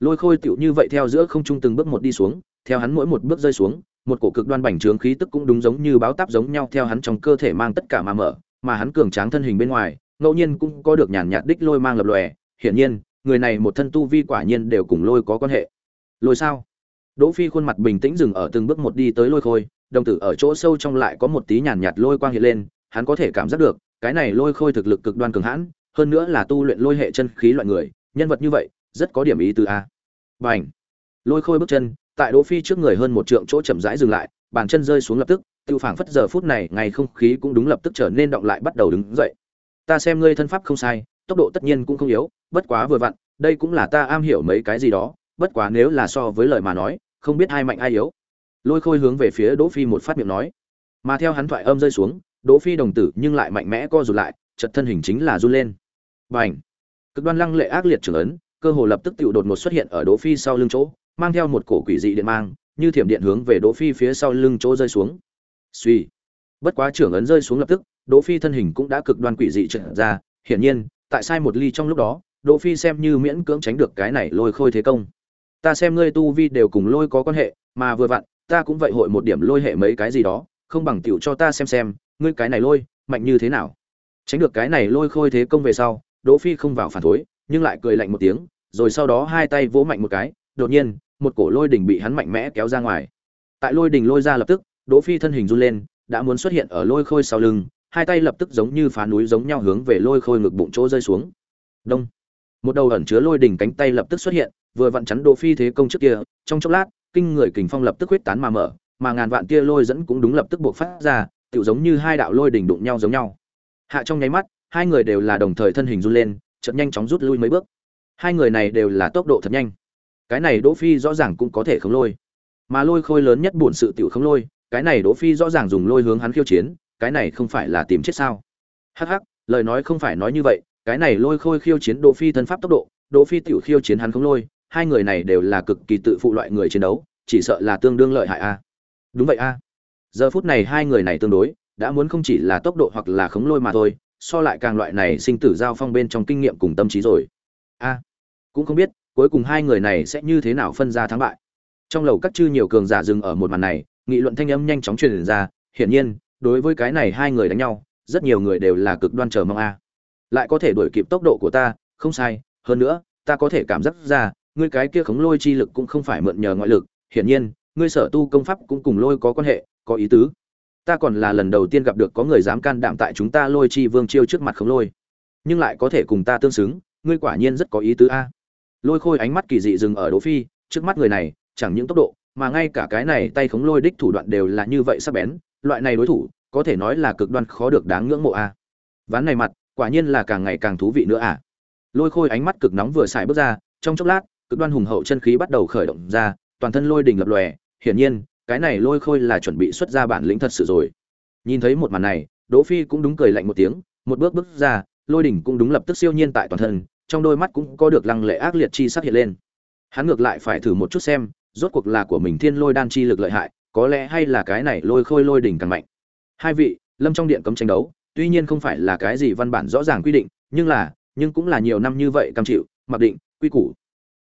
Lôi khôi tiểu như vậy theo giữa không trung từng bước một đi xuống, theo hắn mỗi một bước rơi xuống, một cổ cực đoan bành trướng khí tức cũng đúng giống như báo táp giống nhau theo hắn trong cơ thể mang tất cả mà mở, mà hắn cường tráng thân hình bên ngoài, ngẫu nhiên cũng có được nhàn nhạt đích lôi mang lập lòe, hiển nhiên, người này một thân tu vi quả nhiên đều cùng lôi có quan hệ. Lôi sao? Đỗ Phi khuôn mặt bình tĩnh dừng ở từng bước một đi tới lôi khôi, đồng tử ở chỗ sâu trong lại có một tí nhàn nhạt lôi quang hiện lên, hắn có thể cảm giác được, cái này lôi khôi thực lực cực đoan cường hãn, hơn nữa là tu luyện lôi hệ chân khí loại người, nhân vật như vậy, rất có điểm ý tứ a. Bành! Lôi khôi bước chân, tại Đỗ Phi trước người hơn một trượng chỗ chậm rãi dừng lại, bàn chân rơi xuống lập tức, tiêu phảng phất giờ phút này, ngày không khí cũng đúng lập tức trở nên động lại bắt đầu đứng dậy. Ta xem ngươi thân pháp không sai, tốc độ tất nhiên cũng không yếu, bất quá vừa vặn, đây cũng là ta am hiểu mấy cái gì đó, bất quá nếu là so với lời mà nói, không biết ai mạnh ai yếu. Lôi khôi hướng về phía đỗ phi một phát miệng nói. Mà theo hắn thoại âm rơi xuống đỗ phi đồng tử nhưng lại mạnh mẽ co rụt lại chật thân hình chính là run lên. Bành! Cực đoan lăng lệ ác liệt trưởng ấn cơ hồ lập tức tự đột ngột xuất hiện ở đỗ phi sau lưng chỗ mang theo một cổ quỷ dị điện mang như thiểm điện hướng về đỗ phi phía sau lưng chỗ rơi xuống suy. Bất quá trưởng ấn rơi xuống lập tức, đỗ phi thân hình cũng đã cực đoan quỷ dị trợn ra. Hiển nhiên, tại sai một ly trong lúc đó, đỗ phi xem như miễn cưỡng tránh được cái này lôi khôi thế công. Ta xem ngươi tu vi đều cùng lôi có quan hệ, mà vừa vặn, ta cũng vậy hội một điểm lôi hệ mấy cái gì đó, không bằng tiểu cho ta xem xem, ngươi cái này lôi, mạnh như thế nào. Tránh được cái này lôi khôi thế công về sau, đỗ phi không vào phản thối, nhưng lại cười lạnh một tiếng, rồi sau đó hai tay vỗ mạnh một cái, đột nhiên, một cổ lôi đỉnh bị hắn mạnh mẽ kéo ra ngoài. Tại lôi đỉnh lôi ra lập tức đỗ phi thân hình run lên đã muốn xuất hiện ở lôi khôi sau lưng hai tay lập tức giống như phá núi giống nhau hướng về lôi khôi ngực bụng chỗ rơi xuống đông một đầu ẩn chứa lôi đỉnh cánh tay lập tức xuất hiện vừa vặn chắn Đỗ Phi thế công trước kia, trong chốc lát, kinh người kình phong lập tức huyết tán mà mở, mà ngàn vạn tia lôi dẫn cũng đúng lập tức bộc phát ra, tựu giống như hai đạo lôi đỉnh đụng nhau giống nhau. Hạ trong nháy mắt, hai người đều là đồng thời thân hình run lên, chợt nhanh chóng rút lui mấy bước. Hai người này đều là tốc độ thật nhanh. Cái này Đỗ Phi rõ ràng cũng có thể khống lôi. Mà lôi khôi lớn nhất buồn sự tiểu khống lôi, cái này Đỗ Phi rõ ràng dùng lôi hướng hắn khiêu chiến, cái này không phải là tìm chết sao? Hắc hắc, lời nói không phải nói như vậy, cái này lôi khôi khiêu chiến Đỗ Phi thân pháp tốc độ, Đỗ Phi tiểu khiêu chiến hắn khống lôi, hai người này đều là cực kỳ tự phụ loại người chiến đấu chỉ sợ là tương đương lợi hại a. Đúng vậy a. Giờ phút này hai người này tương đối đã muốn không chỉ là tốc độ hoặc là khống lôi mà thôi so lại càng loại này sinh tử giao phong bên trong kinh nghiệm cùng tâm trí rồi. A. Cũng không biết cuối cùng hai người này sẽ như thế nào phân ra thắng bại. Trong lầu các chư nhiều cường giả dừng ở một màn này nghị luận thanh âm nhanh chóng truyền ra hiển nhiên đối với cái này hai người đánh nhau rất nhiều người đều là cực đoan chờ mong a lại có thể đuổi kịp tốc độ của ta không sai hơn nữa ta có thể cảm giác ra ngươi cái kia khống lôi chi lực cũng không phải mượn nhờ ngoại lực, hiển nhiên, ngươi sở tu công pháp cũng cùng lôi có quan hệ, có ý tứ. Ta còn là lần đầu tiên gặp được có người dám can đảm tại chúng ta lôi chi vương chiêu trước mặt khống lôi, nhưng lại có thể cùng ta tương xứng, ngươi quả nhiên rất có ý tứ a. Lôi Khôi ánh mắt kỳ dị dừng ở Đỗ Phi, trước mắt người này, chẳng những tốc độ, mà ngay cả cái này tay khống lôi đích thủ đoạn đều là như vậy sắc bén, loại này đối thủ, có thể nói là cực đoan khó được đáng ngưỡng mộ a. Ván này mặt, quả nhiên là càng ngày càng thú vị nữa à. Lôi Khôi ánh mắt cực nóng vừa xài bước ra, trong chốc lát, cực đoan hùng hậu chân khí bắt đầu khởi động ra, toàn thân lôi đỉnh lập lòe, hiển nhiên, cái này lôi khôi là chuẩn bị xuất ra bản lĩnh thật sự rồi. Nhìn thấy một màn này, Đỗ Phi cũng đúng cười lạnh một tiếng, một bước bước ra, lôi đỉnh cũng đúng lập tức siêu nhiên tại toàn thân, trong đôi mắt cũng có được lăng lệ ác liệt chi sắc hiện lên. Hắn ngược lại phải thử một chút xem, rốt cuộc là của mình thiên lôi đan chi lực lợi hại, có lẽ hay là cái này lôi khôi lôi đỉnh càng mạnh. Hai vị, lâm trong điện cấm tranh đấu, tuy nhiên không phải là cái gì văn bản rõ ràng quy định, nhưng là, nhưng cũng là nhiều năm như vậy cam chịu, mặc định, quy củ.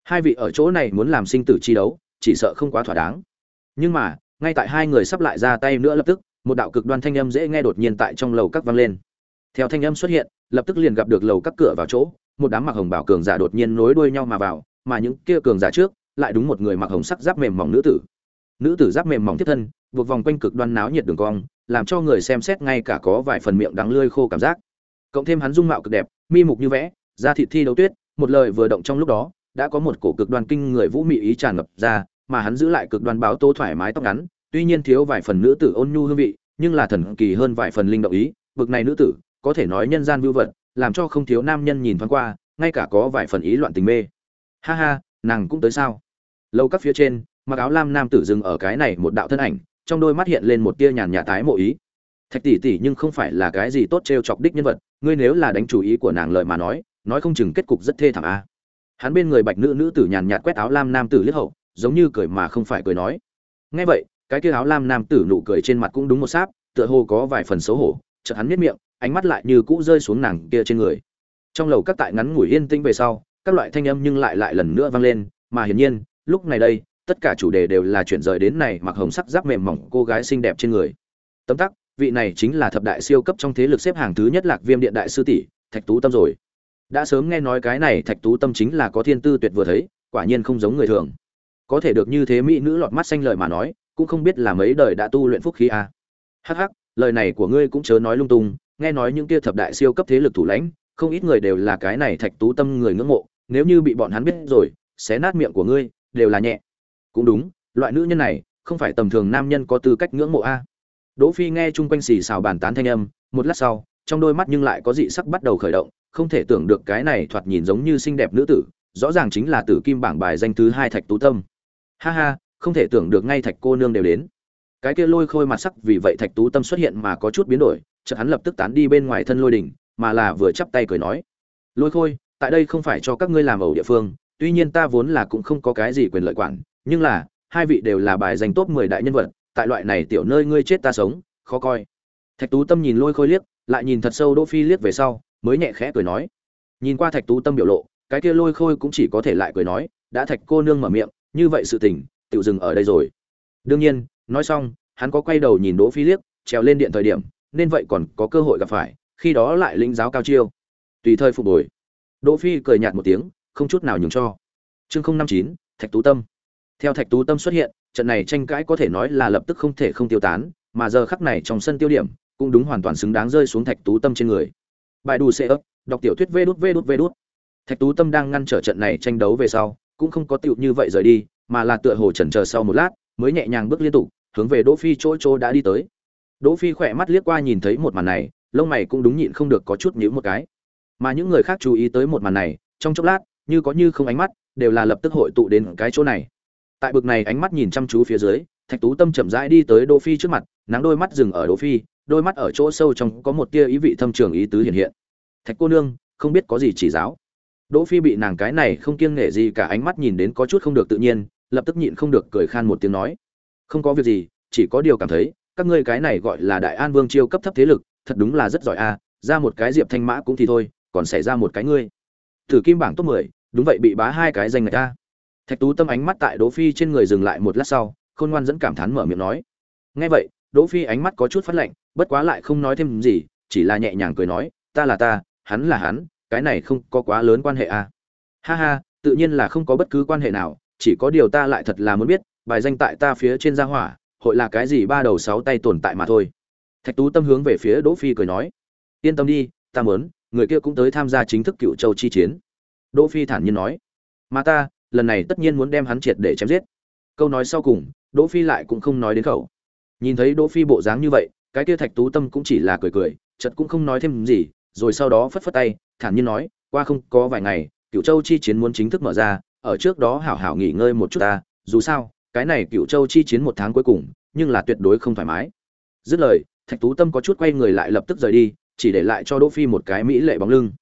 Hai vị ở chỗ này muốn làm sinh tử chi đấu chỉ sợ không quá thỏa đáng. Nhưng mà ngay tại hai người sắp lại ra tay nữa lập tức một đạo cực đoan thanh âm dễ nghe đột nhiên tại trong lầu các vang lên. Theo thanh âm xuất hiện lập tức liền gặp được lầu các cửa vào chỗ một đám mặc hồng bảo cường giả đột nhiên nối đuôi nhau mà vào mà những kia cường giả trước lại đúng một người mặc hồng sắc giáp mềm mỏng nữ tử. Nữ tử giáp mềm mỏng tiếp thân, buộc vòng quanh cực đoan náo nhiệt đường cong, làm cho người xem xét ngay cả có vài phần miệng đắng lươi khô cảm giác. Cộng thêm hắn dung mạo cực đẹp, mi mục như vẽ, da thịt thi đấu tuyết, một lời vừa động trong lúc đó, đã có một cổ cực đoan kinh người vũ mị ý tràn ngập ra, mà hắn giữ lại cực đoan báo tô thoải mái tóc ngắn, tuy nhiên thiếu vài phần nữ tử ôn nhu hương vị, nhưng là thần kỳ hơn vài phần linh động ý, bực này nữ tử, có thể nói nhân gian vưu vật, làm cho không thiếu nam nhân nhìn thoáng qua, ngay cả có vài phần ý loạn tình mê. Ha ha, nàng cũng tới sao? Lâu các phía trên, mặc áo lam nam tử dừng ở cái này một đạo thân ảnh, trong đôi mắt hiện lên một tia nhàn nhạt tái mộ ý. Thạch tỷ tỷ nhưng không phải là cái gì tốt t chọc đích nhân vật, ngươi nếu là đánh chủ ý của nàng lời mà nói nói không chừng kết cục rất thê thảm a. Hắn bên người bạch nữ nữ tử nhàn nhạt quét áo lam nam tử liếc hậu, giống như cười mà không phải cười nói. Nghe vậy, cái kia áo lam nam tử nụ cười trên mặt cũng đúng một sáp, tựa hồ có vài phần xấu hổ, chợt hắn miết miệng, ánh mắt lại như cũ rơi xuống nàng kia trên người. Trong lầu các tại ngắn ngủi yên tĩnh về sau, các loại thanh âm nhưng lại lại lần nữa vang lên, mà hiển nhiên lúc này đây, tất cả chủ đề đều là chuyển rời đến này mặc hồng sắc giáp mềm mỏng cô gái xinh đẹp trên người. Tấm tắc, vị này chính là thập đại siêu cấp trong thế lực xếp hàng thứ nhất lạc viêm điện đại sư tỷ, thạch tú tâm rồi. Đã sớm nghe nói cái này thạch tú tâm chính là có thiên tư tuyệt vừa thấy, quả nhiên không giống người thường. Có thể được như thế mỹ nữ lọt mắt xanh lời mà nói, cũng không biết là mấy đời đã tu luyện phúc khí à. hắc hắc, lời này của ngươi cũng chớ nói lung tung, nghe nói những kia thập đại siêu cấp thế lực thủ lãnh, không ít người đều là cái này thạch tú tâm người ngưỡng mộ, nếu như bị bọn hắn biết rồi, xé nát miệng của ngươi đều là nhẹ. Cũng đúng, loại nữ nhân này, không phải tầm thường nam nhân có tư cách ngưỡng mộ a. Đỗ phi nghe chung quanh xì xào bàn tán thanh âm, một lát sau, trong đôi mắt nhưng lại có dị sắc bắt đầu khởi động, không thể tưởng được cái này thoạt nhìn giống như xinh đẹp nữ tử, rõ ràng chính là tử kim bảng bài danh thứ hai thạch tú tâm. Ha ha, không thể tưởng được ngay thạch cô nương đều đến. Cái kia lôi khôi mặt sắc vì vậy thạch tú tâm xuất hiện mà có chút biến đổi, chợt hắn lập tức tán đi bên ngoài thân lôi đỉnh, mà là vừa chắp tay cười nói, lôi khôi, tại đây không phải cho các ngươi làm ẩu địa phương tuy nhiên ta vốn là cũng không có cái gì quyền lợi quản, nhưng là, hai vị đều là bài danh top mười đại nhân vật, tại loại này tiểu nơi ngươi chết ta sống, khó coi. Thạch tú tâm nhìn lôi khôi liếc, lại nhìn thật sâu đỗ phi liếc về sau, mới nhẹ khẽ cười nói. Nhìn qua thạch tú tâm biểu lộ, cái kia lôi khôi cũng chỉ có thể lại cười nói, đã thạch cô nương mở miệng, như vậy sự tình, tiểu dừng ở đây rồi. Đương nhiên, nói xong, hắn có quay đầu nhìn đỗ phi liếc, trèo lên điện thời điểm, nên vậy còn có cơ hội gặp phải, khi đó lại lĩnh giáo cao chiêu. Tùy thời phục hồi. Đỗ phi cười nhạt một tiếng không chút nào nhường cho. Chương không năm chín, thạch tú tâm. Theo thạch tú tâm xuất hiện, trận này tranh cãi có thể nói là lập tức không thể không tiêu tán, mà giờ khắc này trong sân tiêu điểm cũng đúng hoàn toàn xứng đáng rơi xuống thạch tú tâm trên người. Bài đủ xe ấp, đọc tiểu thuyết vê đút vê đút vê đút. Thạch tú tâm đang ngăn trở trận này tranh đấu về sau, cũng không có tựu như vậy rời đi, mà là tựa hồ chần chờ sau một lát, mới nhẹ nhàng bước liên tục, hướng về đỗ phi chỗ chỗ đã đi tới. Đỗ phi khỏe mắt liếc qua nhìn thấy một màn này, lông mày cũng đúng nhịn không được có chút nhíu một cái. Mà những người khác chú ý tới một màn này, trong chốc lát như có như không ánh mắt, đều là lập tức hội tụ đến cái chỗ này. Tại bực này ánh mắt nhìn chăm chú phía dưới, thạch tú tâm chậm rãi đi tới đỗ phi trước mặt, nắng đôi mắt dừng ở đỗ phi, đôi mắt ở chỗ sâu trong có một tia ý vị thâm trường ý tứ hiện hiện. Thạch cô nương, không biết có gì chỉ giáo? Đỗ phi bị nàng cái này không kiêng nể gì cả ánh mắt nhìn đến có chút không được tự nhiên, lập tức nhịn không được cười khan một tiếng nói, không có việc gì, chỉ có điều cảm thấy, các ngươi cái này gọi là đại an vương chiêu cấp thấp thế lực, thật đúng là rất giỏi a, ra một cái diệp thanh mã cũng thì thôi, còn xảy ra một cái ngươi thử kim bảng top 10, đúng vậy bị bá hai cái danh người ta thạch tú tâm ánh mắt tại đỗ phi trên người dừng lại một lát sau khôn ngoan dẫn cảm thán mở miệng nói. Nghe vậy đỗ phi ánh mắt có chút phát lạnh bất quá lại không nói thêm gì chỉ là nhẹ nhàng cười nói ta là ta hắn là hắn cái này không có quá lớn quan hệ à ha ha tự nhiên là không có bất cứ quan hệ nào chỉ có điều ta lại thật là muốn biết bài danh tại ta phía trên gia hỏa hội là cái gì ba đầu sáu tay tồn tại mà thôi. Thạch tú tâm hướng về phía đỗ phi cười nói. Yên tâm đi ta muốn người kia cũng tới tham gia chính thức cựu châu chi chiến. Đỗ phi thản nhiên nói, mà ta, lần này tất nhiên muốn đem hắn triệt để chém giết. Câu nói sau cùng, đỗ phi lại cũng không nói đến khẩu. Nhìn thấy đỗ phi bộ dáng như vậy, cái kia thạch tú tâm cũng chỉ là cười cười, chợt cũng không nói thêm gì, rồi sau đó phất phất tay, thản nhiên nói, qua không, có vài ngày, cựu châu chi chiến muốn chính thức mở ra, ở trước đó hảo hảo nghỉ ngơi một chút ta, dù sao, cái này cựu châu chi chiến một tháng cuối cùng, nhưng là tuyệt đối không thoải mái. Dứt lời, thạch tú tâm có chút quay người lại lập tức rời đi chỉ để lại cho đỗ phi một cái mỹ lệ bóng lưng.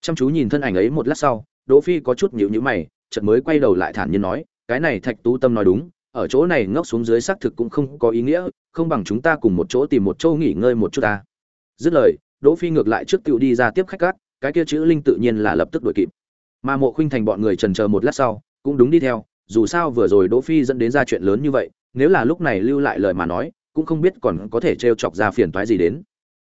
Chăm chú nhìn thân ảnh ấy một lát sau, đỗ phi có chút nhíu nhíu mày, chợt mới quay đầu lại thản nhiên nói, cái này thạch tú tâm nói đúng, ở chỗ này ngốc xuống dưới xác thực cũng không có ý nghĩa, không bằng chúng ta cùng một chỗ tìm một chỗ nghỉ ngơi một chút ta. Dứt lời, đỗ phi ngược lại trước tiểu đi ra tiếp khách cát cái kia chữ linh tự nhiên là lập tức đuổi kịp. Mà mộ khuynh thành bọn người trần chờ một lát sau, cũng đúng đi theo, dù sao vừa rồi đỗ phi dẫn đến ra chuyện lớn như vậy, nếu là lúc này lưu lại lời mà nói, cũng không biết còn có thể trêu chọc ra phiền toái gì đến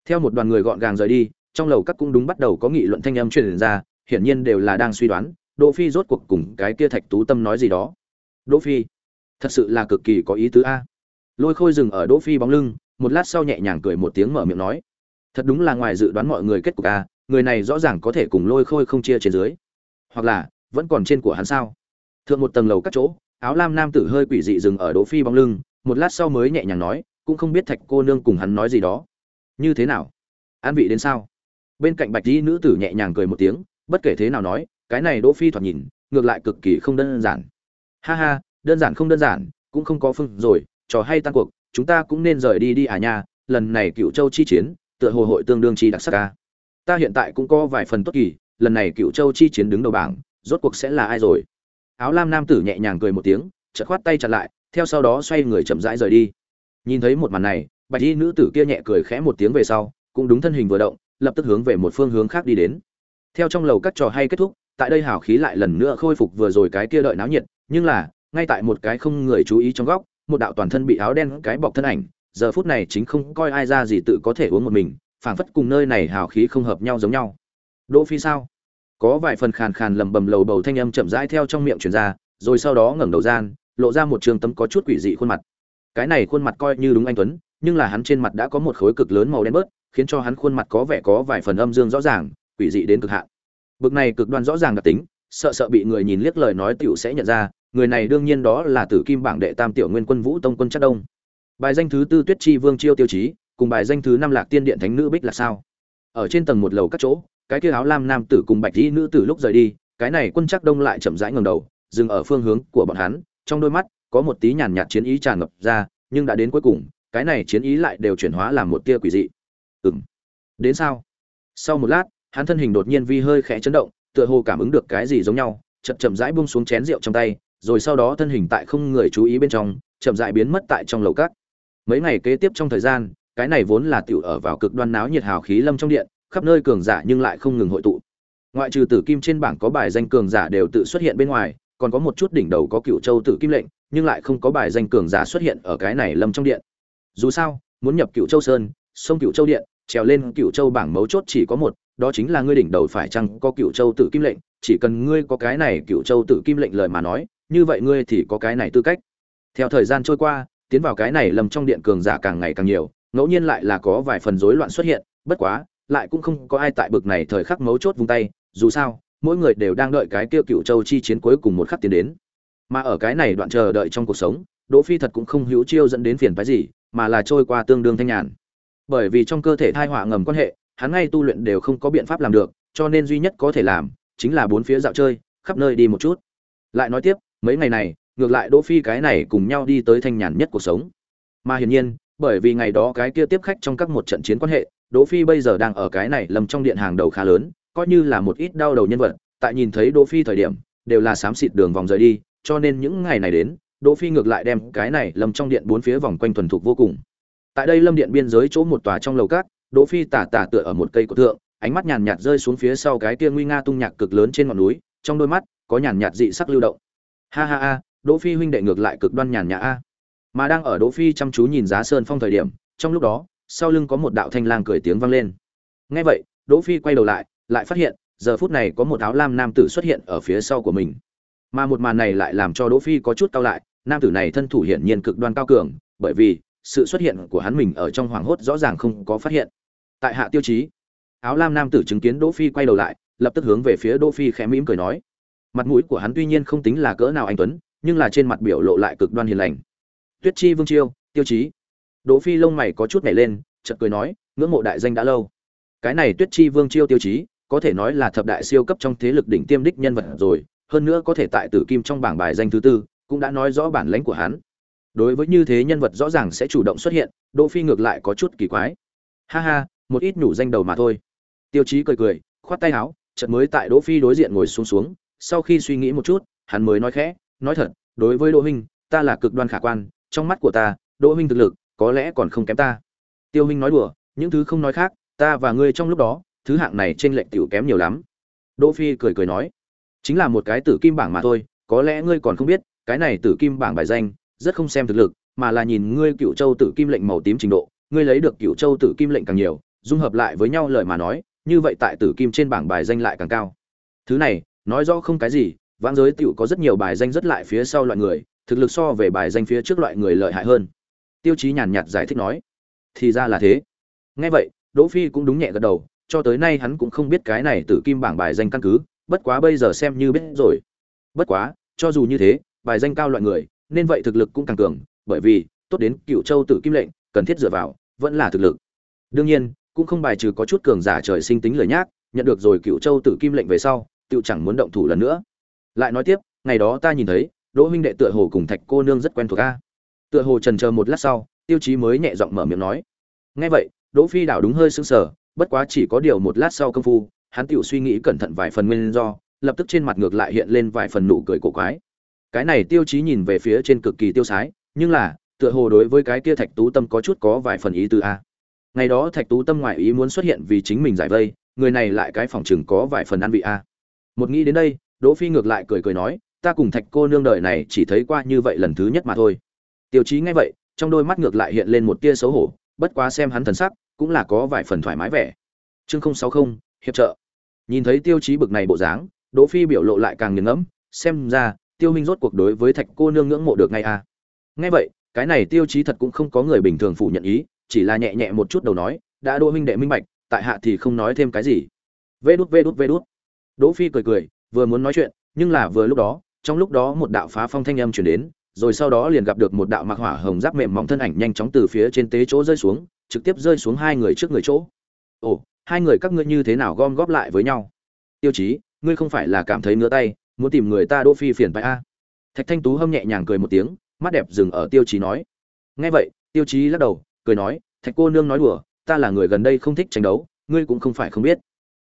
theo một đoàn người gọn gàng rời đi, trong lầu các cũng đúng bắt đầu có nghị luận thanh âm truyền ra, hiển nhiên đều là đang suy đoán, đỗ phi rốt cuộc cùng cái kia thạch tú tâm nói gì đó. Đỗ phi, thật sự là cực kỳ có ý tứ a. Lôi khôi dừng ở đỗ phi bóng lưng, một lát sau nhẹ nhàng cười một tiếng mở miệng nói, thật đúng là ngoài dự đoán mọi người kết cục a, người này rõ ràng có thể cùng lôi khôi không chia trên dưới, hoặc là vẫn còn trên của hắn sao? Thượng một tầng lầu các chỗ, áo lam nam tử hơi quỷ dị dừng ở đỗ phi bóng lưng, một lát sau mới nhẹ nhàng nói, cũng không biết thạch cô nương cùng hắn nói gì đó như thế nào? An vị đến sao? Bên cạnh bạch y nữ tử nhẹ nhàng cười một tiếng, bất kể thế nào nói, cái này đỗ phi thoạt nhìn, ngược lại cực kỳ không đơn giản. Ha ha, đơn giản không đơn giản, cũng không có phương rồi, trò hay tan cuộc, chúng ta cũng nên rời đi đi à nha, lần này cựu châu chi chiến, tựa hồ hội tương đương chi đặc sắc ca ta hiện tại cũng có vài phần tốt kỳ, lần này cựu châu chi chiến đứng đầu bảng, rốt cuộc sẽ là ai rồi? Áo lam nam tử nhẹ nhàng cười một tiếng, chợt khoát tay chặt lại, theo sau đó xoay người chậm rãi rời đi. Nhìn thấy một màn này bạch y nữ tử kia nhẹ cười khẽ một tiếng về sau, cũng đúng thân hình vừa động, lập tức hướng về một phương hướng khác đi đến. Theo trong lầu các trò hay kết thúc, tại đây hào khí lại lần nữa khôi phục vừa rồi cái kia đợi náo nhiệt, nhưng là, ngay tại một cái không người chú ý trong góc, một đạo toàn thân bị áo đen cái bọc thân ảnh, giờ phút này chính không coi ai ra gì tự có thể uống một mình, phảng phất cùng nơi này hào khí không hợp nhau giống nhau. Đỗ phi sao? Có vài phần khàn khàn lầm bầm lầu bầu thanh âm chậm rãi theo trong miệng truyền ra, rồi sau đó ngẩng đầu gian, lộ ra một trường tấm có chút quỷ dị khuôn mặt. Cái này khuôn mặt coi như đúng anh tuấn nhưng là hắn trên mặt đã có một khối cực lớn màu đen bớt, khiến cho hắn khuôn mặt có vẻ có vài phần âm dương rõ ràng, quỷ dị đến cực hạn. Bực này cực đoan rõ ràng đặc tính, sợ sợ bị người nhìn liếc lời nói tiểu sẽ nhận ra, người này đương nhiên đó là tử kim bảng đệ tam tiểu nguyên quân vũ tông quân chắc đông. Bài danh thứ tư tuyết chi vương chiêu tiêu chí, cùng bài danh thứ năm lạc tiên điện thánh nữ bích là sao. Ở trên tầng một lầu các chỗ, cái kia áo lam nam tử cùng bạch y nữ tử lúc rời đi, cái này quân chắc đông lại chậm rãi ngẩng đầu, dừng ở phương hướng của bọn hắn, trong đôi mắt có một tí nhàn nhạt chiến ý tràn ngập ra, nhưng đã đến cuối cùng cái này chiến ý lại đều chuyển hóa làm một tia quỷ dị. Ừm. Đến sao? Sau một lát, hắn thân hình đột nhiên vi hơi khẽ chấn động, tựa hồ cảm ứng được cái gì giống nhau, chậm chậm rãi buông xuống chén rượu trong tay, rồi sau đó thân hình tại không người chú ý bên trong, chậm rãi biến mất tại trong lầu cát mấy ngày kế tiếp trong thời gian, cái này vốn là tiểu ở vào cực đoan náo nhiệt hào khí lâm trong điện, khắp nơi cường giả nhưng lại không ngừng hội tụ. Ngoại trừ tử kim trên bảng có bài danh cường giả đều tự xuất hiện bên ngoài, còn có một chút đỉnh đầu có cựu châu tử kim lệnh, nhưng lại không có bài danh cường giả xuất hiện ở cái này lâm trong điện dù sao, muốn nhập cựu châu sơn, sông cựu châu điện, trèo lên cựu châu bảng mấu chốt chỉ có một, đó chính là ngươi đỉnh đầu phải chăng có cựu châu tử kim lệnh, chỉ cần ngươi có cái này cựu châu tử kim lệnh lời mà nói, như vậy ngươi thì có cái này tư cách. Theo thời gian trôi qua, tiến vào cái này lầm trong điện cường giả càng ngày càng nhiều, ngẫu nhiên lại là có vài phần rối loạn xuất hiện, bất quá, lại cũng không có ai tại bực này thời khắc mấu chốt vung tay, dù sao, mỗi người đều đang đợi cái kia cựu châu chi chiến cuối cùng một khắc tiến đến. Mà ở cái này đoạn chờ đợi trong cuộc sống, đỗ phi thật cũng không hữu chiêu dẫn đến phiền phái gì mà là trôi qua tương đương thanh nhàn. Bởi vì trong cơ thể thai họa ngầm quan hệ, hắn ngay tu luyện đều không có biện pháp làm được, cho nên duy nhất có thể làm chính là bốn phía dạo chơi, khắp nơi đi một chút. Lại nói tiếp, mấy ngày này, ngược lại đỗ phi cái này cùng nhau đi tới thanh nhàn nhất cuộc sống. Mà hiển nhiên, bởi vì ngày đó cái kia tiếp khách trong các một trận chiến quan hệ, đỗ phi bây giờ đang ở cái này lầm trong điện hàng đầu khá lớn, coi như là một ít đau đầu nhân vật, tại nhìn thấy đỗ phi thời điểm, đều là xám xịt đường vòng rời đi, cho nên những ngày này đến đỗ phi ngược lại đem cái này lâm trong điện bốn phía vòng quanh thuần thục vô cùng. Tại đây lâm điện biên giới chỗ một tòa trong lầu cát, đỗ phi tả tả tựa ở một cây cổ thượng, ánh mắt nhàn nhạt rơi xuống phía sau cái kia nguy nga tung nhạc cực lớn trên ngọn núi, trong đôi mắt có nhàn nhạt dị sắc lưu động. Ha ha ha, đỗ phi huynh đệ ngược lại cực đoan nhàn nhã a. Mà đang ở đỗ phi chăm chú nhìn giá sơn phong thời điểm, trong lúc đó, sau lưng có một đạo thanh lang cười tiếng vang lên. Nghe vậy, đỗ phi quay đầu lại lại phát hiện, giờ phút này có một áo lam nam tử xuất hiện ở phía sau của mình mà một màn này lại làm cho đỗ phi có chút cao lại, nam tử này thân thủ hiển nhiên cực đoan cao cường, bởi vì sự xuất hiện của hắn mình ở trong hoàng hốt rõ ràng không có phát hiện. Tại hạ tiêu chí, áo lam nam tử chứng kiến đỗ phi quay đầu lại, lập tức hướng về phía đỗ phi khẽ mỉm cười nói, mặt mũi của hắn tuy nhiên không tính là cỡ nào anh tuấn, nhưng là trên mặt biểu lộ lại cực đoan hiền lành. Tuyết chi vương chiêu, tiêu chí. Đỗ phi lông mày có chút nhảy lên, chợt cười nói, ngưỡng mộ đại danh đã lâu. Cái này tuyết chi vương chiêu tiêu chí, có thể nói là thập đại siêu cấp trong thế lực đỉnh tiêm đích nhân vật rồi hơn nữa có thể tại tử kim trong bảng bài danh thứ tư, cũng đã nói rõ bản lãnh của hắn. Đối với như thế nhân vật rõ ràng sẽ chủ động xuất hiện, đỗ phi ngược lại có chút kỳ quái. Ha ha, một ít nhủ danh đầu mà thôi. Tiêu chí cười cười, khoát tay áo, chợt mới tại đỗ phi đối diện ngồi xuống xuống, sau khi suy nghĩ một chút, hắn mới nói khẽ, nói thật, đối với đỗ huynh, ta là cực đoan khả quan, trong mắt của ta, đỗ huynh thực lực, có lẽ còn không kém ta. Tiêu huynh nói đùa, những thứ không nói khác, ta và ngươi trong lúc đó, thứ hạng này trên lệnh tiểu kém nhiều lắm. Đỗ phi cười cười nói chính là một cái tử kim bảng mà thôi, có lẽ ngươi còn không biết, cái này tử kim bảng bài danh, rất không xem thực lực, mà là nhìn ngươi cựu châu tử kim lệnh màu tím trình độ, ngươi lấy được cựu châu tử kim lệnh càng nhiều, dung hợp lại với nhau lời mà nói, như vậy tại tử kim trên bảng bài danh lại càng cao. Thứ này, nói rõ không cái gì, vãng giới tiểu có rất nhiều bài danh rất lại phía sau loại người, thực lực so về bài danh phía trước loại người lợi hại hơn. Tiêu chí nhàn nhạt giải thích nói, thì ra là thế. Nghe vậy, đỗ phi cũng đúng nhẹ gật đầu, cho tới nay hắn cũng không biết cái này tử kim bảng bài danh căn cứ bất quá bây giờ xem như biết rồi. Bất quá, cho dù như thế, bài danh cao loại người, nên vậy thực lực cũng càng cường, bởi vì, tốt đến cựu châu tự kim lệnh, cần thiết dựa vào, vẫn là thực lực. Đương nhiên, cũng không bài trừ có chút cường giả trời sinh tính lời nhác, nhận được rồi cựu châu tự kim lệnh về sau tựu chẳng muốn động thủ lần nữa. Lại nói tiếp, ngày đó ta nhìn thấy, đỗ huynh đệ tựa hồ cùng thạch cô nương rất quen thuộc a. Tựa hồ trần chờ một lát sau, tiêu chí mới nhẹ giọng mở miệng nói. Nghe vậy, đỗ phi đảo đúng hơi sững sờ, bất quá chỉ có điều một lát sau công phu hắn tiểu suy nghĩ cẩn thận vài phần nguyên do, lập tức trên mặt ngược lại hiện lên vài phần nụ cười cổ quái. Cái này tiêu chí nhìn về phía trên cực kỳ tiêu sái, nhưng là, tựa hồ đối với cái kia thạch tú tâm có chút có vài phần ý tư a. Ngày đó thạch tú tâm ngoại ý muốn xuất hiện vì chính mình giải vây, người này lại cái phòng chừng có vài phần ăn vị a. Một nghĩ đến đây, đỗ phi ngược lại cười cười nói, ta cùng thạch cô nương đời này chỉ thấy qua như vậy lần thứ nhất mà thôi. Tiêu chí nghe vậy, trong đôi mắt ngược lại hiện lên một tia xấu hổ, bất quá xem hắn thần sắc, cũng là có vài phần thoải mái vẻ. Chương không sáu không hiệp trợ. Nhìn thấy tiêu chí bực này bộ dáng, đỗ phi biểu lộ lại càng nghiền ngẫm, xem ra, tiêu minh rốt cuộc đối với thạch cô nương ngưỡng mộ được ngay à. Nghe vậy, cái này tiêu chí thật cũng không có người bình thường phủ nhận ý, chỉ là nhẹ nhẹ một chút đầu nói, đã đỗ minh đệ minh bạch, tại hạ thì không nói thêm cái gì. Vê đút vê đút vê đút. Đỗ phi cười cười, vừa muốn nói chuyện, nhưng là vừa lúc đó, trong lúc đó một đạo phá phong thanh âm truyền đến, rồi sau đó liền gặp được một đạo mặc hỏa hồng giáp mềm mỏng thân ảnh nhanh chóng từ phía trên tế chỗ rơi xuống, trực tiếp rơi xuống hai người trước người chỗ. Ồ hai người các ngươi như thế nào gom góp lại với nhau? Tiêu chí, ngươi không phải là cảm thấy ngứa tay, muốn tìm người ta đỗ phi phiền phải a? Thạch thanh tú hâm nhẹ nhàng cười một tiếng, mắt đẹp dừng ở tiêu chí nói. Nghe vậy, tiêu chí lắc đầu, cười nói, thạch cô nương nói đùa, ta là người gần đây không thích tranh đấu, ngươi cũng không phải không biết.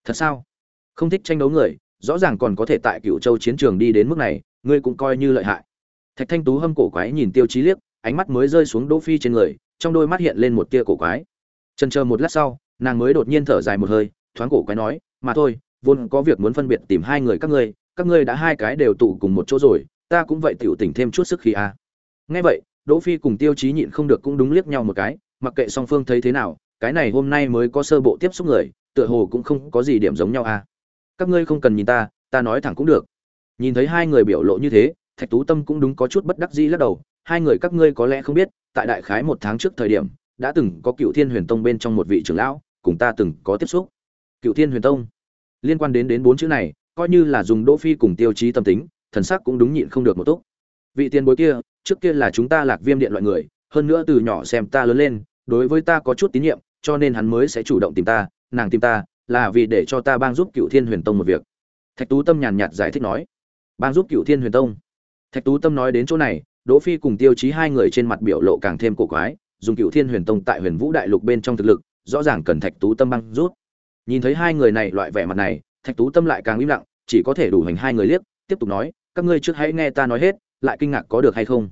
Thật sao? Không thích tranh đấu người, rõ ràng còn có thể tại cựu châu chiến trường đi đến mức này, ngươi cũng coi như lợi hại. Thạch thanh tú hâm cổ quái nhìn tiêu chí liếc, ánh mắt mới rơi xuống đỗ phi trên người, trong đôi mắt hiện lên một tia cổ quái. Chần chờ một lát sau nàng mới đột nhiên thở dài một hơi, thoáng cổ quái nói, mà thôi, vốn có việc muốn phân biệt tìm hai người các ngươi các ngươi đã hai cái đều tụ cùng một chỗ rồi, ta cũng vậy tiểu tỉnh thêm chút sức khí a à. nghe vậy, đỗ phi cùng tiêu chí nhịn không được cũng đúng liếc nhau một cái, mặc kệ song phương thấy thế nào, cái này hôm nay mới có sơ bộ tiếp xúc người, tựa hồ cũng không có gì điểm giống nhau a à. các ngươi không cần nhìn ta ta nói thẳng cũng được nhìn thấy hai người biểu lộ như thế, thạch tú tâm cũng đúng có chút bất đắc dĩ lắc đầu, hai người các ngươi có lẽ không biết, tại đại khái một tháng trước thời điểm, đã từng có cựu thiên huyền tông bên trong một vị trưởng lão cùng ta từng có tiếp xúc. Cựu thiên huyền tông. Liên quan đến đến bốn chữ này, coi như là dùng đỗ phi cùng tiêu chí tâm tính, thần sắc cũng đúng nhịn không được một chút vị tiền bối kia, trước kia là chúng ta lạc viêm điện loại người, hơn nữa từ nhỏ xem ta lớn lên, đối với ta có chút tín nhiệm, cho nên hắn mới sẽ chủ động tìm ta, nàng tìm ta, là vì để cho ta bang giúp cựu thiên huyền tông một việc. Thạch tú tâm nhàn nhạt giải thích nói. Bang giúp cựu thiên huyền tông. Thạch tú tâm nói đến chỗ này, đỗ phi cùng tiêu chí hai người trên mặt biểu lộ càng thêm cổ quái, dùng cựu thiên huyền tông tại huyền vũ đại lục bên trong thực lực rõ ràng cần thạch tú tâm băng rút. Nhìn thấy hai người này loại vẻ mặt này, thạch tú tâm lại càng im lặng, chỉ có thể đủ hành hai người liếc, tiếp tục nói, các ngươi trước hãy nghe ta nói hết, lại kinh ngạc có được hay không?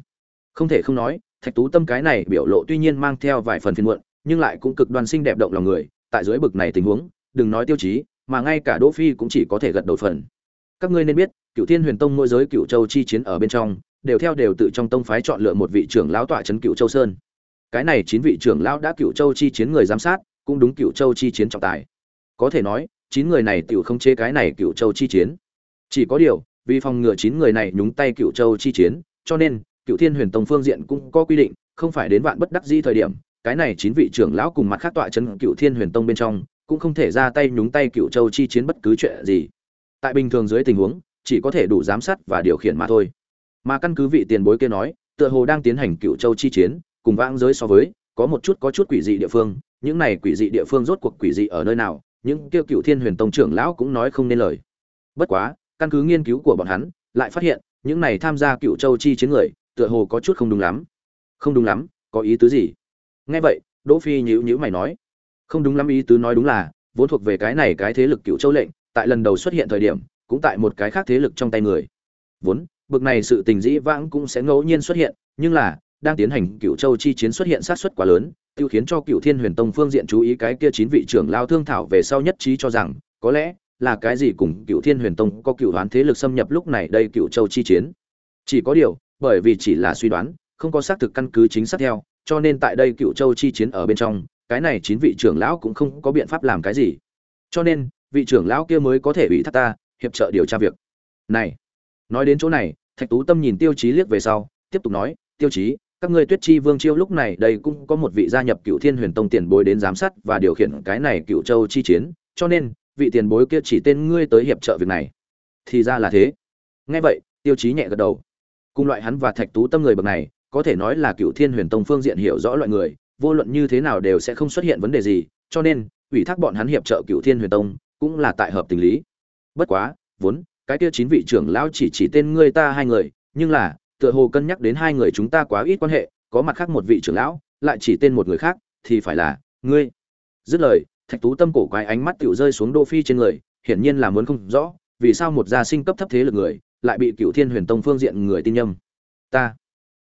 Không thể không nói, thạch tú tâm cái này biểu lộ tuy nhiên mang theo vài phần phiền muộn, nhưng lại cũng cực đoan xinh đẹp động lòng người, tại dưới bực này tình huống, đừng nói tiêu chí, mà ngay cả đỗ phi cũng chỉ có thể gật đầu phần. Các ngươi nên biết, cựu thiên huyền tông mỗi giới cựu châu chi chiến ở bên trong, đều theo đều tự trong tông phái chọn lựa một vị trưởng lão tọa trấn cựu châu sơn cái này chín vị trưởng lão đã cựu châu chi chiến người giám sát, cũng đúng cựu châu chi chiến trọng tài. Có thể nói, chín người này tiểu không chế cái này cựu châu chi chiến. Chỉ có điều, vì phòng ngừa chín người này nhúng tay cựu châu chi chiến, cho nên, cựu thiên huyền tông phương diện cũng có quy định, không phải đến vạn bất đắc di thời điểm, cái này chín vị trưởng lão cùng mặt khác tọa chân cựu thiên huyền tông bên trong, cũng không thể ra tay nhúng tay cựu châu chi chiến bất cứ chuyện gì. Tại bình thường dưới tình huống, chỉ có thể đủ giám sát và điều khiển mà thôi. Mà căn cứ vị tiền bối kia nói, tựa hồ đang tiến hành cựu châu chi chiến cùng vãng giới so với, có một chút có chút quỷ dị địa phương, những này quỷ dị địa phương rốt cuộc quỷ dị ở nơi nào, những kêu cựu thiên huyền tông trưởng lão cũng nói không nên lời. Bất quá, căn cứ nghiên cứu của bọn hắn, lại phát hiện, những này tham gia cựu châu chi chiến người, tựa hồ có chút không đúng lắm. Không đúng lắm, có ý tứ gì? Nghe vậy, đỗ phi nhíu nhíu mày nói. Không đúng lắm ý tứ nói đúng là, vốn thuộc về cái này cái thế lực cựu châu lệnh, tại lần đầu xuất hiện thời điểm, cũng tại một cái khác thế lực trong tay người. Vốn, bực này sự tình dĩ vãng cũng sẽ ngẫu nhiên xuất hiện, nhưng là đang tiến hành cựu châu chi chiến xuất hiện sát xuất quá lớn, tiêu khiến cho cựu thiên huyền tông phương diện chú ý cái kia chín vị trưởng lao thương thảo về sau nhất trí cho rằng, có lẽ là cái gì cùng cựu thiên huyền tông có cựu đoán thế lực xâm nhập lúc này đây cựu châu chi chiến. Chỉ có điều, bởi vì chỉ là suy đoán, không có xác thực căn cứ chính xác theo, cho nên tại đây cựu châu chi chiến ở bên trong, cái này chín vị trưởng lão cũng không có biện pháp làm cái gì. Cho nên, vị trưởng lão kia mới có thể ủy thác ta, hiệp trợ điều tra việc. Này, nói đến chỗ này, thạch tú tâm nhìn tiêu chí liếc về sau, tiếp tục nói, tiêu chí các ngươi tuyết chi vương chiêu lúc này đây cũng có một vị gia nhập cựu thiên huyền tông tiền bối đến giám sát và điều khiển cái này cựu châu chi chiến, cho nên, vị tiền bối kia chỉ tên ngươi tới hiệp trợ việc này. Thì ra là thế. Nghe vậy, tiêu chí nhẹ gật đầu. Cùng loại hắn và thạch tú tâm người bậc này, có thể nói là cựu thiên huyền tông phương diện hiểu rõ loại người, vô luận như thế nào đều sẽ không xuất hiện vấn đề gì, cho nên, ủy thác bọn hắn hiệp trợ cựu thiên huyền tông cũng là tại hợp tình lý. Bất quá, vốn, cái kia chín vị trưởng lão chỉ chỉ tên ngươi ta hai người, nhưng là tựa hồ cân nhắc đến hai người chúng ta quá ít quan hệ, có mặt khác một vị trưởng lão, lại chỉ tên một người khác, thì phải là ngươi. Dứt lời, thạch tú tâm cổ quái ánh mắt tựu rơi xuống đô phi trên người, hiển nhiên là muốn không rõ, vì sao một gia sinh cấp thấp thế lực người, lại bị cựu thiên huyền tông phương diện người tin nhầm. Ta.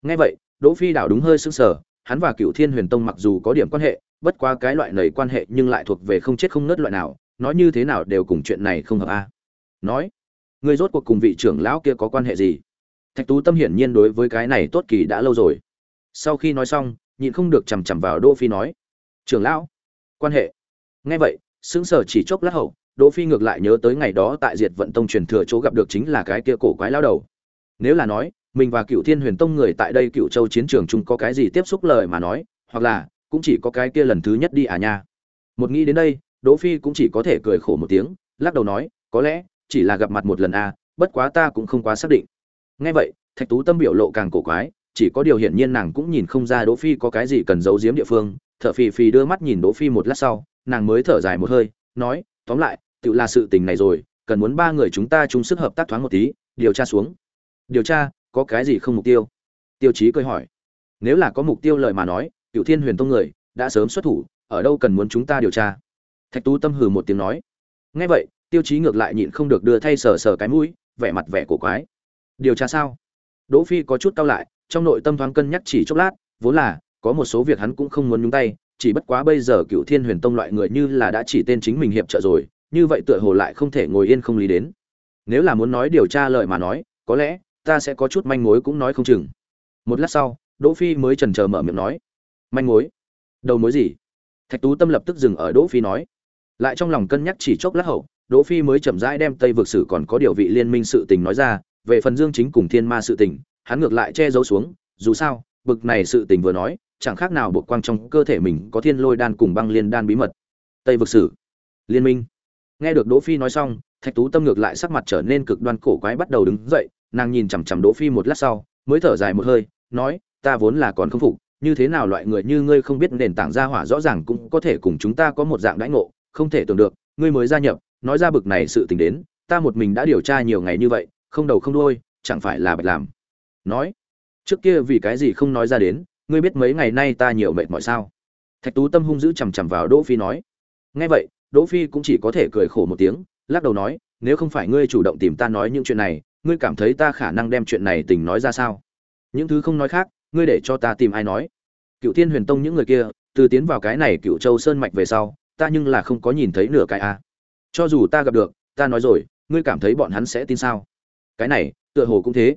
Nghe vậy, đỗ phi đảo đúng hơi sững sờ, hắn và cựu thiên huyền tông mặc dù có điểm quan hệ, bất qua cái loại nầy quan hệ nhưng lại thuộc về không chết không nứt loại nào, nói như thế nào đều cùng chuyện này không hợp a. Nói người rốt cuộc cùng vị trưởng lão kia có quan hệ gì? Thạch tú tâm hiển nhiên đối với cái này tốt kỳ đã lâu rồi. Sau khi nói xong, nhịn không được chằm chằm vào đỗ phi nói, trưởng lão, quan hệ. Nghe vậy, sững sờ chỉ chốc lát hậu, đỗ phi ngược lại nhớ tới ngày đó tại diệt vận tông truyền thừa chỗ gặp được chính là cái kia cổ quái lao đầu. Nếu là nói, mình và cựu thiên huyền tông người tại đây cựu châu chiến trường chung có cái gì tiếp xúc lời mà nói, hoặc là cũng chỉ có cái kia lần thứ nhất đi à nha. Một nghĩ đến đây, đỗ phi cũng chỉ có thể cười khổ một tiếng, lắc đầu nói, có lẽ chỉ là gặp mặt một lần à bất quá ta cũng không quá xác định nghe vậy, thạch tú tâm biểu lộ càng cổ quái, chỉ có điều hiển nhiên nàng cũng nhìn không ra đỗ phi có cái gì cần giấu giếm địa phương. Thở phì phì đưa mắt nhìn đỗ phi một lát sau, nàng mới thở dài một hơi, nói, tóm lại, tự là sự tình này rồi, cần muốn ba người chúng ta chung sức hợp tác thoáng một tí, điều tra xuống. Điều tra, có cái gì không mục tiêu? Tiêu chí cười hỏi. Nếu là có mục tiêu lời mà nói, Cửu thiên huyền tông người, đã sớm xuất thủ, ở đâu cần muốn chúng ta điều tra? Thạch tú tâm hừ một tiếng nói. Nghe vậy, tiêu chí ngược lại nhịn không được đưa thay sờ sờ cái mũi, vẻ mặt vẻ cổ quái điều tra sao? Đỗ phi có chút cau lại, trong nội tâm thoáng cân nhắc chỉ chốc lát, vốn là, có một số việc hắn cũng không muốn nhúng tay, chỉ bất quá bây giờ cựu thiên huyền tông loại người như là đã chỉ tên chính mình hiệp trợ rồi, như vậy tựa hồ lại không thể ngồi yên không lý đến. Nếu là muốn nói điều tra lời mà nói, có lẽ, ta sẽ có chút manh mối cũng nói không chừng. Một lát sau, đỗ phi mới chần chờ mở miệng nói. Manh mối? Đầu mối gì? Thạch tú tâm lập tức dừng ở đỗ phi nói. Lại trong lòng cân nhắc chỉ chốc lát hậu, đỗ phi mới chậm rãi đem tây vực sử còn có điều vị liên minh sự tình nói ra về phần dương chính cùng thiên ma sự tình, hắn ngược lại che giấu xuống, dù sao, bực này sự tình vừa nói, chẳng khác nào bộ quang trong cơ thể mình có thiên lôi đan cùng băng liên đan bí mật. Tây vực sử, liên minh. Nghe được đỗ phi nói xong, thạch tú tâm ngược lại sắc mặt trở nên cực đoan cổ quái bắt đầu đứng dậy, nàng nhìn chằm chằm đỗ phi một lát sau, mới thở dài một hơi, nói, ta vốn là còn không phục, như thế nào loại người như ngươi không biết nền tảng gia hỏa rõ ràng cũng có thể cùng chúng ta có một dạng đãi ngộ, không thể tưởng được, ngươi mới gia nhập, nói ra bực này sự tình đến, ta một mình đã điều tra nhiều ngày như vậy không đầu không đuôi, chẳng phải là bạch làm. Nói, trước kia vì cái gì không nói ra đến, ngươi biết mấy ngày nay ta nhiều mệt mỏi sao? Thạch tú tâm hung dữ chằm chằm vào đỗ phi nói. Nghe vậy, đỗ phi cũng chỉ có thể cười khổ một tiếng, lắc đầu nói, nếu không phải ngươi chủ động tìm ta nói những chuyện này, ngươi cảm thấy ta khả năng đem chuyện này tình nói ra sao? Những thứ không nói khác, ngươi để cho ta tìm ai nói? Cựu thiên huyền tông những người kia, từ tiến vào cái này cựu châu sơn mạch về sau, ta nhưng là không có nhìn thấy nửa cái a. Cho dù ta gặp được, ta nói rồi, ngươi cảm thấy bọn hắn sẽ tin sao? Cái này, tựa hồ cũng thế.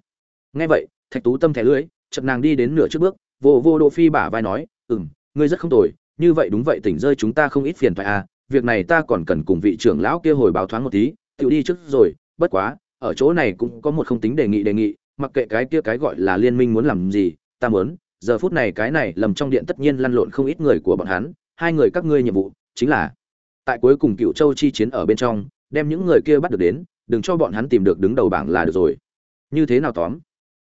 Nghe vậy, thạch tú tâm thẻ lưới chậm nàng đi đến nửa trước bước, vô vô đỗ phi bả vai nói, ừm, ngươi rất không tồi, như vậy đúng vậy tỉnh rơi chúng ta không ít phiền phải à việc này ta còn cần cùng vị trưởng lão kia hồi báo thoáng một tí tự đi trước rồi, bất quá, ở chỗ này cũng có một không tính đề nghị đề nghị, mặc kệ cái kia cái gọi là liên minh muốn làm gì, ta muốn, giờ phút này cái này lầm trong điện tất nhiên lăn lộn không ít người của bọn hắn, hai người các ngươi nhiệm vụ chính là, tại cuối cùng cựu châu chi chiến ở bên trong, đem những người kia bắt được đến đừng cho bọn hắn tìm được đứng đầu bảng là được rồi. Như thế nào tóm?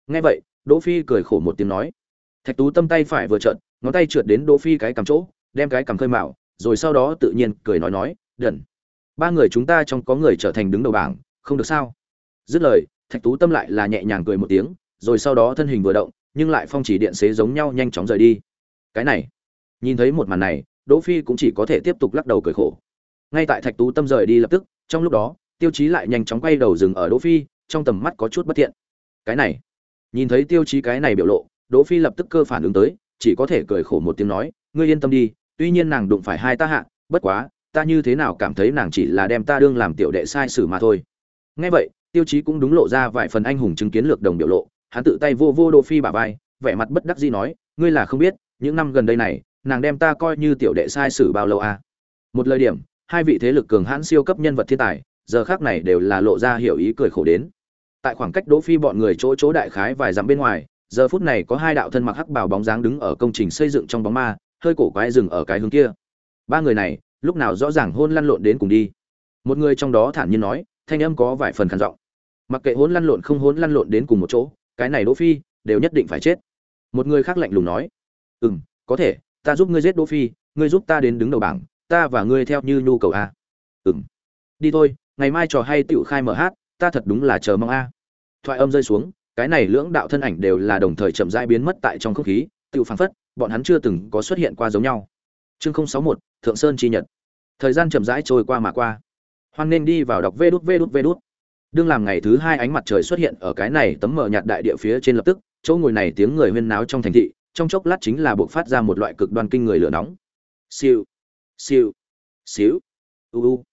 Nghe vậy, đỗ phi cười khổ một tiếng nói. Thạch tú tâm tay phải vừa trợn, ngón tay trượt đến đỗ phi cái cầm chỗ, đem cái cầm khơi mạo rồi sau đó tự nhiên cười nói nói, đần, ba người chúng ta trong có người trở thành đứng đầu bảng, không được sao? Dứt lời, thạch tú tâm lại là nhẹ nhàng cười một tiếng, rồi sau đó thân hình vừa động, nhưng lại phong chỉ điện xế giống nhau nhanh chóng rời đi. Cái này, nhìn thấy một màn này, đỗ phi cũng chỉ có thể tiếp tục lắc đầu cười khổ. Ngay tại thạch tú tâm rời đi lập tức, trong lúc đó tiêu chí lại nhanh chóng quay đầu dừng ở đỗ phi, trong tầm mắt có chút bất thiện. Cái này, nhìn thấy tiêu chí cái này biểu lộ, đỗ phi lập tức cơ phản ứng tới, chỉ có thể cười khổ một tiếng nói, ngươi yên tâm đi, tuy nhiên nàng đụng phải hai ta hạ, bất quá, ta như thế nào cảm thấy nàng chỉ là đem ta đương làm tiểu đệ sai sử mà thôi. Nghe vậy, tiêu chí cũng đúng lộ ra vài phần anh hùng chứng kiến lược đồng biểu lộ, hắn tự tay vô vô đỗ phi bả vai, vẻ mặt bất đắc dĩ nói, ngươi là không biết, những năm gần đây này, nàng đem ta coi như tiểu đệ sai sử bao lâu à? Một lời điểm, hai vị thế lực cường hãn siêu cấp nhân vật thiên tài giờ khác này đều là lộ ra hiểu ý cười khổ đến. Tại khoảng cách đỗ phi bọn người chỗ chỗ đại khái vài dặm bên ngoài, giờ phút này có hai đạo thân mặc hắc bào bóng dáng đứng ở công trình xây dựng trong bóng ma, hơi cổ quái dừng ở cái hướng kia. Ba người này, lúc nào rõ ràng hôn lăn lộn đến cùng đi. Một người trong đó thản nhiên nói, thanh âm có vài phần khàn giọng. Mặc kệ hôn lăn lộn không hôn lăn lộn đến cùng một chỗ, cái này đỗ phi đều nhất định phải chết. Một người khác lạnh lùng nói ừ m có thể, ta giúp ngươi giết đỗ phi, ngươi giúp ta đến đứng đầu bảng, ta và ngươi theo như nhu cầu a. Ừ m đi thôi ngày mai trò hay tựu khai mở hát, ta thật đúng là chờ mong a. Thoại âm rơi xuống, cái này lưỡng đạo thân ảnh đều là đồng thời chậm rãi biến mất tại trong không khí tựu phảng phất, bọn hắn chưa từng có xuất hiện qua giống nhau. Chương sáu một thượng sơn chi nhật. Thời gian chậm rãi trôi qua mà qua. Hoan nên đi vào đọc vê đút vê đút vê đút. Đương làm ngày thứ hai ánh mặt trời xuất hiện ở cái này tấm mở nhạt đại địa phía trên lập tức, chỗ ngồi này tiếng người huyên náo trong thành thị, trong chốc lát chính là buộc phát ra một loại cực đoan kinh người lửa nóng. Siêu siêu xíu u u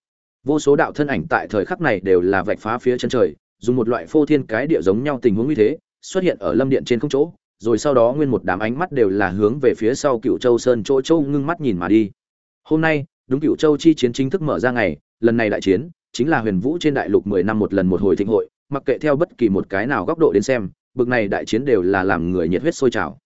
vô số đạo thân ảnh tại thời khắc này đều là vạch phá phía chân trời, dùng một loại phô thiên cái địa giống nhau tình huống như thế, xuất hiện ở lâm điện trên không chỗ, rồi sau đó nguyên một đám ánh mắt đều là hướng về phía sau cựu châu sơn chỗ châu ngưng mắt nhìn mà đi. Hôm nay, đúng cựu châu chi chiến chính thức mở ra ngày, lần này đại chiến chính là huyền vũ trên đại lục mười năm một lần một hồi thịnh hội, mặc kệ theo bất kỳ một cái nào góc độ đến xem, bực này đại chiến đều là làm người nhiệt huyết sôi trào.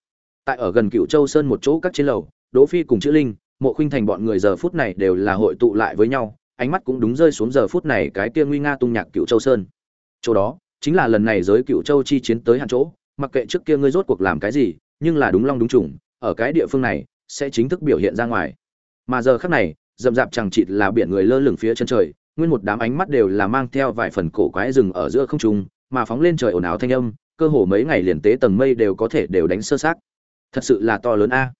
Tại ở gần cựu châu sơn một chỗ các chiến lầu, đỗ phi cùng chữ linh, mộ khuynh thành bọn người giờ phút này đều là hội tụ lại với nhau ánh mắt cũng đúng rơi xuống giờ phút này cái kia nguy nga tung nhạc cựu châu sơn. Chỗ đó, chính là lần này giới cựu châu chi chiến tới hạn chỗ, mặc kệ trước kia ngươi rốt cuộc làm cái gì, nhưng là đúng long đúng trùng, ở cái địa phương này, sẽ chính thức biểu hiện ra ngoài. Mà giờ khắc này, rậm rạp chẳng chịt là biển người lơ lửng phía chân trời, nguyên một đám ánh mắt đều là mang theo vài phần cổ quái rừng ở giữa không trung, mà phóng lên trời ồn ào thanh âm, cơ hồ mấy ngày liền tế tầng mây đều có thể đều đánh sơ sát thật sự là to lớn a.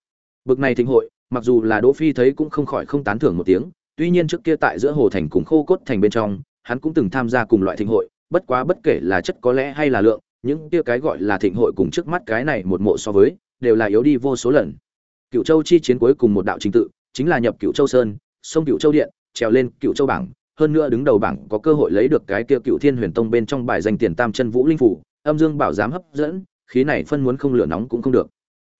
Bực này thịnh hội, mặc dù là đỗ phi thấy cũng không khỏi không tán thưởng một tiếng tuy nhiên trước kia tại giữa hồ thành cùng khô cốt thành bên trong, hắn cũng từng tham gia cùng loại thịnh hội, bất quá bất kể là chất có lẽ hay là lượng, những kia cái gọi là thịnh hội cùng trước mắt cái này một mộ so với, đều là yếu đi vô số lần. Cựu châu chi chiến cuối cùng một đạo trình tự, chính là nhập cựu châu sơn, sông cựu châu điện, trèo lên cựu châu bảng, hơn nữa đứng đầu bảng có cơ hội lấy được cái kia cựu thiên huyền tông bên trong bài danh tiền tam chân vũ linh phủ, âm dương bảo giám hấp dẫn, khí này phân muốn không lửa nóng cũng không được.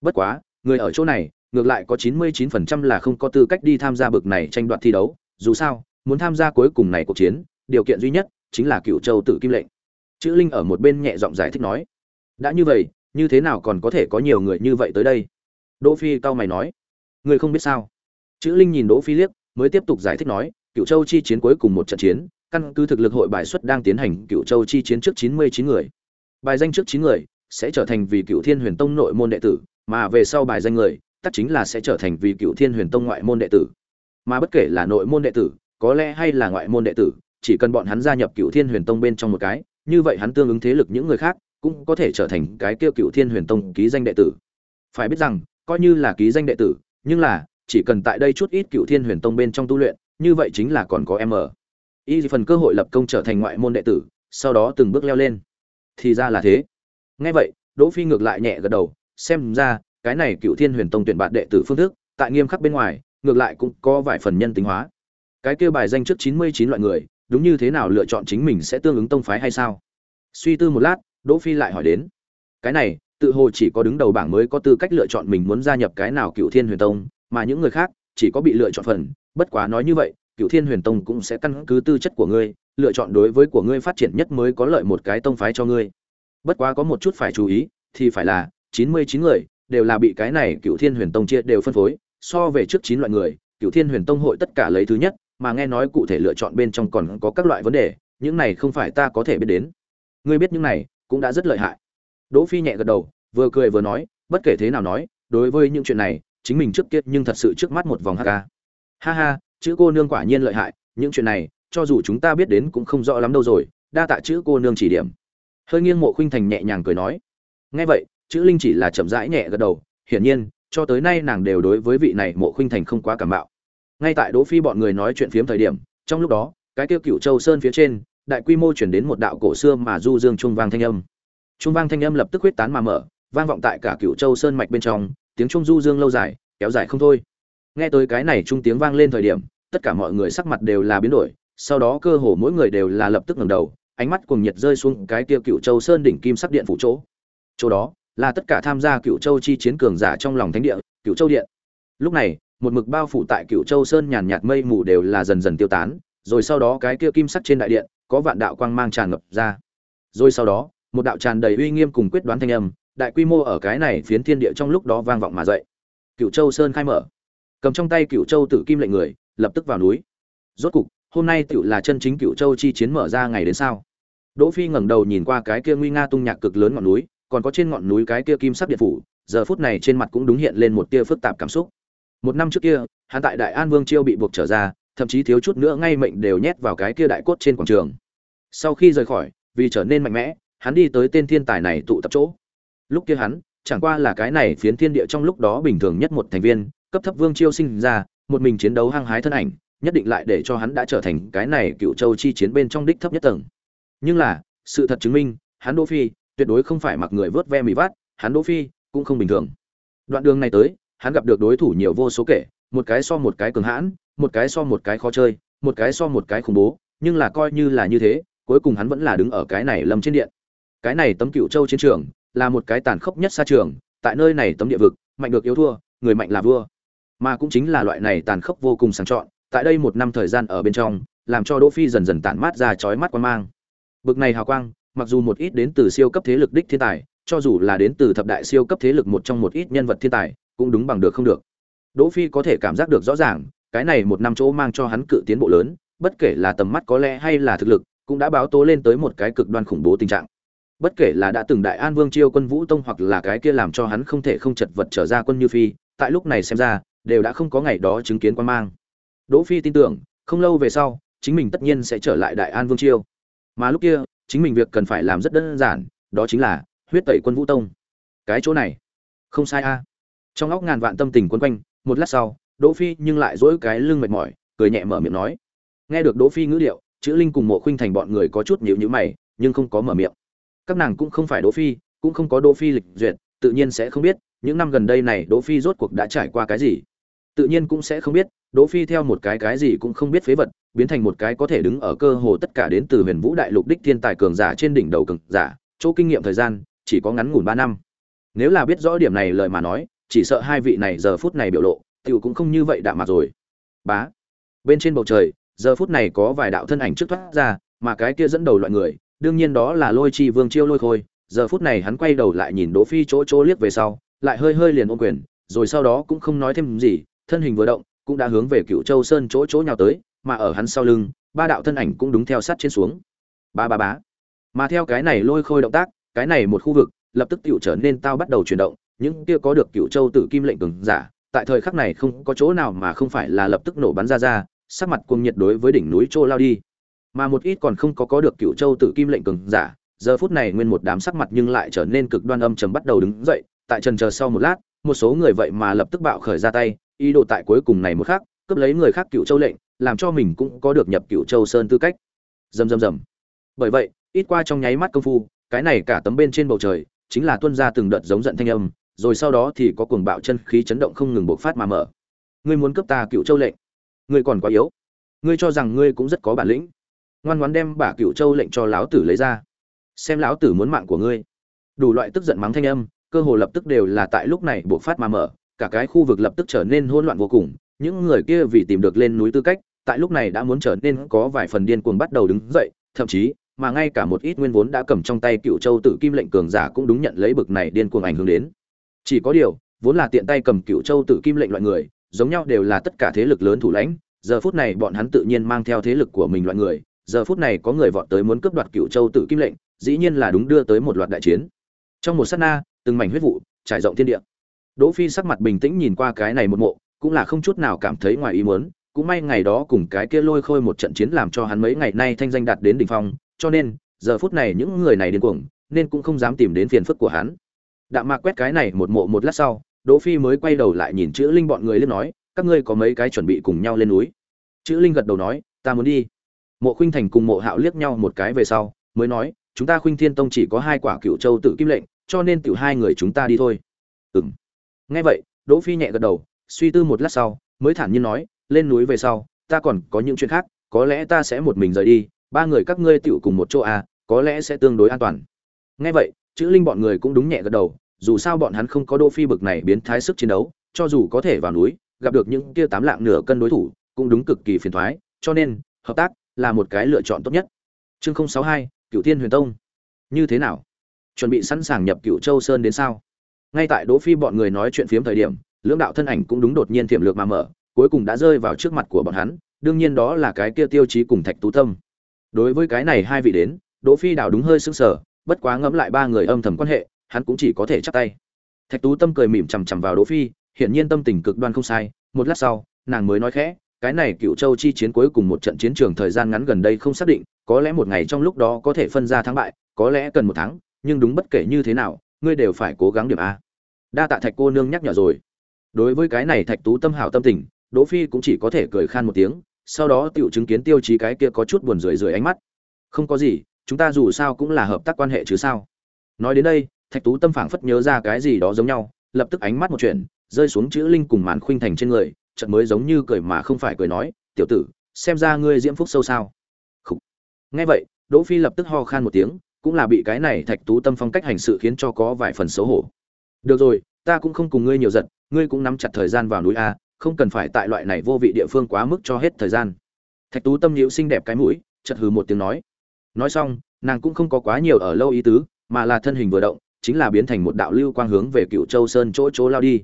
Bất quá, người ở chỗ này ngược lại có 99% là không có tư cách đi tham gia bực này tranh đoạt thi đấu, dù sao, muốn tham gia cuối cùng này cuộc chiến, điều kiện duy nhất chính là Cựu Châu tự kim lệnh. Chữ Linh ở một bên nhẹ giọng giải thích nói, đã như vậy, như thế nào còn có thể có nhiều người như vậy tới đây? Đỗ Phi cao mày nói, người không biết sao? Chữ Linh nhìn Đỗ Phi liếc, mới tiếp tục giải thích nói, Cựu Châu chi chiến cuối cùng một trận chiến, căn cứ thực lực hội bài xuất đang tiến hành Cựu Châu chi chiến trước 99 người. Bài danh trước 9 người sẽ trở thành vì Cựu Thiên Huyền Tông nội môn đệ tử, mà về sau bài danh người tất chính là sẽ trở thành vì cựu thiên huyền tông ngoại môn đệ tử. Mà bất kể là nội môn đệ tử, có lẽ hay là ngoại môn đệ tử, chỉ cần bọn hắn gia nhập cựu thiên huyền tông bên trong một cái, như vậy hắn tương ứng thế lực những người khác cũng có thể trở thành cái kêu cựu thiên huyền tông ký danh đệ tử. Phải biết rằng, coi như là ký danh đệ tử, nhưng là, chỉ cần tại đây chút ít cựu thiên huyền tông bên trong tu luyện, như vậy chính là còn có em ở. Y phần cơ hội lập công trở thành ngoại môn đệ tử, sau đó từng bước leo lên. Thì ra là thế. Nghe vậy, đỗ phi ngược lại nhẹ gật đầu, xem ra cái này cựu thiên huyền tông tuyển bạn đệ tử phương thức, tại nghiêm khắc bên ngoài, ngược lại cũng có vài phần nhân tính hóa. Cái kêu bài danh trước chín mươi chín loại người, đúng như thế nào lựa chọn chính mình sẽ tương ứng tông phái hay sao? Suy tư một lát, đỗ phi lại hỏi đến. Cái này, tự hồ chỉ có đứng đầu bảng mới có tư cách lựa chọn mình muốn gia nhập cái nào cựu thiên huyền tông, mà những người khác chỉ có bị lựa chọn phần. Bất quá nói như vậy, cựu thiên huyền tông cũng sẽ căn cứ tư chất của ngươi, lựa chọn đối với của ngươi phát triển nhất mới có lợi một cái tông phái cho ngươi. Bất quá có một chút phải chú ý, thì phải là chín mươi chín người đều là bị cái này cựu thiên huyền tông chia đều phân phối, so về trước chín loại người cựu thiên huyền tông hội tất cả lấy thứ nhất, mà nghe nói cụ thể lựa chọn bên trong còn có các loại vấn đề, những này không phải ta có thể biết đến. Ngươi biết những này, cũng đã rất lợi hại. Đỗ phi nhẹ gật đầu, vừa cười vừa nói, bất kể thế nào nói, đối với những chuyện này, chính mình trước kia nhưng thật sự trước mắt một vòng hk ha ha, chữ cô nương quả nhiên lợi hại, những chuyện này, cho dù chúng ta biết đến cũng không rõ lắm đâu rồi, đa tạ chữ cô nương chỉ điểm. Hơi nghiêng mộ khuynh thành nhẹ nhàng cười nói. Nghe vậy chữ linh chỉ là chậm rãi nhẹ gật đầu, hiển nhiên, cho tới nay nàng đều đối với vị này mộ khuynh thành không quá cảm bạo ngay tại đỗ phi bọn người nói chuyện phiếm thời điểm, trong lúc đó, cái tiêu cựu châu sơn phía trên, đại quy mô chuyển đến một đạo cổ xưa mà du dương trung vang thanh âm. Trung vang thanh âm lập tức huyết tán mà mở, vang vọng tại cả cựu châu sơn mạch bên trong, tiếng trung du dương lâu dài, kéo dài không thôi. Nghe tới cái này trung tiếng vang lên thời điểm, tất cả mọi người sắc mặt đều là biến đổi, sau đó cơ hồ mỗi người đều là lập tức ngẩng đầu, ánh mắt cuồng nhiệt rơi xuống cái tiêu cựu châu sơn đỉnh kim sắc điện phủ chỗ. Chỗ đó là tất cả tham gia cựu châu chi chiến cường giả trong lòng thánh địa cựu châu điện. Lúc này một mực bao phủ tại cựu châu sơn nhàn nhạt mây mù đều là dần dần tiêu tán rồi sau đó cái kia kim sắc trên đại điện có vạn đạo quang mang tràn ngập ra. Rồi sau đó một đạo tràn đầy uy nghiêm cùng quyết đoán thanh âm đại quy mô ở cái này phiến thiên địa trong lúc đó vang vọng mà dậy. Cựu châu sơn khai mở. Cầm trong tay cựu châu tử kim lệnh người lập tức vào núi. Rốt cục hôm nay tựu là chân chính cựu châu chi chiến mở ra ngày đến sao? Đỗ Phi ngẩng đầu nhìn qua cái kia nguy nga tung nhạc cực lớn ngọn núi, còn có trên ngọn núi cái kia kim sắc điện phủ, giờ phút này trên mặt cũng đúng hiện lên một tia phức tạp cảm xúc. Một năm trước kia, hắn tại Đại An Vương Chiêu bị buộc trở ra, thậm chí thiếu chút nữa ngay mệnh đều nhét vào cái kia đại cốt trên quảng trường. Sau khi rời khỏi, vì trở nên mạnh mẽ, hắn đi tới tên thiên tài này tụ tập chỗ. Lúc kia hắn, chẳng qua là cái này phiến thiên địa trong lúc đó bình thường nhất một thành viên, cấp thấp Vương Chiêu sinh ra, một mình chiến đấu hăng hái thân ảnh, nhất định lại để cho hắn đã trở thành cái này cựu châu chi chiến bên trong đích thấp nhất tầng. Nhưng là, sự thật chứng minh, hắn Đỗ Phi tuyệt đối không phải mặc người vớt ve mì vát, hắn Đỗ Phi cũng không bình thường. Đoạn đường này tới, hắn gặp được đối thủ nhiều vô số kể, một cái so một cái cường hãn, một cái so một cái khó chơi, một cái so một cái khủng bố, nhưng là coi như là như thế, cuối cùng hắn vẫn là đứng ở cái này lâm trên điện. Cái này tấm cựu châu chiến trường, là một cái tàn khốc nhất xa trường, tại nơi này tấm địa vực, mạnh được yếu thua, người mạnh là vua. Mà cũng chính là loại này tàn khốc vô cùng sáng chọn, tại đây một năm thời gian ở bên trong, làm cho Đỗ Phi dần dần tản mát ra chói mắt quan mang. Bực này hào quang, mặc dù một ít đến từ siêu cấp thế lực đích thiên tài, cho dù là đến từ thập đại siêu cấp thế lực một trong một ít nhân vật thiên tài, cũng đúng bằng được không được. Đỗ Phi có thể cảm giác được rõ ràng, cái này một năm chỗ mang cho hắn cự tiến bộ lớn, bất kể là tầm mắt có lẽ hay là thực lực, cũng đã báo tố lên tới một cái cực đoan khủng bố tình trạng. Bất kể là đã từng đại an vương chiêu quân vũ tông hoặc là cái kia làm cho hắn không thể không chật vật trở ra quân như phi, tại lúc này xem ra, đều đã không có ngày đó chứng kiến quan mang. Đỗ Phi tin tưởng, không lâu về sau, chính mình tất nhiên sẽ trở lại đại an vương chiêu. Mà lúc kia, chính mình việc cần phải làm rất đơn giản, đó chính là huyết tẩy quân vũ tông. Cái chỗ này, không sai a. Trong óc ngàn vạn tâm tình quấn quanh, một lát sau, Đỗ Phi nhưng lại dỗi cái lưng mệt mỏi, cười nhẹ mở miệng nói. Nghe được Đỗ Phi ngữ điệu, chữ Linh cùng Mộ Khuynh Thành bọn người có chút nhíu nhíu mày, nhưng không có mở miệng. Các nàng cũng không phải Đỗ Phi, cũng không có Đỗ Phi lịch duyệt, tự nhiên sẽ không biết, những năm gần đây này Đỗ Phi rốt cuộc đã trải qua cái gì. Tự nhiên cũng sẽ không biết, Đỗ Phi theo một cái cái gì cũng không biết phế vật, biến thành một cái có thể đứng ở cơ hồ tất cả đến từ Huyền Vũ Đại Lục đích thiên tài cường giả trên đỉnh đầu cường giả, chỗ kinh nghiệm thời gian chỉ có ngắn ngủn 3 năm. Nếu là biết rõ điểm này lời mà nói, chỉ sợ hai vị này giờ phút này biểu lộ, tiểu cũng không như vậy đạm mà rồi. Bá. Bên trên bầu trời, giờ phút này có vài đạo thân ảnh trước thoát ra, mà cái kia dẫn đầu loại người, đương nhiên đó là Lôi Chi Vương Chiêu Lôi Khôi, giờ phút này hắn quay đầu lại nhìn Đỗ Phi chỗ chỗ liếc về sau, lại hơi hơi liền ôm quyền, rồi sau đó cũng không nói thêm gì, thân hình vừa động, cũng đã hướng về Cựu Châu Sơn chỗ chỗ nhào tới, mà ở hắn sau lưng, ba đạo thân ảnh cũng đúng theo sát trên xuống. Ba ba bá. Mà theo cái này Lôi Khôi động tác, cái này một khu vực, lập tức tiểu trở nên tao bắt đầu chuyển động, những kia có được Cựu Châu Tử Kim lệnh cường giả, tại thời khắc này không có chỗ nào mà không phải là lập tức nổ bắn ra ra, sắc mặt cuồng nhiệt đối với đỉnh núi Trô lao đi. Mà một ít còn không có có được Cựu Châu Tử Kim lệnh cường giả, giờ phút này nguyên một đám sắc mặt nhưng lại trở nên cực đoan âm trầm bắt đầu đứng dậy, tại trần chờ sau một lát, một số người vậy mà lập tức bạo khởi ra tay, ý đồ tại cuối cùng này một khắc, cướp lấy người khác Cựu Châu lệnh, làm cho mình cũng có được nhập Cựu Châu Sơn tư cách. Rầm rầm rầm. Bởi vậy, ít qua trong nháy mắt công phu, cái này cả tấm bên trên bầu trời, chính là tuôn ra từng đợt giống giận thanh âm, rồi sau đó thì có cuồng bạo chân khí chấn động không ngừng bộc phát mà mở. Ngươi muốn cướp ta Cựu Châu lệnh? Ngươi còn quá yếu. Ngươi cho rằng ngươi cũng rất có bản lĩnh. Ngoan ngoãn đem bả Cựu Châu lệnh cho lão tử lấy ra xem lão tử muốn mạng của ngươi đủ loại tức giận mắng thanh âm cơ hồ lập tức đều là tại lúc này buộc phát mà mở cả cái khu vực lập tức trở nên hỗn loạn vô cùng, những người kia vì tìm được lên núi tư cách, tại lúc này đã muốn trở nên có vài phần điên cuồng bắt đầu đứng dậy, thậm chí, mà ngay cả một ít nguyên vốn đã cầm trong tay cựu châu tự kim lệnh cường giả cũng đúng nhận lấy bực này điên cuồng ảnh hưởng đến. Chỉ có điều, vốn là tiện tay cầm cựu châu tự kim lệnh loại người, giống nhau đều là tất cả thế lực lớn thủ lãnh, giờ phút này bọn hắn tự nhiên mang theo thế lực của mình loại người, giờ phút này có người vọt tới muốn cướp đoạt cựu châu tự kim lệnh, dĩ nhiên là đúng đưa tới một loạt đại chiến. Trong một sát na, từng mảnh huyết vụ trải rộng thiên địa đỗ phi sắc mặt bình tĩnh nhìn qua cái này một mộ, cũng là không chút nào cảm thấy ngoài ý muốn, cũng may ngày đó cùng cái kia lôi khôi một trận chiến làm cho hắn mấy ngày nay thanh danh đạt đến đỉnh phong, cho nên, giờ phút này những người này điên cuồng, nên cũng không dám tìm đến phiền phức của hắn. Đạm mạc quét cái này một mộ một lát sau, đỗ phi mới quay đầu lại nhìn chữ linh bọn người lên nói, các ngươi có mấy cái chuẩn bị cùng nhau lên núi? Chữ linh gật đầu nói, ta muốn đi. Mộ khuynh thành cùng mộ hạo liếc nhau một cái về sau, mới nói, chúng ta khuynh thiên tông chỉ có hai quả cựu châu tự kim lệnh, cho nên tiểu hai người chúng ta đi thôi. Ừ nghe vậy đỗ phi nhẹ gật đầu suy tư một lát sau mới thản nhiên nói lên núi về sau ta còn có những chuyện khác có lẽ ta sẽ một mình rời đi ba người các ngươi tiểu cùng một chỗ à có lẽ sẽ tương đối an toàn. Nghe vậy chữ linh bọn người cũng đúng nhẹ gật đầu dù sao bọn hắn không có đỗ phi bực này biến thái sức chiến đấu cho dù có thể vào núi gặp được những kia tám lạng nửa cân đối thủ cũng đúng cực kỳ phiền toái cho nên hợp tác là một cái lựa chọn tốt nhất. Chương 062, cựu thiên huyền tông. Như thế nào? Chuẩn bị sẵn sàng nhập cựu châu sơn đến sao? Ngay tại đỗ phi bọn người nói chuyện phiếm thời điểm, lưỡng đạo thân ảnh cũng đúng đột nhiên thiểm lược mà mở, cuối cùng đã rơi vào trước mặt của bọn hắn, đương nhiên đó là cái kia tiêu chí cùng thạch tú tâm. Đối với cái này hai vị đến, đỗ phi đảo đúng hơi sững sờ, bất quá ngẫm lại ba người âm thầm quan hệ, hắn cũng chỉ có thể chắp tay. Thạch tú tâm cười mỉm chằm chằm vào đỗ phi, hiển nhiên tâm tình cực đoan không sai, một lát sau, nàng mới nói khẽ, cái này cựu châu chi chiến cuối cùng một trận chiến trường thời gian ngắn gần đây không xác định, có lẽ một ngày trong lúc đó có thể phân ra thắng bại, có lẽ cần một tháng, nhưng đúng bất kể như thế nào ngươi đều phải cố gắng điểm a. Đa tạ thạch cô nương nhắc nhở rồi. Đối với cái này thạch tú tâm hảo tâm tình, đỗ phi cũng chỉ có thể cười khan một tiếng, sau đó tiểu chứng kiến tiêu chí cái kia có chút buồn rười rượi ánh mắt. Không có gì, chúng ta dù sao cũng là hợp tác quan hệ chứ sao. Nói đến đây, thạch tú tâm phảng phất nhớ ra cái gì đó giống nhau, lập tức ánh mắt một chuyện rơi xuống chữ linh cùng màn khuynh thành trên người, chợt mới giống như cười mà không phải cười nói, tiểu tử, xem ra ngươi diễm phúc sâu sao. Khủ. nghe vậy, đỗ phi lập tức ho khan một tiếng cũng là bị cái này thạch tú tâm phong cách hành sự khiến cho có vài phần xấu hổ. Được rồi, ta cũng không cùng ngươi nhiều giận, ngươi cũng nắm chặt thời gian vào núi a, không cần phải tại loại này vô vị địa phương quá mức cho hết thời gian. Thạch tú tâm nhiễu xinh đẹp cái mũi, chợt hừ một tiếng nói. Nói xong, nàng cũng không có quá nhiều ở lâu ý tứ, mà là thân hình vừa động, chính là biến thành một đạo lưu quang hướng về cựu châu sơn chỗ chỗ lao đi.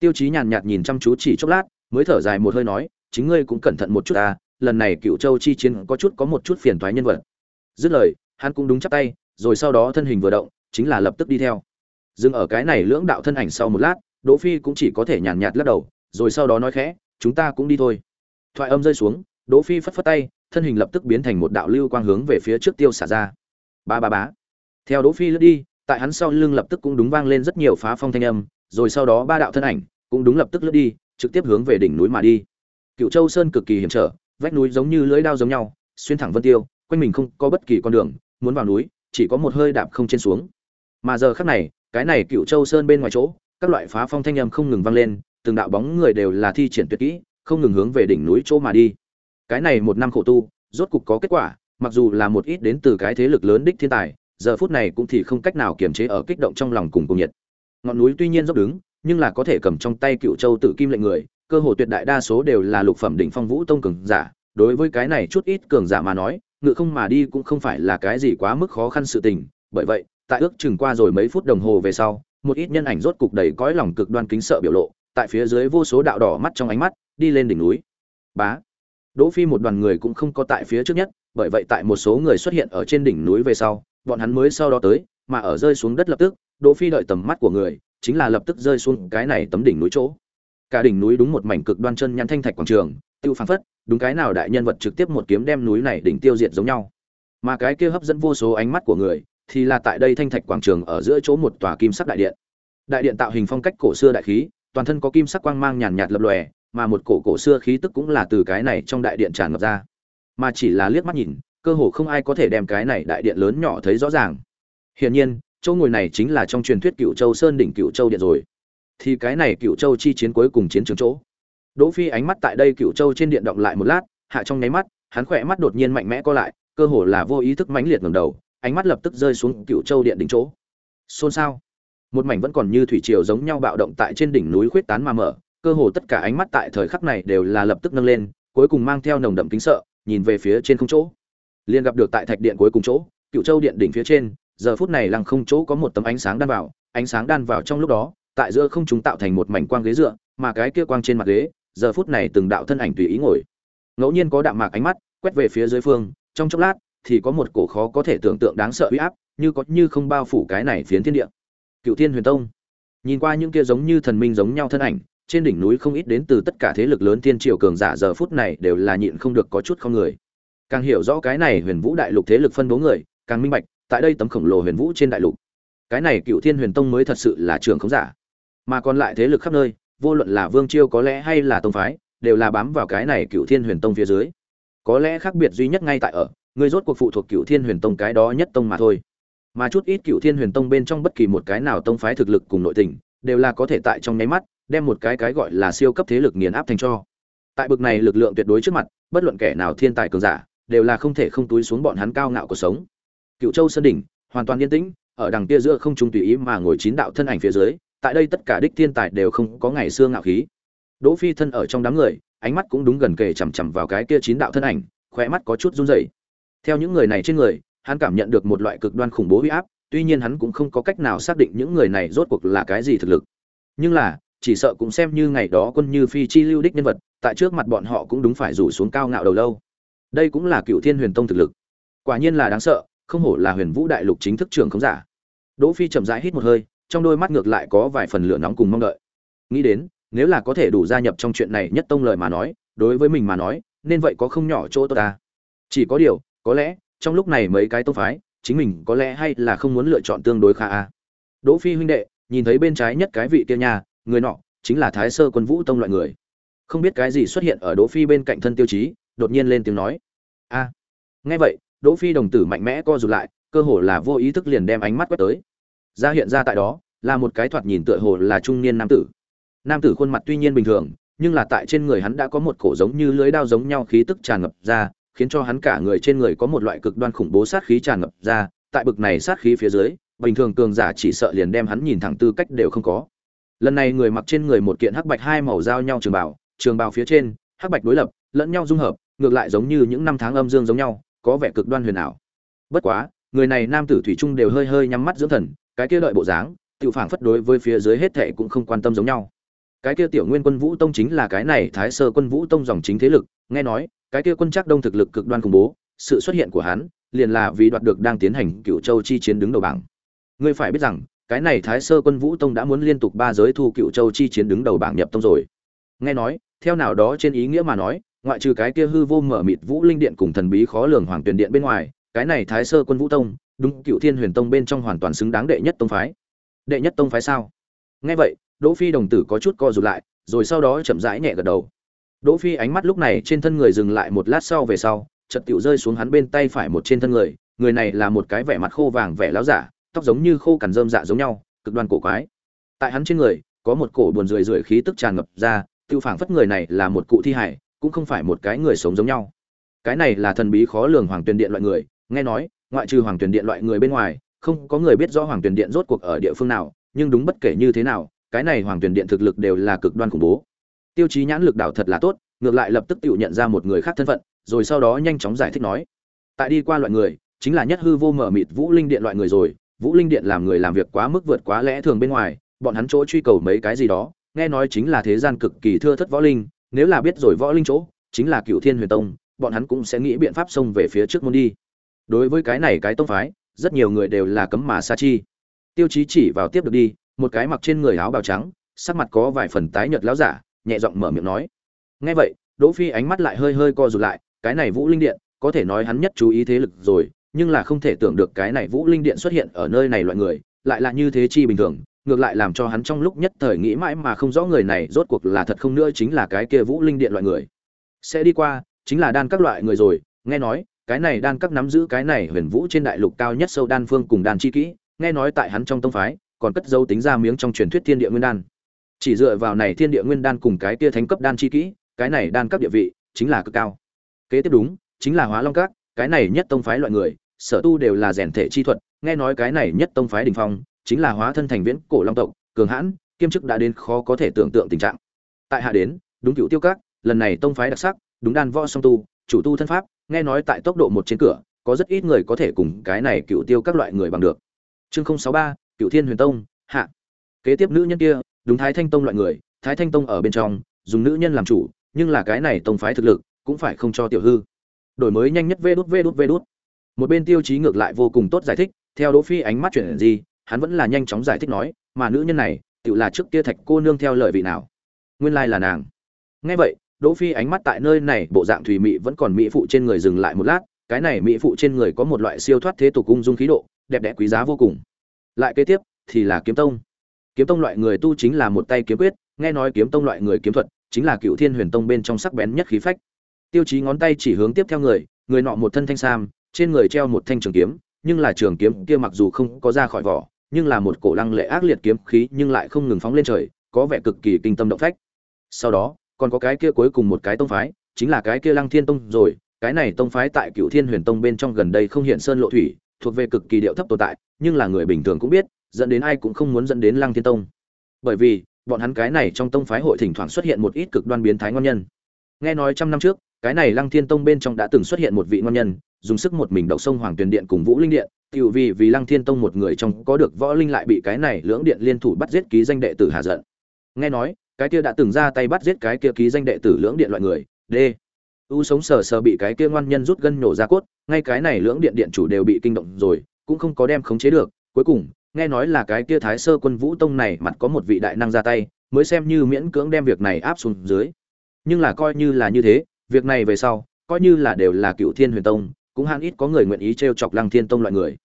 Tiêu chí nhàn nhạt nhìn chăm chú chỉ chốc lát, mới thở dài một hơi nói, chính ngươi cũng cẩn thận một chút ta lần này cựu châu chi chiến có chút có một chút phiền toái nhân vật. Dứt lời hắn cũng đúng chắp tay, rồi sau đó thân hình vừa động, chính là lập tức đi theo. Dừng ở cái này lưỡng đạo thân ảnh sau một lát, đỗ phi cũng chỉ có thể nhàn nhạt lắc đầu, rồi sau đó nói khẽ, chúng ta cũng đi thôi. Thoại âm rơi xuống, đỗ phi phất phất tay, thân hình lập tức biến thành một đạo lưu quang hướng về phía trước tiêu xả ra. Ba ba bá theo đỗ phi lướt đi, tại hắn sau lưng lập tức cũng đúng vang lên rất nhiều phá phong thanh âm, rồi sau đó ba đạo thân ảnh cũng đúng lập tức lướt đi, trực tiếp hướng về đỉnh núi mà đi. Cựu châu sơn cực kỳ hiểm trở, vách núi giống như lưỡi đao giống nhau, xuyên thẳng vân tiêu, quanh mình không có bất kỳ con đường muốn vào núi, chỉ có một hơi đạp không trên xuống. Mà giờ khắc này, cái này cựu châu sơn bên ngoài chỗ, các loại phá phong thanh âm không ngừng vang lên, từng đạo bóng người đều là thi triển tuyệt kỹ, không ngừng hướng về đỉnh núi chỗ mà đi. Cái này một năm khổ tu, rốt cục có kết quả, mặc dù là một ít đến từ cái thế lực lớn đích thiên tài, giờ phút này cũng thì không cách nào kiềm chế ở kích động trong lòng cùng cùng nhiệt. Ngọn núi tuy nhiên dốc đứng, nhưng là có thể cầm trong tay cựu châu tự kim lệnh người, cơ hồ tuyệt đại đa số đều là lục phẩm đỉnh phong vũ tông cường giả, đối với cái này chút ít cường giả mà nói ngự không mà đi cũng không phải là cái gì quá mức khó khăn sự tình. Bởi vậy, tại ước chừng qua rồi mấy phút đồng hồ về sau, một ít nhân ảnh rốt cục đầy cõi lòng cực đoan kính sợ biểu lộ, tại phía dưới vô số đạo đỏ mắt trong ánh mắt, đi lên đỉnh núi. Bá. Đỗ phi một đoàn người cũng không có tại phía trước nhất, bởi vậy tại một số người xuất hiện ở trên đỉnh núi về sau, bọn hắn mới sau đó tới, mà ở rơi xuống đất lập tức, đỗ phi đợi tầm mắt của người, chính là lập tức rơi xuống cái này tấm đỉnh núi chỗ. Cả đỉnh núi đúng một mảnh cực đoan chân nhăn thanh thạch quảng trường, tiêu phảng phất đúng cái nào đại nhân vật trực tiếp một kiếm đem núi này đỉnh tiêu diệt giống nhau. Mà cái kia hấp dẫn vô số ánh mắt của người, thì là tại đây thanh thạch quảng trường ở giữa chỗ một tòa kim sắc đại điện. Đại điện tạo hình phong cách cổ xưa đại khí, toàn thân có kim sắc quang mang nhàn nhạt lập lòe, mà một cổ cổ xưa khí tức cũng là từ cái này trong đại điện tràn ngập ra. Mà chỉ là liếc mắt nhìn, cơ hồ không ai có thể đem cái này đại điện lớn nhỏ thấy rõ ràng. Hiển nhiên, chỗ ngồi này chính là trong truyền thuyết cựu châu sơn đỉnh cựu châu điện rồi. Thì cái này cựu châu chi chiến cuối cùng chiến trường chỗ đỗ phi ánh mắt tại đây cựu châu trên điện động lại một lát, hạ trong nháy mắt, hắn khỏe mắt đột nhiên mạnh mẽ co lại, cơ hồ là vô ý thức mãnh liệt ngẩng đầu, ánh mắt lập tức rơi xuống cựu châu điện đỉnh chỗ. Xôn xao. Một mảnh vẫn còn như thủy triều giống nhau bạo động tại trên đỉnh núi khuyết tán mà mở, cơ hồ tất cả ánh mắt tại thời khắc này đều là lập tức nâng lên, cuối cùng mang theo nồng đậm kính sợ, nhìn về phía trên không chỗ. Liền gặp được tại thạch điện cuối cùng chỗ cựu châu điện đỉnh phía trên, giờ phút này lăng không chỗ có một tấm ánh sáng đan vào, ánh sáng đan vào trong lúc đó, tại giữa không chúng tạo thành một mảnh quang ghế dựa, mà cái kia quang trên mặt ghế giờ phút này từng đạo thân ảnh tùy ý ngồi. Ngẫu nhiên có đạm mạc ánh mắt, quét về phía dưới phương, trong chốc lát, thì có một cổ khó có thể tưởng tượng đáng sợ uy áp, như có như không bao phủ cái này phiến thiên địa. Cựu thiên huyền tông. Nhìn qua những kia giống như thần minh giống nhau thân ảnh, trên đỉnh núi không ít đến từ tất cả thế lực lớn thiên triều cường giả giờ phút này đều là nhịn không được có chút không người. Càng hiểu rõ cái này huyền vũ đại lục thế lực phân bố người, càng minh bạch, tại đây tấm khổng lồ huyền vũ trên đại lục. Cái này cựu thiên huyền tông mới thật sự là trường không giả. Mà còn lại thế lực khắp nơi vô luận là vương chiêu có lẽ hay là tông phái, đều là bám vào cái này cựu thiên huyền tông phía dưới. Có lẽ khác biệt duy nhất ngay tại ở, người rốt cuộc phụ thuộc cựu thiên huyền tông cái đó nhất tông mà thôi. Mà chút ít cựu thiên huyền tông bên trong bất kỳ một cái nào tông phái thực lực cùng nội tình, đều là có thể tại trong nháy mắt, đem một cái cái gọi là siêu cấp thế lực nghiền áp thành cho. Tại bực này lực lượng tuyệt đối trước mặt, bất luận kẻ nào thiên tài cường giả, đều là không thể không túi xuống bọn hắn cao ngạo cuộc sống. Cựu châu sơn đỉnh, hoàn toàn yên tĩnh, ở đằng kia giữa không trung tùy ý mà ngồi chín đạo thân ảnh phía dưới tại đây tất cả đích thiên tài đều không có ngày xưa ngạo khí. Đỗ phi thân ở trong đám người, ánh mắt cũng đúng gần kề chằm chằm vào cái kia chín đạo thân ảnh, khóe mắt có chút run rẩy. Theo những người này trên người, hắn cảm nhận được một loại cực đoan khủng bố uy áp, tuy nhiên hắn cũng không có cách nào xác định những người này rốt cuộc là cái gì thực lực. Nhưng là, chỉ sợ cũng xem như ngày đó quân như phi chi lưu đích nhân vật, tại trước mặt bọn họ cũng đúng phải rủ xuống cao ngạo đầu lâu. Đây cũng là cựu thiên huyền tông thực lực. Quả nhiên là đáng sợ, không hổ là huyền vũ đại lục chính thức trưởng không giả. Đỗ phi chậm rãi hít một hơi trong đôi mắt ngược lại có vài phần lửa nóng cùng mong đợi. Nghĩ đến, nếu là có thể đủ gia nhập trong chuyện này nhất tông lời mà nói, đối với mình mà nói, nên vậy có không nhỏ chỗ tốt ta. Chỉ có điều, có lẽ, trong lúc này mấy cái tông phái, chính mình có lẽ hay là không muốn lựa chọn tương đối khá a. Đỗ phi huynh đệ, nhìn thấy bên trái nhất cái vị kia nhà, người nọ, chính là thái sơ quân vũ tông loại người. Không biết cái gì xuất hiện ở đỗ phi bên cạnh thân tiêu chí, đột nhiên lên tiếng nói. A. Nghe vậy, đỗ phi đồng tử mạnh mẽ co rụt lại, cơ hồ là vô ý thức liền đem ánh mắt quét tới ra hiện ra tại đó, là một cái thoạt nhìn tựa hồ là trung niên nam tử. Nam tử khuôn mặt tuy nhiên bình thường, nhưng là tại trên người hắn đã có một cổ giống như lưới đao giống nhau khí tức tràn ngập ra, khiến cho hắn cả người trên người có một loại cực đoan khủng bố sát khí tràn ngập ra. Tại bực này sát khí phía dưới, bình thường cường giả chỉ sợ liền đem hắn nhìn thẳng tư cách đều không có. Lần này người mặc trên người một kiện hắc bạch hai màu giao nhau trường bào trường bào phía trên, hắc bạch đối lập, lẫn nhau dung hợp, ngược lại giống như những năm tháng âm dương giống nhau, có vẻ cực đoan huyền ảo. Bất quá, người này nam tử thủy trung đều hơi hơi nhắm mắt dưỡng thần cái kia đợi bộ dáng tự phảng phất đối với phía dưới hết thệ cũng không quan tâm giống nhau. Cái kia tiểu nguyên quân vũ tông chính là cái này thái sơ quân vũ tông dòng chính thế lực, nghe nói, cái kia quân chắc đông thực lực cực đoan khủng bố, sự xuất hiện của hắn, liền là vì đoạt được đang tiến hành cựu châu chi chiến đứng đầu bảng. Ngươi phải biết rằng, cái này thái sơ quân vũ tông đã muốn liên tục ba giới thu cựu châu chi chiến đứng đầu bảng nhập tông rồi. Nghe nói, theo nào đó trên ý nghĩa mà nói, ngoại trừ cái kia hư vô mở mịt vũ linh điện cùng thần bí khó lường hoàng tuyền điện bên ngoài cái này thái sơ quân vũ tông, đúng, cựu thiên huyền tông bên trong hoàn toàn xứng đáng đệ nhất tông phái. Đệ nhất tông phái sao? Nghe vậy, đỗ phi đồng tử có chút co rụt lại, rồi sau đó chậm rãi nhẹ gật đầu. Đỗ phi ánh mắt lúc này trên thân người dừng lại một lát sau về sau, chợt tiểu rơi xuống hắn bên tay phải một trên thân người người này là một cái vẻ mặt khô vàng vẻ lão giả, tóc giống như khô cằn rơm dạ giống nhau, cực đoan cổ quái. Tại hắn trên người, có một cổ buồn rười rượi khí tức tràn ngập ra, tiêu phảng phất người này là một cụ thi hải, cũng không phải một cái người sống giống nhau. Cái này là thần bí khó lường hoàng tuyền điện loại người nghe nói, ngoại trừ hoàng tuyển điện loại người bên ngoài, không có người biết rõ hoàng tuyển điện rốt cuộc ở địa phương nào, nhưng đúng bất kể như thế nào, cái này hoàng tuyển điện thực lực đều là cực đoan khủng bố. Tiêu chí nhãn lực đảo thật là tốt, ngược lại lập tức tự nhận ra một người khác thân phận, rồi sau đó nhanh chóng giải thích nói. Tại đi qua loại người, chính là nhất hư vô mở mịt vũ linh điện loại người rồi, vũ linh điện làm người làm việc quá mức vượt quá lẽ thường bên ngoài, bọn hắn chỗ truy cầu mấy cái gì đó, nghe nói chính là thế gian cực kỳ thưa thất võ linh, nếu là biết rồi võ linh chỗ, chính là cựu thiên huyền tông, bọn hắn cũng sẽ nghĩ biện pháp xông về phía trước môn đi đối với cái này cái tông phái, rất nhiều người đều là cấm mà sa chi. Tiêu chí chỉ vào tiếp được đi, một cái mặc trên người áo bào trắng, sắc mặt có vài phần tái nhợt láo giả, nhẹ giọng mở miệng nói. Nghe vậy, đỗ phi ánh mắt lại hơi hơi co rụt lại, cái này vũ linh điện, có thể nói hắn nhất chú ý thế lực rồi, nhưng là không thể tưởng được cái này vũ linh điện xuất hiện ở nơi này loại người, lại là như thế chi bình thường, ngược lại làm cho hắn trong lúc nhất thời nghĩ mãi mà không rõ người này rốt cuộc là thật không nữa chính là cái kia vũ linh điện loại người. Sẽ đi qua, chính là đan các loại người rồi, nghe nói cái này đan các nắm giữ cái này huyền vũ trên đại lục cao nhất sâu đan phương cùng đan chi kỹ, nghe nói tại hắn trong tông phái, còn cất dấu tính ra miếng trong truyền thuyết thiên địa nguyên đan. Chỉ dựa vào này thiên địa nguyên đan cùng cái kia thánh cấp đan chi kỹ, cái này đan cấp địa vị chính là cực cao. Kế tiếp đúng, chính là hóa long các, cái này nhất tông phái loại người, sở tu đều là rèn thể chi thuật, nghe nói cái này nhất tông phái đình phong, chính là hóa thân thành viễn cổ long tộc, cường hãn, kiêm chức đã đến khó có thể tưởng tượng tình trạng. Tại hạ đến, đúng cựu tiêu các, lần này tông phái đặc sắc, đúng đan võ song tu, chủ tu thân pháp nghe nói tại tốc độ một trên cửa, có rất ít người có thể cùng cái này cựu tiêu các loại người bằng được. Chương sáu ba, cựu thiên huyền tông, hạ. Kế tiếp nữ nhân kia, đúng thái thanh tông loại người, thái thanh tông ở bên trong, dùng nữ nhân làm chủ, nhưng là cái này tông phái thực lực, cũng phải không cho tiểu hư. Đổi mới nhanh nhất vê đút vê đút vê đút. Một bên tiêu chí ngược lại vô cùng tốt giải thích, theo đỗ phi ánh mắt chuyển gì, hắn vẫn là nhanh chóng giải thích nói, mà nữ nhân này, tự là trước kia thạch cô nương theo lời vị nào. Nguyên lai là nàng. Nghe vậy đỗ phi ánh mắt tại nơi này, bộ dạng thủy mị vẫn còn mỹ phụ trên người dừng lại một lát, cái này mỹ phụ trên người có một loại siêu thoát thế tục cung dung khí độ, đẹp đẽ quý giá vô cùng. Lại kế tiếp, thì là kiếm tông. Kiếm tông loại người tu chính là một tay kiếm quyết, nghe nói kiếm tông loại người kiếm thuật chính là cựu thiên huyền tông bên trong sắc bén nhất khí phách. Tiêu chí ngón tay chỉ hướng tiếp theo người người nọ một thân thanh sam, trên người treo một thanh trường kiếm, nhưng là trường kiếm kia mặc dù không có ra khỏi vỏ, nhưng là một cổ lăng lệ ác liệt kiếm khí nhưng lại không ngừng phóng lên trời, có vẻ cực kỳ kinh tâm động phách. Sau đó còn có cái kia cuối cùng một cái tông phái, chính là cái kia lăng thiên tông rồi, cái này tông phái tại cựu thiên huyền tông bên trong gần đây không hiện sơn lộ thủy, thuộc về cực kỳ điệu thấp tồn tại, nhưng là người bình thường cũng biết, dẫn đến ai cũng không muốn dẫn đến lăng thiên tông. Bởi vì, bọn hắn cái này trong tông phái hội thỉnh thoảng xuất hiện một ít cực đoan biến thái ngon nhân. Nghe nói trăm năm trước, cái này lăng thiên tông bên trong đã từng xuất hiện một vị ngon nhân, dùng sức một mình đậu sông hoàng tuyền điện cùng vũ linh điện, tiểu vì vì lăng thiên tông một người trong có được võ linh lại bị cái này lưỡng điện liên thủ bắt giết ký danh đệ tử hà giận. Nghe nói cái kia đã từng ra tay bắt giết cái kia ký danh đệ tử lưỡng điện loại người d. U sống sờ sờ bị cái kia ngoan nhân rút gân nổ ra cốt ngay cái này lưỡng điện điện chủ đều bị kinh động rồi cũng không có đem khống chế được. Cuối cùng nghe nói là cái kia thái sơ quân vũ tông này mặt có một vị đại năng ra tay mới xem như miễn cưỡng đem việc này áp xuống dưới. Nhưng là coi như là như thế việc này về sau coi như là đều là cựu thiên huyền tông cũng hạn ít có người nguyện ý t chọc lăng thiên tông loại người.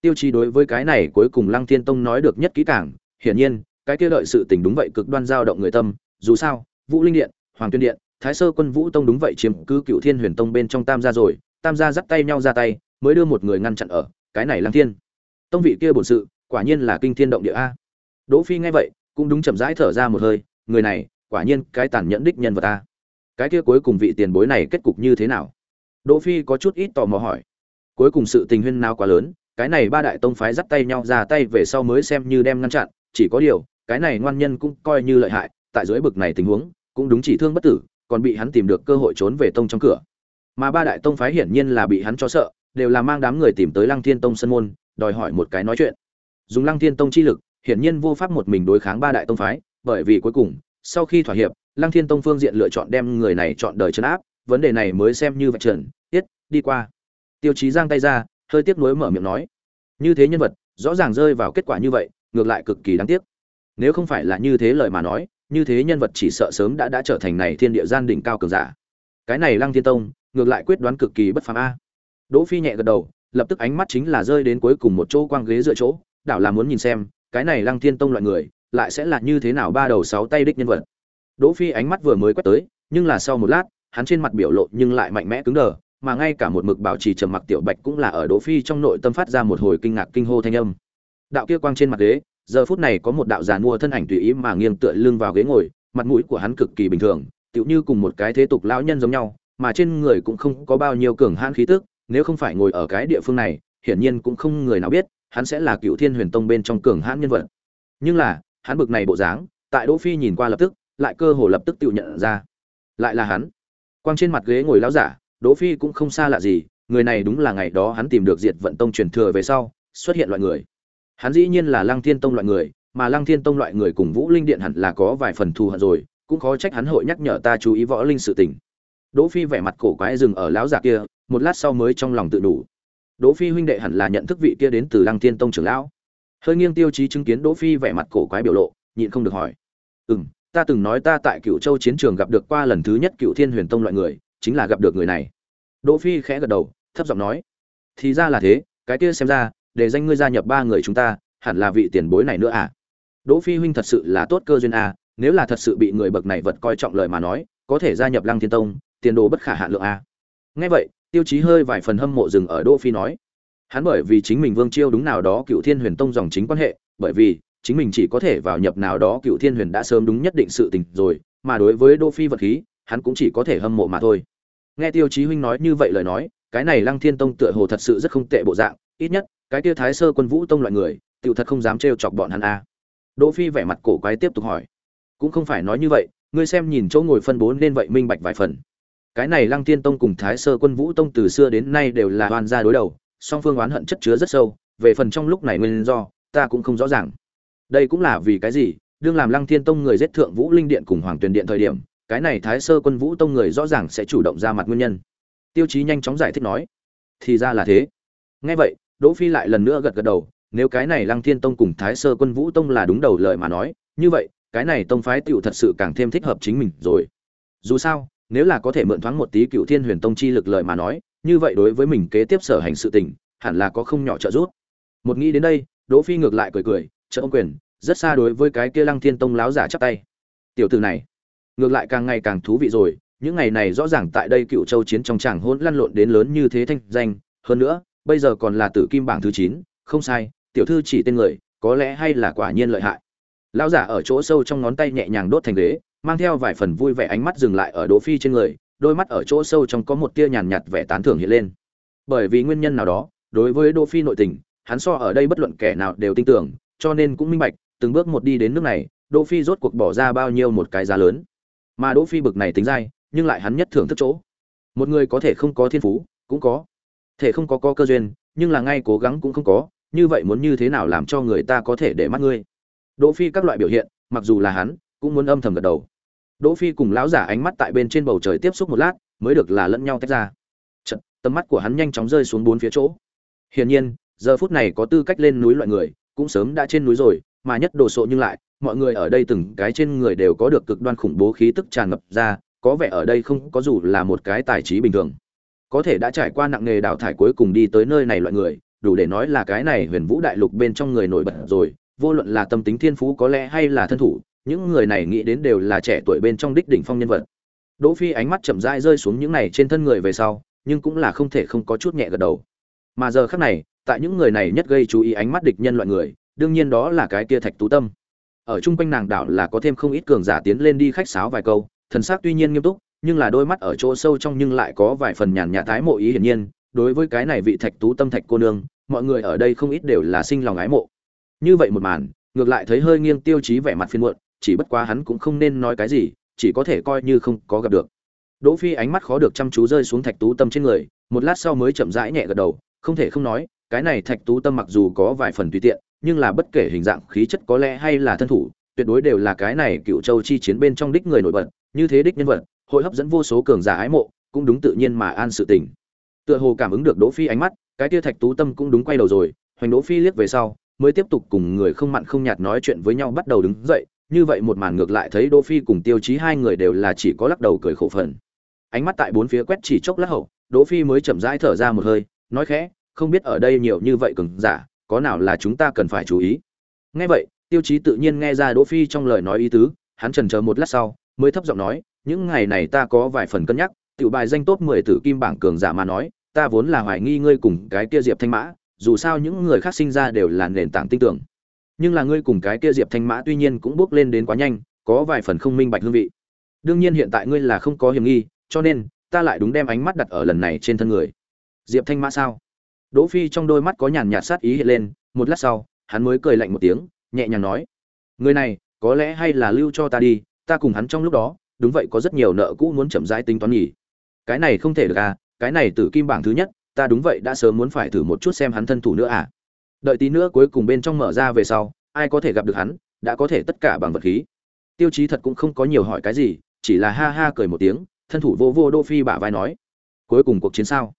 Tiêu chí đối với cái này cuối cùng lăng thiên tông nói được nhất kỹ càng, hiển nhiên cái kia đợi sự tình đúng vậy cực đoan dao động người tâm, dù sao, vũ linh điện, hoàng tuyên điện, thái sơ quân vũ tông đúng vậy chiếm cứ cựu thiên huyền tông bên trong tam gia rồi, tam gia dắt tay nhau ra tay, mới đưa một người ngăn chặn ở, cái này lăng thiên. Tông vị kia bổn sự, quả nhiên là kinh thiên động địa a. Đỗ phi nghe vậy, cũng đúng chậm rãi thở ra một hơi, người này, quả nhiên cái tàn nhẫn đích nhân vật ta cái kia cuối cùng vị tiền bối này kết cục như thế nào? Đỗ phi có chút ít tò mò hỏi. Cuối cùng sự tình huyên nào quá lớn, cái này ba đại tông phái dắt tay nhau ra tay về sau mới xem như đem ngăn chặn, chỉ có điều cái này ngoan nhân cũng coi như lợi hại, tại dưới bực này tình huống, cũng đúng chỉ thương bất tử, còn bị hắn tìm được cơ hội trốn về tông trong cửa. Mà ba đại tông phái hiển nhiên là bị hắn cho sợ, đều là mang đám người tìm tới lăng thiên tông sân môn, đòi hỏi một cái nói chuyện. Dùng lăng thiên tông chi lực, hiển nhiên vô pháp một mình đối kháng ba đại tông phái, bởi vì cuối cùng, sau khi thỏa hiệp, lăng thiên tông phương diện lựa chọn đem người này chọn đời chấn áp, vấn đề này mới xem như vạch trần, tiết, đi qua. Tiêu chí giang tay ra, hơi tiếc nuối mở miệng nói, như thế nhân vật, rõ ràng rơi vào kết quả như vậy, ngược lại cực kỳ đáng tiếc nếu không phải là như thế lời mà nói, như thế nhân vật chỉ sợ sớm đã đã trở thành này thiên địa gian đỉnh cao cường giả. Cái này lăng thiên tông, ngược lại quyết đoán cực kỳ bất phàm a. Đỗ phi nhẹ gật đầu, lập tức ánh mắt chính là rơi đến cuối cùng một chỗ quang ghế dựa chỗ, đảo là muốn nhìn xem, cái này lăng thiên tông loại người, lại sẽ là như thế nào ba đầu sáu tay đích nhân vật. Đỗ phi ánh mắt vừa mới quét tới, nhưng là sau một lát, hắn trên mặt biểu lộ nhưng lại mạnh mẽ cứng đờ, mà ngay cả một mực bảo trì trầm mặc tiểu bạch cũng là ở đỗ phi trong nội tâm phát ra một hồi kinh ngạc kinh hô thanh âm. Đạo kia quang trên mặt ghế giờ phút này có một đạo giàn mua thân ảnh tùy ý mà nghiêng tựa lưng vào ghế ngồi, mặt mũi của hắn cực kỳ bình thường, tựu như cùng một cái thế tục lão nhân giống nhau, mà trên người cũng không có bao nhiêu cường hãn khí tức, nếu không phải ngồi ở cái địa phương này, hiển nhiên cũng không người nào biết, hắn sẽ là cựu thiên huyền tông bên trong cường hãn nhân vật. Nhưng là, hắn bực này bộ dáng, tại đỗ phi nhìn qua lập tức, lại cơ hồ lập tức tự nhận ra. Lại là hắn. Quang trên mặt ghế ngồi lão giả, đỗ phi cũng không xa lạ gì, người này đúng là ngày đó hắn tìm được diệt vận tông truyền thừa về sau, xuất hiện loại người hắn dĩ nhiên là lăng thiên tông loại người, mà lăng thiên tông loại người cùng vũ linh điện hẳn là có vài phần thù hận rồi, cũng khó trách hắn hội nhắc nhở ta chú ý võ linh sự tình. Đỗ phi vẻ mặt cổ quái dừng ở lão giả kia, một lát sau mới trong lòng tự đủ. Đỗ phi huynh đệ hẳn là nhận thức vị kia đến từ lăng thiên tông trưởng lão. Hơi nghiêng tiêu chí chứng kiến đỗ phi vẻ mặt cổ quái biểu lộ, nhịn không được hỏi. Ừm, ta từng nói ta tại Cửu châu chiến trường gặp được qua lần thứ nhất Cửu thiên huyền tông loại người, chính là gặp được người này. Đỗ phi khẽ gật đầu, thấp giọng nói. Thì ra là thế, cái kia xem ra để danh ngươi gia nhập ba người chúng ta, hẳn là vị tiền bối này nữa à? Đỗ phi huynh thật sự là tốt cơ duyên à nếu là thật sự bị người bậc này vật coi trọng lời mà nói, có thể gia nhập lăng thiên tông, tiền đồ bất khả hạn lượng à? Nghe vậy, tiêu chí hơi vài phần hâm mộ dừng ở đỗ phi nói, hắn bởi vì chính mình vương chiêu đúng nào đó cựu thiên huyền tông dòng chính quan hệ, bởi vì chính mình chỉ có thể vào nhập nào đó cựu thiên huyền đã sớm đúng nhất định sự tình rồi, mà đối với đỗ phi vật khí, hắn cũng chỉ có thể hâm mộ mà thôi. Nghe tiêu chí huynh nói như vậy lời nói, cái này lăng thiên tông tựa hồ thật sự rất không tệ bộ dạng, ít nhất cái kia thái sơ quân vũ tông loại người, tiểu thật không dám trêu chọc bọn hắn a. Đỗ phi vẻ mặt cổ quái tiếp tục hỏi. Cũng không phải nói như vậy, ngươi xem nhìn chỗ ngồi phân bố nên vậy minh bạch vài phần. Cái này lăng thiên tông cùng thái sơ quân vũ tông từ xưa đến nay đều là hoàn gia đối đầu, song phương oán hận chất chứa rất sâu, về phần trong lúc này nguyên do, ta cũng không rõ ràng. Đây cũng là vì cái gì? Đương làm lăng thiên tông người giết thượng vũ linh điện cùng hoàng tuyền điện thời điểm, cái này thái sơ quân vũ tông người rõ ràng sẽ chủ động ra mặt nguyên nhân. Tiêu chí nhanh chóng giải thích nói, thì ra là thế. Nghe vậy đỗ phi lại lần nữa gật gật đầu, nếu cái này lăng thiên tông cùng thái sơ quân vũ tông là đúng đầu lời mà nói, như vậy, cái này tông phái tiểu thật sự càng thêm thích hợp chính mình rồi. Dù sao, nếu là có thể mượn thoáng một tí cựu thiên huyền tông chi lực lời mà nói, như vậy đối với mình kế tiếp sở hành sự tình, hẳn là có không nhỏ trợ giúp. Một nghĩ đến đây, đỗ phi ngược lại cười cười trợ ông quyền, rất xa đối với cái kia lăng thiên tông láo giả chắp tay. Tiểu tử này, ngược lại càng ngày càng thú vị rồi, những ngày này rõ ràng tại đây cựu châu chiến trong tràng hỗn lăn lộn đến lớn như thế thanh danh, hơn nữa bây giờ còn là tử kim bảng thứ chín, không sai, tiểu thư chỉ tên người, có lẽ hay là quả nhiên lợi hại. Lão giả ở chỗ sâu trong ngón tay nhẹ nhàng đốt thành ghế, mang theo vài phần vui vẻ ánh mắt dừng lại ở đỗ phi trên người, đôi mắt ở chỗ sâu trong có một tia nhàn nhạt vẻ tán thưởng hiện lên. Bởi vì nguyên nhân nào đó, đối với đỗ phi nội tình, hắn so ở đây bất luận kẻ nào đều tin tưởng, cho nên cũng minh bạch, từng bước một đi đến nước này, đỗ phi rốt cuộc bỏ ra bao nhiêu một cái giá lớn. Mà đỗ phi bực này tính dai, nhưng lại hắn nhất thưởng thức chỗ. Một người có thể không có thiên phú, cũng có thể không có có cơ duyên nhưng là ngay cố gắng cũng không có như vậy muốn như thế nào làm cho người ta có thể để mắt ngươi? Đỗ phi các loại biểu hiện mặc dù là hắn cũng muốn âm thầm gật đầu. Đỗ phi cùng lão giả ánh mắt tại bên trên bầu trời tiếp xúc một lát mới được là lẫn nhau tách ra. Chật, tầm mắt của hắn nhanh chóng rơi xuống bốn phía chỗ. Hiển nhiên giờ phút này có tư cách lên núi loại người cũng sớm đã trên núi rồi mà nhất đồ sộ nhưng lại mọi người ở đây từng cái trên người đều có được cực đoan khủng bố khí tức tràn ngập ra có vẻ ở đây không có dù là một cái tài trí bình thường có thể đã trải qua nặng nghề đào thải cuối cùng đi tới nơi này loại người, đủ để nói là cái này huyền vũ đại lục bên trong người nổi bật rồi, vô luận là tâm tính thiên phú có lẽ hay là thân thủ, những người này nghĩ đến đều là trẻ tuổi bên trong đích đỉnh phong nhân vật. Đỗ phi ánh mắt chậm rãi rơi xuống những này trên thân người về sau, nhưng cũng là không thể không có chút nhẹ gật đầu. Mà giờ khắc này, tại những người này nhất gây chú ý ánh mắt địch nhân loại người, đương nhiên đó là cái kia thạch tú tâm. Ở trung quanh nàng đảo là có thêm không ít cường giả tiến lên đi khách sáo vài câu, thần sắc tuy nhiên nghiêm túc nhưng là đôi mắt ở chỗ sâu trong nhưng lại có vài phần nhàn nhạt thái mộ ý hiển nhiên, đối với cái này vị thạch tú tâm thạch cô nương, mọi người ở đây không ít đều là sinh lòng ái mộ. Như vậy một màn, ngược lại thấy hơi nghiêng tiêu chí vẻ mặt phiền muộn, chỉ bất quá hắn cũng không nên nói cái gì, chỉ có thể coi như không có gặp được. Đỗ phi ánh mắt khó được chăm chú rơi xuống thạch tú tâm trên người, một lát sau mới chậm rãi nhẹ gật đầu, không thể không nói, cái này thạch tú tâm mặc dù có vài phần tùy tiện, nhưng là bất kể hình dạng, khí chất có lẽ hay là thân thủ, tuyệt đối đều là cái này cựu châu chi chiến bên trong đích người nổi bật, như thế đích nhân vật hội hấp dẫn vô số cường giả ái mộ, cũng đúng tự nhiên mà an sự tình. Tựa hồ cảm ứng được đỗ phi ánh mắt, cái tia thạch tú tâm cũng đúng quay đầu rồi, hoành đỗ phi liếc về sau, mới tiếp tục cùng người không mặn không nhạt nói chuyện với nhau bắt đầu đứng dậy, như vậy một màn ngược lại thấy đỗ phi cùng tiêu chí hai người đều là chỉ có lắc đầu cười khổ phần. Ánh mắt tại bốn phía quét chỉ chốc lát hậu, đỗ phi mới chậm rãi thở ra một hơi, nói khẽ, không biết ở đây nhiều như vậy cường giả, có nào là chúng ta cần phải chú ý? Nghe vậy, tiêu chí tự nhiên nghe ra đỗ phi trong lời nói ý tứ, hắn chần chờ một lát sau, mới thấp giọng nói những ngày này ta có vài phần cân nhắc, tiểu bài danh top 10 tử kim bảng cường giả mà nói, ta vốn là hoài nghi ngươi cùng cái kia diệp thanh mã, dù sao những người khác sinh ra đều là nền tảng tin tưởng. Nhưng là ngươi cùng cái kia diệp thanh mã tuy nhiên cũng bước lên đến quá nhanh, có vài phần không minh bạch hương vị. Đương nhiên hiện tại ngươi là không có hiểm nghi, cho nên, ta lại đúng đem ánh mắt đặt ở lần này trên thân người. Diệp thanh mã sao? Đỗ phi trong đôi mắt có nhàn nhạt sát ý hiện lên, một lát sau, hắn mới cười lạnh một tiếng, nhẹ nhàng nói, người này, có lẽ hay là lưu cho ta đi, ta cùng hắn trong lúc đó đúng vậy có rất nhiều nợ cũ muốn chậm rãi tính toán nhỉ. Cái này không thể được à cái này tử kim bảng thứ nhất, ta đúng vậy đã sớm muốn phải thử một chút xem hắn thân thủ nữa à. Đợi tí nữa cuối cùng bên trong mở ra về sau, ai có thể gặp được hắn, đã có thể tất cả bằng vật khí. Tiêu chí thật cũng không có nhiều hỏi cái gì, chỉ là ha ha cười một tiếng, thân thủ vô vô đỗ phi bả vai nói. Cuối cùng cuộc chiến sao?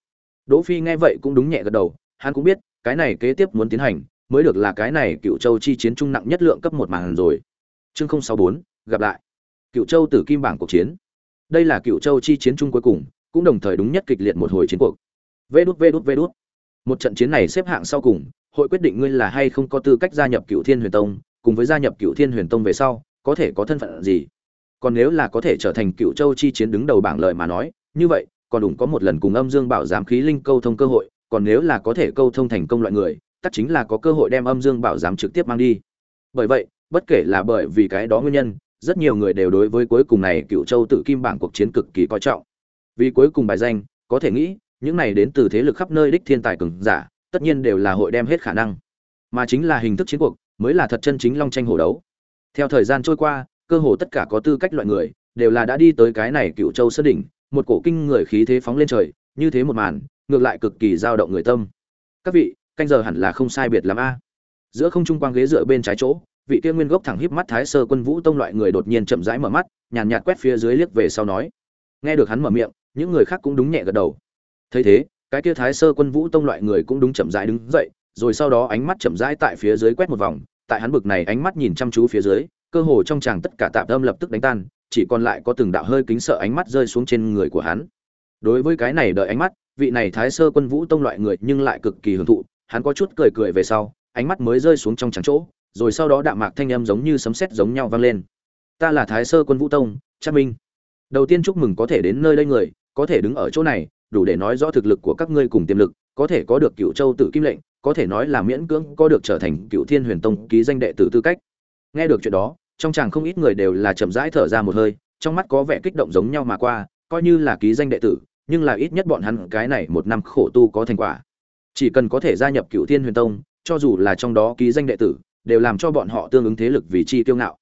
Đỗ phi nghe vậy cũng đúng nhẹ gật đầu, hắn cũng biết, cái này kế tiếp muốn tiến hành, mới được là cái này cựu châu chi chiến trung nặng nhất lượng cấp một màn rồi. Chương không sáu bốn, gặp lại cựu châu tử kim bảng cuộc chiến. Đây là cựu châu chi chiến chung cuối cùng, cũng đồng thời đúng nhất kịch liệt một hồi chiến cuộc. Vê đút vê đút vê đút. Một trận chiến này xếp hạng sau cùng, hội quyết định ngươi là hay không có tư cách gia nhập cựu thiên huyền tông, cùng với gia nhập cựu thiên huyền tông về sau, có thể có thân phận gì? Còn nếu là có thể trở thành cựu châu chi chiến đứng đầu bảng lợi mà nói, như vậy, còn đủ có một lần cùng âm dương bảo giám khí linh câu thông cơ hội, còn nếu là có thể câu thông thành công loại người, tất chính là có cơ hội đem âm dương bảo giám trực tiếp mang đi. Bởi vậy, bất kể là bởi vì cái đó nguyên nhân rất nhiều người đều đối với cuối cùng này cựu châu tự kim bảng cuộc chiến cực kỳ coi trọng. Vì cuối cùng bài danh, có thể nghĩ, những này đến từ thế lực khắp nơi đích thiên tài cường giả, tất nhiên đều là hội đem hết khả năng. Mà chính là hình thức chiến cuộc, mới là thật chân chính long tranh hổ đấu. Theo thời gian trôi qua, cơ hồ tất cả có tư cách loại người, đều là đã đi tới cái này cựu châu sơ đỉnh, một cổ kinh người khí thế phóng lên trời, như thế một màn, ngược lại cực kỳ dao động người tâm. Các vị, canh giờ hẳn là không sai biệt lắm a. Giữa không trung quang ghế dựa bên trái chỗ vị kia nguyên gốc thẳng híp mắt thái sơ quân vũ tông loại người đột nhiên chậm rãi mở mắt, nhàn nhạt quét phía dưới liếc về sau nói. Nghe được hắn mở miệng, những người khác cũng đúng nhẹ gật đầu. Thấy thế, cái kia thái sơ quân vũ tông loại người cũng đúng chậm rãi đứng dậy, rồi sau đó ánh mắt chậm rãi tại phía dưới quét một vòng, tại hắn bực này ánh mắt nhìn chăm chú phía dưới, cơ hồ trong chàng tất cả tạm âm lập tức đánh tan, chỉ còn lại có từng đạo hơi kính sợ ánh mắt rơi xuống trên người của hắn. Đối với cái này đợi ánh mắt, vị này thái sơ quân vũ tông loại người nhưng lại cực kỳ hưởng thụ, hắn có chút cười cười về sau, ánh mắt mới rơi xuống trong trắng chỗ rồi sau đó đạm mạc thanh âm giống như sấm sét giống nhau vang lên. Ta là thái sơ quân vũ tông, Trác minh. Đầu tiên chúc mừng có thể đến nơi đây người, có thể đứng ở chỗ này, đủ để nói rõ thực lực của các ngươi cùng tiềm lực, có thể có được cựu châu tử kim lệnh, có thể nói là miễn cưỡng có được trở thành cựu thiên huyền tông ký danh đệ tử tư cách. Nghe được chuyện đó, trong chàng không ít người đều là chậm rãi thở ra một hơi, trong mắt có vẻ kích động giống nhau mà qua, coi như là ký danh đệ tử, nhưng là ít nhất bọn hắn cái này một năm khổ tu có thành quả. Chỉ cần có thể gia nhập cựu thiên huyền tông, cho dù là trong đó ký danh đệ tử đều làm cho bọn họ tương ứng thế lực vì chi tiêu ngạo.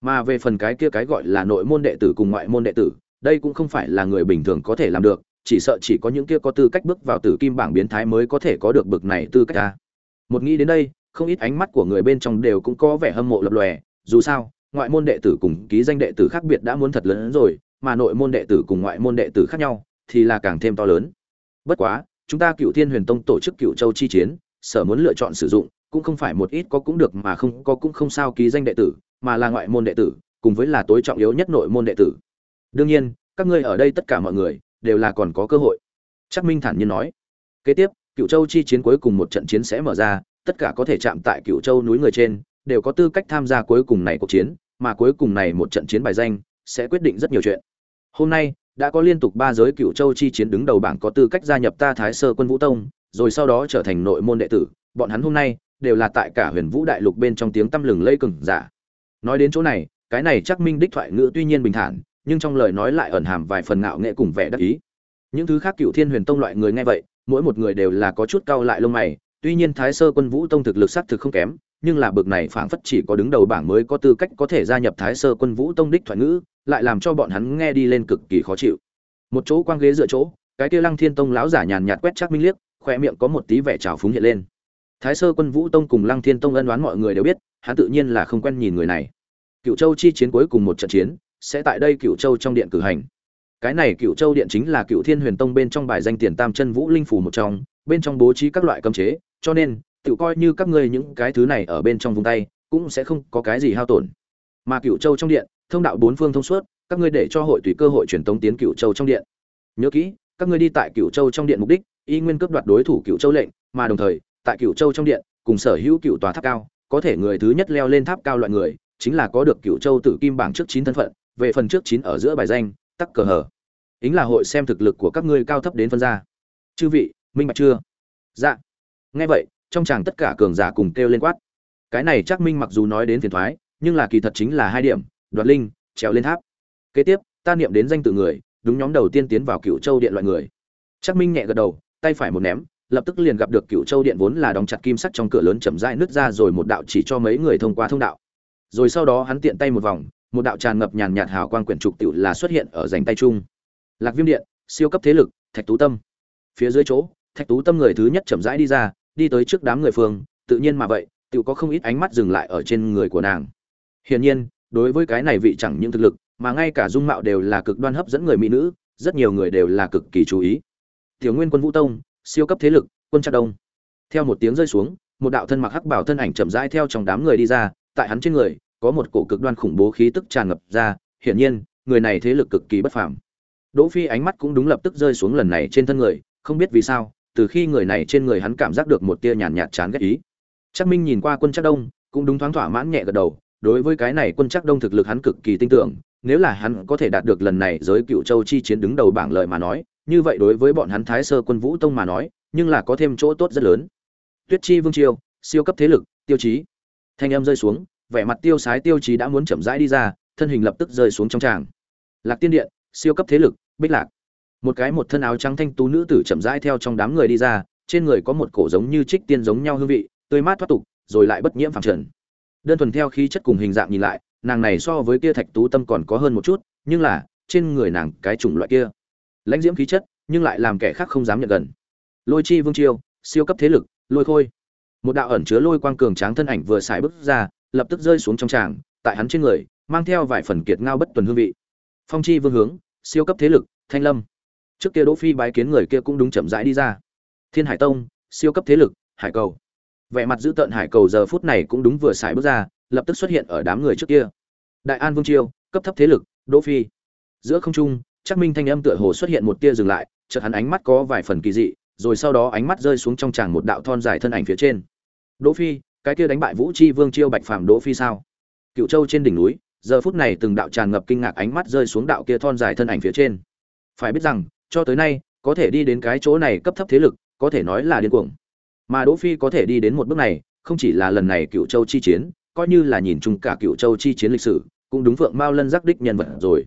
Mà về phần cái kia cái gọi là nội môn đệ tử cùng ngoại môn đệ tử, đây cũng không phải là người bình thường có thể làm được, chỉ sợ chỉ có những kia có tư cách bước vào tử kim bảng biến thái mới có thể có được bực này tư cách ta. Một nghĩ đến đây, không ít ánh mắt của người bên trong đều cũng có vẻ hâm mộ lập lòe, dù sao, ngoại môn đệ tử cùng ký danh đệ tử khác biệt đã muốn thật lớn hơn rồi, mà nội môn đệ tử cùng ngoại môn đệ tử khác nhau, thì là càng thêm to lớn. Bất quá, chúng ta cựu thiên huyền tông tổ chức cựu châu chi chiến, sở muốn lựa chọn sử dụng cũng không phải một ít có cũng được mà không có cũng không sao ký danh đệ tử, mà là ngoại môn đệ tử, cùng với là tối trọng yếu nhất nội môn đệ tử. Đương nhiên, các ngươi ở đây tất cả mọi người, đều là còn có cơ hội. Trác minh thản nhiên nói. Kế tiếp cựu châu chi chiến cuối cùng một trận chiến sẽ mở ra, tất cả có thể chạm tại cựu châu núi người trên, đều có tư cách tham gia cuối cùng này cuộc chiến, mà cuối cùng này một trận chiến bài danh, sẽ quyết định rất nhiều chuyện. Hôm nay, đã có liên tục ba giới cựu châu chi chiến đứng đầu bảng có tư cách gia nhập ta thái sơ quân vũ tông, rồi sau đó trở thành nội môn đệ tử. Bọn hắn hôm nay đều là tại cả huyền vũ đại lục bên trong tiếng tăm lừng lây cừng giả. Nói đến chỗ này, cái này chắc minh đích thoại ngữ tuy nhiên bình thản, nhưng trong lời nói lại ẩn hàm vài phần ngạo nghệ cùng vẻ đắc ý. Những thứ khác cựu thiên huyền tông loại người nghe vậy, mỗi một người đều là có chút cau lại lông mày, tuy nhiên thái sơ quân vũ tông thực lực xác thực không kém, nhưng là bực này phảng phất chỉ có đứng đầu bảng mới có tư cách có thể gia nhập thái sơ quân vũ tông đích thoại ngữ, lại làm cho bọn hắn nghe đi lên cực kỳ khó chịu. Một chỗ quang ghế dựa chỗ, cái kia lăng thiên tông lão giả nhàn nhạt quét chắc minh liếc, khoe miệng có một tí vẻ trào phúng hiện lên thái sơ quân vũ tông cùng lăng thiên tông ân đoán mọi người đều biết, hắn tự nhiên là không quen nhìn người này. Cựu châu chi chiến cuối cùng một trận chiến, sẽ tại đây cựu châu trong điện cử hành. Cái này cựu châu điện chính là cựu thiên huyền tông bên trong bài danh tiền tam chân vũ linh phủ một trong, bên trong bố trí các loại cấm chế, cho nên, tự coi như các ngươi những cái thứ này ở bên trong vùng tay, cũng sẽ không có cái gì hao tổn. Mà cựu châu trong điện, thông đạo bốn phương thông suốt, các ngươi để cho hội tùy cơ hội truyền tống tiến cựu châu trong điện. Nhớ kỹ, các ngươi đi tại cựu châu trong điện mục đích, y nguyên cướp đoạt đối thủ cựu châu lệnh, mà đồng thời tại cựu châu trong điện, cùng sở hữu cựu tòa tháp cao, có thể người thứ nhất leo lên tháp cao loại người, chính là có được cựu châu tử kim bảng trước chín thân phận, về phần trước chín ở giữa bài danh, tắc cờ hở ính là hội xem thực lực của các ngươi cao thấp đến phân ra chư vị, minh bạch chưa? Dạ. Nghe vậy, trong chàng tất cả cường giả cùng kêu lên quát. Cái này chắc minh mặc dù nói đến phiền thoái, nhưng là kỳ thật chính là hai điểm, đoạt linh, trèo lên tháp. Kế tiếp, ta niệm đến danh tự người, đúng nhóm đầu tiên tiến vào cựu châu điện loại người. Chắc minh nhẹ gật đầu, tay phải một ném lập tức liền gặp được cựu châu điện vốn là đóng chặt kim sắt trong cửa lớn chậm rãi nứt ra rồi một đạo chỉ cho mấy người thông qua thông đạo. Rồi sau đó hắn tiện tay một vòng, một đạo tràn ngập nhàn nhạt hào quang quyển trục tiểu là xuất hiện ở dành tay chung. Lạc viêm điện, siêu cấp thế lực, thạch tú tâm. Phía dưới chỗ, thạch tú tâm người thứ nhất chậm rãi đi ra, đi tới trước đám người phương, tự nhiên mà vậy tự có không ít ánh mắt dừng lại ở trên người của nàng. Hiển nhiên, đối với cái này vị chẳng những thực lực, mà ngay cả dung mạo đều là cực đoan hấp dẫn người mỹ nữ, rất nhiều người đều là cực kỳ chú ý. Tiểu nguyên quân vũ tông siêu cấp thế lực, quân trạc đông. Theo một tiếng rơi xuống, một đạo thân mặc hắc bảo thân ảnh chậm rãi theo trong đám người đi ra, tại hắn trên người, có một cổ cực đoan khủng bố khí tức tràn ngập ra, hiển nhiên, người này thế lực cực kỳ bất phàm. Đỗ phi ánh mắt cũng đúng lập tức rơi xuống lần này trên thân người, không biết vì sao, từ khi người này trên người hắn cảm giác được một tia nhàn nhạt chán ghét ý. Chắc minh nhìn qua quân trác đông, cũng đúng thoáng thỏa mãn nhẹ gật đầu, đối với cái này quân trác đông thực lực hắn cực kỳ tin tưởng, nếu là hắn có thể đạt được lần này giới cựu châu chi chiến đứng đầu bảng lợi mà nói như vậy đối với bọn hắn thái sơ quân vũ tông mà nói, nhưng là có thêm chỗ tốt rất lớn. Tuyết chi vương triều, siêu cấp thế lực, tiêu chí. Thanh âm rơi xuống, vẻ mặt tiêu sái tiêu chí đã muốn chậm rãi đi ra, thân hình lập tức rơi xuống trong tràng. Lạc tiên điện, siêu cấp thế lực, bích lạc. Một cái một thân áo trắng thanh tú nữ tử chậm rãi theo trong đám người đi ra, trên người có một cổ giống như trích tiên giống nhau hương vị, tươi mát thoát tục, rồi lại bất nhiễm phẳng trần. Đơn thuần theo khí chất cùng hình dạng nhìn lại, nàng này so với kia thạch tú tâm còn có hơn một chút, nhưng là, trên người nàng cái chủng loại kia lãnh diễm khí chất, nhưng lại làm kẻ khác không dám nhận gần. Lôi chi vương chiêu, siêu cấp thế lực, lôi khôi. Một đạo ẩn chứa lôi quang cường tráng thân ảnh vừa xài bước ra, lập tức rơi xuống trong tràng, tại hắn trên người, mang theo vài phần kiệt ngao bất tuần hương vị. Phong chi vương hướng, siêu cấp thế lực, thanh lâm. Trước kia đỗ phi bái kiến người kia cũng đúng chậm rãi đi ra. Thiên hải tông, siêu cấp thế lực, hải cầu. Vẻ mặt giữ tợn hải cầu giờ phút này cũng đúng vừa xài bước ra, lập tức xuất hiện ở đám người trước kia. Đại an vương chiêu, cấp thấp thế lực, đỗ phi. Giữa không trung chắc minh thanh âm tựa hồ xuất hiện một tia dừng lại, chợt hắn ánh mắt có vài phần kỳ dị, rồi sau đó ánh mắt rơi xuống trong tràng một đạo thon dài thân ảnh phía trên. Đỗ phi, cái kia đánh bại vũ chi vương chiêu bạch phàm đỗ phi sao? Cựu châu trên đỉnh núi, giờ phút này từng đạo tràn ngập kinh ngạc ánh mắt rơi xuống đạo kia thon dài thân ảnh phía trên. Phải biết rằng, cho tới nay, có thể đi đến cái chỗ này cấp thấp thế lực, có thể nói là điên cuồng. Mà đỗ phi có thể đi đến một bước này, không chỉ là lần này cựu châu chi chiến, coi như là nhìn chung cả cựu châu chi chiến lịch sử, cũng đúng vượng mao lân giác đích nhân vật rồi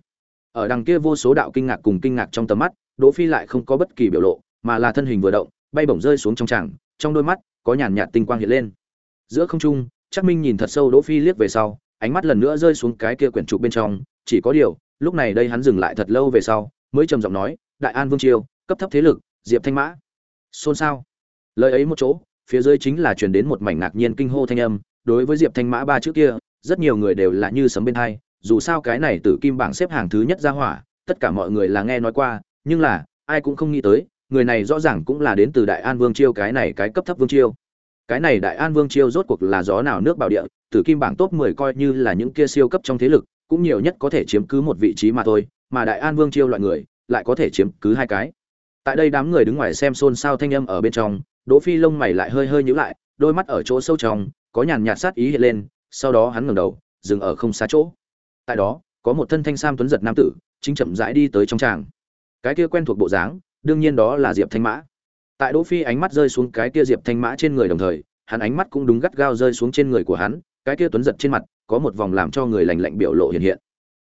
ở đằng kia vô số đạo kinh ngạc cùng kinh ngạc trong tầm mắt, đỗ phi lại không có bất kỳ biểu lộ, mà là thân hình vừa động, bay bổng rơi xuống trong tràng, trong đôi mắt có nhàn nhạt tinh quang hiện lên. Giữa không trung chắc minh nhìn thật sâu đỗ phi liếc về sau, ánh mắt lần nữa rơi xuống cái kia quyển trục bên trong, chỉ có điều, lúc này đây hắn dừng lại thật lâu về sau, mới trầm giọng nói, đại an vương triều, cấp thấp thế lực, diệp thanh mã. Xôn xao. Lời ấy một chỗ, phía dưới chính là truyền đến một mảnh ngạc nhiên kinh hô thanh âm, đối với diệp thanh mã ba trước kia, rất nhiều người đều là như sấm bên hai dù sao cái này tử kim bảng xếp hàng thứ nhất ra hỏa, tất cả mọi người là nghe nói qua, nhưng là, ai cũng không nghĩ tới, người này rõ ràng cũng là đến từ đại an vương chiêu cái này cái cấp thấp vương chiêu. Cái này đại an vương chiêu rốt cuộc là gió nào nước bảo địa, tử kim bảng top 10 coi như là những kia siêu cấp trong thế lực, cũng nhiều nhất có thể chiếm cứ một vị trí mà thôi, mà đại an vương chiêu loại người, lại có thể chiếm cứ hai cái. Tại đây đám người đứng ngoài xem xôn xao thanh âm ở bên trong, đỗ phi lông mày lại hơi hơi nhíu lại, đôi mắt ở chỗ sâu trong, có nhàn nhạt sát ý hiện lên, sau đó hắn ngẩng đầu, dừng ở không xa chỗ tại đó, có một thân thanh sam tuấn giật nam tử, chính chậm rãi đi tới trong tràng. Cái kia quen thuộc bộ dáng, đương nhiên đó là diệp thanh mã. Tại đỗ phi ánh mắt rơi xuống cái kia diệp thanh mã trên người đồng thời, hắn ánh mắt cũng đúng gắt gao rơi xuống trên người của hắn, cái kia tuấn giật trên mặt, có một vòng làm cho người lạnh lạnh biểu lộ hiện hiện.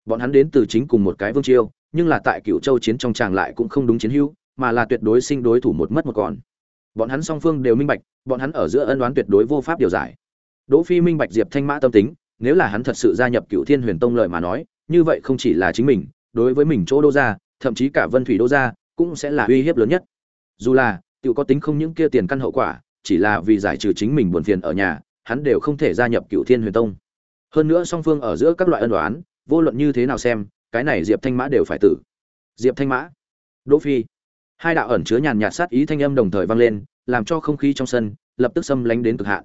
Bọn hắn đến từ chính cùng một cái vương chiêu nhưng là tại cựu châu chiến trong tràng lại cũng không đúng chiến hữu, mà là tuyệt đối sinh đối thủ một mất một còn. Bọn hắn song phương đều minh bạch, bọn hắn ở giữa ân đoán tuyệt đối vô pháp điều giải. Đỗ phi minh bạch diệp thanh mã tâm tính nếu là hắn thật sự gia nhập cựu thiên huyền tông lợi mà nói, như vậy không chỉ là chính mình, đối với mình chỗ đô gia, thậm chí cả vân thủy đô gia, cũng sẽ là uy hiếp lớn nhất. Dù là tự có tính không những kia tiền căn hậu quả, chỉ là vì giải trừ chính mình buồn phiền ở nhà, hắn đều không thể gia nhập cựu thiên huyền tông. Hơn nữa song phương ở giữa các loại ân đoán vô luận như thế nào xem, cái này diệp thanh mã đều phải tử. Diệp thanh mã, đỗ phi. Hai đạo ẩn chứa nhàn nhạt sát ý thanh âm đồng thời vang lên, làm cho không khí trong sân lập tức xâm lánh đến cực hạn.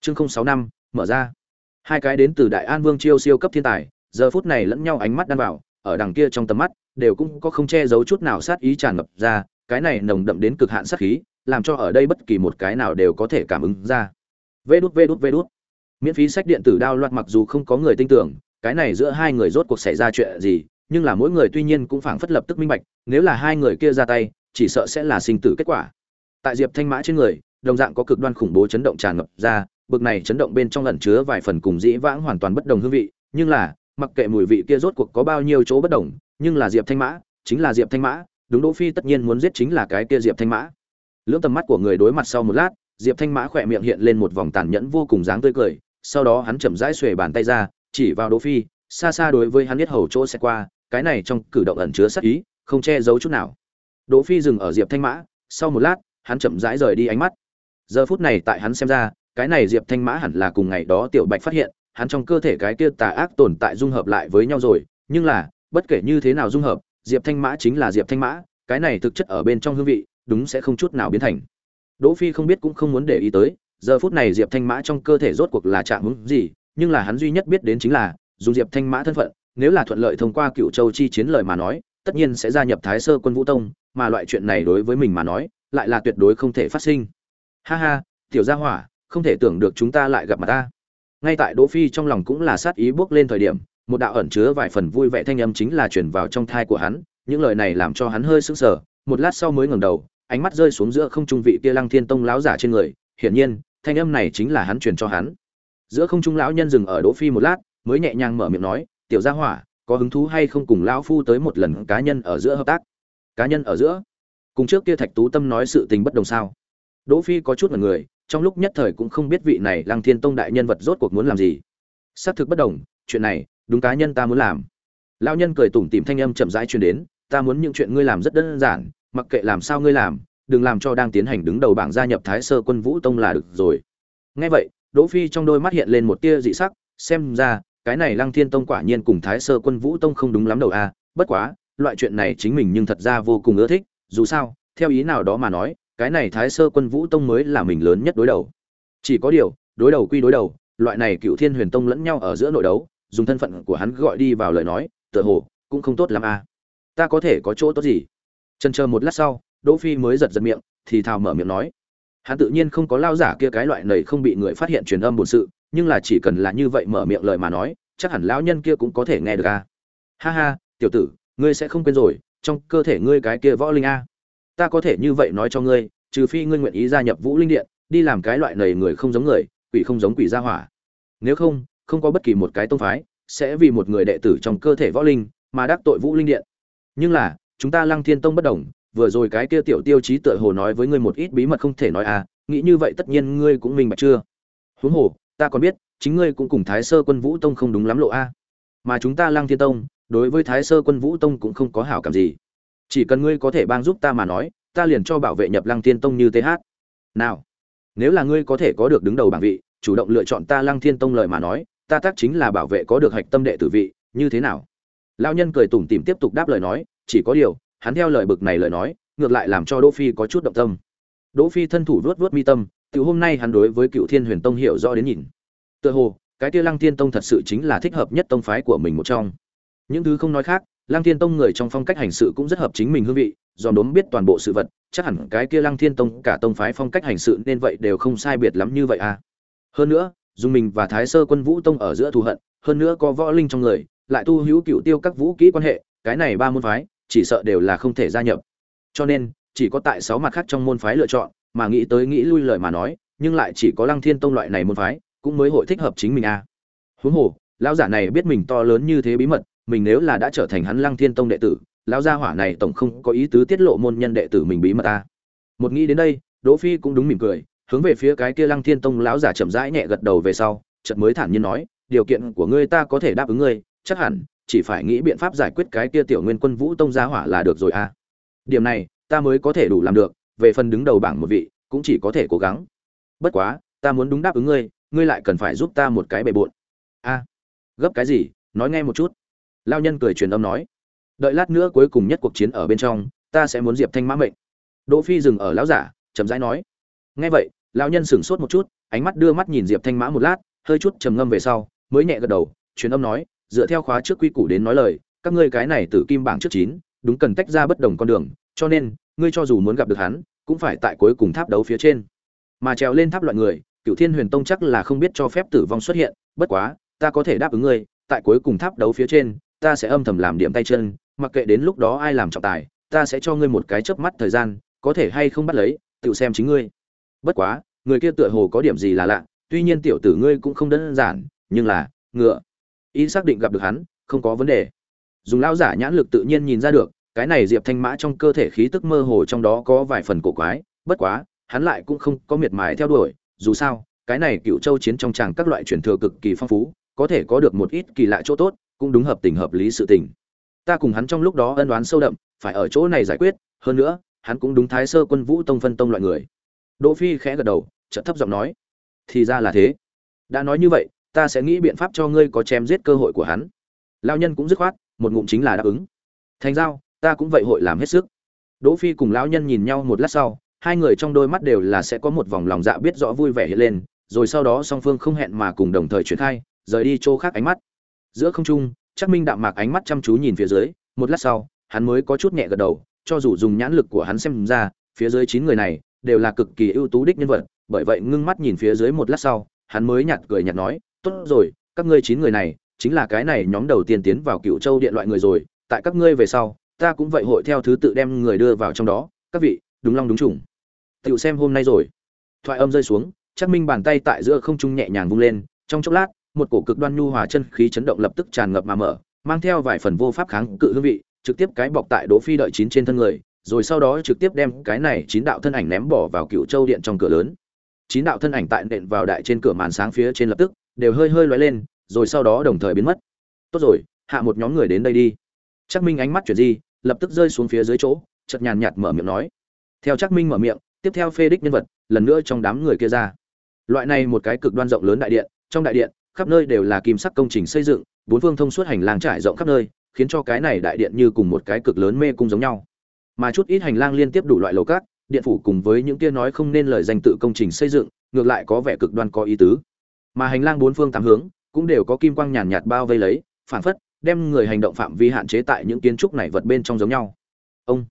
Chương không sáu năm, mở ra hai cái đến từ đại an vương chiêu siêu cấp thiên tài, giờ phút này lẫn nhau ánh mắt đan vào, ở đằng kia trong tầm mắt, đều cũng có không che giấu chút nào sát ý tràn ngập ra, cái này nồng đậm đến cực hạn sát khí, làm cho ở đây bất kỳ một cái nào đều có thể cảm ứng ra. Vê đút vê đút vê đút. Miễn phí sách điện tử đao loạt mặc dù không có người tin tưởng, cái này giữa hai người rốt cuộc xảy ra chuyện gì, nhưng là mỗi người tuy nhiên cũng phảng phất lập tức minh bạch, nếu là hai người kia ra tay, chỉ sợ sẽ là sinh tử kết quả. Tại diệp thanh mã trên người đồng dạng có cực đoan khủng bố chấn động tràn ngập ra, bực này chấn động bên trong ẩn chứa vài phần cùng dĩ vãng hoàn toàn bất đồng hương vị, nhưng là, mặc kệ mùi vị kia rốt cuộc có bao nhiêu chỗ bất đồng, nhưng là diệp thanh mã, chính là diệp thanh mã, đúng đỗ phi tất nhiên muốn giết chính là cái kia diệp thanh mã. Lưỡng tầm mắt của người đối mặt sau một lát, diệp thanh mã khỏe miệng hiện lên một vòng tàn nhẫn vô cùng dáng tươi cười, sau đó hắn chậm rãi xuề bàn tay ra, chỉ vào đỗ phi, xa xa đối với hắn biết hầu chỗ sẽ qua, cái này trong cử động ẩn chứa sát ý, không che giấu chút nào. Đỗ phi dừng ở diệp thanh mã, sau một lát, hắn chậm rãi rời đi ánh mắt giờ phút này tại hắn xem ra, cái này diệp thanh mã hẳn là cùng ngày đó tiểu bạch phát hiện, hắn trong cơ thể cái kia tà ác tồn tại dung hợp lại với nhau rồi. Nhưng là, bất kể như thế nào dung hợp, diệp thanh mã chính là diệp thanh mã, cái này thực chất ở bên trong hương vị, đúng sẽ không chút nào biến thành. Đỗ phi không biết cũng không muốn để ý tới, giờ phút này diệp thanh mã trong cơ thể rốt cuộc là trạng hướng gì, nhưng là hắn duy nhất biết đến chính là dùng diệp thanh mã thân phận, nếu là thuận lợi thông qua cựu châu chi chiến lời mà nói, tất nhiên sẽ gia nhập thái sơ quân vũ tông, mà loại chuyện này đối với mình mà nói, lại là tuyệt đối không thể phát sinh ha ha, tiểu gia hỏa, không thể tưởng được chúng ta lại gặp mặt ta. Ngay tại đỗ phi trong lòng cũng là sát ý bước lên thời điểm, một đạo ẩn chứa vài phần vui vẻ thanh âm chính là truyền vào trong thai của hắn, những lời này làm cho hắn hơi sững sờ, một lát sau mới ngẩng đầu, ánh mắt rơi xuống giữa không trung vị kia lăng thiên tông lão giả trên người, hiển nhiên, thanh âm này chính là hắn truyền cho hắn. Giữa không trung lão nhân dừng ở đỗ phi một lát, mới nhẹ nhàng mở miệng nói, tiểu gia hỏa, có hứng thú hay không cùng lão phu tới một lần cá nhân ở giữa hợp tác? Cá nhân ở giữa? Cùng trước kia thạch tú tâm nói sự tình bất đồng sao? Đỗ phi có chút ngần người, trong lúc nhất thời cũng không biết vị này lăng thiên tông đại nhân vật rốt cuộc muốn làm gì. Sát thực bất đồng, chuyện này, đúng cá nhân ta muốn làm. Lão nhân cười tủm tỉm thanh âm chậm rãi truyền đến, ta muốn những chuyện ngươi làm rất đơn giản, mặc kệ làm sao ngươi làm, đừng làm cho đang tiến hành đứng đầu bảng gia nhập thái sơ quân vũ tông là được rồi. Nghe vậy, đỗ phi trong đôi mắt hiện lên một tia dị sắc, xem ra, cái này lăng thiên tông quả nhiên cùng thái sơ quân vũ tông không đúng lắm đầu a à, bất quá, loại chuyện này chính mình nhưng thật ra vô cùng ưa thích, dù sao, theo ý nào đó mà nói cái này thái sơ quân vũ tông mới là mình lớn nhất đối đầu. Chỉ có điều, đối đầu quy đối đầu, loại này cựu thiên huyền tông lẫn nhau ở giữa nội đấu, dùng thân phận của hắn gọi đi vào lời nói, tựa hồ, cũng không tốt lắm à. Ta có thể có chỗ tốt gì? Chần chờ một lát sau, đỗ phi mới giật giật miệng, thì thào mở miệng nói. Hắn tự nhiên không có lao giả kia cái loại này không bị người phát hiện truyền âm bổn sự, nhưng là chỉ cần là như vậy mở miệng lời mà nói, chắc hẳn lão nhân kia cũng có thể nghe được a ha ha, tiểu tử, ngươi sẽ không quên rồi, trong cơ thể ngươi cái kia võ linh a ta có thể như vậy nói cho ngươi, trừ phi ngươi nguyện ý gia nhập vũ linh điện, đi làm cái loại này người không giống người, quỷ không giống quỷ gia hỏa. Nếu không không có bất kỳ một cái tông phái, sẽ vì một người đệ tử trong cơ thể võ linh mà đắc tội vũ linh điện. Nhưng là, chúng ta lăng thiên tông bất đồng, vừa rồi cái kia tiểu tiêu chí tựa hồ nói với ngươi một ít bí mật không thể nói à nghĩ như vậy tất nhiên ngươi cũng minh bạch chưa? Huống hồ, ta còn biết, chính ngươi cũng cùng thái sơ quân vũ tông không đúng lắm lộ a. Mà chúng ta lăng thiên tông, đối với thái sơ quân vũ tông cũng không có hảo cảm gì chỉ cần ngươi có thể bang giúp ta mà nói, ta liền cho bảo vệ nhập lăng thiên tông như th nào, nếu là ngươi có thể có được đứng đầu bảng vị, chủ động lựa chọn ta lăng thiên tông lợi mà nói, ta tác chính là bảo vệ có được hạch tâm đệ tử vị, như thế nào? Lao nhân cười tủm tỉm tiếp tục đáp lời nói, chỉ có điều, hắn theo lời bực này lời nói, ngược lại làm cho đỗ phi có chút động tâm. Đỗ phi thân thủ vuốt vuốt mi tâm, từ hôm nay hắn đối với cựu thiên huyền tông hiểu rõ đến nhìn. Tựa hồ, cái kia lăng thiên tông thật sự chính là thích hợp nhất tông phái của mình một trong. Những thứ không nói khác lăng thiên tông người trong phong cách hành sự cũng rất hợp chính mình hương vị, dòm đốm biết toàn bộ sự vật, chắc hẳn cái kia lăng thiên tông cả tông phái phong cách hành sự nên vậy đều không sai biệt lắm như vậy à hơn nữa, dùng mình và thái sơ quân vũ tông ở giữa thù hận, hơn nữa có võ linh trong người, lại tu hữu cựu tiêu các vũ kỹ quan hệ, cái này ba môn phái, chỉ sợ đều là không thể gia nhập cho nên, chỉ có tại sáu mặt khác trong môn phái lựa chọn, mà nghĩ tới nghĩ lui lời mà nói, nhưng lại chỉ có lăng thiên tông loại này môn phái, cũng mới hội thích hợp chính mình a à. huống hồ, lão giả này biết mình to lớn như thế bí mật mình nếu là đã trở thành hắn lăng thiên tông đệ tử, lão gia hỏa này tổng không có ý tứ tiết lộ môn nhân đệ tử mình bí mật a à. một nghĩ đến đây, đỗ phi cũng đúng mỉm cười, hướng về phía cái kia lăng thiên tông lão giả chậm rãi nhẹ gật đầu về sau, chợt mới thản nhiên nói, điều kiện của ngươi ta có thể đáp ứng ngươi, chắc hẳn chỉ phải nghĩ biện pháp giải quyết cái kia tiểu nguyên quân vũ tông gia hỏa là được rồi a à. điểm này, ta mới có thể đủ làm được, về phần đứng đầu bảng một vị, cũng chỉ có thể cố gắng bất quá, ta muốn đúng đáp ứng ngươi ngươi lại cần phải giúp ta một cái bề bộn a, gấp cái gì nói nghe một chút lao nhân cười truyền âm nói, đợi lát nữa cuối cùng nhất cuộc chiến ở bên trong, ta sẽ muốn diệp thanh mã mệnh. Đỗ phi dừng ở lão giả, chậm rãi nói, nghe vậy, lão nhân sửng sốt một chút, ánh mắt đưa mắt nhìn diệp thanh mã một lát, hơi chút trầm ngâm về sau, mới nhẹ gật đầu, truyền âm nói, dựa theo khóa trước quy củ đến nói lời, các ngươi cái này tử kim bảng trước chín, đúng cần tách ra bất đồng con đường, cho nên, ngươi cho dù muốn gặp được hắn, cũng phải tại cuối cùng tháp đấu phía trên. Mà trèo lên tháp loại người cựu thiên huyền tông chắc là không biết cho phép tử vong xuất hiện, bất quá, ta có thể đáp ứng ngươi, tại cuối cùng tháp đấu phía trên ta sẽ âm thầm làm điểm tay chân, mặc kệ đến lúc đó ai làm trọng tài, ta sẽ cho ngươi một cái chớp mắt thời gian, có thể hay không bắt lấy, tự xem chính ngươi. Bất quá, người kia tựa hồ có điểm gì là lạ, tuy nhiên tiểu tử ngươi cũng không đơn giản, nhưng là, ngựa. Ý xác định gặp được hắn, không có vấn đề. Dùng lao giả nhãn lực tự nhiên nhìn ra được, cái này diệp thanh mã trong cơ thể khí tức mơ hồ trong đó có vài phần cổ quái, bất quá, hắn lại cũng không có miệt mài theo đuổi, dù sao, cái này cựu châu chiến trong tràng các loại truyền thừa cực kỳ phong phú, có thể có được một ít kỳ lạ chỗ tốt cũng đúng hợp tình hợp lý sự tình. Ta cùng hắn trong lúc đó ân oán sâu đậm, phải ở chỗ này giải quyết, hơn nữa, hắn cũng đúng thái sơ quân vũ tông phân tông loại người. Đỗ phi khẽ gật đầu, chợt thấp giọng nói, thì ra là thế. Đã nói như vậy, ta sẽ nghĩ biện pháp cho ngươi có chém giết cơ hội của hắn. Lao nhân cũng dứt khoát, một ngụm chính là đáp ứng. Thành giao, ta cũng vậy hội làm hết sức. Đỗ phi cùng lão nhân nhìn nhau một lát sau, hai người trong đôi mắt đều là sẽ có một vòng lòng dạ biết rõ vui vẻ hiện lên, rồi sau đó song phương không hẹn mà cùng đồng thời chuyển khai, rời đi chỗ khác ánh mắt giữa không trung chắc minh đạm mạc ánh mắt chăm chú nhìn phía dưới, một lát sau, hắn mới có chút nhẹ gật đầu, cho dù dùng nhãn lực của hắn xem ra, phía dưới chín người này đều là cực kỳ ưu tú đích nhân vật, bởi vậy ngưng mắt nhìn phía dưới một lát sau, hắn mới nhạt cười nhạt nói, tốt rồi, các ngươi chín người này chính là cái này nhóm đầu tiên tiến vào cựu châu điện loại người rồi, tại các ngươi về sau, ta cũng vậy hội theo thứ tự đem người đưa vào trong đó, các vị, đúng long đúng chủng. Tựu xem hôm nay rồi. Thoại âm rơi xuống chắc minh bàn tay tại giữa không trung nhẹ nhàng vung lên, trong chốc lát một cổ cực đoan nhu hòa chân khí chấn động lập tức tràn ngập mà mở, mang theo vài phần vô pháp kháng cự hương vị, trực tiếp cái bọc tại đỗ phi đợi chín trên thân người, rồi sau đó trực tiếp đem cái này chín đạo thân ảnh ném bỏ vào cựu châu điện trong cửa lớn. Chín đạo thân ảnh tại nện vào đại trên cửa màn sáng phía trên lập tức, đều hơi hơi lóe lên, rồi sau đó đồng thời biến mất. Tốt rồi, hạ một nhóm người đến đây đi. Chắc minh ánh mắt chuyển di, lập tức rơi xuống phía dưới chỗ, chợt nhàn nhạt mở miệng nói. Theo chắc minh mở miệng, tiếp theo phê đích nhân vật, lần nữa trong đám người kia ra. Loại này một cái cực đoan rộng lớn đại điện, trong đại điện khắp nơi đều là kim sắc công trình xây dựng, bốn phương thông suốt hành lang trải rộng khắp nơi, khiến cho cái này đại điện như cùng một cái cực lớn mê cung giống nhau. Mà chút ít hành lang liên tiếp đủ loại lầu cát, điện phủ cùng với những kia nói không nên lời danh tự công trình xây dựng, ngược lại có vẻ cực đoan có ý tứ. Mà hành lang bốn phương tám hướng cũng đều có kim quang nhàn nhạt bao vây lấy, phản phất đem người hành động phạm vi hạn chế tại những kiến trúc này vật bên trong giống nhau. Ông,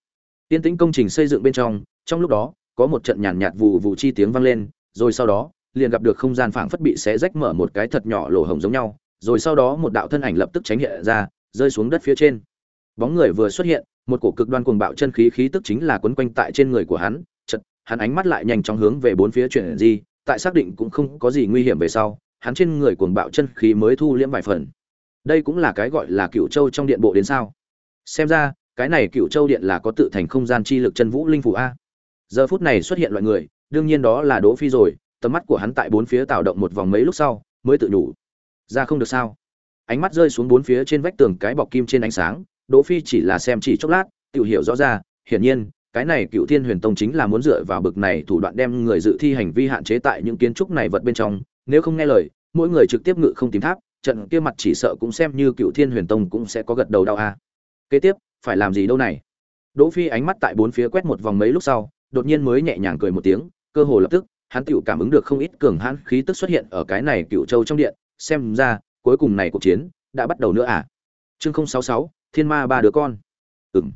tiên tĩnh công trình xây dựng bên trong trong lúc đó, có một trận nhàn nhạt vụ vụ chi tiếng vang lên, rồi sau đó liền gặp được không gian phảng phất bị xé rách mở một cái thật nhỏ lỗ hổng giống nhau rồi sau đó một đạo thân ảnh lập tức tránh hiện ra rơi xuống đất phía trên. Bóng người vừa xuất hiện một cổ cực đoan cuồng bạo chân khí khí tức chính là quấn quanh tại trên người của hắn chợt, hắn ánh mắt lại nhanh chóng hướng về bốn phía chuyển di tại xác định cũng không có gì nguy hiểm về sau hắn trên người cuồng bạo chân khí mới thu liễm vài phần. Đây cũng là cái gọi là cựu châu trong điện bộ đến sao? Xem ra cái này cựu châu điện là có tự thành không gian chi lực chân vũ linh phù a. Giờ phút này xuất hiện loại người đương nhiên đó là đỗ phi rồi tầm mắt của hắn tại bốn phía tạo động một vòng mấy lúc sau mới tự nhủ. Ra không được sao? Ánh mắt rơi xuống bốn phía trên vách tường cái bọc kim trên ánh sáng đỗ phi chỉ là xem chỉ chốc lát tự hiểu rõ ra hiển nhiên cái này cựu thiên huyền tông chính là muốn dựa vào bực này thủ đoạn đem người dự thi hành vi hạn chế tại những kiến trúc này vật bên trong nếu không nghe lời mỗi người trực tiếp ngự không tìm tháp trận kia mặt chỉ sợ cũng xem như cựu thiên huyền tông cũng sẽ có gật đầu đau a. Kế tiếp phải làm gì đâu này? Đỗ Phi ánh mắt tại bốn phía quét một vòng mấy lúc sau, đột nhiên mới nhẹ nhàng cười một tiếng, cơ hồ lập tức, hắn tựu cảm ứng được không ít cường hãn khí tức xuất hiện ở cái này Cựu Châu trong điện, xem ra, cuối cùng này cuộc chiến đã bắt đầu nữa à. Chương 066, Thiên Ma ba đứa con. Ừm.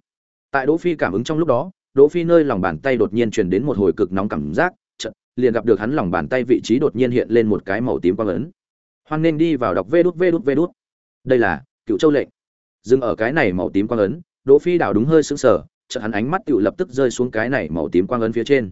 Tại Đỗ Phi cảm ứng trong lúc đó, Đỗ Phi nơi lòng bàn tay đột nhiên truyền đến một hồi cực nóng cảm giác, chợt liền gặp được hắn lòng bàn tay vị trí đột nhiên hiện lên một cái màu tím quang ấn. Hoan nên đi vào đọc vê đút vê đút vê đút. Đây là Cựu Châu lệnh. Dừng ở cái này màu tím quang ấn, Đỗ Phi đảo đúng hơi sững sờ, chợt hắn ánh mắt tựu lập tức rơi xuống cái này màu tím quang ấn phía trên.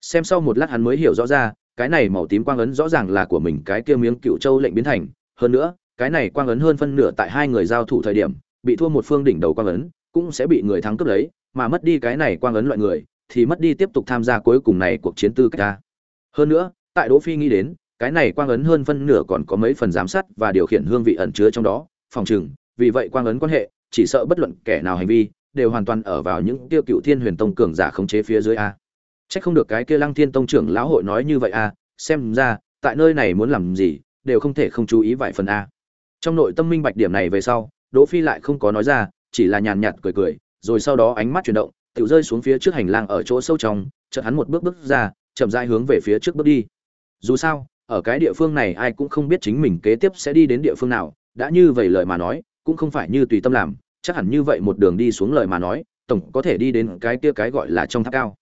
Xem sau một lát hắn mới hiểu rõ ra, cái này màu tím quang ấn rõ ràng là của mình cái kia miếng Cựu Châu lệnh biến thành, hơn nữa, cái này quang ấn hơn phân nửa tại hai người giao thủ thời điểm, bị thua một phương đỉnh đầu quang ấn, cũng sẽ bị người thắng cướp lấy, mà mất đi cái này quang ấn loại người, thì mất đi tiếp tục tham gia cuối cùng này cuộc chiến tư cách ta. Hơn nữa, tại Đỗ Phi nghĩ đến, cái này quang ấn hơn phân nửa còn có mấy phần giám sát và điều khiển hương vị ẩn chứa trong đó, phòng trừng, vì vậy quang ấn quan hệ, chỉ sợ bất luận kẻ nào hành vi, đều hoàn toàn ở vào những tiêu cựu thiên huyền tông cường giả khống chế phía dưới a. Chắc không được cái kia Lăng Thiên tông trưởng lão hội nói như vậy à? xem ra, tại nơi này muốn làm gì, đều không thể không chú ý vài phần a. Trong nội tâm minh bạch điểm này về sau, Đỗ Phi lại không có nói ra, chỉ là nhàn nhạt cười cười, rồi sau đó ánh mắt chuyển động, tiểu rơi xuống phía trước hành lang ở chỗ sâu trong, chợt hắn một bước bước ra, chậm rãi hướng về phía trước bước đi. Dù sao, ở cái địa phương này ai cũng không biết chính mình kế tiếp sẽ đi đến địa phương nào, đã như vậy lời mà nói, cũng không phải như tùy tâm làm, chắc hẳn như vậy một đường đi xuống lời mà nói, tổng có thể đi đến cái kia cái gọi là trong tháp cao.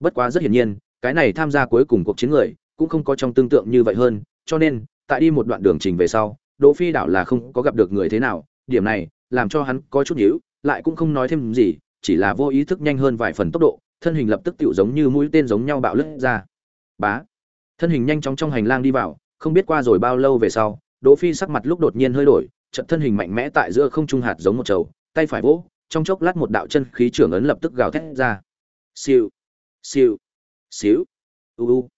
Bất quá rất hiển nhiên, cái này tham gia cuối cùng cuộc chiến người, cũng không có trong tương tượng như vậy hơn, cho nên, tại đi một đoạn đường trình về sau, Đỗ Phi đảo là không có gặp được người thế nào, điểm này làm cho hắn có chút nhíu, lại cũng không nói thêm gì, chỉ là vô ý thức nhanh hơn vài phần tốc độ, thân hình lập tức tựu giống như mũi tên giống nhau bạo lướt ra. Bá. Thân hình nhanh chóng trong hành lang đi vào, không biết qua rồi bao lâu về sau, Đỗ Phi sắc mặt lúc đột nhiên hơi đổi, trận thân hình mạnh mẽ tại giữa không trung hạt giống một chầu, tay phải vỗ, trong chốc lát một đạo chân khí trưởng ấn lập tức gào thét ra. Siêu, siêu, xíu, u u.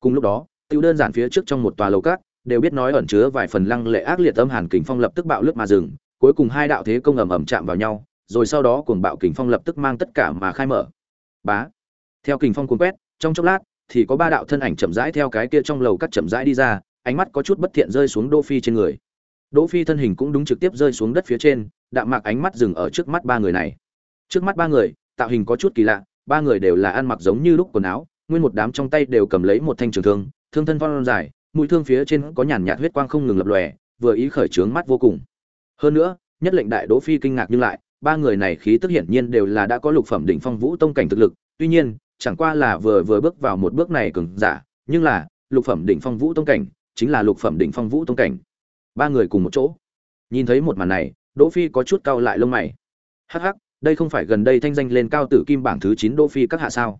Cùng lúc đó, tiêu đơn giản phía trước trong một tòa lầu cát, đều biết nói ẩn chứa vài phần lăng lệ ác liệt âm hàn kình phong lập tức bạo lướt mà dừng, cuối cùng hai đạo thế công ầm ầm chạm vào nhau, rồi sau đó cuồng bạo kình phong lập tức mang tất cả mà khai mở. Bá. Theo kình phong cuốn quét, trong chốc lát thì có ba đạo thân ảnh chậm rãi theo cái kia trong lầu cắt chậm rãi đi ra, ánh mắt có chút bất thiện rơi xuống Đỗ Phi trên người. Đỗ Phi thân hình cũng đúng trực tiếp rơi xuống đất phía trên, đạm mạc ánh mắt dừng ở trước mắt ba người này. Trước mắt ba người, tạo hình có chút kỳ lạ, ba người đều là ăn mặc giống như lúc quần áo, nguyên một đám trong tay đều cầm lấy một thanh trường thương, thương thân phong dài, mũi thương phía trên có nhàn nhạt huyết quang không ngừng lập lòe, vừa ý khởi trướng mắt vô cùng. Hơn nữa, nhất lệnh đại Đỗ Phi kinh ngạc nhưng lại, ba người này khí tức hiển nhiên đều là đã có lục phẩm đỉnh phong vũ tông cảnh thực lực, tuy nhiên, chẳng qua là vừa vừa bước vào một bước này cường giả, nhưng là lục phẩm đỉnh phong vũ tông cảnh, chính là lục phẩm đỉnh phong vũ tông cảnh. Ba người cùng một chỗ. Nhìn thấy một màn này, Đỗ Phi có chút cau lại lông mày. Hắc hắc, đây không phải gần đây thanh danh lên cao tử kim bảng thứ 9 Đỗ Phi các hạ sao?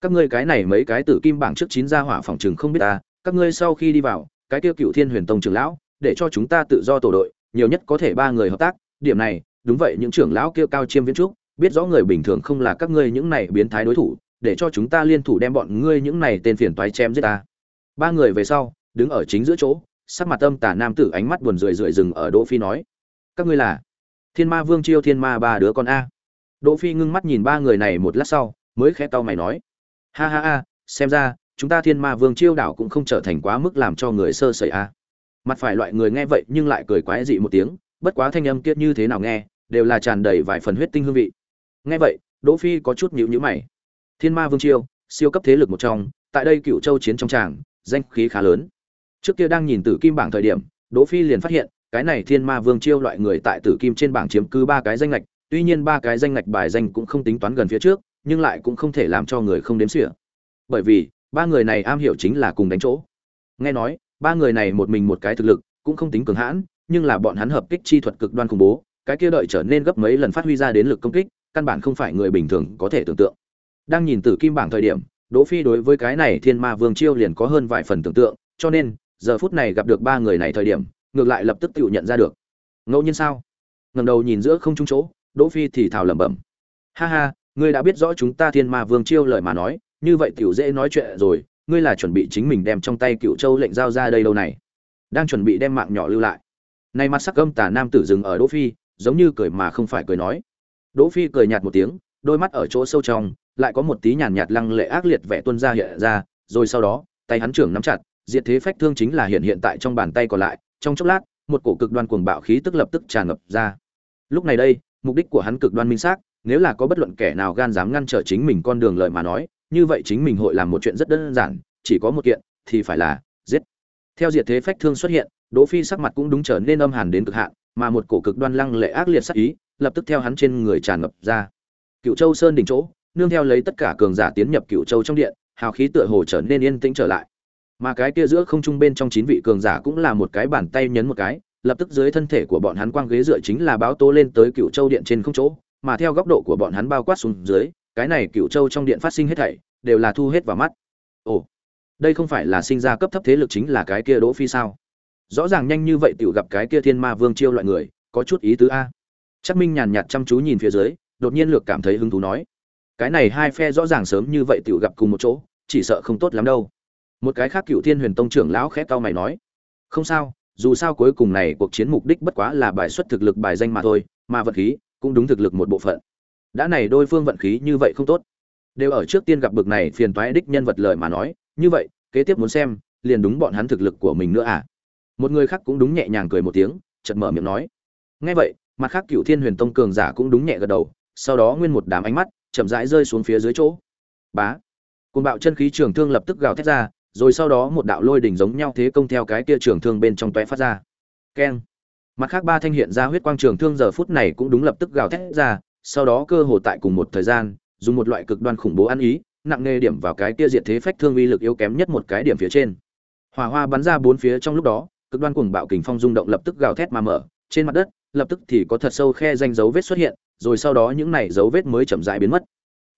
Các ngươi cái này mấy cái tử kim bảng trước 9 gia hỏa phòng trường không biết ta, các ngươi sau khi đi vào, cái tiêu cựu Thiên Huyền Tông trưởng lão, để cho chúng ta tự do tổ đội, nhiều nhất có thể ba người hợp tác, điểm này, đúng vậy những trưởng lão kia cao chiêm viễn trúc, biết rõ người bình thường không là các ngươi những này biến thái đối thủ, để cho chúng ta liên thủ đem bọn ngươi những này tên phiền toái chém giết ta. Ba người về sau, đứng ở chính giữa chỗ, sắc mặt âm tà nam tử ánh mắt buồn rười rượi dừng ở Đỗ Phi nói: "Các ngươi là Thiên Ma Vương Chiêu Thiên Ma ba đứa con a?" Đỗ Phi ngưng mắt nhìn ba người này một lát sau, mới khẽ cau mày nói: "Ha ha ha, xem ra chúng ta Thiên Ma Vương Chiêu đảo cũng không trở thành quá mức làm cho người sơ sẩy a." Mặt phải loại người nghe vậy nhưng lại cười quái dị một tiếng, bất quá thanh âm kia như thế nào nghe, đều là tràn đầy vài phần huyết tinh hương vị. Nghe vậy, Đỗ Phi có chút nhíu nhíu mày. Thiên Ma Vương Chiêu, siêu cấp thế lực một trong, tại đây Cựu Châu chiến trong tràng, danh khí khá lớn. Trước kia đang nhìn Tử Kim bảng thời điểm, Đỗ Phi liền phát hiện, cái này Thiên Ma Vương Chiêu loại người tại Tử Kim trên bảng chiếm cứ ba cái danh ngạch, tuy nhiên ba cái danh ngạch bài danh cũng không tính toán gần phía trước, nhưng lại cũng không thể làm cho người không đếm xỉa. Bởi vì, ba người này am hiểu chính là cùng đánh chỗ. Nghe nói, ba người này một mình một cái thực lực, cũng không tính cường hãn, nhưng là bọn hắn hợp kích chi thuật cực đoan khủng bố, cái kia đợi trở nên gấp mấy lần phát huy ra đến lực công kích, căn bản không phải người bình thường có thể tưởng tượng. Đang nhìn từ Kim bảng thời điểm, Đỗ Phi đối với cái này Thiên Ma Vương chiêu liền có hơn vài phần tưởng tượng, cho nên, giờ phút này gặp được ba người này thời điểm, ngược lại lập tức tự nhận ra được. Ngẫu nhiên sao? Ngẩng đầu nhìn giữa không trung chỗ, Đỗ Phi thì thào lẩm bẩm. Ha ha, ngươi đã biết rõ chúng ta Thiên Ma Vương chiêu lời mà nói, như vậy tiểu dễ nói chuyện rồi, ngươi là chuẩn bị chính mình đem trong tay Cựu Châu lệnh giao ra đây đâu này. Đang chuẩn bị đem mạng nhỏ lưu lại. Nay mặt sắc âm tà nam tử dừng ở Đỗ Phi, giống như cười mà không phải cười nói. Đỗ Phi cười nhạt một tiếng, đôi mắt ở chỗ sâu trong, lại có một tí nhàn nhạt, lăng lệ ác liệt vẻ tuôn ra hiện ra, rồi sau đó, tay hắn trưởng nắm chặt, diệt thế phách thương chính là hiện hiện tại trong bàn tay còn lại, trong chốc lát, một cổ cực đoan cuồng bạo khí tức lập tức tràn ngập ra. Lúc này đây, mục đích của hắn cực đoan minh xác, nếu là có bất luận kẻ nào gan dám ngăn trở chính mình con đường lợi mà nói như vậy chính mình hội làm một chuyện rất đơn giản chỉ có một kiện thì phải là giết. Theo diệt thế phách thương xuất hiện đỗ phi sắc mặt cũng đúng trở nên âm hàn đến cực hạn mà một cổ cực đoan lăng lệ ác liệt sắc ý lập tức theo hắn trên người tràn ngập ra. Cựu châu sơn đỉnh chỗ nương theo lấy tất cả cường giả tiến nhập cựu châu trong điện hào khí tựa hồ trở nên yên tĩnh trở lại. Mà cái kia giữa không trung bên trong chín vị cường giả cũng là một cái bàn tay nhấn một cái lập tức dưới thân thể của bọn hắn quang ghế dựa chính là báo tố lên tới cựu châu điện trên không chỗ, mà theo góc độ của bọn hắn bao quát xuống dưới, cái này cựu châu trong điện phát sinh hết thảy, đều là thu hết vào mắt. Ồ, đây không phải là sinh ra cấp thấp thế lực chính là cái kia đỗ phi sao? Rõ ràng nhanh như vậy tiểu gặp cái kia thiên ma vương chiêu loại người, có chút ý tứ a. Chắc minh nhàn nhạt chăm chú nhìn phía dưới, đột nhiên lược cảm thấy hứng thú nói, cái này hai phe rõ ràng sớm như vậy tiểu gặp cùng một chỗ, chỉ sợ không tốt lắm đâu. Một cái khác cựu thiên huyền tông trưởng lão khẽ cau mày nói, không sao dù sao cuối cùng này cuộc chiến mục đích bất quá là bài xuất thực lực bài danh mà thôi, mà vận khí cũng đúng thực lực một bộ phận. Đã này đôi phương vận khí như vậy không tốt. Đều ở trước tiên gặp bực này phiền toái đích nhân vật lời mà nói, như vậy, kế tiếp muốn xem, liền đúng bọn hắn thực lực của mình nữa à. Một người khác cũng đúng nhẹ nhàng cười một tiếng, chợt mở miệng nói. Nghe vậy, mặt khác cửu thiên huyền tông cường giả cũng đúng nhẹ gật đầu, sau đó nguyên một đám ánh mắt chậm rãi rơi xuống phía dưới chỗ. Bá. Côn bạo chân khí trường thương lập tức gào thét ra rồi sau đó một đạo lôi đỉnh giống nhau thế công theo cái kia trường thương bên trong tóe phát ra. Keng. Mặt khác ba thanh hiện ra huyết quang trường thương giờ phút này cũng đúng lập tức gào thét ra, sau đó cơ hồ tại cùng một thời gian, dùng một loại cực đoan khủng bố ăn ý, nặng nề điểm vào cái kia diệt thế phách thương uy lực yếu kém nhất một cái điểm phía trên. Hỏa hoa bắn ra bốn phía trong lúc đó, cực đoan cuồng bạo kình phong rung động lập tức gào thét mà mở, trên mặt đất, lập tức thì có thật sâu khe danh dấu vết xuất hiện, rồi sau đó những này dấu vết mới chậm rãi biến mất.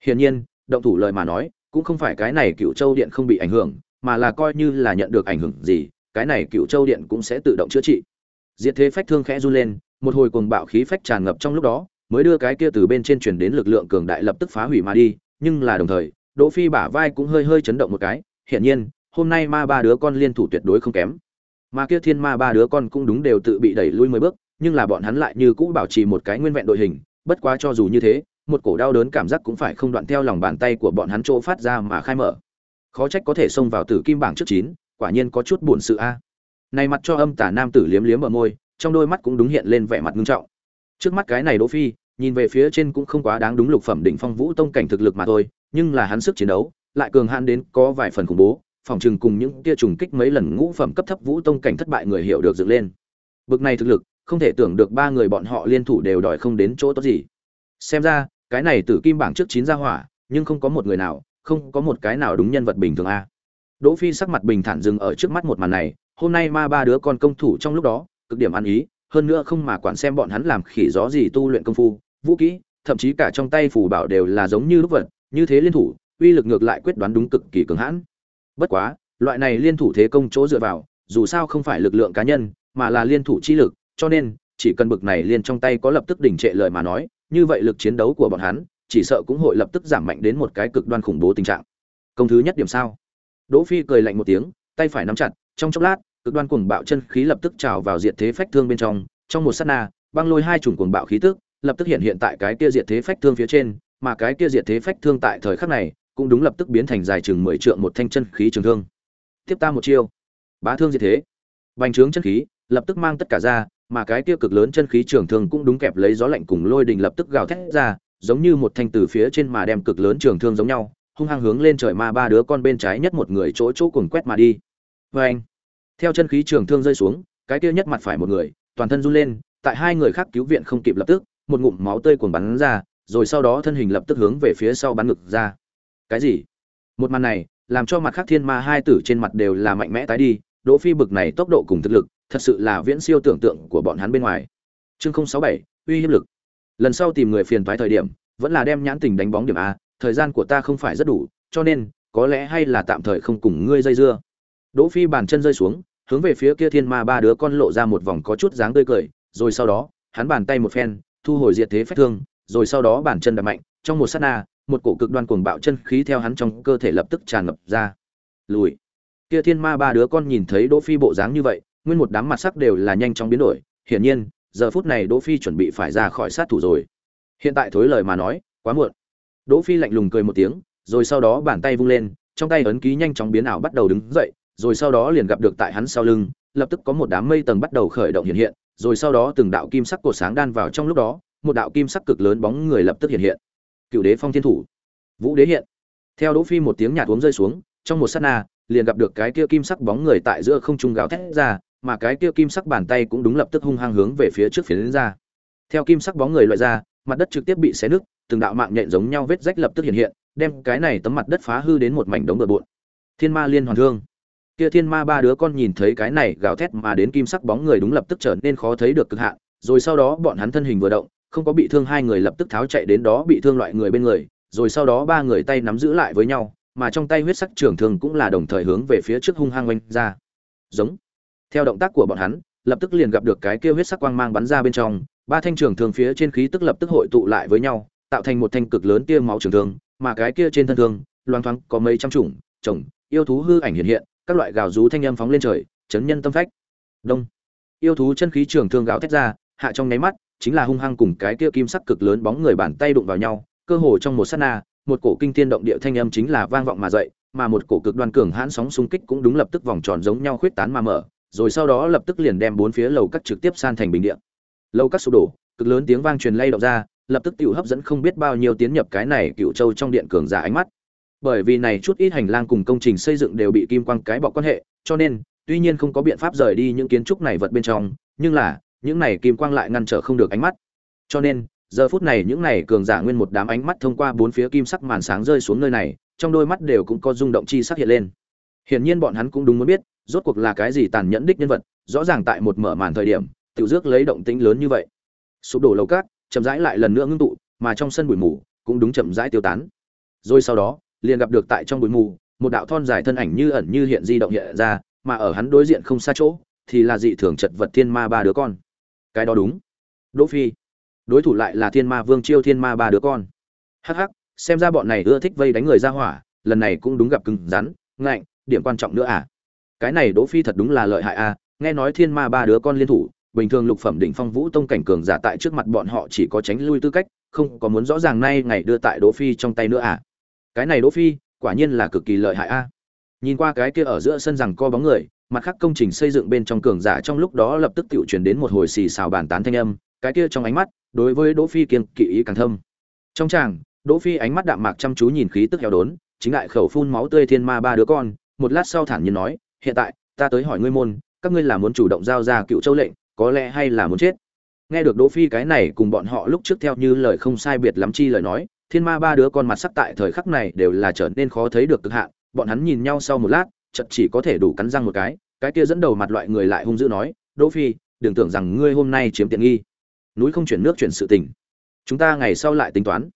Hiển nhiên, động thủ lời mà nói, cũng không phải cái này cựu châu điện không bị ảnh hưởng mà là coi như là nhận được ảnh hưởng gì, cái này cựu châu điện cũng sẽ tự động chữa trị. Diệt thế phách thương khẽ run lên, một hồi cuồng bạo khí phách tràn ngập trong lúc đó, mới đưa cái kia từ bên trên truyền đến lực lượng cường đại lập tức phá hủy mà đi, nhưng là đồng thời, đỗ phi bả vai cũng hơi hơi chấn động một cái, hiển nhiên, hôm nay ma ba đứa con liên thủ tuyệt đối không kém. Mà kia thiên ma ba đứa con cũng đúng đều tự bị đẩy lui mười bước, nhưng là bọn hắn lại như cũ bảo trì một cái nguyên vẹn đội hình, bất quá cho dù như thế, một cổ đau đớn cảm giác cũng phải không đoạn theo lòng bàn tay của bọn hắn chỗ phát ra mà khai mở khó trách có thể xông vào tử kim bảng trước chín, quả nhiên có chút buồn sự a. Này mặt cho âm tả nam tử liếm liếm ở môi, trong đôi mắt cũng đúng hiện lên vẻ mặt nghiêm trọng. Trước mắt cái này đỗ phi, nhìn về phía trên cũng không quá đáng đúng lục phẩm đỉnh phong vũ tông cảnh thực lực mà thôi, nhưng là hắn sức chiến đấu, lại cường hãn đến có vài phần khủng bố, phòng trường cùng những kia trùng kích mấy lần ngũ phẩm cấp thấp vũ tông cảnh thất bại người hiểu được dựng lên. Bực này thực lực, không thể tưởng được ba người bọn họ liên thủ đều đòi không đến chỗ tốt gì. Xem ra, cái này tử kim bảng trước chín ra hỏa, nhưng không có một người nào không có một cái nào đúng nhân vật bình thường a. Đỗ phi sắc mặt bình thản dừng ở trước mắt một màn này, hôm nay ma ba đứa con công thủ trong lúc đó, cực điểm ăn ý, hơn nữa không mà quản xem bọn hắn làm khỉ gió gì tu luyện công phu, vũ kỹ, thậm chí cả trong tay phù bảo đều là giống như lúc vật, như thế liên thủ, uy lực ngược lại quyết đoán đúng cực kỳ cường hãn. Bất quá, loại này liên thủ thế công chỗ dựa vào, dù sao không phải lực lượng cá nhân, mà là liên thủ chi lực, cho nên, chỉ cần bực này liên trong tay có lập tức đỉnh trệ lời mà nói, như vậy lực chiến đấu của bọn hắn chỉ sợ cũng hội lập tức giảm mạnh đến một cái cực đoan khủng bố tình trạng. Công thứ nhất điểm sao? Đỗ phi cười lạnh một tiếng, tay phải nắm chặt, trong chốc lát, cực đoan cuồng bạo chân khí lập tức trào vào diệt thế phách thương bên trong trong một sát na, băng lôi hai chủng cuồng bạo khí tức lập tức hiện hiện tại cái kia diệt thế phách thương phía trên, mà cái kia diệt thế phách thương tại thời khắc này cũng đúng lập tức biến thành dài chừng mười trượng một thanh chân khí trường thương. Tiếp ta một chiêu. Bá thương diệt thế. Bành trướng chân khí lập tức mang tất cả ra, mà cái kia cực lớn chân khí trường thương cũng đúng kẹp lấy gió lạnh cùng lôi đình lập tức gào thét ra giống như một thanh từ phía trên mà đem cực lớn trường thương giống nhau hung hăng hướng lên trời ma ba đứa con bên trái nhất một người chỗ chỗ cuồng quét mà đi. Vê anh theo chân khí trường thương rơi xuống cái kia nhất mặt phải một người toàn thân run lên tại hai người khác cứu viện không kịp lập tức một ngụm máu tươi cuồng bắn ra rồi sau đó thân hình lập tức hướng về phía sau bắn ngực ra. Cái gì? Một màn này làm cho mặt khác thiên ma hai tử trên mặt đều là mạnh mẽ tái đi đỗ phi bực này tốc độ cùng thực lực thật sự là viễn siêu tưởng tượng của bọn hắn bên ngoài. Chương 067, uy hiếp lực lần sau tìm người phiền toái thời điểm, vẫn là đem nhãn tình đánh bóng điểm a, thời gian của ta không phải rất đủ, cho nên, có lẽ hay là tạm thời không cùng ngươi dây dưa. Đỗ phi bàn chân rơi xuống, hướng về phía kia thiên ma ba đứa con lộ ra một vòng có chút dáng tươi cười, rồi sau đó, hắn bàn tay một phen, thu hồi diệt thế phách thương, rồi sau đó bàn chân đập mạnh, trong một sát na, một cổ cực đoan cuồng bạo chân khí theo hắn trong cơ thể lập tức tràn ngập ra. Lùi. Kia thiên ma ba đứa con nhìn thấy đỗ phi bộ dáng như vậy, nguyên một đám mặt sắc đều là nhanh chóng biến đổi, hiển nhiên giờ phút này đỗ phi chuẩn bị phải ra khỏi sát thủ rồi. Hiện tại thối lời mà nói, quá muộn. Đỗ phi lạnh lùng cười một tiếng, rồi sau đó bàn tay vung lên, trong tay ấn ký nhanh chóng biến ảo bắt đầu đứng dậy, rồi sau đó liền gặp được tại hắn sau lưng, lập tức có một đám mây tầng bắt đầu khởi động hiện hiện, rồi sau đó từng đạo kim sắc cổ sáng đan vào trong lúc đó, một đạo kim sắc cực lớn bóng người lập tức hiện hiện. Cựu đế phong thiên thủ. Vũ đế hiện. Theo đỗ phi một tiếng nhạt uống rơi xuống, trong một sát na, liền gặp được cái kia kim sắc bóng người tại giữa không trung gào thét ra mà cái kia kim sắc bàn tay cũng đúng lập tức hung hăng hướng về phía trước phía đến ra. Theo kim sắc bóng người loại ra, mặt đất trực tiếp bị xé nứt, từng đạo mạng nhện giống nhau vết rách lập tức hiện hiện, đem cái này tấm mặt đất phá hư đến một mảnh đống bừa bộn. Thiên ma liên hoàn thương. Kia thiên ma ba đứa con nhìn thấy cái này gào thét mà đến kim sắc bóng người đúng lập tức trở nên khó thấy được cực hạn, rồi sau đó bọn hắn thân hình vừa động, không có bị thương hai người lập tức tháo chạy đến đó bị thương loại người bên người, rồi sau đó ba người tay nắm giữ lại với nhau, mà trong tay huyết sắc trường thương cũng là đồng thời hướng về phía trước hung hăng oanh ra. Giống theo động tác của bọn hắn, lập tức liền gặp được cái kia huyết sắc quang mang bắn ra bên trong, ba thanh trường thương phía trên khí tức lập tức hội tụ lại với nhau, tạo thành một thanh cực lớn tia máu trường thương, mà cái kia trên thân thương, loang thoáng có mấy trăm chủng, chồng, yêu thú hư ảnh hiện hiện, các loại gào rú thanh âm phóng lên trời, chấn nhân tâm phách. Đông. Yêu thú chân khí trường thương gào thét ra, hạ trong nháy mắt, chính là hung hăng cùng cái kia kim sắc cực lớn bóng người bàn tay đụng vào nhau, cơ hồ trong một sát na, một cổ kinh thiên động địa thanh âm chính là vang vọng mà dậy, mà một cổ cực đoan cường hãn sóng xung kích cũng đúng lập tức vòng tròn giống nhau khuyết tán mà mở rồi sau đó lập tức liền đem bốn phía lầu cắt trực tiếp san thành bình địa. Lầu cắt sụp đổ, cực lớn tiếng vang truyền lay động ra, lập tức tiểu hấp dẫn không biết bao nhiêu tiến nhập cái này cựu châu trong điện cường giả ánh mắt. Bởi vì này chút ít hành lang cùng công trình xây dựng đều bị kim quang cái bọc quan hệ, cho nên, tuy nhiên không có biện pháp rời đi những kiến trúc này vật bên trong, nhưng là, những này kim quang lại ngăn trở không được ánh mắt. Cho nên, giờ phút này những này cường giả nguyên một đám ánh mắt thông qua bốn phía kim sắc màn sáng rơi xuống nơi này, trong đôi mắt đều cũng có rung động chi sắc hiện lên. Hiển nhiên bọn hắn cũng đúng muốn biết rốt cuộc là cái gì tàn nhẫn đích nhân vật, rõ ràng tại một mở màn thời điểm, tiểu dước lấy động tĩnh lớn như vậy. Sụp đổ lầu cát, chậm rãi lại lần nữa ngưng tụ, mà trong sân bụi mù cũng đúng chậm rãi tiêu tán. Rồi sau đó, liền gặp được tại trong bụi mù, một đạo thon dài thân ảnh như ẩn như hiện di động hiện ra, mà ở hắn đối diện không xa chỗ, thì là dị thường chật vật thiên ma ba đứa con. Cái đó đúng. Đỗ phi. Đối thủ lại là thiên ma vương chiêu thiên ma ba đứa con. Hắc hắc, xem ra bọn này ưa thích vây đánh người ra hỏa, lần này cũng đúng gặp cứng rắn, ngạnh, điểm quan trọng nữa à? Cái này đỗ phi thật đúng là lợi hại a à. nghe nói thiên ma ba đứa con liên thủ, bình thường lục phẩm đỉnh phong vũ tông cảnh cường giả tại trước mặt bọn họ chỉ có tránh lui tư cách, không có muốn rõ ràng nay ngày đưa tại đỗ phi trong tay nữa à cái này đỗ phi, quả nhiên là cực kỳ lợi hại a à. nhìn qua cái kia ở giữa sân rằng co bóng người, mặt khác công trình xây dựng bên trong cường giả trong lúc đó lập tức tiểu truyền đến một hồi xì xào bàn tán thanh âm, cái kia trong ánh mắt, đối với đỗ phi kiên kỵ ý càng thâm trong tràng, đỗ phi ánh mắt đạm mạc chăm chú nhìn khí tức heo đốn, chính lại khẩu phun máu tươi thiên ma ba đứa con, một lát sau thản nhiên nói hiện tại, ta tới hỏi ngươi môn, các ngươi là muốn chủ động giao ra cựu châu lệnh, có lẽ hay là muốn chết? Nghe được đỗ phi cái này cùng bọn họ lúc trước theo như lời không sai biệt lắm chi lời nói, thiên ma ba đứa con mặt sắc tại thời khắc này đều là trở nên khó thấy được cực hạn, bọn hắn nhìn nhau sau một lát, chợt chỉ có thể đủ cắn răng một cái cái kia dẫn đầu mặt loại người lại hung dữ nói, đỗ phi, đừng tưởng rằng ngươi hôm nay chiếm tiện nghi. Núi không chuyển nước chuyển sự tình. Chúng ta ngày sau lại tính toán.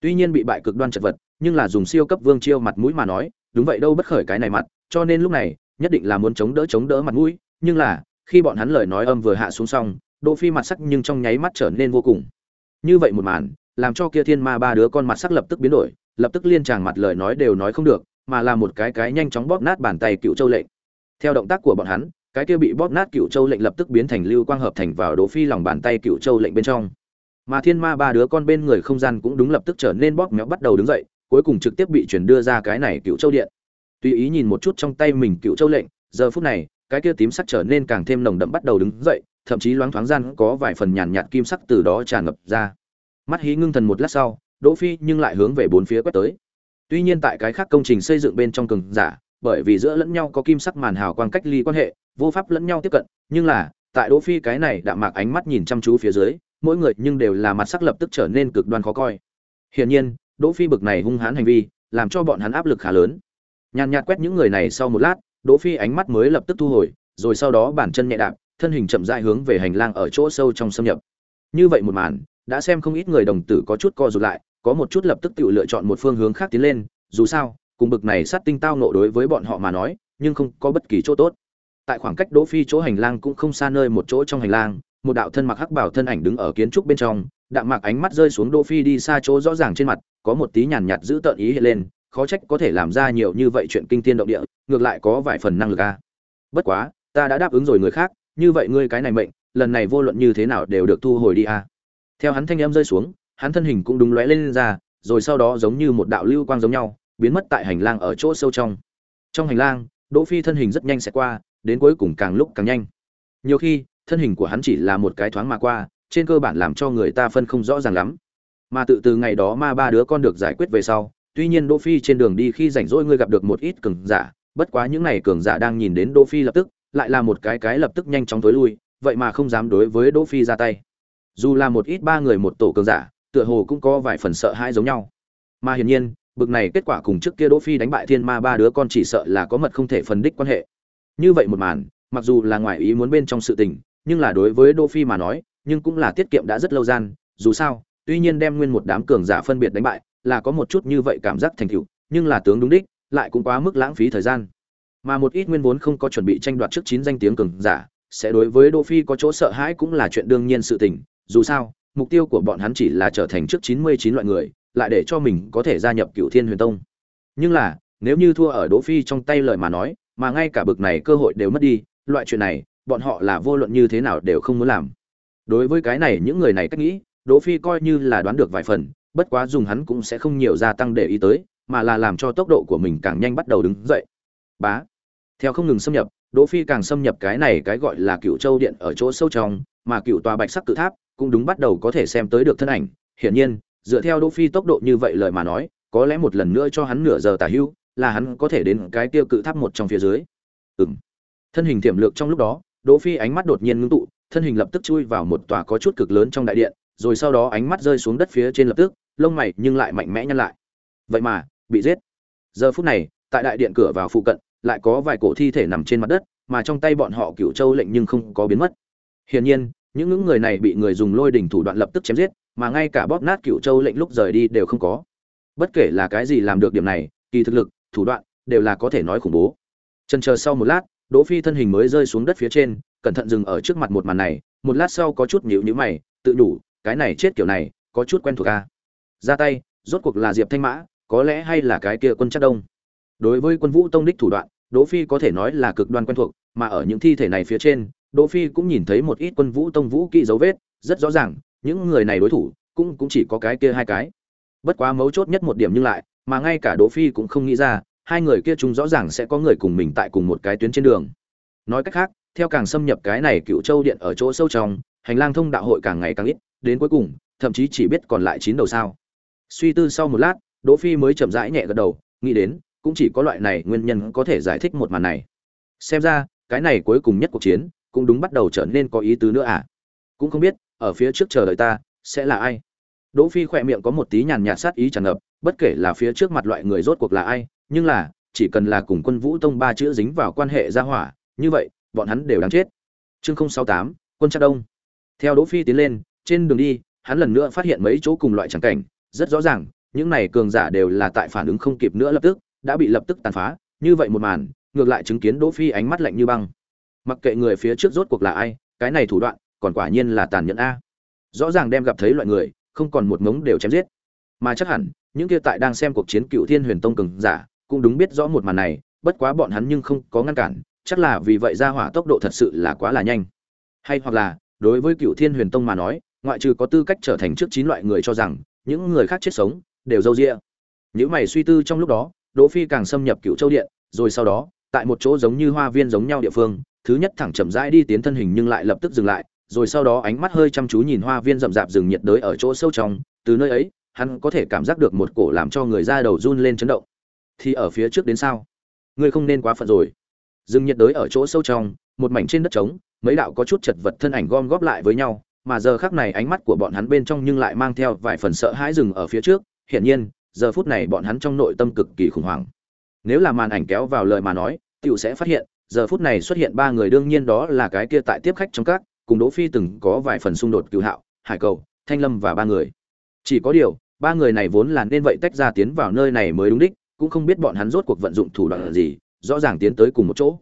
Tuy nhiên bị bại cực đoan chật vật, nhưng là dùng siêu cấp vương chiêu mặt mũi mà nói, đúng vậy đâu bất khởi cái này mặt, cho nên lúc này nhất định là muốn chống đỡ chống đỡ mặt mũi, nhưng là, khi bọn hắn lời nói âm vừa hạ xuống xong, đỗ phi mặt sắc nhưng trong nháy mắt trở nên vô cùng. Như vậy một màn, làm cho kia thiên ma ba đứa con mặt sắc lập tức biến đổi, lập tức liên tràng mặt lời nói đều nói không được, mà là một cái cái nhanh chóng bóp nát bàn tay cựu châu lệnh. Theo động tác của bọn hắn, cái kia bị bóp nát cựu châu lệnh lập tức biến thành lưu quang hợp thành vào đỗ phi lòng bàn tay cựu châu lệnh bên trong. Mà thiên ma ba đứa con bên người không gian cũng đúng lập tức trở nên bóp méo bắt đầu đứng dậy, cuối cùng trực tiếp bị chuyển đưa ra cái này cựu châu điện tùy ý nhìn một chút trong tay mình cựu châu lệnh, giờ phút này, cái kia tím sắc trở nên càng thêm nồng đậm bắt đầu đứng dậy, thậm chí loáng thoáng gian có vài phần nhàn nhạt kim sắc từ đó tràn ngập ra. Mắt hí ngưng thần một lát sau, đỗ phi nhưng lại hướng về bốn phía quét tới. Tuy nhiên tại cái khác công trình xây dựng bên trong cường giả, bởi vì giữa lẫn nhau có kim sắc màn hào quang cách ly quan hệ, vô pháp lẫn nhau tiếp cận, nhưng là, tại đỗ phi cái này đạm mạc ánh mắt nhìn chăm chú phía dưới, mỗi người nhưng đều là mặt sắc lập tức trở nên cực đoan khó coi. Hiển nhiên, đỗ phi bực này hung hãn hành vi, làm cho bọn hắn áp lực khá lớn nhàn nhạt quét những người này sau một lát, đỗ phi ánh mắt mới lập tức thu hồi, rồi sau đó bản chân nhẹ đạp, thân hình chậm rãi hướng về hành lang ở chỗ sâu trong xâm nhập. Như vậy một màn, đã xem không ít người đồng tử có chút co rụt lại, có một chút lập tức tự lựa chọn một phương hướng khác tiến lên, dù sao, cùng bực này sát tinh tao nộ đối với bọn họ mà nói, nhưng không có bất kỳ chỗ tốt. Tại khoảng cách đỗ phi chỗ hành lang cũng không xa nơi một chỗ trong hành lang, một đạo thân mặc hắc bảo thân ảnh đứng ở kiến trúc bên trong, đạm mạc ánh mắt rơi xuống đỗ phi đi xa chỗ rõ ràng trên mặt, có một tí nhàn nhạt giữ tợn ý hiện lên khó trách có thể làm ra nhiều như vậy chuyện kinh thiên động địa ngược lại có vài phần năng lực a. Bất quá ta đã đáp ứng rồi người khác như vậy ngươi cái này mệnh lần này vô luận như thế nào đều được thu hồi đi a. Theo hắn thanh âm rơi xuống hắn thân hình cũng đúng lóe lên, lên ra rồi sau đó giống như một đạo lưu quang giống nhau biến mất tại hành lang ở chỗ sâu trong. Trong hành lang đỗ phi thân hình rất nhanh sẽ qua đến cuối cùng càng lúc càng nhanh. Nhiều khi thân hình của hắn chỉ là một cái thoáng mà qua trên cơ bản làm cho người ta phân không rõ ràng lắm. Mà tự từ ngày đó ma ba đứa con được giải quyết về sau tuy nhiên đỗ phi trên đường đi khi rảnh rỗi ngươi gặp được một ít cường giả, bất quá những này cường giả đang nhìn đến đỗ phi lập tức, lại là một cái cái lập tức nhanh chóng tối lui, vậy mà không dám đối với đỗ phi ra tay. Dù là một ít ba người một tổ cường giả, tựa hồ cũng có vài phần sợ hãi giống nhau. Mà hiển nhiên, bực này kết quả cùng trước kia đỗ phi đánh bại thiên ma ba đứa con chỉ sợ là có mật không thể phân đích quan hệ. Như vậy một màn, mặc dù là ngoài ý muốn bên trong sự tình, nhưng là đối với đỗ phi mà nói, nhưng cũng là tiết kiệm đã rất lâu gian. Dù sao, tuy nhiên đem nguyên một đám cường giả phân biệt đánh bại là có một chút như vậy cảm giác thành tựu, nhưng là tướng đúng đích, lại cũng quá mức lãng phí thời gian. Mà một ít nguyên vốn không có chuẩn bị tranh đoạt trước chín danh tiếng cường giả, sẽ đối với đỗ phi có chỗ sợ hãi cũng là chuyện đương nhiên sự tình. Dù sao, mục tiêu của bọn hắn chỉ là trở thành trước 99 loại người, lại để cho mình có thể gia nhập cựu thiên huyền tông. Nhưng là, nếu như thua ở đỗ phi trong tay lời mà nói, mà ngay cả bực này cơ hội đều mất đi, loại chuyện này, bọn họ là vô luận như thế nào đều không muốn làm. Đối với cái này, những người này cách nghĩ đỗ phi coi như là đoán được vài phần bất quá dùng hắn cũng sẽ không nhiều gia tăng để ý tới, mà là làm cho tốc độ của mình càng nhanh bắt đầu đứng dậy. Bá. Theo không ngừng xâm nhập, đỗ phi càng xâm nhập cái này cái gọi là cựu châu điện ở chỗ sâu trong, mà cựu tòa bạch sắc cự tháp cũng đúng bắt đầu có thể xem tới được thân ảnh. Hiển nhiên, dựa theo đỗ phi tốc độ như vậy lời mà nói, có lẽ một lần nữa cho hắn nửa giờ tả hưu là hắn có thể đến cái tiêu cự tháp một trong phía dưới. Ừm. Thân hình tiềm lực trong lúc đó, đỗ phi ánh mắt đột nhiên ngưng tụ, thân hình lập tức chui vào một tòa có chút cực lớn trong đại điện rồi sau đó ánh mắt rơi xuống đất phía trên lập tức, lông mày nhưng lại mạnh mẽ nhăn lại. Vậy mà, bị giết. Giờ phút này, tại đại điện cửa vào phụ cận, lại có vài cổ thi thể nằm trên mặt đất, mà trong tay bọn họ cựu châu lệnh nhưng không có biến mất. Hiển nhiên, những những người này bị người dùng lôi đỉnh thủ đoạn lập tức chém giết, mà ngay cả bóp nát cựu châu lệnh lúc rời đi đều không có. Bất kể là cái gì làm được điểm này, kỳ thực lực, thủ đoạn, đều là có thể nói khủng bố. Chân chờ sau một lát, đỗ phi thân hình mới rơi xuống đất phía trên, cẩn thận dừng ở trước mặt một màn này, một lát sau có chút nhíu nhíu mày, tự đủ cái này chết kiểu này, có chút quen thuộc a ra tay, rốt cuộc là diệp thanh mã, có lẽ hay là cái kia quân chắc đông. Đối với quân vũ tông đích thủ đoạn, đỗ phi có thể nói là cực đoan quen thuộc, mà ở những thi thể này phía trên, đỗ phi cũng nhìn thấy một ít quân vũ tông vũ kỹ dấu vết, rất rõ ràng, những người này đối thủ cũng cũng chỉ có cái kia hai cái. Bất quá mấu chốt nhất một điểm nhưng lại, mà ngay cả đỗ phi cũng không nghĩ ra, hai người kia chúng rõ ràng sẽ có người cùng mình tại cùng một cái tuyến trên đường. Nói cách khác, theo càng xâm nhập cái này cựu châu điện ở chỗ sâu trong, hành lang thông đạo hội càng ngày càng ít đến cuối cùng thậm chí chỉ biết còn lại chín đầu sao. Suy tư sau một lát đỗ phi mới chậm rãi nhẹ gật đầu nghĩ đến cũng chỉ có loại này nguyên nhân có thể giải thích một màn này. Xem ra cái này cuối cùng nhất cuộc chiến cũng đúng bắt đầu trở nên có ý tứ nữa à? Cũng không biết ở phía trước chờ đợi ta sẽ là ai? Đỗ phi khỏe miệng có một tí nhàn nhạt sát ý tràn ngập bất kể là phía trước mặt loại người rốt cuộc là ai nhưng là chỉ cần là cùng quân vũ tông ba chữ dính vào quan hệ gia hỏa như vậy bọn hắn đều đáng chết. Chương 068, quân chắc đông. Theo đỗ phi tiến lên trên đường đi, hắn lần nữa phát hiện mấy chỗ cùng loại trắng cảnh, rất rõ ràng, những này cường giả đều là tại phản ứng không kịp nữa lập tức, đã bị lập tức tàn phá, như vậy một màn, ngược lại chứng kiến đỗ phi ánh mắt lạnh như băng. Mặc kệ người phía trước rốt cuộc là ai, cái này thủ đoạn, còn quả nhiên là tàn nhẫn a. Rõ ràng đem gặp thấy loại người, không còn một mống đều chém giết. Mà chắc hẳn, những kia tại đang xem cuộc chiến cựu thiên huyền tông cường giả, cũng đúng biết rõ một màn này, bất quá bọn hắn nhưng không có ngăn cản, chắc là vì vậy ra hỏa tốc độ thật sự là quá là nhanh. Hay hoặc là, đối với cựu thiên huyền tông mà nói ngoại trừ có tư cách trở thành trước chín loại người cho rằng những người khác chết sống đều dâu dịa. Những mày suy tư trong lúc đó, đỗ phi càng xâm nhập cựu châu điện, rồi sau đó, tại một chỗ giống như hoa viên giống nhau địa phương, thứ nhất thẳng chậm rãi đi tiến thân hình nhưng lại lập tức dừng lại, rồi sau đó ánh mắt hơi chăm chú nhìn hoa viên rậm rạp rừng nhiệt đới ở chỗ sâu trong, từ nơi ấy, hắn có thể cảm giác được một cổ làm cho người da đầu run lên chấn động. Thì ở phía trước đến sao? Ngươi không nên quá phận rồi. Rừng nhiệt đới ở chỗ sâu trong, một mảnh trên đất trống, mấy đạo có chút chật vật thân ảnh gom góp lại với nhau mà giờ khắc này ánh mắt của bọn hắn bên trong nhưng lại mang theo vài phần sợ hãi rừng ở phía trước, hiển nhiên, giờ phút này bọn hắn trong nội tâm cực kỳ khủng hoảng. Nếu là màn ảnh kéo vào lời mà nói, tiểu sẽ phát hiện, giờ phút này xuất hiện ba người đương nhiên đó là cái kia tại tiếp khách trong các, cùng đỗ phi từng có vài phần xung đột cựu hạo, hải cầu, thanh lâm và ba người. Chỉ có điều, ba người này vốn là nên vậy tách ra tiến vào nơi này mới đúng đích, cũng không biết bọn hắn rốt cuộc vận dụng thủ đoạn gì, rõ ràng tiến tới cùng một chỗ.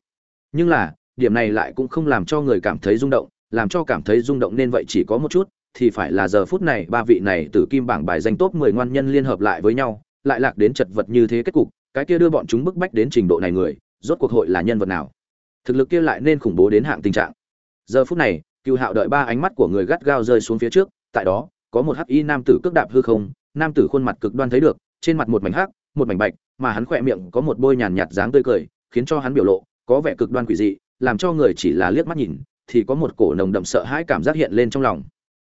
Nhưng là, điểm này lại cũng không làm cho người cảm thấy rung động làm cho cảm thấy rung động nên vậy chỉ có một chút thì phải là giờ phút này ba vị này từ kim bảng bài danh top 10 ngoan nhân liên hợp lại với nhau, lại lạc đến chật vật như thế kết cục, cái kia đưa bọn chúng bức bách đến trình độ này người, rốt cuộc hội là nhân vật nào? Thực lực kia lại nên khủng bố đến hạng tình trạng. Giờ phút này, cựu Hạo đợi ba ánh mắt của người gắt gao rơi xuống phía trước, tại đó, có một hắc y nam tử cước đạp hư không, nam tử khuôn mặt cực đoan thấy được, trên mặt một mảnh hắc, một mảnh bạch, mà hắn khỏe miệng có một bôi nhàn nhạt dáng tươi cười, khiến cho hắn biểu lộ có vẻ cực đoan quỷ dị, làm cho người chỉ là liếc mắt nhìn, thì có một cổ nồng đậm sợ hãi cảm giác hiện lên trong lòng.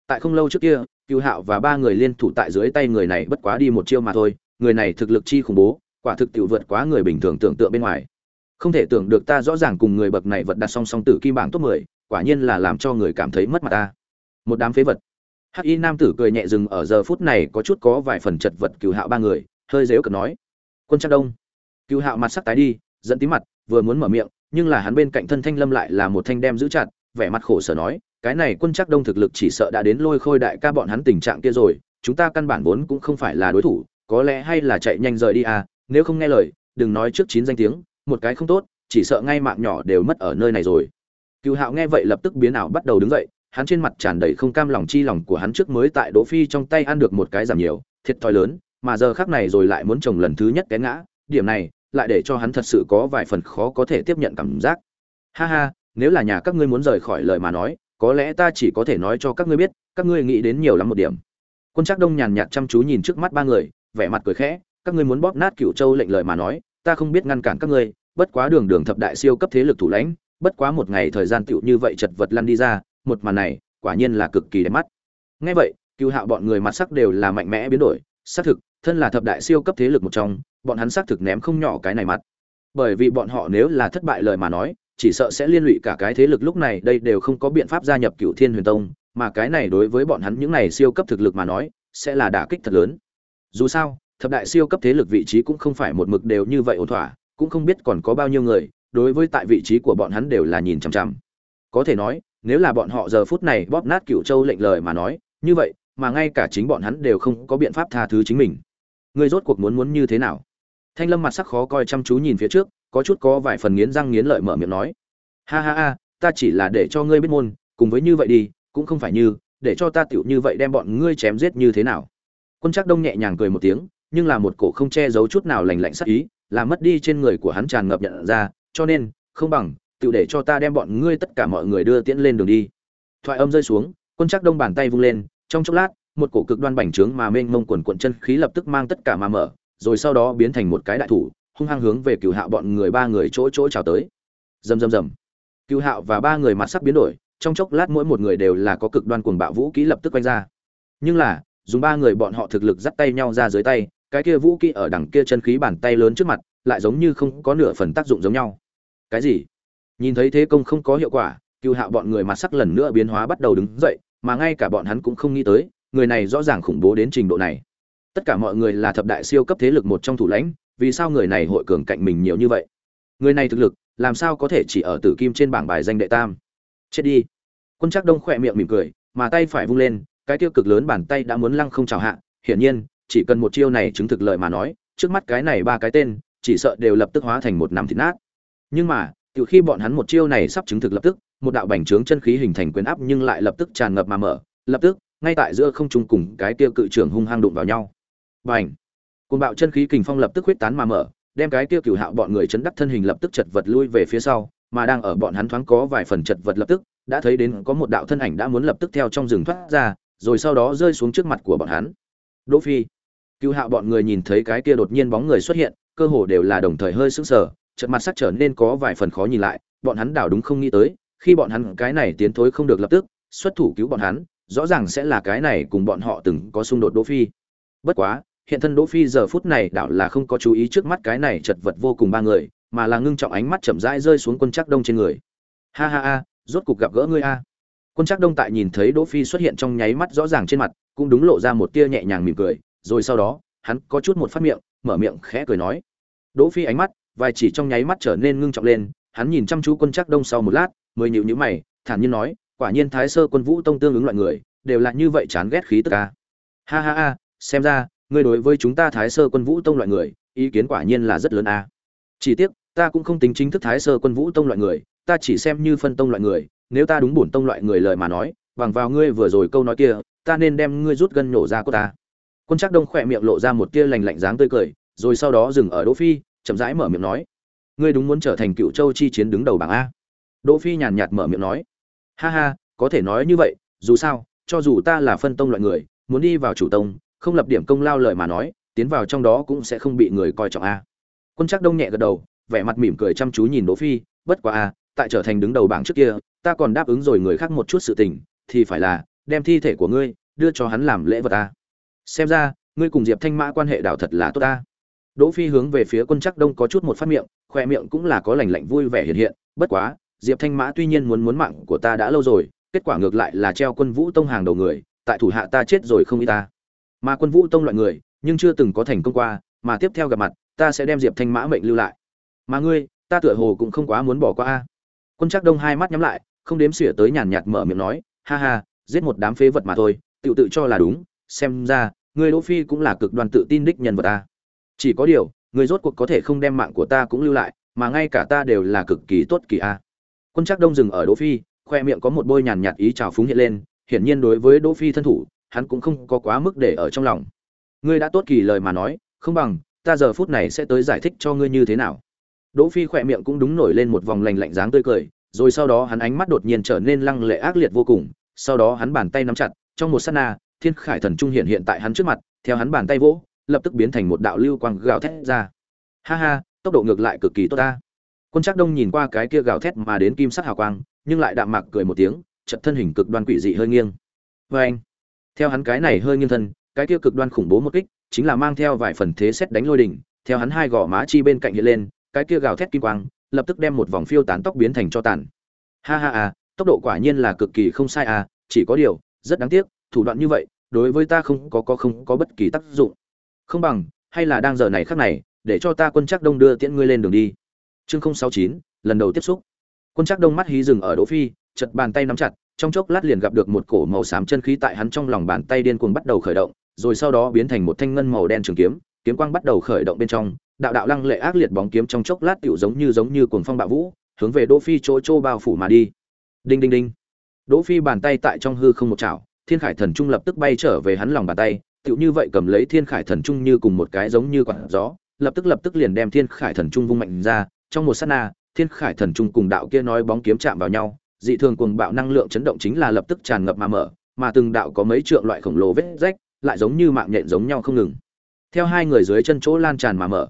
Tại không lâu trước kia cựu hạo và ba người liên thủ tại dưới tay người này bất quá đi một chiêu mà thôi người này thực lực chi khủng bố quả thực tiểu vượt quá người bình thường tưởng tượng bên ngoài. Không thể tưởng được ta rõ ràng cùng người bậc này vật đặt song song tử kim bảng top 10, quả nhiên là làm cho người cảm thấy mất mặt ta. Một đám phế vật. Hắc y nam tử cười nhẹ dừng ở giờ phút này có chút có vài phần chật vật cựu hạo ba người hơi dếu cợt nói quân chắc đông. Cựu hạo mặt sắc tái đi dẫn tí mặt vừa muốn mở miệng nhưng là hắn bên cạnh thân thanh lâm lại là một thanh đem giữ chặt vẻ mặt khổ sở nói, cái này quân chắc đông thực lực chỉ sợ đã đến lôi khôi đại ca bọn hắn tình trạng kia rồi, chúng ta căn bản vốn cũng không phải là đối thủ, có lẽ hay là chạy nhanh rời đi à nếu không nghe lời, đừng nói trước chín danh tiếng, một cái không tốt, chỉ sợ ngay mạng nhỏ đều mất ở nơi này rồi. Cửu hạo nghe vậy lập tức biến ảo bắt đầu đứng dậy, hắn trên mặt tràn đầy không cam lòng chi lòng của hắn trước mới tại đỗ phi trong tay ăn được một cái giảm nhiều, thiệt thòi lớn, mà giờ khắc này rồi lại muốn chồng lần thứ nhất té ngã, điểm này, lại để cho hắn thật sự có vài phần khó có thể tiếp nhận cảm giác. Ha ha nếu là nhà các ngươi muốn rời khỏi lời mà nói, có lẽ ta chỉ có thể nói cho các ngươi biết, các ngươi nghĩ đến nhiều lắm một điểm. Quân trác đông nhàn nhạt chăm chú nhìn trước mắt ba người, vẻ mặt cười khẽ, các ngươi muốn bóp nát cựu châu lệnh lời mà nói, ta không biết ngăn cản các ngươi, bất quá đường đường thập đại siêu cấp thế lực thủ lãnh, bất quá một ngày thời gian tựu như vậy chật vật lăn đi ra, một màn này, quả nhiên là cực kỳ đẹp mắt. Ngay vậy cựu hạo bọn người mặt sắc đều là mạnh mẽ biến đổi, xác thực, thân là thập đại siêu cấp thế lực một trong, bọn hắn xác thực ném không nhỏ cái này mặt. Bởi vì bọn họ nếu là thất bại lời mà nói chỉ sợ sẽ liên lụy cả cái thế lực lúc này, đây đều không có biện pháp gia nhập cựu thiên huyền tông, mà cái này đối với bọn hắn những này siêu cấp thực lực mà nói, sẽ là đả kích thật lớn. Dù sao, thập đại siêu cấp thế lực vị trí cũng không phải một mực đều như vậy ổn thỏa, cũng không biết còn có bao nhiêu người, đối với tại vị trí của bọn hắn đều là nhìn chằm chằm. Có thể nói, nếu là bọn họ giờ phút này bóp nát cựu châu lệnh lời mà nói, như vậy, mà ngay cả chính bọn hắn đều không có biện pháp tha thứ chính mình. Người rốt cuộc muốn muốn như thế nào? Thanh lâm mặt sắc khó coi chăm chú nhìn phía trước có chút có vài phần nghiến răng nghiến lợi mở miệng nói. Ha ha ha, ta chỉ là để cho ngươi biết môn, cùng với như vậy đi, cũng không phải như, để cho ta tựu như vậy đem bọn ngươi chém giết như thế nào. Quân trắc đông nhẹ nhàng cười một tiếng, nhưng là một cổ không che giấu chút nào lành lạnh sắc ý, là mất đi trên người của hắn tràn ngập nhận ra, cho nên, không bằng tựu để cho ta đem bọn ngươi tất cả mọi người đưa tiễn lên đường đi. Thoại âm rơi xuống, quân trắc đông bàn tay vung lên, trong chốc lát, một cổ cực đoan bành trướng mà mênh mông quần quận chân khí lập tức mang tất cả mà mở, rồi sau đó biến thành một cái đại thủ hung hăng hướng về cựu hạo bọn người ba người chỗ chỗ chào tới. Rầm rầm rầm. Cựu hạo và ba người mặt sắc biến đổi, trong chốc lát mỗi một người đều là có cực đoan cuồng bạo vũ kỹ lập tức quanh ra. Nhưng là, dùng ba người bọn họ thực lực dắt tay nhau ra dưới tay, cái kia vũ kỹ ở đằng kia chân khí bàn tay lớn trước mặt, lại giống như không có nửa phần tác dụng giống nhau. Cái gì? Nhìn thấy thế công không có hiệu quả cựu hạo bọn người mặt sắc lần nữa biến hóa bắt đầu đứng dậy, mà ngay cả bọn hắn cũng không nghĩ tới, người này rõ ràng khủng bố đến trình độ này. Tất cả mọi người là thập đại siêu cấp thế lực một trong thủ lãnh vì sao người này hội cường cạnh mình nhiều như vậy? Người này thực lực, làm sao có thể chỉ ở tử kim trên bảng bài danh đệ tam? Chết đi. Quân trác đông khỏe miệng mỉm cười, mà tay phải vung lên, cái tiêu cực lớn bàn tay đã muốn lăng không chào hạ. Hiển nhiên, chỉ cần một chiêu này chứng thực lợi mà nói, trước mắt cái này ba cái tên, chỉ sợ đều lập tức hóa thành một nắm thịt nát. Nhưng mà, từ khi bọn hắn một chiêu này sắp chứng thực lập tức, một đạo bành trướng chân khí hình thành quyền áp nhưng lại lập tức tràn ngập mà mở. Lập tức, ngay tại giữa không trung cùng cái tiêu cự trưởng hung hăng đụng vào nhau. Bành! Cuồng bạo chân khí kình phong lập tức huyết tán mà mở, đem cái kia cửu hạo bọn người chấn đắc thân hình lập tức chật vật lui về phía sau, mà đang ở bọn hắn thoáng có vài phần chật vật lập tức, đã thấy đến có một đạo thân ảnh đã muốn lập tức theo trong rừng thoát ra, rồi sau đó rơi xuống trước mặt của bọn hắn. Đỗ Phi. Cửu hạo bọn người nhìn thấy cái kia đột nhiên bóng người xuất hiện, cơ hồ đều là đồng thời hơi sững sờ, chợt mặt sắc trở nên có vài phần khó nhìn lại, bọn hắn đảo đúng không nghĩ tới, khi bọn hắn cái này tiến thối không được lập tức, xuất thủ cứu bọn hắn, rõ ràng sẽ là cái này cùng bọn họ từng có xung đột Đỗ Phi. Bất quá, hiện thân Đỗ Phi giờ phút này đảo là không có chú ý trước mắt cái này chật vật vô cùng ba người, mà là ngưng trọng ánh mắt chậm rãi rơi xuống quân Trác đông trên người. Ha ha ha, rốt cục gặp gỡ ngươi a. Quân Trác đông tại nhìn thấy Đỗ Phi xuất hiện trong nháy mắt rõ ràng trên mặt, cũng đúng lộ ra một tia nhẹ nhàng mỉm cười, rồi sau đó, hắn có chút một phát miệng, mở miệng khẽ cười nói. Đỗ Phi ánh mắt, vài chỉ trong nháy mắt trở nên ngưng trọng lên, hắn nhìn chăm chú quân Trác đông sau một lát, mới nhíu nhíu mày, thản nhiên nói, quả nhiên Thái Sơ Quân Vũ Tông tương ứng loại người, đều là như vậy chán ghét khí tức a. Ha ha ha, xem ra ngươi đối với chúng ta thái sơ quân vũ tông loại người, ý kiến quả nhiên là rất lớn a. Chỉ tiếc, ta cũng không tính chính thức thái sơ quân vũ tông loại người, ta chỉ xem như phân tông loại người, nếu ta đúng bổn tông loại người lời mà nói, bằng vào ngươi vừa rồi câu nói kia, ta nên đem ngươi rút gân nhổ ra của ta. Quân trác đông khỏe miệng lộ ra một tia lành lạnh dáng tươi cười, rồi sau đó dừng ở đỗ phi, chậm rãi mở miệng nói, ngươi đúng muốn trở thành cựu châu chi chiến đứng đầu bảng a. Đỗ phi nhàn nhạt mở miệng nói, ha ha, có thể nói như vậy, dù sao, cho dù ta là phân tông loại người, muốn đi vào chủ tông không lập điểm công lao lời mà nói, tiến vào trong đó cũng sẽ không bị người coi trọng a. Quân chắc đông nhẹ gật đầu, vẻ mặt mỉm cười chăm chú nhìn đỗ phi, bất quá a, tại trở thành đứng đầu bảng trước kia, ta còn đáp ứng rồi người khác một chút sự tình, thì phải là, đem thi thể của ngươi, đưa cho hắn làm lễ vật ta xem ra, ngươi cùng diệp thanh mã quan hệ đạo thật là tốt ta đỗ phi hướng về phía quân chắc đông có chút một phát miệng, khoe miệng cũng là có lành lạnh vui vẻ hiện hiện, bất quá, diệp thanh mã tuy nhiên muốn muốn mạng của ta đã lâu rồi, kết quả ngược lại là treo quân vũ tông hàng đầu người, tại thủ hạ ta chết rồi không y ta mà quân vũ tông loại người, nhưng chưa từng có thành công qua, mà tiếp theo gặp mặt, ta sẽ đem diệp thanh mã mệnh lưu lại. Mà ngươi, ta tựa hồ cũng không quá muốn bỏ qua a. Quân trác đông hai mắt nhắm lại, không đếm xỉa tới nhàn nhạt mở miệng nói, ha ha, giết một đám phế vật mà thôi tự tự cho là đúng, xem ra, ngươi đỗ phi cũng là cực đoan tự tin đích nhân vật ta chỉ có điều, ngươi rốt cuộc có thể không đem mạng của ta cũng lưu lại, mà ngay cả ta đều là cực kỳ tốt kỳ a. Quân trác đông dừng ở đỗ phi, khoe miệng có một bôi nhàn nhạt ý trào phúng hiện lên, hiển nhiên đối với đỗ phi thân thủ hắn cũng không có quá mức để ở trong lòng. Ngươi đã tốt kỳ lời mà nói, không bằng, ta giờ phút này sẽ tới giải thích cho ngươi như thế nào. Đỗ phi khỏe miệng cũng đúng nổi lên một vòng lạnh lạnh dáng tươi cười, rồi sau đó hắn ánh mắt đột nhiên trở nên lăng lệ ác liệt vô cùng, sau đó hắn bàn tay nắm chặt, trong một sát na, thiên khải thần trung hiện hiện tại hắn trước mặt, theo hắn bàn tay vỗ, lập tức biến thành một đạo lưu quang gào thét ra. Ha ha, tốc độ ngược lại cực kỳ tốt ta. Quân trác đông nhìn qua cái kia gào thét mà đến kim sắc hào quang, nhưng lại đạm mạc cười một tiếng chật thân hình cực đoan quỷ dị hơi nghiêng. Vê anh theo hắn cái này hơi nghiêng thân, cái kia cực đoan khủng bố một kích, chính là mang theo vài phần thế xét đánh lôi đỉnh, theo hắn hai gò má chi bên cạnh hiện lên, cái kia gào thét kim quang, lập tức đem một vòng phiêu tán tóc biến thành cho tàn. Ha ha à tốc độ quả nhiên là cực kỳ không sai à chỉ có điều, rất đáng tiếc, thủ đoạn như vậy, đối với ta không có có không có bất kỳ tác dụng. Không bằng, hay là đang giờ này khắc này, để cho ta quân chắc đông đưa tiễn ngươi lên đường đi. Chương không sáu chín, lần đầu tiếp xúc. Quân chắc đông mắt hí dừng ở đỗ phi, chật bàn tay nắm chặt trong chốc lát liền gặp được một cổ màu xám chân khí tại hắn trong lòng bàn tay điên cuồng bắt đầu khởi động, rồi sau đó biến thành một thanh ngân màu đen trường kiếm kiếm quang bắt đầu khởi động bên trong, đạo đạo lăng lệ ác liệt bóng kiếm trong chốc lát tựu giống như giống như cuồng phong bạo vũ, hướng về đỗ phi chỗ chô bao phủ mà đi. Đinh đinh đinh. Đỗ phi bàn tay tại trong hư không một chảo, thiên khải thần trung lập tức bay trở về hắn lòng bàn tay, tựu như vậy cầm lấy thiên khải thần trung như cùng một cái giống như quạt gió, lập tức lập tức liền đem thiên khải thần trung vung mạnh ra, trong một sát na, thiên khải thần trung cùng đạo kia nói bóng kiếm chạm vào nhau dị thường cuồng bạo năng lượng chấn động chính là lập tức tràn ngập mà mở, mà từng đạo có mấy trượng loại khổng lồ vết rách lại giống như mạng nhện giống nhau không ngừng. Theo hai người dưới chân chỗ lan tràn mà mở.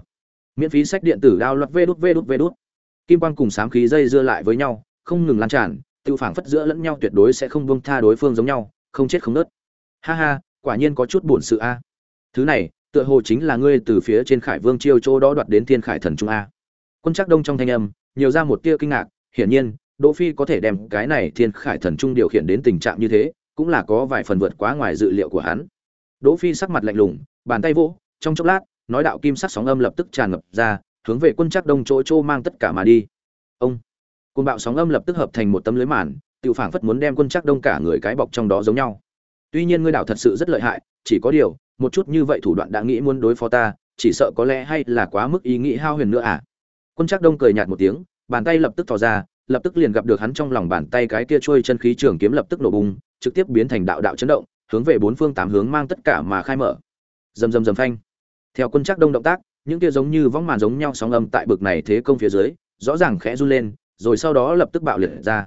Miễn phí sách điện tử đao loạt vê đút vê đút vê đút kim quang cùng sám khí dây dưa lại với nhau, không ngừng lan tràn, tự phảng phất giữa lẫn nhau tuyệt đối sẽ không buông tha đối phương giống nhau, không chết không nứt. ha ha, quả nhiên có chút buồn sự a. Thứ này, tựa hồ chính là ngươi từ phía trên khải vương chiêu chỗ đó đoạt đến thiên khải thần trung a. Quân trác đông trong thanh âm, nhiều ra một tia kinh ngạc, hiển nhiên đỗ phi có thể đem cái này thiên khải thần trung điều khiển đến tình trạng như thế, cũng là có vài phần vượt quá ngoài dự liệu của hắn. Đỗ phi sắc mặt lạnh lùng, bàn tay vỗ, trong chốc lát, nói đạo kim sắc sóng âm lập tức tràn ngập ra, hướng về quân chắc đông chỗ chỗ mang tất cả mà đi. Ông! Quân bạo sóng âm lập tức hợp thành một tấm lưới màn, Tiểu phảng phất muốn đem quân chắc đông cả người cái bọc trong đó giống nhau. Tuy nhiên ngươi đảo thật sự rất lợi hại, chỉ có điều, một chút như vậy thủ đoạn đã nghĩ muốn đối phó ta, chỉ sợ có lẽ hay là quá mức ý nghĩ hao huyền nữa à? Quân chắc đông cười nhạt một tiếng, bàn tay lập tức thò ra lập tức liền gặp được hắn trong lòng bàn tay cái kia trôi chân khí trường kiếm lập tức nổ bùng, trực tiếp biến thành đạo đạo chấn động, hướng về bốn phương tám hướng mang tất cả mà khai mở. Rầm rầm rầm phanh. Theo quân chắc đông động tác, những kia giống như võng màn giống nhau sóng âm tại bực này thế công phía dưới, rõ ràng khẽ run lên, rồi sau đó lập tức bạo liệt ra.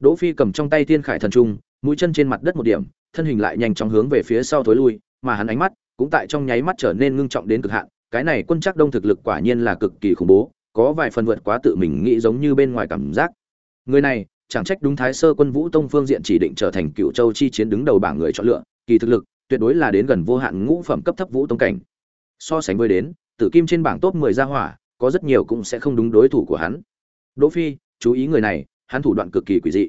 Đỗ phi cầm trong tay thiên khải thần trung, mũi chân trên mặt đất một điểm, thân hình lại nhanh chóng hướng về phía sau thối lui, mà hắn ánh mắt cũng tại trong nháy mắt trở nên ngưng trọng đến cực hạn, cái này quân chắc đông thực lực quả nhiên là cực kỳ khủng bố có vài phần vượt quá tự mình nghĩ giống như bên ngoài cảm giác. Người này, chẳng trách đúng thái sơ quân vũ tông phương diện chỉ định trở thành cựu châu chi chiến đứng đầu bảng người chọn lựa, kỳ thực lực, tuyệt đối là đến gần vô hạn ngũ phẩm cấp thấp vũ tông cảnh. So sánh với đến, tử kim trên bảng top 10 gia hỏa, có rất nhiều cũng sẽ không đúng đối thủ của hắn. Đỗ phi, chú ý người này, hắn thủ đoạn cực kỳ quỷ dị.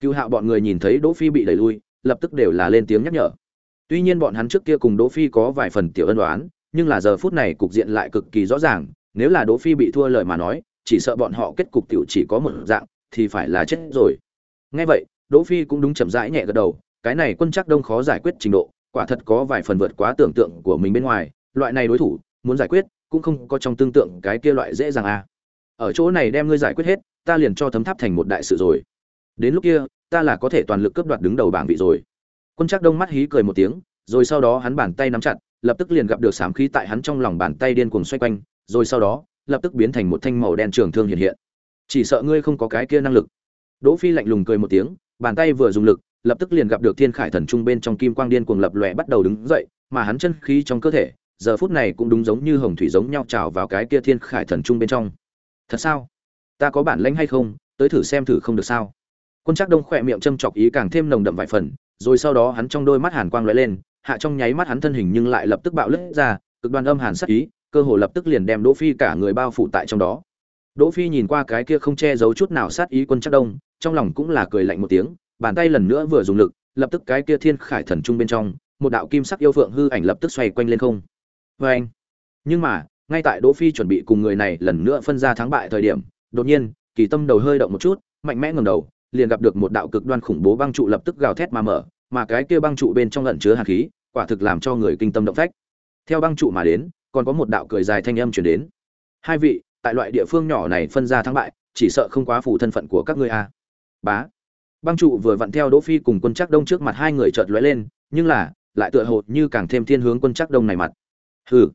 Cựu hạo bọn người nhìn thấy đỗ phi bị đẩy lui, lập tức đều là lên tiếng nhắc nhở. Tuy nhiên bọn hắn trước kia cùng đỗ phi có vài phần tiểu ân đoán nhưng là giờ phút này cục diện lại cực kỳ rõ ràng nếu là đỗ phi bị thua lời mà nói, chỉ sợ bọn họ kết cục tiểu chỉ có một dạng, thì phải là chết rồi. Nghe vậy, đỗ phi cũng đúng chậm rãi nhẹ gật đầu, cái này quân chắc đông khó giải quyết trình độ, quả thật có vài phần vượt quá tưởng tượng của mình bên ngoài, loại này đối thủ, muốn giải quyết, cũng không có trong tương tượng cái kia loại dễ dàng à. Ở chỗ này đem ngươi giải quyết hết, ta liền cho thấm tháp thành một đại sự rồi. Đến lúc kia, ta là có thể toàn lực cướp đoạt đứng đầu bảng vị rồi. Quân chắc đông mắt hí cười một tiếng, rồi sau đó hắn bàn tay nắm chặt lập tức liền gặp được sám khí tại hắn trong lòng bàn tay điên cuồng xoay quanh, rồi sau đó, lập tức biến thành một thanh màu đen trường thương hiện hiện. Chỉ sợ ngươi không có cái kia năng lực. Đỗ phi lạnh lùng cười một tiếng, bàn tay vừa dùng lực, lập tức liền gặp được thiên khải thần trung bên trong kim quang điên cuồng lập lòe bắt đầu đứng dậy, mà hắn chân khí trong cơ thể, giờ phút này cũng đúng giống như hồng thủy giống nhau trào vào cái kia thiên khải thần trung bên trong. Thật sao? Ta có bản lĩnh hay không? Tới thử xem thử không được sao? Quân trác đông khỏe miệng châm chọc ý càng thêm nồng đậm vài phần, rồi sau đó hắn trong đôi mắt hàn quang lóe lên hạ trong nháy mắt hắn thân hình nhưng lại lập tức bạo lướt ra, cực đoan âm hàn sắc ý, cơ hồ lập tức liền đem đỗ phi cả người bao phủ tại trong đó. Đỗ phi nhìn qua cái kia không che giấu chút nào sát ý quân chắc đông, trong lòng cũng là cười lạnh một tiếng, bàn tay lần nữa vừa dùng lực, lập tức cái kia thiên khải thần trung bên trong, một đạo kim sắc yêu phượng hư ảnh lập tức xoay quanh lên không. Vê anh, nhưng mà, ngay tại đỗ phi chuẩn bị cùng người này lần nữa phân ra thắng bại thời điểm, đột nhiên, kỳ tâm đầu hơi động một chút, mạnh mẽ ngẩng đầu, liền gặp được một đạo cực đoan khủng bố băng trụ lập tức gào thét mà mở mà cái kia băng trụ bên trong lẫn chứa hàn khí, quả thực làm cho người kinh tâm động phách. Theo băng trụ mà đến, còn có một đạo cười dài thanh âm truyền đến. Hai vị, tại loại địa phương nhỏ này phân ra thắng bại, chỉ sợ không quá phủ thân phận của các ngươi a. Bá. Băng trụ vừa vặn theo đỗ phi cùng quân chắc đông trước mặt hai người chợt lóe lên, nhưng là, lại tựa hồ như càng thêm thiên hướng quân chắc đông này mặt. Hừ.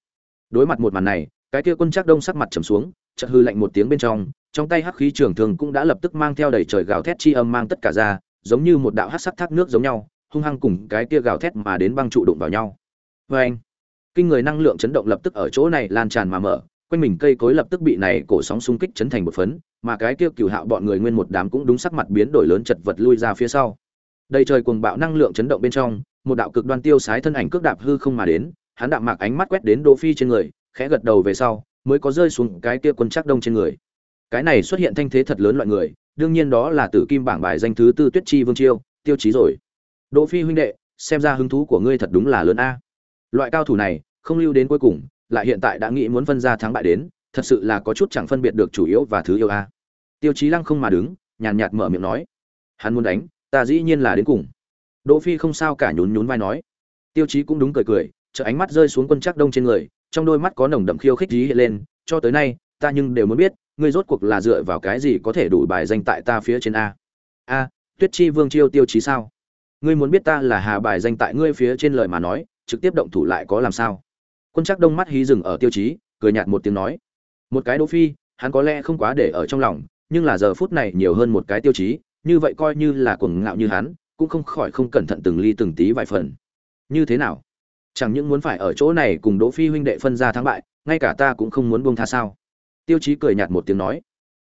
Đối mặt một màn này, cái kia quân chắc đông sắc mặt trầm xuống, chợt hư lạnh một tiếng bên trong trong tay hắc khí trường thường cũng đã lập tức mang theo đầy trời gào thét chi âm mang tất cả ra, giống như một đạo hắc sắc thác nước giống nhau hung hăng cùng cái kia gào thét mà đến băng trụ đụng vào nhau. Vê anh, kinh người năng lượng chấn động lập tức ở chỗ này lan tràn mà mở, quanh mình cây cối lập tức bị này cổ sóng xung kích chấn thành một phấn, mà cái kia cửu hạo bọn người nguyên một đám cũng đúng sắc mặt biến đổi lớn chật vật lui ra phía sau. Đầy trời cuồng bạo năng lượng chấn động bên trong, một đạo cực đoan tiêu sái thân ảnh cước đạp hư không mà đến, hắn đạm mạc ánh mắt quét đến đỗ phi trên người, khẽ gật đầu về sau, mới có rơi xuống cái kia quân chắc đông trên người. Cái này xuất hiện thanh thế thật lớn loại người, đương nhiên đó là tử kim bảng bài danh thứ tư tuyết chi vương chiêu, tiêu chí rồi đỗ phi huynh đệ, xem ra hứng thú của ngươi thật đúng là lớn a. Loại cao thủ này, không lưu đến cuối cùng, lại hiện tại đã nghĩ muốn phân ra thắng bại đến, thật sự là có chút chẳng phân biệt được chủ yếu và thứ yếu a. Tiêu chí lăng không mà đứng, nhàn nhạt mở miệng nói. Hắn muốn đánh, ta dĩ nhiên là đến cùng. Đỗ phi không sao cả nhún nhún vai nói. Tiêu chí cũng đúng cười cười chợ ánh mắt rơi xuống quân chắc đông trên người, trong đôi mắt có nồng đậm khiêu khích ý hiện lên, cho tới nay, ta nhưng đều muốn biết, ngươi rốt cuộc là dựa vào cái gì có thể đủ bài danh tại ta phía trên a? A, tuyết chi vương chiêu tiêu chí sao? Ngươi muốn biết ta là hà bài danh tại ngươi phía trên lời mà nói, trực tiếp động thủ lại có làm sao? Quân chắc đông mắt hí dừng ở tiêu chí, cười nhạt một tiếng nói, một cái đỗ phi, hắn có lẽ không quá để ở trong lòng, nhưng là giờ phút này nhiều hơn một cái tiêu chí, như vậy coi như là cuồng ngạo như hắn, cũng không khỏi không cẩn thận từng ly từng tí vài phần. Như thế nào? Chẳng những muốn phải ở chỗ này cùng đỗ phi huynh đệ phân ra thắng bại, ngay cả ta cũng không muốn buông tha sao? Tiêu chí cười nhạt một tiếng nói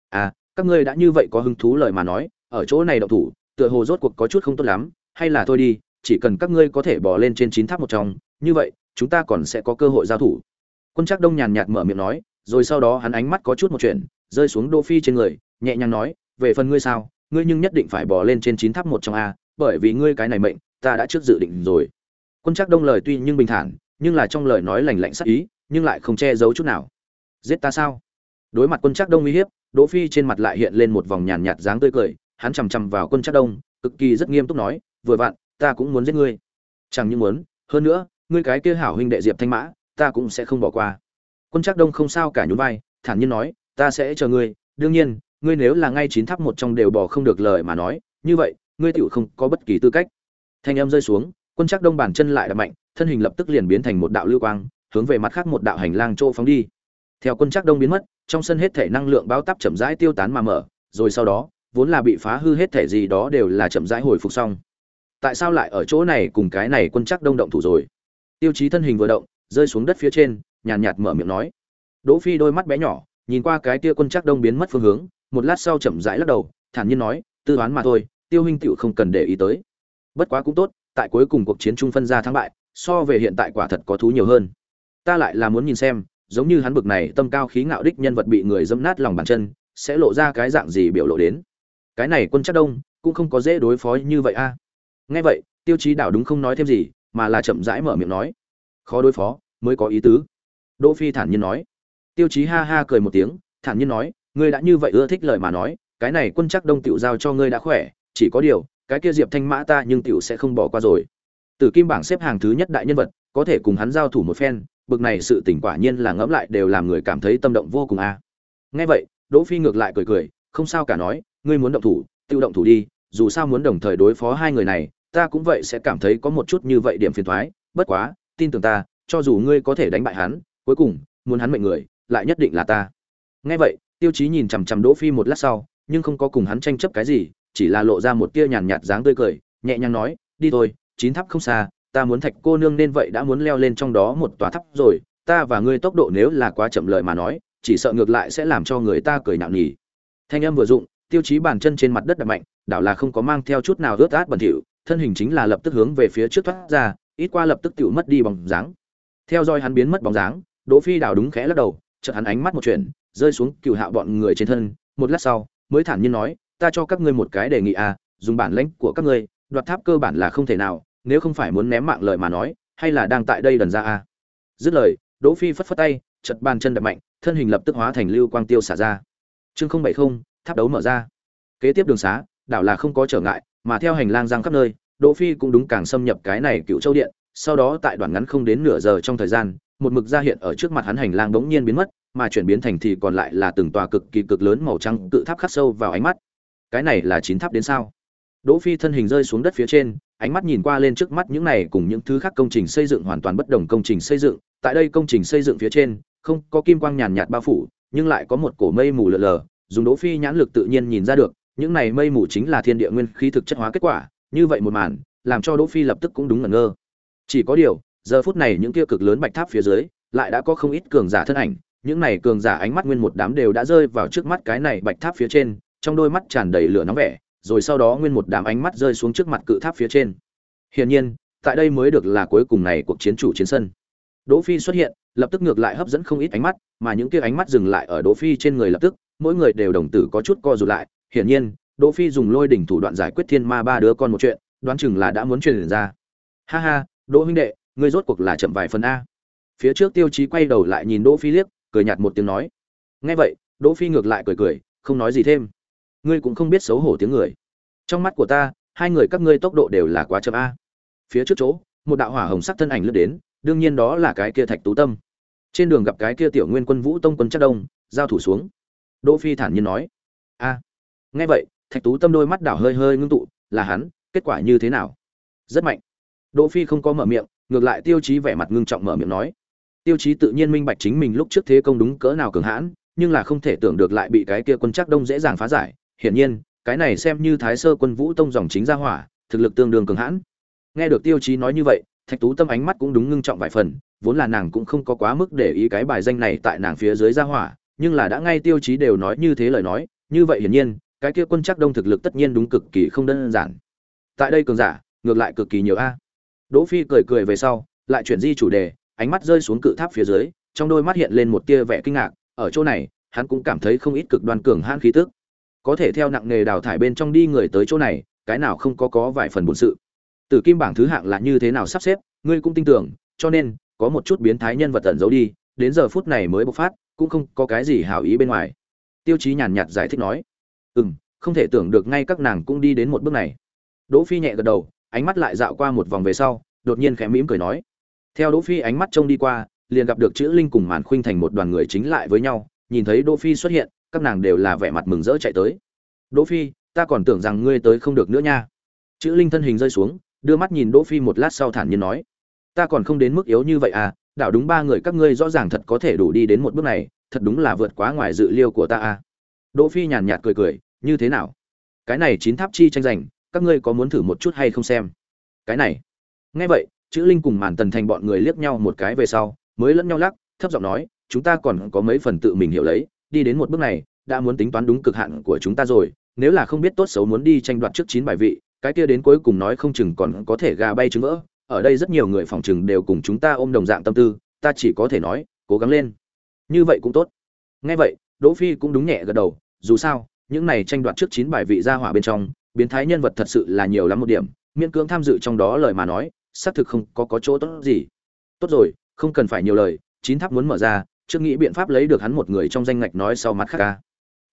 à các ngươi đã như vậy có hứng thú lời mà nói, ở chỗ này động thủ, tựa hồ rốt cuộc có chút không tốt lắm hay là thôi đi, chỉ cần các ngươi có thể bỏ lên trên chín tháp một trong, như vậy, chúng ta còn sẽ có cơ hội giao thủ. Quân trác đông nhàn nhạt mở miệng nói, rồi sau đó hắn ánh mắt có chút một chuyện, rơi xuống đỗ phi trên người, nhẹ nhàng nói, về phần ngươi sao? Ngươi nhưng nhất định phải bỏ lên trên chín tháp một trong a, bởi vì ngươi cái này mệnh, ta đã trước dự định rồi. Quân trác đông lời tuy nhưng bình thản, nhưng là trong lời nói lành lạnh sắc ý, nhưng lại không che giấu chút nào. Giết ta sao? Đối mặt quân trác đông uy hiếp, đỗ phi trên mặt lại hiện lên một vòng nhàn nhạt dáng tươi cười, hắn chằm chằm vào quân trác đông, cực kỳ rất nghiêm túc nói vừa vặn, ta cũng muốn giết ngươi. Chẳng những muốn, hơn nữa, ngươi cái kia hảo huynh đệ diệp thanh mã, ta cũng sẽ không bỏ qua. Quân trác đông không sao cả nhún vai, thản nhiên nói, ta sẽ chờ ngươi. Đương nhiên, ngươi nếu là ngay chín tháp một trong đều bỏ không được lời mà nói, như vậy, ngươi tựu không có bất kỳ tư cách. Thanh âm rơi xuống, quân trác đông bàn chân lại đập mạnh, thân hình lập tức liền biến thành một đạo lưu quang, hướng về mặt khác một đạo hành lang chỗ phóng đi. Theo quân trác đông biến mất, trong sân hết thể năng lượng báo tắp chậm rãi tiêu tán mà mở, rồi sau đó, vốn là bị phá hư hết thể gì đó đều là chậm rãi hồi phục xong tại sao lại ở chỗ này cùng cái này quân chắc đông động thủ rồi? Tiêu chí thân hình vừa động, rơi xuống đất phía trên, nhàn nhạt mở miệng nói. Đỗ phi đôi mắt bé nhỏ, nhìn qua cái tia quân chắc đông biến mất phương hướng, một lát sau chậm rãi lắc đầu, thản nhiên nói, tư đoán mà thôi, tiêu huynh tiểu không cần để ý tới. Bất quá cũng tốt, tại cuối cùng cuộc chiến chung phân ra thắng bại, so về hiện tại quả thật có thú nhiều hơn. Ta lại là muốn nhìn xem, giống như hắn bực này tâm cao khí ngạo đích nhân vật bị người dẫm nát lòng bàn chân, sẽ lộ ra cái dạng gì biểu lộ đến. Cái này quân chắc đông, cũng không có dễ đối phó như vậy a nghe vậy, tiêu chí đảo đúng không nói thêm gì, mà là chậm rãi mở miệng nói. Khó đối phó, mới có ý tứ. Đỗ phi thản nhiên nói. Tiêu chí ha ha cười một tiếng, thản nhiên nói, ngươi đã như vậy ưa thích lời mà nói, cái này quân chắc đông tiểu giao cho ngươi đã khỏe, chỉ có điều, cái kia diệp thanh mã ta nhưng tiểu sẽ không bỏ qua rồi. Từ kim bảng xếp hàng thứ nhất đại nhân vật, có thể cùng hắn giao thủ một phen, bực này sự tỉnh quả nhiên là ngẫm lại đều làm người cảm thấy tâm động vô cùng a. À. nghe vậy, đỗ phi ngược lại cười cười, không sao cả nói, ngươi muốn động thủ tiêu động thủ đi, dù sao muốn đồng thời đối phó hai người này ta cũng vậy sẽ cảm thấy có một chút như vậy điểm phiền toái bất quá, tin tưởng ta, cho dù ngươi có thể đánh bại hắn, cuối cùng, muốn hắn mệnh người, lại nhất định là ta. Nghe vậy, tiêu chí nhìn chằm chằm đỗ phi một lát sau, nhưng không có cùng hắn tranh chấp cái gì, chỉ là lộ ra một tia nhàn nhạt dáng tươi cười, nhẹ nhàng nói, đi thôi, chín tháp không xa, ta muốn thạch cô nương nên vậy đã muốn leo lên trong đó một tòa tháp rồi, ta và ngươi tốc độ nếu là quá chậm lời mà nói, chỉ sợ ngược lại sẽ làm cho người ta cười nhạo nhỉ. Thanh âm vừa dụng, tiêu chí bàn chân trên mặt đất đập mạnh, đảo là không có mang theo chút nào ướt át bẩn thỉu thân hình chính là lập tức hướng về phía trước thoát ra, ít qua lập tức tiểu mất đi bóng dáng. Theo dõi hắn biến mất bóng dáng, đỗ phi đảo đúng khẽ lắc đầu, chợt hắn ánh mắt một chuyện rơi xuống cửu hạo bọn người trên thân, một lát sau, mới thản nhiên nói, ta cho các ngươi một cái đề nghị à dùng bản lãnh của các ngươi, đoạt tháp cơ bản là không thể nào, nếu không phải muốn ném mạng lời mà nói, hay là đang tại đây đần ra à. Dứt lời, đỗ phi phất phất tay, chợt bàn chân đập mạnh, thân hình lập tức hóa thành lưu quang tiêu xả ra. Chương không bảy không, tháp đấu mở ra. Kế tiếp đường xá, đảo là không có trở ngại mà theo hành lang giang khắp nơi, đỗ phi cũng đúng càng xâm nhập cái này cựu châu điện, sau đó tại đoạn ngắn không đến nửa giờ trong thời gian, một mực ra hiện ở trước mặt hắn hành lang bỗng nhiên biến mất, mà chuyển biến thành thì còn lại là từng tòa cực kỳ cực lớn màu trắng cự tháp khắc sâu vào ánh mắt. Cái này là chín tháp đến sao? Đỗ phi thân hình rơi xuống đất phía trên, ánh mắt nhìn qua lên trước mắt những này cùng những thứ khác công trình xây dựng hoàn toàn bất đồng công trình xây dựng, tại đây công trình xây dựng phía trên, không có kim quang nhàn nhạt bao phủ, nhưng lại có một cổ mây mù lờ lờ, dùng đỗ phi nhãn lực tự nhiên nhìn ra được những này mây mù chính là thiên địa nguyên khí thực chất hóa kết quả, như vậy một màn, làm cho đỗ phi lập tức cũng đúng ngẩn ngơ. Chỉ có điều, giờ phút này những kia cực lớn bạch tháp phía dưới, lại đã có không ít cường giả thân ảnh, những này cường giả ánh mắt nguyên một đám đều đã rơi vào trước mắt cái này bạch tháp phía trên, trong đôi mắt tràn đầy lửa nóng vẻ, rồi sau đó nguyên một đám ánh mắt rơi xuống trước mặt cự tháp phía trên. Hiển nhiên, tại đây mới được là cuối cùng này cuộc chiến chủ chiến sân. Đỗ phi xuất hiện, lập tức ngược lại hấp dẫn không ít ánh mắt, mà những kia ánh mắt dừng lại ở đỗ phi trên người lập tức, mỗi người đều đồng tử có chút co rụt lại hiển nhiên, đỗ phi dùng lôi đỉnh thủ đoạn giải quyết thiên ma ba đứa con một chuyện, đoán chừng là đã muốn truyền ra. Ha ha, đỗ huynh đệ, ngươi rốt cuộc là chậm vài phần a. Phía trước tiêu chí quay đầu lại nhìn đỗ phi liếc, cười nhạt một tiếng nói. Nghe vậy, đỗ phi ngược lại cười cười, không nói gì thêm. Ngươi cũng không biết xấu hổ tiếng người. Trong mắt của ta, hai người các ngươi tốc độ đều là quá chậm a. Phía trước chỗ, một đạo hỏa hồng sắc thân ảnh lướt đến, đương nhiên đó là cái kia thạch tú tâm. Trên đường gặp cái kia tiểu nguyên quân vũ tông quân Chất đông, giao thủ xuống. Đỗ phi thản nhiên nói. A nghe vậy, thạch tú tâm đôi mắt đảo hơi hơi ngưng tụ, là hắn, kết quả như thế nào? Rất mạnh. Đỗ phi không có mở miệng, ngược lại tiêu chí vẻ mặt ngưng trọng mở miệng nói. Tiêu chí tự nhiên minh bạch chính mình lúc trước thế công đúng cỡ nào cường hãn, nhưng là không thể tưởng được lại bị cái kia quân chắc đông dễ dàng phá giải. Hiển nhiên, cái này xem như thái sơ quân vũ tông dòng chính gia hỏa, thực lực tương đương cường hãn. Nghe được tiêu chí nói như vậy, thạch tú tâm ánh mắt cũng đúng ngưng trọng vài phần, vốn là nàng cũng không có quá mức để ý cái bài danh này tại nàng phía dưới gia hỏa, nhưng là đã ngay tiêu chí đều nói như thế lời nói, như vậy hiển nhiên cái kia quân chắc đông thực lực tất nhiên đúng cực kỳ không đơn giản. Tại đây cường giả, ngược lại cực kỳ nhiều a. Đỗ phi cười cười về sau, lại chuyển di chủ đề, ánh mắt rơi xuống cự tháp phía dưới, trong đôi mắt hiện lên một tia vẻ kinh ngạc, ở chỗ này, hắn cũng cảm thấy không ít cực đoan cường hãn khí tức. Có thể theo nặng nghề đào thải bên trong đi người tới chỗ này, cái nào không có có vài phần buồn sự. Tử kim bảng thứ hạng là như thế nào sắp xếp, ngươi cũng tin tưởng, cho nên, có một chút biến thái nhân vật tẩn giấu đi, đến giờ phút này mới bộc phát, cũng không có cái gì hảo ý bên ngoài. Tiêu chí nhàn nhạt giải thích nói ừ m không thể tưởng được ngay các nàng cũng đi đến một bước này. Đỗ phi nhẹ gật đầu, ánh mắt lại dạo qua một vòng về sau, đột nhiên khẽ mỉm cười nói. Theo đỗ phi ánh mắt trông đi qua, liền gặp được chữ linh cùng màn khuynh thành một đoàn người chính lại với nhau, nhìn thấy đỗ phi xuất hiện, các nàng đều là vẻ mặt mừng rỡ chạy tới. Đỗ phi, ta còn tưởng rằng ngươi tới không được nữa nha. Chữ linh thân hình rơi xuống, đưa mắt nhìn đỗ phi một lát sau thản nhiên nói. Ta còn không đến mức yếu như vậy à đảo đúng ba người các ngươi rõ ràng thật có thể đủ đi đến một bước này, thật đúng là vượt quá ngoài dự liêu của ta à đỗ phi nhàn nhạt cười cười, như thế nào? Cái này chín tháp chi tranh giành, các ngươi có muốn thử một chút hay không xem? Cái này? Nghe vậy, chữ linh cùng màn tần thành bọn người liếc nhau một cái về sau, mới lẫn nhau lắc, thấp giọng nói, chúng ta còn có mấy phần tự mình hiểu lấy, đi đến một bước này, đã muốn tính toán đúng cực hạn của chúng ta rồi, nếu là không biết tốt xấu muốn đi tranh đoạt trước chín bài vị, cái kia đến cuối cùng nói không chừng còn có thể gà bay trứng vỡ, ở đây rất nhiều người phòng chừng đều cùng chúng ta ôm đồng dạng tâm tư, ta chỉ có thể nói, cố gắng lên. Như vậy cũng tốt. Nghe vậy đỗ phi cũng đúng nhẹ gật đầu, dù sao, những này tranh đoạt trước chín bài vị gia hỏa bên trong, biến thái nhân vật thật sự là nhiều lắm một điểm, miễn cưỡng tham dự trong đó lời mà nói, xác thực không có có chỗ tốt gì. Tốt rồi, không cần phải nhiều lời, chín tháp muốn mở ra trước nghĩ biện pháp lấy được hắn một người trong danh ngạch nói sau mặt khác ca.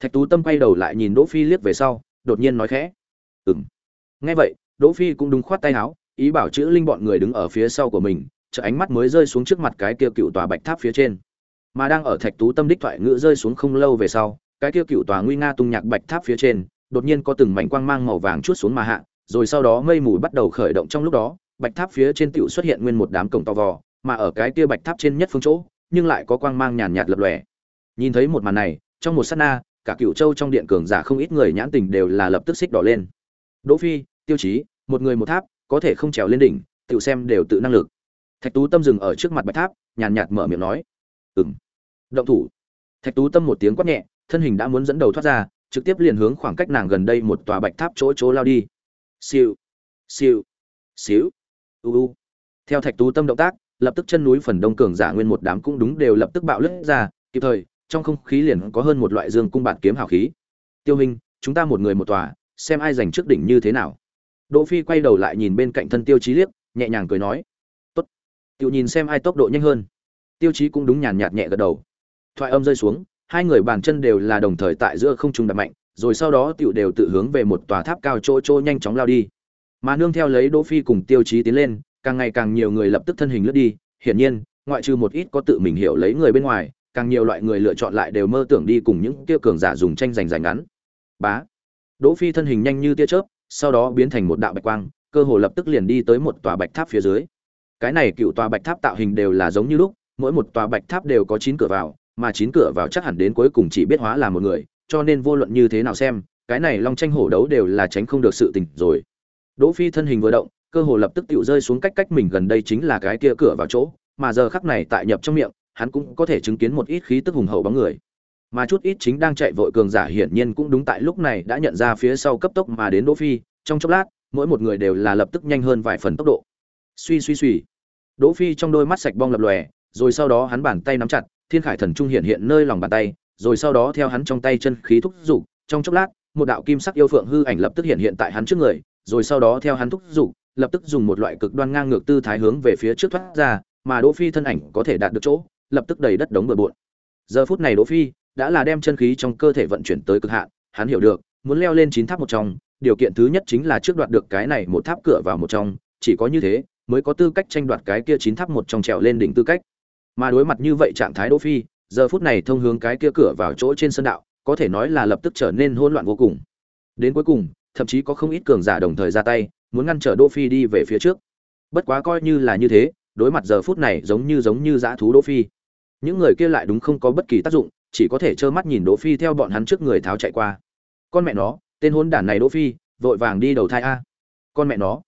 Thạch tú tâm quay đầu lại nhìn đỗ phi liếc về sau, đột nhiên nói khẽ. Ừm. Nghe vậy, đỗ phi cũng đúng khoát tay áo, ý bảo chữ linh bọn người đứng ở phía sau của mình chợ ánh mắt mới rơi xuống trước mặt cái kia cựu tòa bạch tháp phía trên mà đang ở thạch tú tâm đích thoại ngữ rơi xuống không lâu về sau, cái kia cựu tòa nguy nga tung nhạc bạch tháp phía trên, đột nhiên có từng mảnh quang mang màu vàng chút xuống mà hạ, rồi sau đó mây mù bắt đầu khởi động trong lúc đó, bạch tháp phía trên tựu xuất hiện nguyên một đám cổng to vò, mà ở cái kia bạch tháp trên nhất phương chỗ, nhưng lại có quang mang nhàn nhạt lập lòe. Nhìn thấy một màn này, trong một sát na, cả cựu châu trong điện cường giả không ít người nhãn tình đều là lập tức xích đỏ lên. Đỗ phi, tiêu chí, một người một tháp, có thể không trèo lên đỉnh tự xem đều tự năng lực. Thạch tú tâm dừng ở trước mặt bạch tháp, nhàn nhạt mở miệng nói. Ừng động thủ. Thạch tú tâm một tiếng quát nhẹ, thân hình đã muốn dẫn đầu thoát ra, trực tiếp liền hướng khoảng cách nàng gần đây một tòa bạch tháp chỗ chỗ lao đi. Siêu siêu xíu u u. Theo thạch tú tâm động tác, lập tức chân núi phần đông cường giả nguyên một đám cũng đúng đều lập tức bạo lướt ra, kịp thời, trong không khí liền có hơn một loại dương cung bản kiếm hào khí. Tiêu hình chúng ta một người một tòa, xem ai giành trước đỉnh như thế nào. Đỗ phi quay đầu lại nhìn bên cạnh thân tiêu chí liếc, nhẹ nhàng cười nói. Tốt. Tiêu nhìn xem ai tốc độ nhanh hơn. Tiêu chí cũng đúng nhàn nhạt nhẹ gật đầu thoại âm rơi xuống, hai người bàn chân đều là đồng thời tại giữa không trung đập mạnh, rồi sau đó tiểu đều tự hướng về một tòa tháp cao chỗ chỗ nhanh chóng lao đi. Mà nương theo lấy đỗ phi cùng tiêu chí tiến lên, càng ngày càng nhiều người lập tức thân hình lướt đi, hiển nhiên, ngoại trừ một ít có tự mình hiểu lấy người bên ngoài, càng nhiều loại người lựa chọn lại đều mơ tưởng đi cùng những tiêu cường giả dùng tranh giành giành ngắn. Bá! Đỗ phi thân hình nhanh như tia chớp, sau đó biến thành một đạo bạch quang, cơ hồ lập tức liền đi tới một tòa bạch tháp phía dưới. Cái này cựu tòa bạch tháp tạo hình đều là giống như lúc, mỗi một tòa bạch tháp đều có chín cửa vào mà chín cửa vào chắc hẳn đến cuối cùng chỉ biết hóa là một người, cho nên vô luận như thế nào xem, cái này long tranh hổ đấu đều là tránh không được sự tình rồi. Đỗ phi thân hình vừa động, cơ hồ lập tức tụi rơi xuống cách cách mình gần đây chính là cái kia cửa vào chỗ, mà giờ khắc này tại nhập trong miệng, hắn cũng có thể chứng kiến một ít khí tức hùng hậu bóng người. Mà chút ít chính đang chạy vội cường giả hiển nhiên cũng đúng tại lúc này đã nhận ra phía sau cấp tốc mà đến đỗ phi, trong chốc lát, mỗi một người đều là lập tức nhanh hơn vài phần tốc độ. Suy suy suy. Đỗ phi trong đôi mắt sạch bong lập lòe, rồi sau đó hắn bàn tay nắm chặt thiên khải thần trung hiện hiện nơi lòng bàn tay, rồi sau đó theo hắn trong tay chân khí thúc dục trong chốc lát, một đạo kim sắc yêu phượng hư ảnh lập tức hiện hiện tại hắn trước người, rồi sau đó theo hắn thúc dục lập tức dùng một loại cực đoan ngang ngược tư thái hướng về phía trước thoát ra, mà đỗ phi thân ảnh có thể đạt được chỗ, lập tức đầy đất đống bừa bộn. Giờ phút này đỗ phi đã là đem chân khí trong cơ thể vận chuyển tới cực hạn, hắn hiểu được, muốn leo lên chín tháp một trong, điều kiện thứ nhất chính là trước đoạt được cái này một tháp cửa vào một trong, chỉ có như thế mới có tư cách tranh đoạt cái kia chín tháp một trong trèo lên đỉnh tư cách mà đối mặt như vậy trạng thái đỗ phi, giờ phút này thông hướng cái kia cửa vào chỗ trên sân đạo, có thể nói là lập tức trở nên hỗn loạn vô cùng. Đến cuối cùng, thậm chí có không ít cường giả đồng thời ra tay, muốn ngăn trở đỗ phi đi về phía trước. Bất quá coi như là như thế, đối mặt giờ phút này giống như giống như dã thú đỗ phi. Những người kia lại đúng không có bất kỳ tác dụng, chỉ có thể trơ mắt nhìn đỗ phi theo bọn hắn trước người tháo chạy qua. Con mẹ nó, tên hôn đản này đỗ phi, vội vàng đi đầu thai a. Con mẹ nó.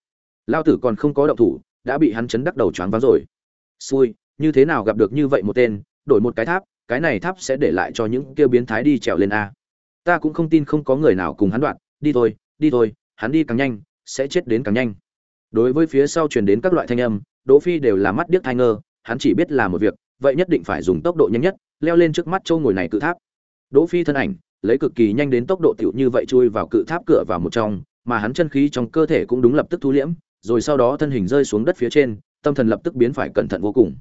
Lao tử còn không có động thủ, đã bị hắn chấn đắc đầu choáng váng rồi. Xui như thế nào gặp được như vậy một tên, đổi một cái tháp, cái này tháp sẽ để lại cho những kia biến thái đi trèo lên a. Ta cũng không tin không có người nào cùng hắn đoạn, đi thôi đi thôi, hắn đi càng nhanh, sẽ chết đến càng nhanh. Đối với phía sau truyền đến các loại thanh âm, đỗ phi đều là mắt điếc thai ngơ, hắn chỉ biết là một việc, vậy nhất định phải dùng tốc độ nhanh nhất, leo lên trước mắt châu ngồi này cự tháp. Đỗ phi thân ảnh, lấy cực kỳ nhanh đến tốc độ tiểu như vậy chui vào cự tháp cửa vào một trong, mà hắn chân khí trong cơ thể cũng đúng lập tức thu liễm, rồi sau đó thân hình rơi xuống đất phía trên, tâm thần lập tức biến phải cẩn thận vô cùng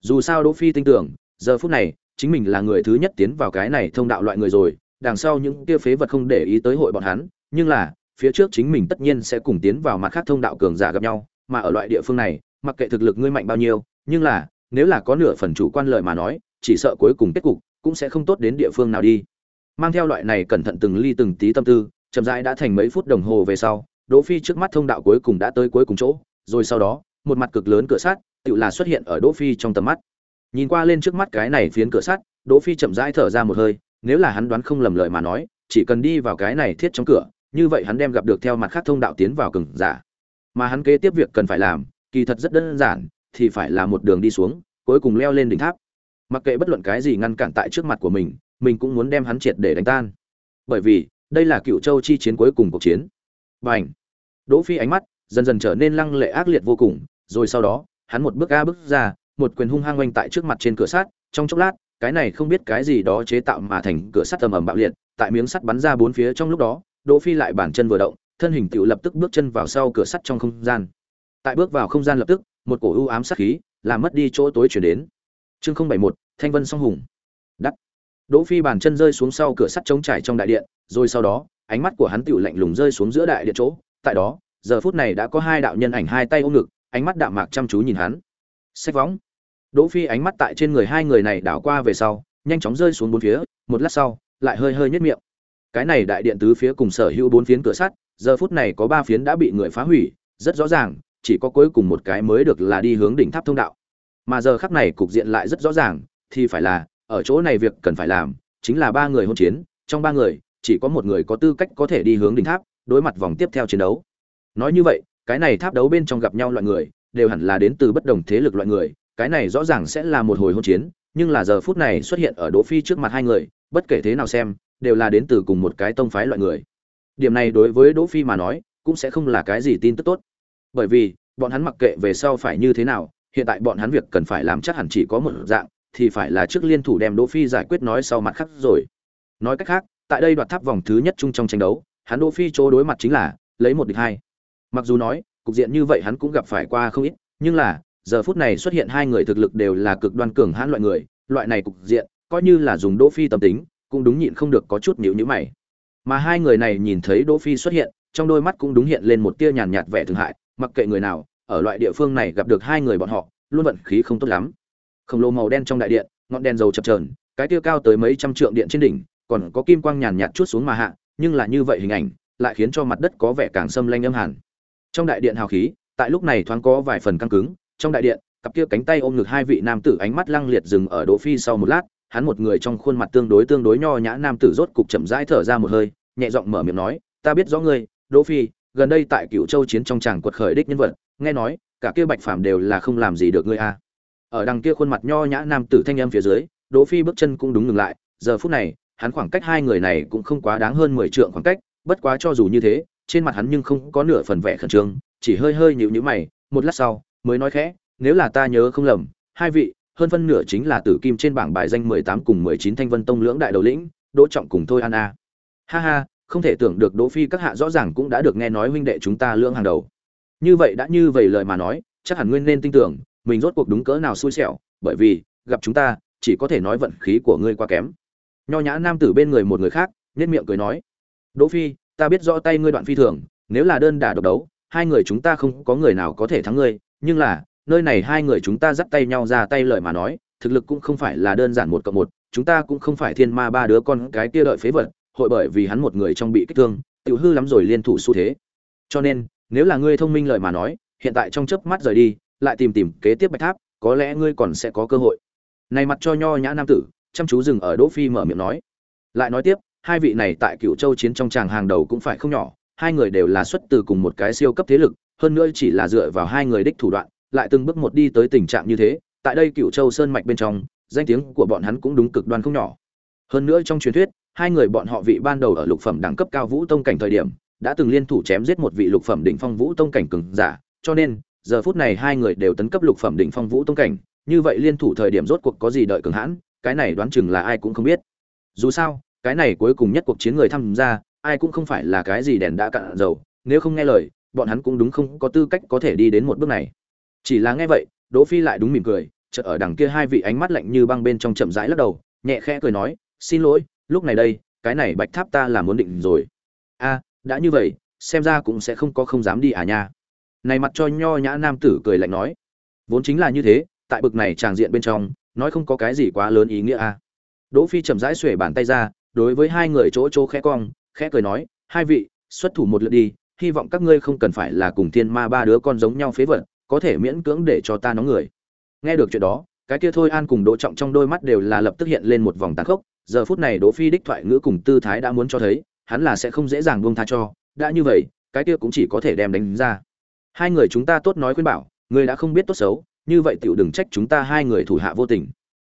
dù sao đỗ phi tin tưởng, giờ phút này, chính mình là người thứ nhất tiến vào cái này thông đạo loại người rồi, đằng sau những kia phế vật không để ý tới hội bọn hắn, nhưng là, phía trước chính mình tất nhiên sẽ cùng tiến vào mặt khác thông đạo cường giả gặp nhau, mà ở loại địa phương này, mặc kệ thực lực ngươi mạnh bao nhiêu, nhưng là, nếu là có nửa phần chủ quan lợi mà nói, chỉ sợ cuối cùng kết cục cũng sẽ không tốt đến địa phương nào đi. Mang theo loại này cẩn thận từng ly từng tí tâm tư, chậm rãi đã thành mấy phút đồng hồ về sau, đỗ phi trước mắt thông đạo cuối cùng đã tới cuối cùng chỗ, rồi sau đó, một mặt cực lớn cửa sắt tự là xuất hiện ở đỗ phi trong tầm mắt. Nhìn qua lên trước mắt cái này phiến cửa sắt, đỗ phi chậm rãi thở ra một hơi, nếu là hắn đoán không lầm lời mà nói, chỉ cần đi vào cái này thiết trong cửa, như vậy hắn đem gặp được theo mặt khác thông đạo tiến vào cường giả. Mà hắn kế tiếp việc cần phải làm, kỳ thật rất đơn giản, thì phải là một đường đi xuống, cuối cùng leo lên đỉnh tháp. Mặc kệ bất luận cái gì ngăn cản tại trước mặt của mình mình cũng muốn đem hắn triệt để đánh tan. Bởi vì, đây là cựu châu chi chiến cuối cùng cuộc chiến. Bành. đỗ phi ánh mắt dần dần trở nên lăng lệ ác liệt vô cùng, rồi sau đó hắn một bước ga bước ra, một quyền hung hăng oanh tại trước mặt trên cửa sắt, trong chốc lát, cái này không biết cái gì đó chế tạo mà thành cửa sắt ầm ầm bạo liệt, tại miếng sắt bắn ra bốn phía trong lúc đó, đỗ phi lại bản chân vừa động, thân hình tiểu lập tức bước chân vào sau cửa sắt trong không gian. Tại bước vào không gian lập tức, một cổ u ám sát khí, làm mất đi chỗ tối chuyển đến. Chương không bảy một, thanh vân song hùng. Đắc. đỗ phi bàn chân rơi xuống sau cửa sắt trống trải trong đại điện, rồi sau đó, ánh mắt của hắn tiểu lạnh lùng rơi xuống giữa đại điện chỗ. Tại đó, giờ phút này đã có hai đạo nhân ảnh hai tay ôm ngực ánh mắt đạm mạc chăm chú nhìn hắn. Sách võng. Đỗ phi ánh mắt tại trên người hai người này đảo qua về sau, nhanh chóng rơi xuống bốn phía, một lát sau, lại hơi hơi nhếch miệng. Cái này đại điện tứ phía cùng sở hữu bốn phiến cửa sắt, giờ phút này có ba phiến đã bị người phá hủy, rất rõ ràng, chỉ có cuối cùng một cái mới được là đi hướng đỉnh tháp thông đạo. Mà giờ khắc này cục diện lại rất rõ ràng, thì phải là, ở chỗ này việc cần phải làm, chính là ba người hôn chiến, trong ba người, chỉ có một người có tư cách có thể đi hướng đỉnh tháp, đối mặt vòng tiếp theo chiến đấu. Nói như vậy cái này tháp đấu bên trong gặp nhau loại người, đều hẳn là đến từ bất đồng thế lực loại người, cái này rõ ràng sẽ là một hồi hôn chiến, nhưng là giờ phút này xuất hiện ở đỗ phi trước mặt hai người, bất kể thế nào xem, đều là đến từ cùng một cái tông phái loại người. Điểm này đối với đỗ phi mà nói, cũng sẽ không là cái gì tin tức tốt. Bởi vì, bọn hắn mặc kệ về sau phải như thế nào, hiện tại bọn hắn việc cần phải làm chắc hẳn chỉ có một dạng, thì phải là trước liên thủ đem đỗ phi giải quyết nói sau mặt khác rồi. Nói cách khác, tại đây đoạt tháp vòng thứ nhất chung trong tranh đấu, hắn đỗ phi chỗ đối mặt chính là, lấy một địch hai mặc dù nói, cục diện như vậy hắn cũng gặp phải qua không ít, nhưng là, giờ phút này xuất hiện hai người thực lực đều là cực đoan cường hãn loại người, loại này cục diện, coi như là dùng đỗ phi tâm tính, cũng đúng nhịn không được có chút nhíu nhíu mày. Mà hai người này nhìn thấy đỗ phi xuất hiện, trong đôi mắt cũng đúng hiện lên một tia nhàn nhạt vẻ thương hại, mặc kệ người nào, ở loại địa phương này gặp được hai người bọn họ, luôn vận khí không tốt lắm. Khổng lồ màu đen trong đại điện, ngọn đèn dầu chập chờn, cái tia cao tới mấy trăm trượng điện trên đỉnh, còn có kim quang nhàn nhạt chút xuống mà hạ, nhưng là như vậy hình ảnh, lại khiến cho mặt đất có vẻ càng xâm lanh âm hàn trong đại điện hào khí, tại lúc này thoáng có vài phần căng cứng, trong đại điện, cặp kia cánh tay ôm ngực hai vị nam tử ánh mắt lăng liệt dừng ở đỗ phi sau một lát, hắn một người trong khuôn mặt tương đối tương đối nho nhã nam tử rốt cục chậm rãi thở ra một hơi, nhẹ giọng mở miệng nói, ta biết rõ ngươi, đỗ phi, gần đây tại cựu châu chiến trong tràng quật khởi đích nhân vật, nghe nói, cả kia bạch phàm đều là không làm gì được ngươi a. Ở đằng kia khuôn mặt nho nhã nam tử thanh âm phía dưới, đỗ phi bước chân cũng đúng ngừng lại, giờ phút này, hắn khoảng cách hai người này cũng không quá đáng hơn mười trượng khoảng cách, bất quá cho dù như thế trên mặt hắn nhưng không có nửa phần vẻ khẩn trương, chỉ hơi hơi nhíu nhíu mày, một lát sau, mới nói khẽ, nếu là ta nhớ không lầm, hai vị, hơn phân nửa chính là tử kim trên bảng bài danh mười tám cùng mười chín thanh vân tông lưỡng đại đầu lĩnh, đỗ trọng cùng thôi an a. Ha ha, không thể tưởng được đỗ phi các hạ rõ ràng cũng đã được nghe nói huynh đệ chúng ta lưỡng hàng đầu. Như vậy đã như vậy lời mà nói, chắc hẳn nguyên nên tin tưởng, mình rốt cuộc đúng cỡ nào xui xẻo, bởi vì, gặp chúng ta, chỉ có thể nói vận khí của ngươi quá kém. Nho nhã nam tử bên người một người khác nhất miệng cười nói, đỗ phi ta biết rõ tay ngươi đoạn phi thường, nếu là đơn đả độc đấu, hai người chúng ta không có người nào có thể thắng ngươi, nhưng là, nơi này hai người chúng ta dắt tay nhau ra tay lời mà nói, thực lực cũng không phải là đơn giản một cộng một, chúng ta cũng không phải thiên ma ba đứa con cái kia đợi phế vật, hội bởi vì hắn một người trong bị kích thương tự hư lắm rồi liên thủ xu thế. Cho nên, nếu là ngươi thông minh lời mà nói, hiện tại trong chớp mắt rời đi, lại tìm tìm kế tiếp bạch tháp, có lẽ ngươi còn sẽ có cơ hội. Này mặt cho nho nhã nam tử, chăm chú dừng ở đỗ phi mở miệng nói. Lại nói tiếp hai vị này tại cựu châu chiến trong tràng hàng đầu cũng phải không nhỏ, hai người đều là xuất từ cùng một cái siêu cấp thế lực, hơn nữa chỉ là dựa vào hai người đích thủ đoạn, lại từng bước một đi tới tình trạng như thế, tại đây cựu châu sơn mạch bên trong, danh tiếng của bọn hắn cũng đúng cực đoan không nhỏ. Hơn nữa trong truyền thuyết, hai người bọn họ vị ban đầu ở lục phẩm đẳng cấp cao vũ tông cảnh thời điểm, đã từng liên thủ chém giết một vị lục phẩm đỉnh phong vũ tông cảnh cường giả, cho nên, giờ phút này hai người đều tấn cấp lục phẩm đỉnh phong vũ tông cảnh, như vậy liên thủ thời điểm rốt cuộc có gì đợi cường hãn, cái này đoán chừng là ai cũng không biết. Dù sao cái này cuối cùng nhất cuộc chiến người tham gia, ai cũng không phải là cái gì đèn đã cạn dầu, nếu không nghe lời, bọn hắn cũng đúng không có tư cách có thể đi đến một bước này. Chỉ là nghe vậy, đỗ phi lại đúng mỉm cười, chợt ở đằng kia hai vị ánh mắt lạnh như băng bên trong chậm rãi lắc đầu, nhẹ khẽ cười nói, xin lỗi, lúc này đây, cái này bạch tháp ta là muốn định rồi. A, đã như vậy, xem ra cũng sẽ không có không dám đi à nha. Này mặt cho nho nhã nam tử cười lạnh nói, vốn chính là như thế, tại bực này tràng diện bên trong, nói không có cái gì quá lớn ý nghĩa a đỗ phi chậm rãi xuề bàn tay ra đối với hai người chỗ chỗ khẽ cong, khẽ cười nói, hai vị, xuất thủ một lượt đi, hy vọng các ngươi không cần phải là cùng thiên ma ba đứa con giống nhau phế vật, có thể miễn cưỡng để cho ta nóng người. Nghe được chuyện đó, cái kia thôi an cùng đỗ trọng trong đôi mắt đều là lập tức hiện lên một vòng tàn khốc, giờ phút này đỗ phi đích thoại ngữ cùng tư thái đã muốn cho thấy, hắn là sẽ không dễ dàng buông tha cho, đã như vậy, cái kia cũng chỉ có thể đem đánh ra. Hai người chúng ta tốt nói khuyên bảo, người đã không biết tốt xấu, như vậy tiểu đừng trách chúng ta hai người thủ hạ vô tình.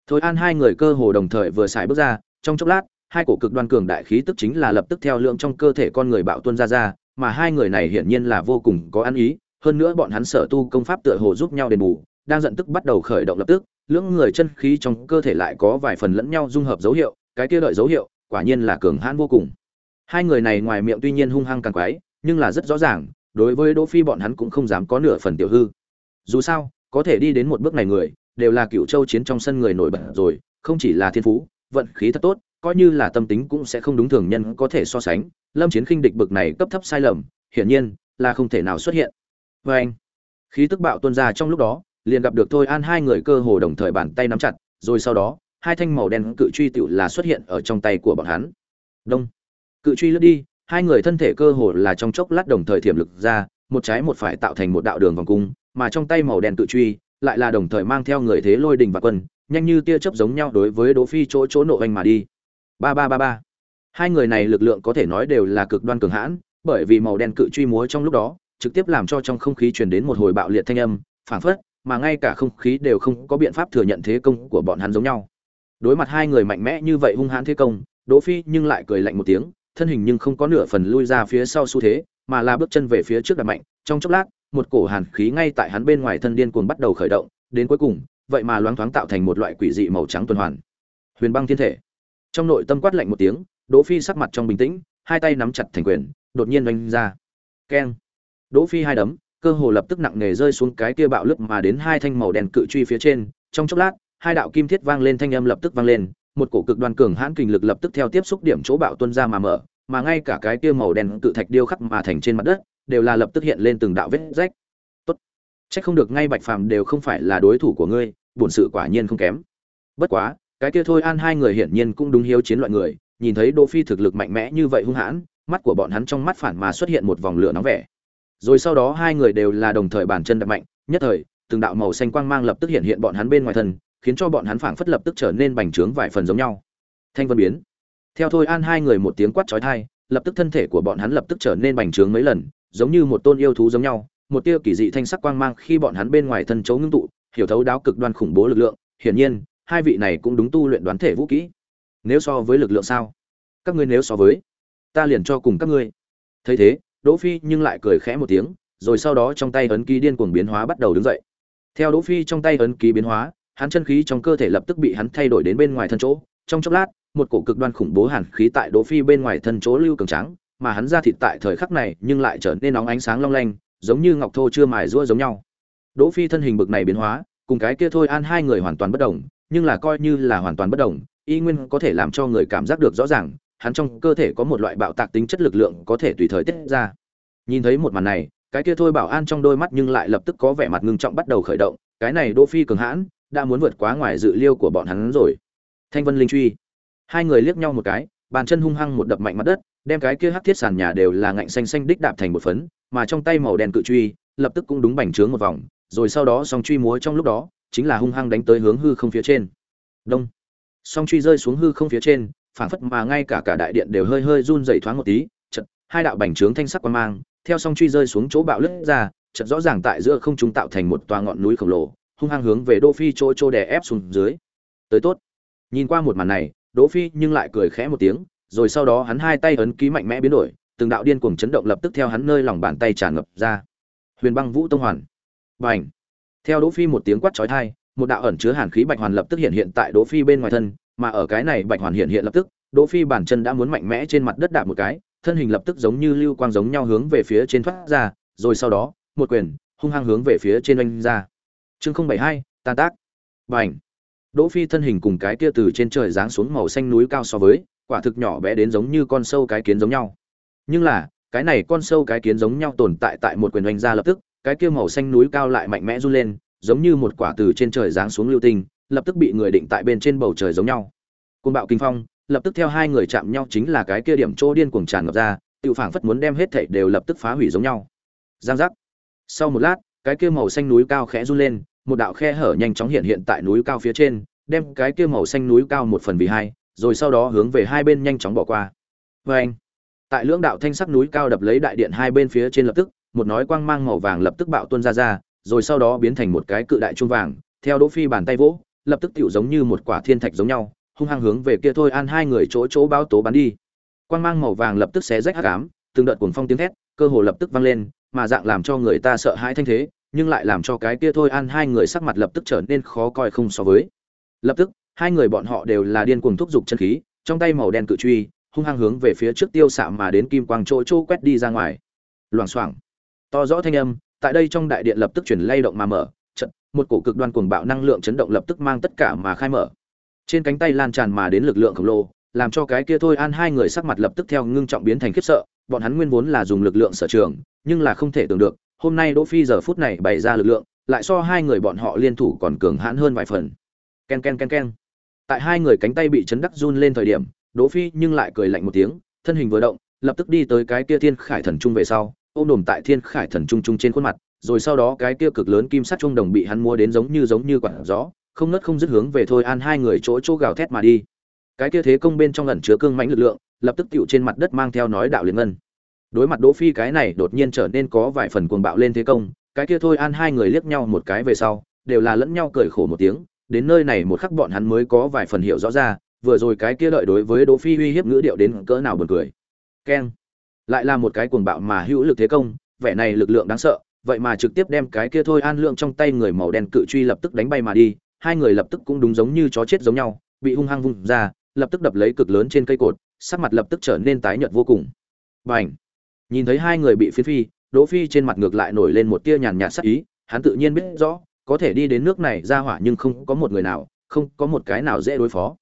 Thôi an hai người cơ hồ đồng thời vừa xài bước ra, trong chốc lát hai cổ cực đoan cường đại khí tức chính là lập tức theo lượng trong cơ thể con người bạo tuôn ra ra, mà hai người này hiển nhiên là vô cùng có ăn ý, hơn nữa bọn hắn sở tu công pháp tựa hồ giúp nhau đền bù, đang giận tức bắt đầu khởi động lập tức, lưỡng người chân khí trong cơ thể lại có vài phần lẫn nhau dung hợp dấu hiệu, cái kia đợi dấu hiệu, quả nhiên là cường hãn vô cùng. Hai người này ngoài miệng tuy nhiên hung hăng càng quái, nhưng là rất rõ ràng, đối với đỗ phi bọn hắn cũng không dám có nửa phần tiểu hư. Dù sao, có thể đi đến một bước này người, đều là cựu châu chiến trong sân người nổi bật rồi, không chỉ là thiên phú, vận khí thật tốt coi như là tâm tính cũng sẽ không đúng thường nhân có thể so sánh. Lâm chiến khinh địch bực này cấp thấp sai lầm, hiển nhiên là không thể nào xuất hiện. Vê anh, khí tức bạo tuôn ra trong lúc đó, liền gặp được thôi an hai người cơ hồ đồng thời bàn tay nắm chặt, rồi sau đó, hai thanh màu đen cự truy tựu là xuất hiện ở trong tay của bọn hắn. Đông. Cự truy lướt đi, hai người thân thể cơ hồ là trong chốc lát đồng thời thiểm lực ra, một trái một phải tạo thành một đạo đường vòng cung, mà trong tay màu đen cự truy lại là đồng thời mang theo người thế lôi đình và quân, nhanh như tia chớp giống nhau đối với đỗ phi chỗ chỗ nộ anh mà đi ba ba ba ba. Hai người này lực lượng có thể nói đều là cực đoan cường hãn, bởi vì màu đen cự truy múa trong lúc đó, trực tiếp làm cho trong không khí truyền đến một hồi bạo liệt thanh âm, phảng phất mà ngay cả không khí đều không có biện pháp thừa nhận thế công của bọn hắn giống nhau. Đối mặt hai người mạnh mẽ như vậy hung hãn thế công, đỗ phi nhưng lại cười lạnh một tiếng, thân hình nhưng không có nửa phần lui ra phía sau xu thế, mà là bước chân về phía trước đặt mạnh. Trong chốc lát, một cổ hàn khí ngay tại hắn bên ngoài thân điên cuồng bắt đầu khởi động, đến cuối cùng, vậy mà loáng thoáng tạo thành một loại quỷ dị màu trắng tuần hoàn. Huyền băng thiên thể trong nội tâm quát lạnh một tiếng, đỗ phi sắc mặt trong bình tĩnh, hai tay nắm chặt thành quyền, đột nhiên đánh ra. Keng. Đỗ phi hai đấm, cơ hồ lập tức nặng nề rơi xuống cái kia bạo lực mà đến hai thanh màu đen cự truy phía trên. Trong chốc lát, hai đạo kim thiết vang lên thanh âm lập tức vang lên, một cổ cực đoan cường hãn kình lực lập tức theo tiếp xúc điểm chỗ bạo tuân ra mà mở, mà ngay cả cái kia màu đen cự thạch điêu khắc mà thành trên mặt đất, đều là lập tức hiện lên từng đạo vết rách. Tốt. Trách không được ngay bạch phàm đều không phải là đối thủ của ngươi, bổn sự quả nhiên không kém. Bất quá cái kia thôi an hai người hiển nhiên cũng đúng hiếu chiến loại người, nhìn thấy đỗ phi thực lực mạnh mẽ như vậy hung hãn, mắt của bọn hắn trong mắt phản mà xuất hiện một vòng lửa nóng vẻ. Rồi sau đó hai người đều là đồng thời bàn chân đập mạnh, nhất thời, từng đạo màu xanh quang mang lập tức hiện hiện bọn hắn bên ngoài thân, khiến cho bọn hắn phảng phất lập tức trở nên bành trướng vài phần giống nhau. Thanh vân biến. Theo thôi an hai người một tiếng quát chói tai, lập tức thân thể của bọn hắn lập tức trở nên bành trướng mấy lần, giống như một tôn yêu thú giống nhau, một tia kỳ dị thanh sắc quang mang khi bọn hắn bên ngoài thân chấu ngưng tụ, hiểu thấu đáo cực đoan khủng bố lực lượng, hiển nhiên hai vị này cũng đúng tu luyện đoán thể vũ kỹ. Nếu so với lực lượng sao? Các ngươi nếu so với, ta liền cho cùng các ngươi. Thấy thế, đỗ phi nhưng lại cười khẽ một tiếng, rồi sau đó trong tay ấn ký điên cuồng biến hóa bắt đầu đứng dậy. Theo đỗ phi trong tay ấn ký biến hóa, hắn chân khí trong cơ thể lập tức bị hắn thay đổi đến bên ngoài thân chỗ. Trong chốc lát, một cổ cực đoan khủng bố hàn khí tại đỗ phi bên ngoài thân chỗ lưu cường trắng mà hắn ra thịt tại thời khắc này nhưng lại trở nên nóng ánh sáng long lanh, giống như ngọc thô chưa mài rũa giống nhau. Đỗ phi thân hình bực này biến hóa, cùng cái kia thôi an hai người hoàn toàn bất động nhưng là coi như là hoàn toàn bất đồng, y nguyên có thể làm cho người cảm giác được rõ ràng, hắn trong cơ thể có một loại bạo tạc tính chất lực lượng có thể tùy thời tiết ra. Nhìn thấy một màn này, cái kia thôi bảo an trong đôi mắt nhưng lại lập tức có vẻ mặt ngưng trọng bắt đầu khởi động, cái này đỗ phi cường hãn, đã muốn vượt quá ngoài dự liêu của bọn hắn rồi. Thanh vân linh truy. Hai người liếc nhau một cái, bàn chân hung hăng một đập mạnh mặt đất, đem cái kia hắc thiết sàn nhà đều là ngạnh xanh xanh đích đạp thành một phấn, mà trong tay màu đen cự truy, lập tức cũng đúng bành trướng một vòng, rồi sau đó song truy múa trong lúc đó chính là hung hăng đánh tới hướng hư không phía trên. Đông. Song truy rơi xuống hư không phía trên, phảng phất mà ngay cả cả đại điện đều hơi hơi run dày thoáng một tí chật hai đạo bành trướng thanh sắc quan mang, theo song truy rơi xuống chỗ bạo lướt ra chật rõ ràng tại giữa không trung tạo thành một toa ngọn núi khổng lồ, hung hăng hướng về đỗ phi chỗ chỗ đè ép xuống dưới. Tới tốt. Nhìn qua một màn này, đỗ phi nhưng lại cười khẽ một tiếng, rồi sau đó hắn hai tay ấn ký mạnh mẽ biến đổi, từng đạo điên cuồng chấn động lập tức theo hắn nơi lòng bàn tay tràn ngập ra. Huyền băng vũ tông hoàn. Bành theo đỗ phi một tiếng quát chói tai, một đạo ẩn chứa hàn khí bạch hoàn lập tức hiện hiện tại đỗ phi bên ngoài thân, mà ở cái này bạch hoàn hiện hiện lập tức, đỗ phi bản chân đã muốn mạnh mẽ trên mặt đất đạp một cái, thân hình lập tức giống như lưu quang giống nhau hướng về phía trên thoát ra, rồi sau đó, một quyền, hung hăng hướng về phía trên oanh ra. Chương không bảy hai, tan tác. Bành. Đỗ phi thân hình cùng cái kia từ trên trời giáng xuống màu xanh núi cao so với, quả thực nhỏ bé đến giống như con sâu cái kiến giống nhau. Nhưng là, cái này con sâu cái kiến giống nhau tồn tại tại một quyền oanh ra lập tức cái kia màu xanh núi cao lại mạnh mẽ run lên, giống như một quả từ trên trời giáng xuống lưu tinh, lập tức bị người định tại bên trên bầu trời giống nhau. Côn bạo kinh phong, lập tức theo hai người chạm nhau chính là cái kia điểm chỗ điên cuồng tràn ngập ra tự phảng phất muốn đem hết thảy đều lập tức phá hủy giống nhau. Giang giác. Sau một lát, cái kia màu xanh núi cao khẽ run lên, một đạo khe hở nhanh chóng hiện hiện tại núi cao phía trên, đem cái kia màu xanh núi cao một phần vì hai, rồi sau đó hướng về hai bên nhanh chóng bỏ qua. Vê anh tại lưỡng đạo thanh sắc núi cao đập lấy đại điện hai bên phía trên lập tức một nói quang mang màu vàng lập tức bạo tuôn ra ra, rồi sau đó biến thành một cái cự đại chuông vàng, theo đỗ phi bàn tay vỗ, lập tức tiểu giống như một quả thiên thạch giống nhau, hung hăng hướng về kia thôi an hai người chỗ chỗ báo tố bắn đi. Quang mang màu vàng lập tức xé rách hắc ám, từng đợt cuồng phong tiếng thét, cơ hồ lập tức vang lên, mà dạng làm cho người ta sợ hãi thanh thế, nhưng lại làm cho cái kia thôi an hai người sắc mặt lập tức trở nên khó coi không so với. Lập tức, hai người bọn họ đều là điên cuồng thúc giục chân khí, trong tay màu đen cự truy, hung hăng hướng về phía trước tiêu xạ mà đến kim quang chỗ chỗ quét đi ra ngoài. Loảng xoảng to rõ thanh âm, tại đây trong đại điện lập tức chuyển lay động mà mở trận một cổ cực đoan cuồng bạo năng lượng chấn động lập tức mang tất cả mà khai mở. Trên cánh tay lan tràn mà đến lực lượng khổng lồ, làm cho cái kia thôi an hai người sắc mặt lập tức theo ngưng trọng biến thành khiếp sợ, bọn hắn nguyên vốn là dùng lực lượng sở trường, nhưng là không thể tưởng được, hôm nay đỗ phi giờ phút này bày ra lực lượng, lại so hai người bọn họ liên thủ còn cường hãn hơn vài phần. Ken ken ken ken. Tại hai người cánh tay bị chấn đắc run lên thời điểm, đỗ phi nhưng lại cười lạnh một tiếng, thân hình vừa động, lập tức đi tới cái kia thiên khải thần trung về sau ôm đồm tại thiên khải thần trung trung trên khuôn mặt, rồi sau đó cái kia cực lớn kim sắt trung đồng bị hắn mua đến giống như giống như quạt gió, không nứt không dứt hướng về thôi an hai người chỗ chỗ gào thét mà đi. Cái kia thế công bên trong lần chứa cương mãnh lực lượng, lập tức tựu trên mặt đất mang theo nói đạo liên ngân. Đối mặt đỗ phi cái này đột nhiên trở nên có vài phần cuồng bạo lên thế công, cái kia thôi an hai người liếc nhau một cái về sau, đều là lẫn nhau cười khổ một tiếng, đến nơi này một khắc bọn hắn mới có vài phần hiểu rõ ra, vừa rồi cái kia đợi đối với đỗ phi uy hiếp ngữ điệu đến cỡ nào buồn cười. Keng lại là một cái cuồng bạo mà hữu lực thế công, vẻ này lực lượng đáng sợ, vậy mà trực tiếp đem cái kia thôi an lượng trong tay người màu đen cự truy lập tức đánh bay mà đi, hai người lập tức cũng đúng giống như chó chết giống nhau, bị hung hăng vung ra, lập tức đập lấy cực lớn trên cây cột, sắc mặt lập tức trở nên tái nhợt vô cùng. B à nhìn thấy hai người bị phiến phi, đỗ phi trên mặt ngược lại nổi lên một tia nhàn nhạt sắc ý, hắn tự nhiên biết rõ, có thể đi đến nước này ra hỏa nhưng không có một người nào, không có một cái nào dễ đối phó.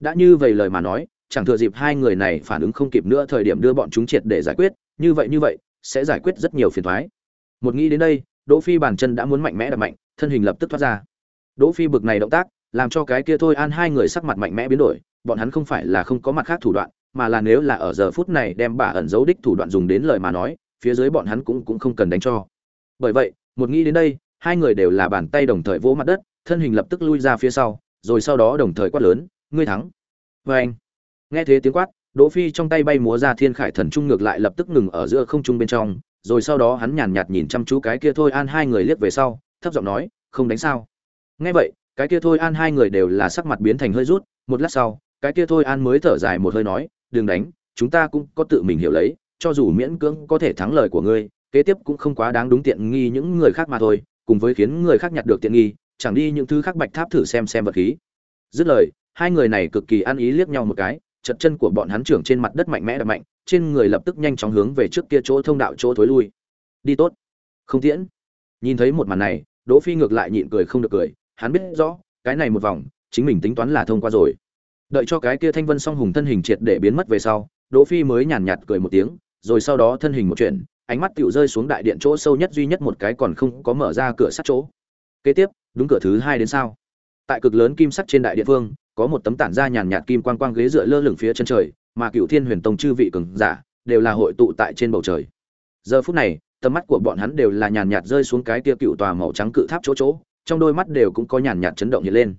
Đã như vậy lời mà nói chẳng thừa dịp hai người này phản ứng không kịp nữa thời điểm đưa bọn chúng triệt để giải quyết, như vậy như vậy, sẽ giải quyết rất nhiều phiền toái. một nghĩ đến đây, đỗ phi bàn chân đã muốn mạnh mẽ đập mạnh, thân hình lập tức thoát ra. Đỗ phi bực này động tác, làm cho cái kia thôi an hai người sắc mặt mạnh mẽ biến đổi, bọn hắn không phải là không có mặt khác thủ đoạn, mà là nếu là ở giờ phút này đem bả ẩn giấu đích thủ đoạn dùng đến lời mà nói, phía dưới bọn hắn cũng cũng không cần đánh cho. Bởi vậy, một nghĩ đến đây, hai người đều là bàn tay đồng thời vỗ mặt đất, thân hình lập tức lui ra phía sau, rồi sau đó đồng thời quát lớn, ngươi thắng. Với anh nghe thế tiếng quát, đỗ phi trong tay bay múa ra thiên khải thần trung ngược lại lập tức ngừng ở giữa không trung bên trong, rồi sau đó hắn nhàn nhạt nhìn chăm chú cái kia thôi an hai người liếc về sau, thấp giọng nói, không đánh sao? Nghe vậy, cái kia thôi an hai người đều là sắc mặt biến thành hơi rút, một lát sau, cái kia thôi an mới thở dài một hơi nói, đừng đánh, chúng ta cũng có tự mình hiểu lấy, cho dù miễn cưỡng có thể thắng lời của ngươi, kế tiếp cũng không quá đáng đúng tiện nghi những người khác mà thôi, cùng với khiến người khác nhặt được tiện nghi, chẳng đi những thứ khác bạch tháp thử xem xem vật khí. Dứt lời, hai người này cực kỳ ăn ý liếc nhau một cái chật chân của bọn hắn trưởng trên mặt đất mạnh mẽ đập mạnh, trên người lập tức nhanh chóng hướng về trước kia chỗ thông đạo chỗ thối lui. Đi tốt. Không tiễn. Nhìn thấy một màn này, đỗ phi ngược lại nhịn cười không được cười, hắn biết rõ, cái này một vòng, chính mình tính toán là thông qua rồi. Đợi cho cái kia thanh vân song hùng thân hình triệt để biến mất về sau, đỗ phi mới nhàn nhạt cười một tiếng, rồi sau đó thân hình một chuyện ánh mắt tựu rơi xuống đại điện chỗ sâu nhất duy nhất một cái còn không có mở ra cửa sắt chỗ. Kế tiếp, đúng cửa thứ hai đến sao? Tại cực lớn kim sắt trên đại điện phương có một tấm tản ra nhàn nhạt kim quang quang ghế dựa lơ lửng phía chân trời, mà cửu thiên huyền tông chư vị cường giả đều là hội tụ tại trên bầu trời. Giờ phút này, tầm mắt của bọn hắn đều là nhàn nhạt rơi xuống cái kia cựu tòa màu trắng cự tháp chỗ chỗ, trong đôi mắt đều cũng có nhàn nhạt chấn động hiện lên.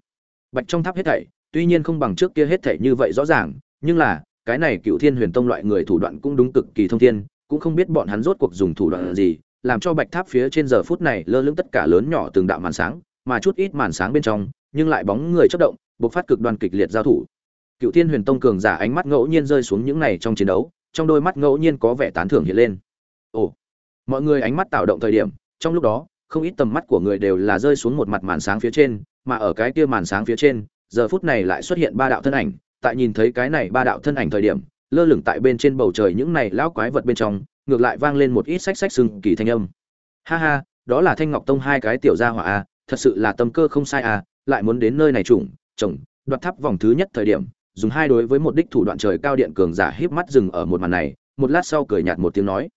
Bạch trong tháp hết thảy, tuy nhiên không bằng trước kia hết thảy như vậy rõ ràng, nhưng là, cái này cửu thiên huyền tông loại người thủ đoạn cũng đúng cực kỳ thông thiên, cũng không biết bọn hắn rốt cuộc dùng thủ đoạn gì, làm cho bạch tháp phía trên giờ phút này lơ lửng tất cả lớn nhỏ từng đạo màn sáng, mà chút ít màn sáng bên trong, nhưng lại bóng người chớp động bộc phát cực đoan kịch liệt giao thủ. Cựu thiên huyền tông cường giả ánh mắt ngẫu nhiên rơi xuống những này trong chiến đấu, trong đôi mắt ngẫu nhiên có vẻ tán thưởng hiện lên. Ồ, mọi người ánh mắt tạo động thời điểm, trong lúc đó, không ít tầm mắt của người đều là rơi xuống một mặt màn sáng phía trên, mà ở cái kia màn sáng phía trên, giờ phút này lại xuất hiện ba đạo thân ảnh. Tại nhìn thấy cái này ba đạo thân ảnh thời điểm, lơ lửng tại bên trên bầu trời những này lão quái vật bên trong, ngược lại vang lên một ít xách xách sừng kỳ thanh âm. Ha ha, đó là thanh ngọc tông hai cái tiểu gia hỏa a thật sự là tâm cơ không sai a lại muốn đến nơi này trùng chồng đoạt tháp vòng thứ nhất thời điểm, dùng hai đối với một đích thủ đoạn trời cao điện cường giả híp mắt dừng ở một màn này, một lát sau cười nhạt một tiếng nói,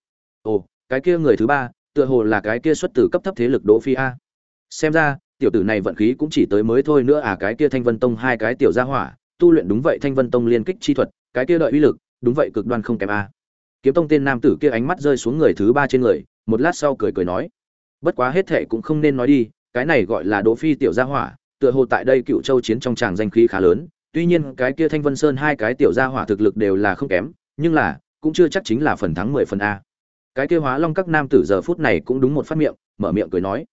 ồ, cái kia người thứ ba, tựa hồ là cái kia xuất từ cấp thấp thế lực đỗ phi a. Xem ra, tiểu tử này vận khí cũng chỉ tới mới thôi nữa à cái kia thanh vân tông hai cái tiểu gia hỏa, tu luyện đúng vậy thanh vân tông liên kích chi thuật, cái kia đợi uy lực, đúng vậy cực đoan không kém a. Kiếm tông tên nam tử kia ánh mắt rơi xuống người thứ ba trên người, một lát sau cười cười nói, bất quá hết thệ cũng không nên nói đi, cái này gọi là đỗ phi tiểu gia hỏa tựa hồ tại đây cựu châu chiến trong tràng danh khí khá lớn, tuy nhiên cái kia thanh vân sơn hai cái tiểu gia hỏa thực lực đều là không kém, nhưng là, cũng chưa chắc chính là phần thắng mười phần a. Cái kia hóa long các nam tử giờ phút này cũng đúng một phát miệng, mở miệng cười nói.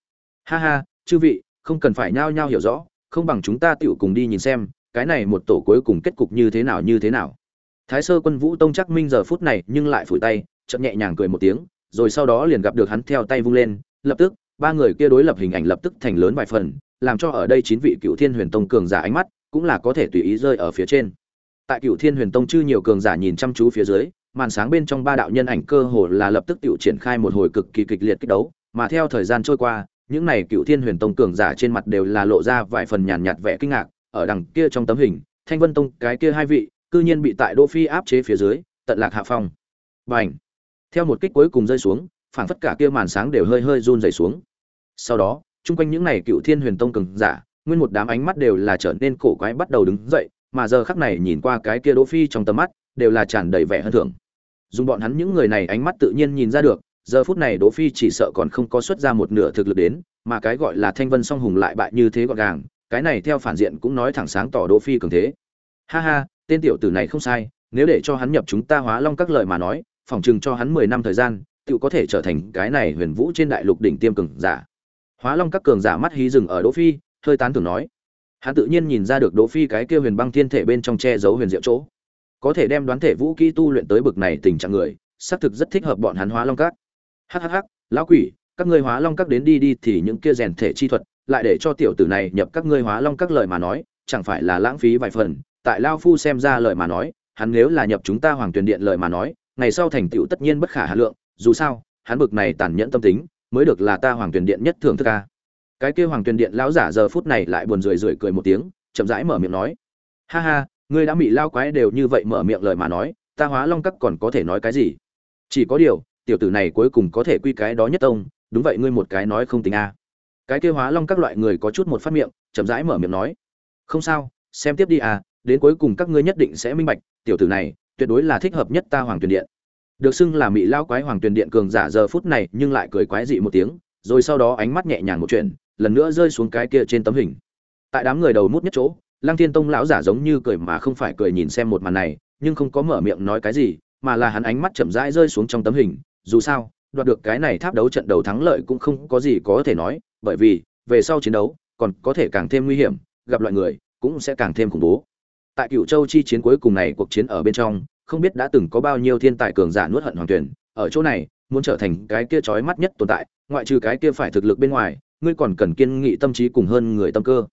Ha ha, chư vị, không cần phải nhao nhao hiểu rõ, không bằng chúng ta tựu cùng đi nhìn xem, cái này một tổ cuối cùng kết cục như thế nào như thế nào. Thái sơ quân vũ tông chắc minh giờ phút này nhưng lại phủi tay chậm nhẹ nhàng cười một tiếng, rồi sau đó liền gặp được hắn theo tay vung lên, lập tức, ba người kia đối lập hình ảnh lập tức thành lớn vài phần làm cho ở đây chín vị cựu thiên huyền tông cường giả ánh mắt cũng là có thể tùy ý rơi ở phía trên. Tại cựu thiên huyền tông chư nhiều cường giả nhìn chăm chú phía dưới, màn sáng bên trong ba đạo nhân ảnh cơ hồ là lập tức tự triển khai một hồi cực kỳ kịch liệt kích đấu, mà theo thời gian trôi qua, những này cựu thiên huyền tông cường giả trên mặt đều là lộ ra vài phần nhàn nhạt vẻ kinh ngạc, ở đằng kia trong tấm hình, thanh vân tông, cái kia hai vị, cư nhiên bị tại đỗ phi áp chế phía dưới, tận lạc hạ phong. Bành! Theo một kích cuối cùng rơi xuống, phảng phất cả kia màn sáng đều hơi hơi run rẩy xuống. Sau đó chung quanh những này cựu thiên huyền tông cường giả, nguyên một đám ánh mắt đều là trở nên cổ quái bắt đầu đứng dậy, mà giờ khắc này nhìn qua cái kia đỗ phi trong tầm mắt, đều là tràn đầy vẻ hơn thưởng dùng bọn hắn những người này ánh mắt tự nhiên nhìn ra được, giờ phút này đỗ phi chỉ sợ còn không có xuất ra một nửa thực lực đến, mà cái gọi là thanh vân song hùng lại bại như thế gọn gàng, cái này theo phản diện cũng nói thẳng sáng tỏ đỗ phi cường thế. Ha ha, tên tiểu tử này không sai, nếu để cho hắn nhập chúng ta hóa long các lời mà nói phỏng chừng cho hắn mười năm thời gian tự có thể trở thành cái này huyền vũ trên đại lục đỉnh tiêm cường giả hóa long các cường giả mắt hí dừng ở đỗ phi hơi tán thưởng nói. Hắn tự nhiên nhìn ra được đỗ phi cái kia huyền băng thiên thể bên trong che giấu huyền diệu chỗ. Có thể đem đoán thể vũ kỹ tu luyện tới bực này tình trạng người xác thực rất thích hợp bọn hắn hóa long các. Hắc hắc hắc, lão quỷ các ngươi hóa long các đến đi đi thì những kia rèn thể chi thuật lại để cho tiểu tử này nhập các ngươi hóa long các lời mà nói chẳng phải là lãng phí vài phần. Tại Lão phu xem ra lời mà nói hắn nếu là nhập chúng ta hoàng tuyền điện lời mà nói ngày sau thành tựu tất nhiên bất khả hà lượng dù sao hắn bực này tàn nhẫn tâm tính mới được là ta hoàng tuyển điện nhất thường thức ca. Cái kia hoàng tuyển điện lão giả giờ phút này lại buồn rười rượi cười một tiếng, chậm rãi mở miệng nói. Ha ha, ngươi đã bị lao quái đều như vậy mở miệng lời mà nói, ta hóa long cắt còn có thể nói cái gì? Chỉ có điều, tiểu tử này cuối cùng có thể quy cái đó nhất tông, đúng vậy ngươi một cái nói không tính a. Cái kia hóa long các loại người có chút một phát miệng, chậm rãi mở miệng nói. Không sao, xem tiếp đi à đến cuối cùng các ngươi nhất định sẽ minh bạch, tiểu tử này, tuyệt đối là thích hợp nhất ta hoàng tuyển điện được xưng là mỹ lao quái hoàng tuyền điện cường giả giờ phút này, nhưng lại cười quái dị một tiếng, rồi sau đó ánh mắt nhẹ nhàng một chuyện, lần nữa rơi xuống cái kia trên tấm hình. Tại đám người đầu mút nhất chỗ, lăng thiên tông lão giả giống như cười mà không phải cười nhìn xem một màn này, nhưng không có mở miệng nói cái gì, mà là hắn ánh mắt chậm rãi rơi xuống trong tấm hình. Dù sao, đoạt được cái này tháp đấu trận đầu thắng lợi cũng không có gì có thể nói, bởi vì, về sau chiến đấu, còn có thể càng thêm nguy hiểm, gặp loại người, cũng sẽ càng thêm khủng bố. Tại cựu châu chi chiến cuối cùng này, cuộc chiến ở bên trong không biết đã từng có bao nhiêu thiên tài cường giả nuốt hận hoàng tuyển, ở chỗ này, muốn trở thành cái kia chói mắt nhất tồn tại, ngoại trừ cái kia phải thực lực bên ngoài, ngươi còn cần kiên nghị tâm trí cùng hơn người tâm cơ.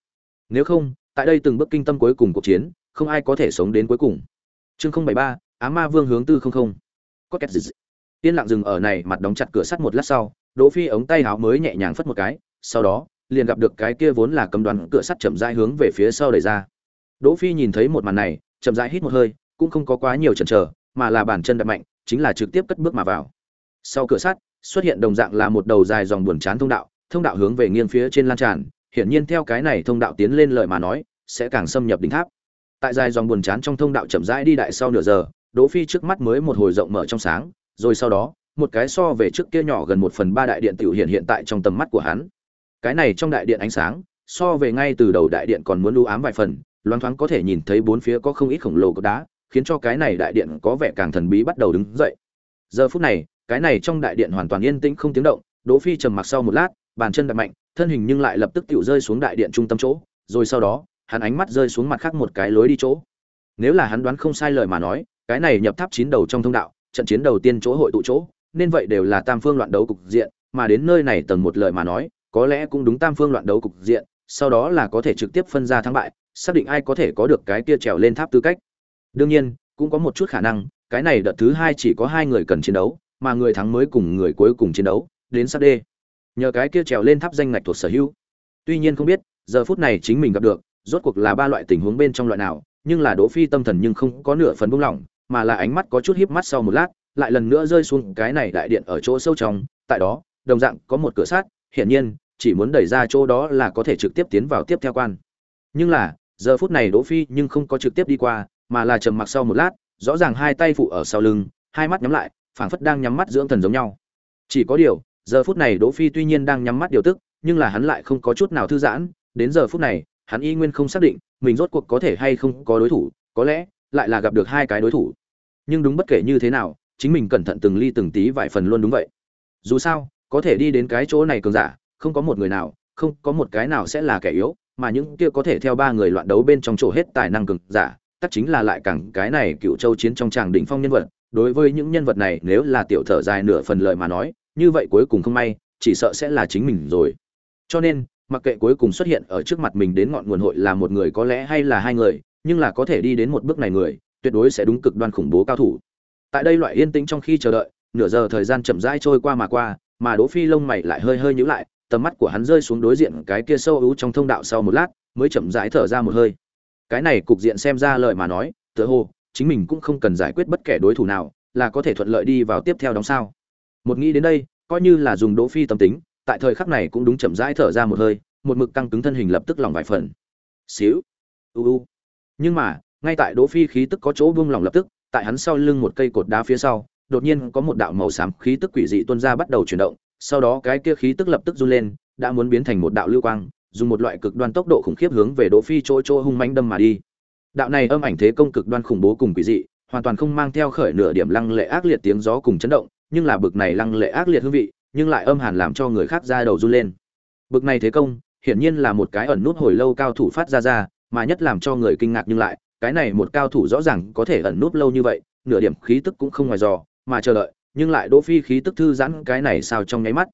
Nếu không, tại đây từng bước kinh tâm cuối cùng cuộc chiến, không ai có thể sống đến cuối cùng. Chương không bảy ba, á ma vương hướng tư không không. Có kẹt gì tiên lặng dừng ở này, mặt đóng chặt cửa sắt một lát sau, đỗ phi ống tay áo mới nhẹ nhàng phất một cái, sau đó, liền gặp được cái kia vốn là cầm đoàn cửa sắt chậm rãi hướng về phía sau đẩy ra. Đỗ phi nhìn thấy một màn này, chậm rãi hít một hơi cũng không có quá nhiều chần chờ, mà là bản chân đập mạnh, chính là trực tiếp cất bước mà vào. Sau cửa sắt, xuất hiện đồng dạng là một đầu dài dòng buồn chán thông đạo thông đạo hướng về nghiêng phía trên lan tràn, hiển nhiên theo cái này thông đạo tiến lên lợi mà nói, sẽ càng xâm nhập đỉnh tháp. Tại dài dòng buồn chán trong thông đạo chậm rãi đi đại sau nửa giờ, đỗ phi trước mắt mới một hồi rộng mở trong sáng, rồi sau đó, một cái so về trước kia nhỏ gần một phần ba đại điện tiểu hiện hiện tại trong tầm mắt của hắn. Cái này trong đại điện ánh sáng, so về ngay từ đầu đại điện còn muốn lưu ám vài phần, loáng thoáng có thể nhìn thấy bốn phía có không ít khổng lồ cột đá khiến cho cái này đại điện có vẻ càng thần bí bắt đầu đứng dậy. Giờ phút này, cái này trong đại điện hoàn toàn yên tĩnh không tiếng động, đỗ phi trầm mặc sau một lát, bàn chân đặt mạnh, thân hình nhưng lại lập tức tựu rơi xuống đại điện trung tâm chỗ, rồi sau đó, hắn ánh mắt rơi xuống mặt khác một cái lối đi chỗ. Nếu là hắn đoán không sai lời mà nói, cái này nhập tháp chín đầu trong thông đạo, trận chiến đầu tiên chỗ hội tụ chỗ, nên vậy đều là tam phương loạn đấu cục diện, mà đến nơi này tầng một lời mà nói, có lẽ cũng đúng tam phương loạn đấu cục diện, sau đó là có thể trực tiếp phân ra thắng bại, xác định ai có thể có được cái kia trèo lên tháp tư cách đương nhiên, cũng có một chút khả năng, cái này đợt thứ hai chỉ có hai người cần chiến đấu, mà người thắng mới cùng người cuối cùng chiến đấu, đến sắp đê. Nhờ cái kia trèo lên tháp danh ngạch thuộc sở hữu. Tuy nhiên không biết, giờ phút này chính mình gặp được, rốt cuộc là ba loại tình huống bên trong loại nào, nhưng là đỗ phi tâm thần nhưng không có nửa phần buông lỏng, mà là ánh mắt có chút híp mắt sau một lát, lại lần nữa rơi xuống cái này đại điện ở chỗ sâu trong. Tại đó, đồng dạng có một cửa sắt, hiển nhiên, chỉ muốn đẩy ra chỗ đó là có thể trực tiếp tiến vào tiếp theo quan. Nhưng là, giờ phút này đỗ phi nhưng không có trực tiếp đi qua mà là trầm mặc sau một lát, rõ ràng hai tay phụ ở sau lưng, hai mắt nhắm lại, phảng phất đang nhắm mắt dưỡng thần giống nhau. Chỉ có điều, giờ phút này đỗ phi tuy nhiên đang nhắm mắt điều tức, nhưng là hắn lại không có chút nào thư giãn, đến giờ phút này, hắn y nguyên không xác định mình rốt cuộc có thể hay không có đối thủ, có lẽ lại là gặp được hai cái đối thủ. Nhưng đúng bất kể như thế nào, chính mình cẩn thận từng ly từng tí vài phần luôn đúng vậy. Dù sao, có thể đi đến cái chỗ này cường giả, không có một người nào, không có một cái nào sẽ là kẻ yếu, mà những kia có thể theo ba người loạn đấu bên trong chỗ hết tài năng cường giả tất chính là lại càng cái này cựu châu chiến trong tràng đỉnh phong nhân vật, đối với những nhân vật này nếu là tiểu thở dài nửa phần lợi mà nói, như vậy cuối cùng không may, chỉ sợ sẽ là chính mình rồi. Cho nên, mặc kệ cuối cùng xuất hiện ở trước mặt mình đến ngọn nguồn hội là một người có lẽ hay là hai người, nhưng là có thể đi đến một bước này người, tuyệt đối sẽ đúng cực đoan khủng bố cao thủ. Tại đây loại yên tĩnh trong khi chờ đợi, nửa giờ thời gian chậm rãi trôi qua mà qua, mà đỗ phi lông mày lại hơi hơi nhíu lại, tầm mắt của hắn rơi xuống đối diện cái kia sâu ú trong thông đạo sau một lát, mới chậm rãi thở ra một hơi cái này cục diện xem ra lời mà nói, tựa hồ, chính mình cũng không cần giải quyết bất kể đối thủ nào, là có thể thuận lợi đi vào tiếp theo đóng sao. Một nghĩ đến đây, coi như là dùng đỗ phi tâm tính, tại thời khắc này cũng đúng chậm rãi thở ra một hơi, một mực căng cứng thân hình lập tức lòng vài phần. Xíu, u u. Nhưng mà, ngay tại đỗ phi khí tức có chỗ buông lòng lập tức, tại hắn sau lưng một cây cột đá phía sau, đột nhiên có một đạo màu xám khí tức quỷ dị tuôn ra bắt đầu chuyển động, sau đó cái kia khí tức lập tức run lên, đã muốn biến thành một đạo lưu quang dùng một loại cực đoan tốc độ khủng khiếp hướng về đỗ phi chỗ chỗ hung mãnh đâm mà đi. Đạo này âm ảnh thế công cực đoan khủng bố cùng quỷ dị, hoàn toàn không mang theo khởi nửa điểm lăng lệ ác liệt tiếng gió cùng chấn động, nhưng là bực này lăng lệ ác liệt hương vị, nhưng lại âm hàn làm cho người khác da đầu run lên. Bực này thế công, hiển nhiên là một cái ẩn nút hồi lâu cao thủ phát ra ra, mà nhất làm cho người kinh ngạc nhưng lại, cái này một cao thủ rõ ràng có thể ẩn nút lâu như vậy, nửa điểm khí tức cũng không ngoài dò, mà chờ đợi, nhưng lại đỗ phi khí tức thư giãn cái này sao trong nháy mắt.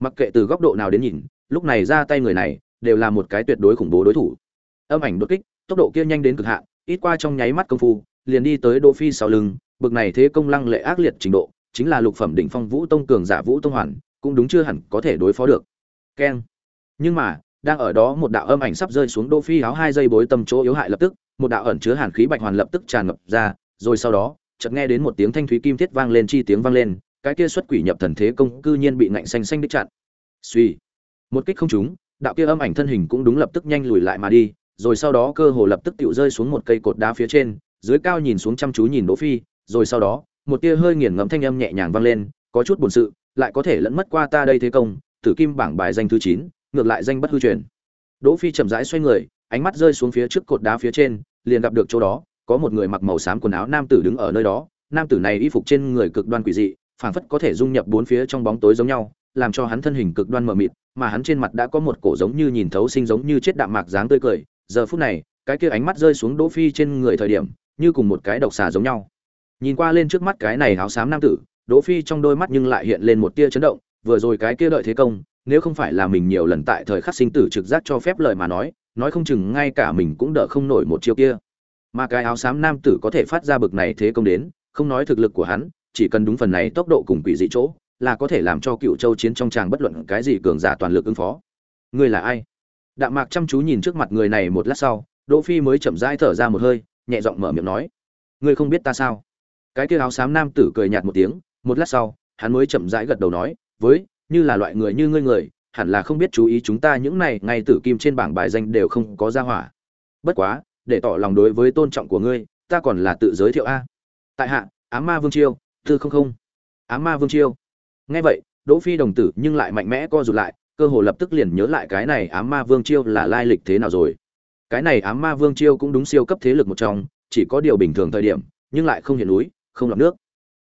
Mặc kệ từ góc độ nào đến nhìn, lúc này ra tay người này đều là một cái tuyệt đối khủng bố đối thủ. Âm ảnh đột kích, tốc độ kia nhanh đến cực hạn, ít qua trong nháy mắt công phu, liền đi tới đỗ phi sau lưng, bực này thế công lăng lệ ác liệt trình độ, chính là lục phẩm đỉnh phong vũ tông cường giả vũ tông hoàn, cũng đúng chưa hẳn có thể đối phó được. Keng. Nhưng mà, đang ở đó một đạo âm ảnh sắp rơi xuống đỗ phi áo hai giây bối tâm chỗ yếu hại lập tức, một đạo ẩn chứa hàn khí bạch hoàn lập tức tràn ngập ra, rồi sau đó, chợt nghe đến một tiếng thanh thúy kim thiết vang lên chi tiếng vang lên, cái kia xuất quỷ nhập thần thế công cư nhiên bị ngạnh xanh xanh đích chặn. Suy một kích không trúng đạo kia âm ảnh thân hình cũng đúng lập tức nhanh lùi lại mà đi rồi sau đó cơ hồ lập tức tựu rơi xuống một cây cột đá phía trên dưới cao nhìn xuống chăm chú nhìn đỗ phi rồi sau đó một tia hơi nghiền ngẫm thanh âm nhẹ nhàng vang lên có chút buồn sự lại có thể lẫn mất qua ta đây thế công tử kim bảng bài danh thứ 9, ngược lại danh bất hư truyền. Đỗ phi chậm rãi xoay người ánh mắt rơi xuống phía trước cột đá phía trên liền gặp được chỗ đó có một người mặc màu xám quần áo nam tử đứng ở nơi đó nam tử này y phục trên người cực đoan quỷ dị phảng phất có thể dung nhập bốn phía trong bóng tối giống nhau làm cho hắn thân hình cực đoan mờ mịt mà hắn trên mặt đã có một cổ giống như nhìn thấu sinh giống như chết đạm mạc dáng tươi cười. Giờ phút này, cái kia ánh mắt rơi xuống đỗ phi trên người thời điểm, như cùng một cái độc xà giống nhau. Nhìn qua lên trước mắt cái này áo xám nam tử, đỗ phi trong đôi mắt nhưng lại hiện lên một tia chấn động. Vừa rồi cái kia đợi thế công, nếu không phải là mình nhiều lần tại thời khắc sinh tử trực giác cho phép lời mà nói nói không chừng ngay cả mình cũng đỡ không nổi một chiêu kia. Mà cái áo xám nam tử có thể phát ra bực này thế công đến, không nói thực lực của hắn, chỉ cần đúng phần này tốc độ cùng quỷ dị chỗ là có thể làm cho cựu châu chiến trong tràng bất luận cái gì cường giả toàn lực ứng phó. Ngươi là ai? Đạm mạc chăm chú nhìn trước mặt người này một lát sau, đỗ phi mới chậm rãi thở ra một hơi, nhẹ giọng mở miệng nói. Ngươi không biết ta sao? Cái kia áo xám nam tử cười nhạt một tiếng, một lát sau, hắn mới chậm rãi gật đầu nói, với, như là loại người như ngươi người, hẳn là không biết chú ý chúng ta những này, ngay tử kim trên bảng bài danh đều không có ra hỏa. Bất quá, để tỏ lòng đối với tôn trọng của ngươi, ta còn là tự giới thiệu a. Tại hạ ám ma vương chiêu tư không không. Ám ma vương chiêu nghe vậy, đỗ phi đồng tử nhưng lại mạnh mẽ co rụt lại, cơ hồ lập tức liền nhớ lại cái này ám ma vương chiêu là lai lịch thế nào rồi. Cái này ám ma vương chiêu cũng đúng siêu cấp thế lực một trong, chỉ có điều bình thường thời điểm, nhưng lại không hiện núi, không lọc nước.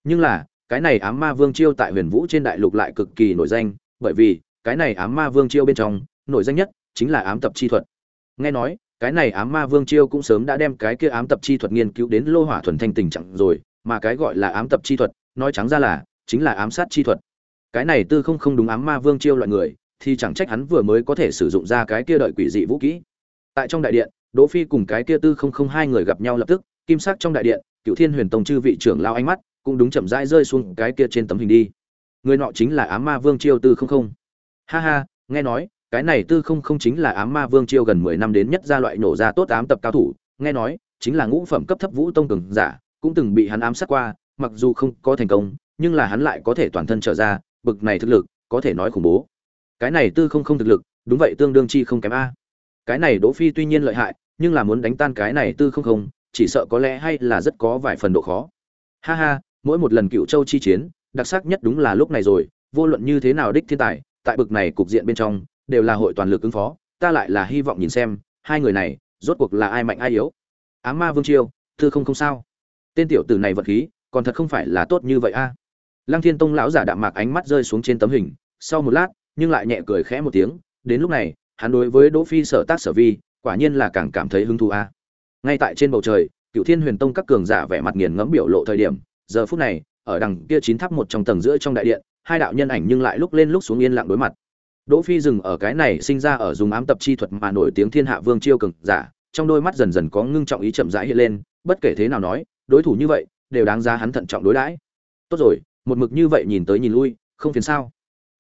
Nhưng là, cái này ám ma vương chiêu tại huyền vũ trên đại lục lại cực kỳ nổi danh, bởi vì, cái này ám ma vương chiêu bên trong, nổi danh nhất chính là ám tập chi thuật. Nghe nói, cái này ám ma vương chiêu cũng sớm đã đem cái kia ám tập chi thuật nghiên cứu đến lô hỏa thuần thanh tình trạng rồi, mà cái gọi là ám tập chi thuật, nói trắng ra là, chính là ám sát chi thuật cái này tư không không đúng ám ma vương chiêu loại người, thì chẳng trách hắn vừa mới có thể sử dụng ra cái kia đợi quỷ dị vũ kỹ. Tại trong đại điện, đỗ phi cùng cái kia tư không không hai người gặp nhau lập tức, kim sắc trong đại điện cựu thiên huyền tông chư vị trưởng lao ánh mắt cũng đúng chậm rãi rơi xuống cái kia trên tấm hình đi. Người nọ chính là ám ma vương chiêu tư không không. Ha ha, nghe nói, cái này tư không không chính là ám ma vương chiêu gần mười năm đến nhất ra loại nổ ra tốt ám tập cao thủ, nghe nói, chính là ngũ phẩm cấp thấp vũ tông cường giả, cũng từng bị hắn ám sát qua, mặc dù không có thành công, nhưng là hắn lại có thể toàn thân trở ra bực này thực lực, có thể nói khủng bố. Cái này tư không không thực lực, đúng vậy tương đương chi không kém a. Cái này đỗ phi tuy nhiên lợi hại, nhưng là muốn đánh tan cái này tư không không, chỉ sợ có lẽ hay là rất có vài phần độ khó. Ha ha, mỗi một lần cựu châu chi chiến, đặc sắc nhất đúng là lúc này rồi, vô luận như thế nào đích thiên tài, tại bực này cục diện bên trong, đều là hội toàn lực ứng phó, ta lại là hy vọng nhìn xem, hai người này, rốt cuộc là ai mạnh ai yếu. Ám ma vương chiêu tư không không sao. Tên tiểu tử này vật khí, còn thật không phải là tốt như vậy a lăng thiên tông lão giả đạm mạc ánh mắt rơi xuống trên tấm hình, sau một lát, nhưng lại nhẹ cười khẽ một tiếng, đến lúc này, hắn đối với đỗ phi sở tác sở vi, quả nhiên là càng cảm thấy hứng thú a. Ngay tại trên bầu trời, Cửu thiên huyền tông các cường giả vẻ mặt nghiền ngẫm biểu lộ thời điểm, giờ phút này, ở đằng kia chín tháp một trong tầng giữa trong đại điện, hai đạo nhân ảnh nhưng lại lúc lên lúc xuống yên lặng đối mặt. Đỗ phi dừng ở cái này sinh ra ở dùng ám tập chi thuật mà nổi tiếng thiên hạ vương chiêu cường giả, trong đôi mắt dần dần có ngưng trọng ý chậm rãi hiện lên, bất kể thế nào nói, đối thủ như vậy, đều đáng giá hắn thận trọng đối đãi. Tốt rồi một mực như vậy nhìn tới nhìn lui, không phiền sao?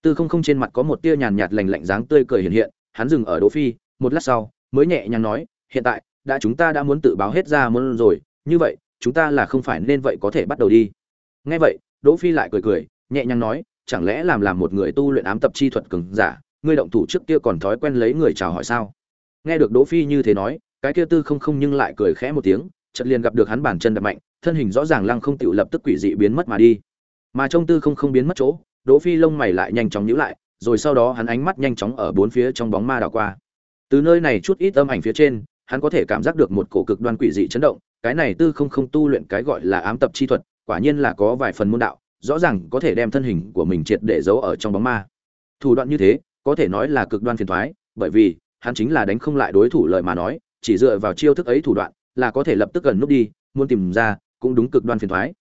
Tư không không trên mặt có một tia nhàn nhạt lạnh lạnh dáng tươi cười hiện hiện, hắn dừng ở đỗ phi, một lát sau, mới nhẹ nhàng nói, hiện tại, đã chúng ta đã muốn tự báo hết ra muốn rồi, như vậy, chúng ta là không phải nên vậy có thể bắt đầu đi. Nghe vậy, đỗ phi lại cười cười, nhẹ nhàng nói, chẳng lẽ làm làm một người tu luyện ám tập chi thuật cường giả, ngươi động thủ trước kia còn thói quen lấy người chào hỏi sao? Nghe được đỗ phi như thế nói, cái kia tư không không nhưng lại cười khẽ một tiếng, chợt liền gặp được hắn bàn chân đập mạnh, thân hình rõ ràng lăng không tiểu lập tức quỷ dị biến mất mà đi mà trong tư không không biến mất chỗ, đỗ phi lông mày lại nhanh chóng nhíu lại, rồi sau đó hắn ánh mắt nhanh chóng ở bốn phía trong bóng ma đảo qua. Từ nơi này chút ít âm ảnh phía trên, hắn có thể cảm giác được một cổ cực đoan quỷ dị chấn động, cái này tư không không tu luyện cái gọi là ám tập chi thuật, quả nhiên là có vài phần môn đạo, rõ ràng có thể đem thân hình của mình triệt để giấu ở trong bóng ma. Thủ đoạn như thế, có thể nói là cực đoan phiền toái, bởi vì, hắn chính là đánh không lại đối thủ lời mà nói, chỉ dựa vào chiêu thức ấy thủ đoạn, là có thể lập tức gần nút đi, muốn tìm ra, cũng đúng cực đoan phiền toái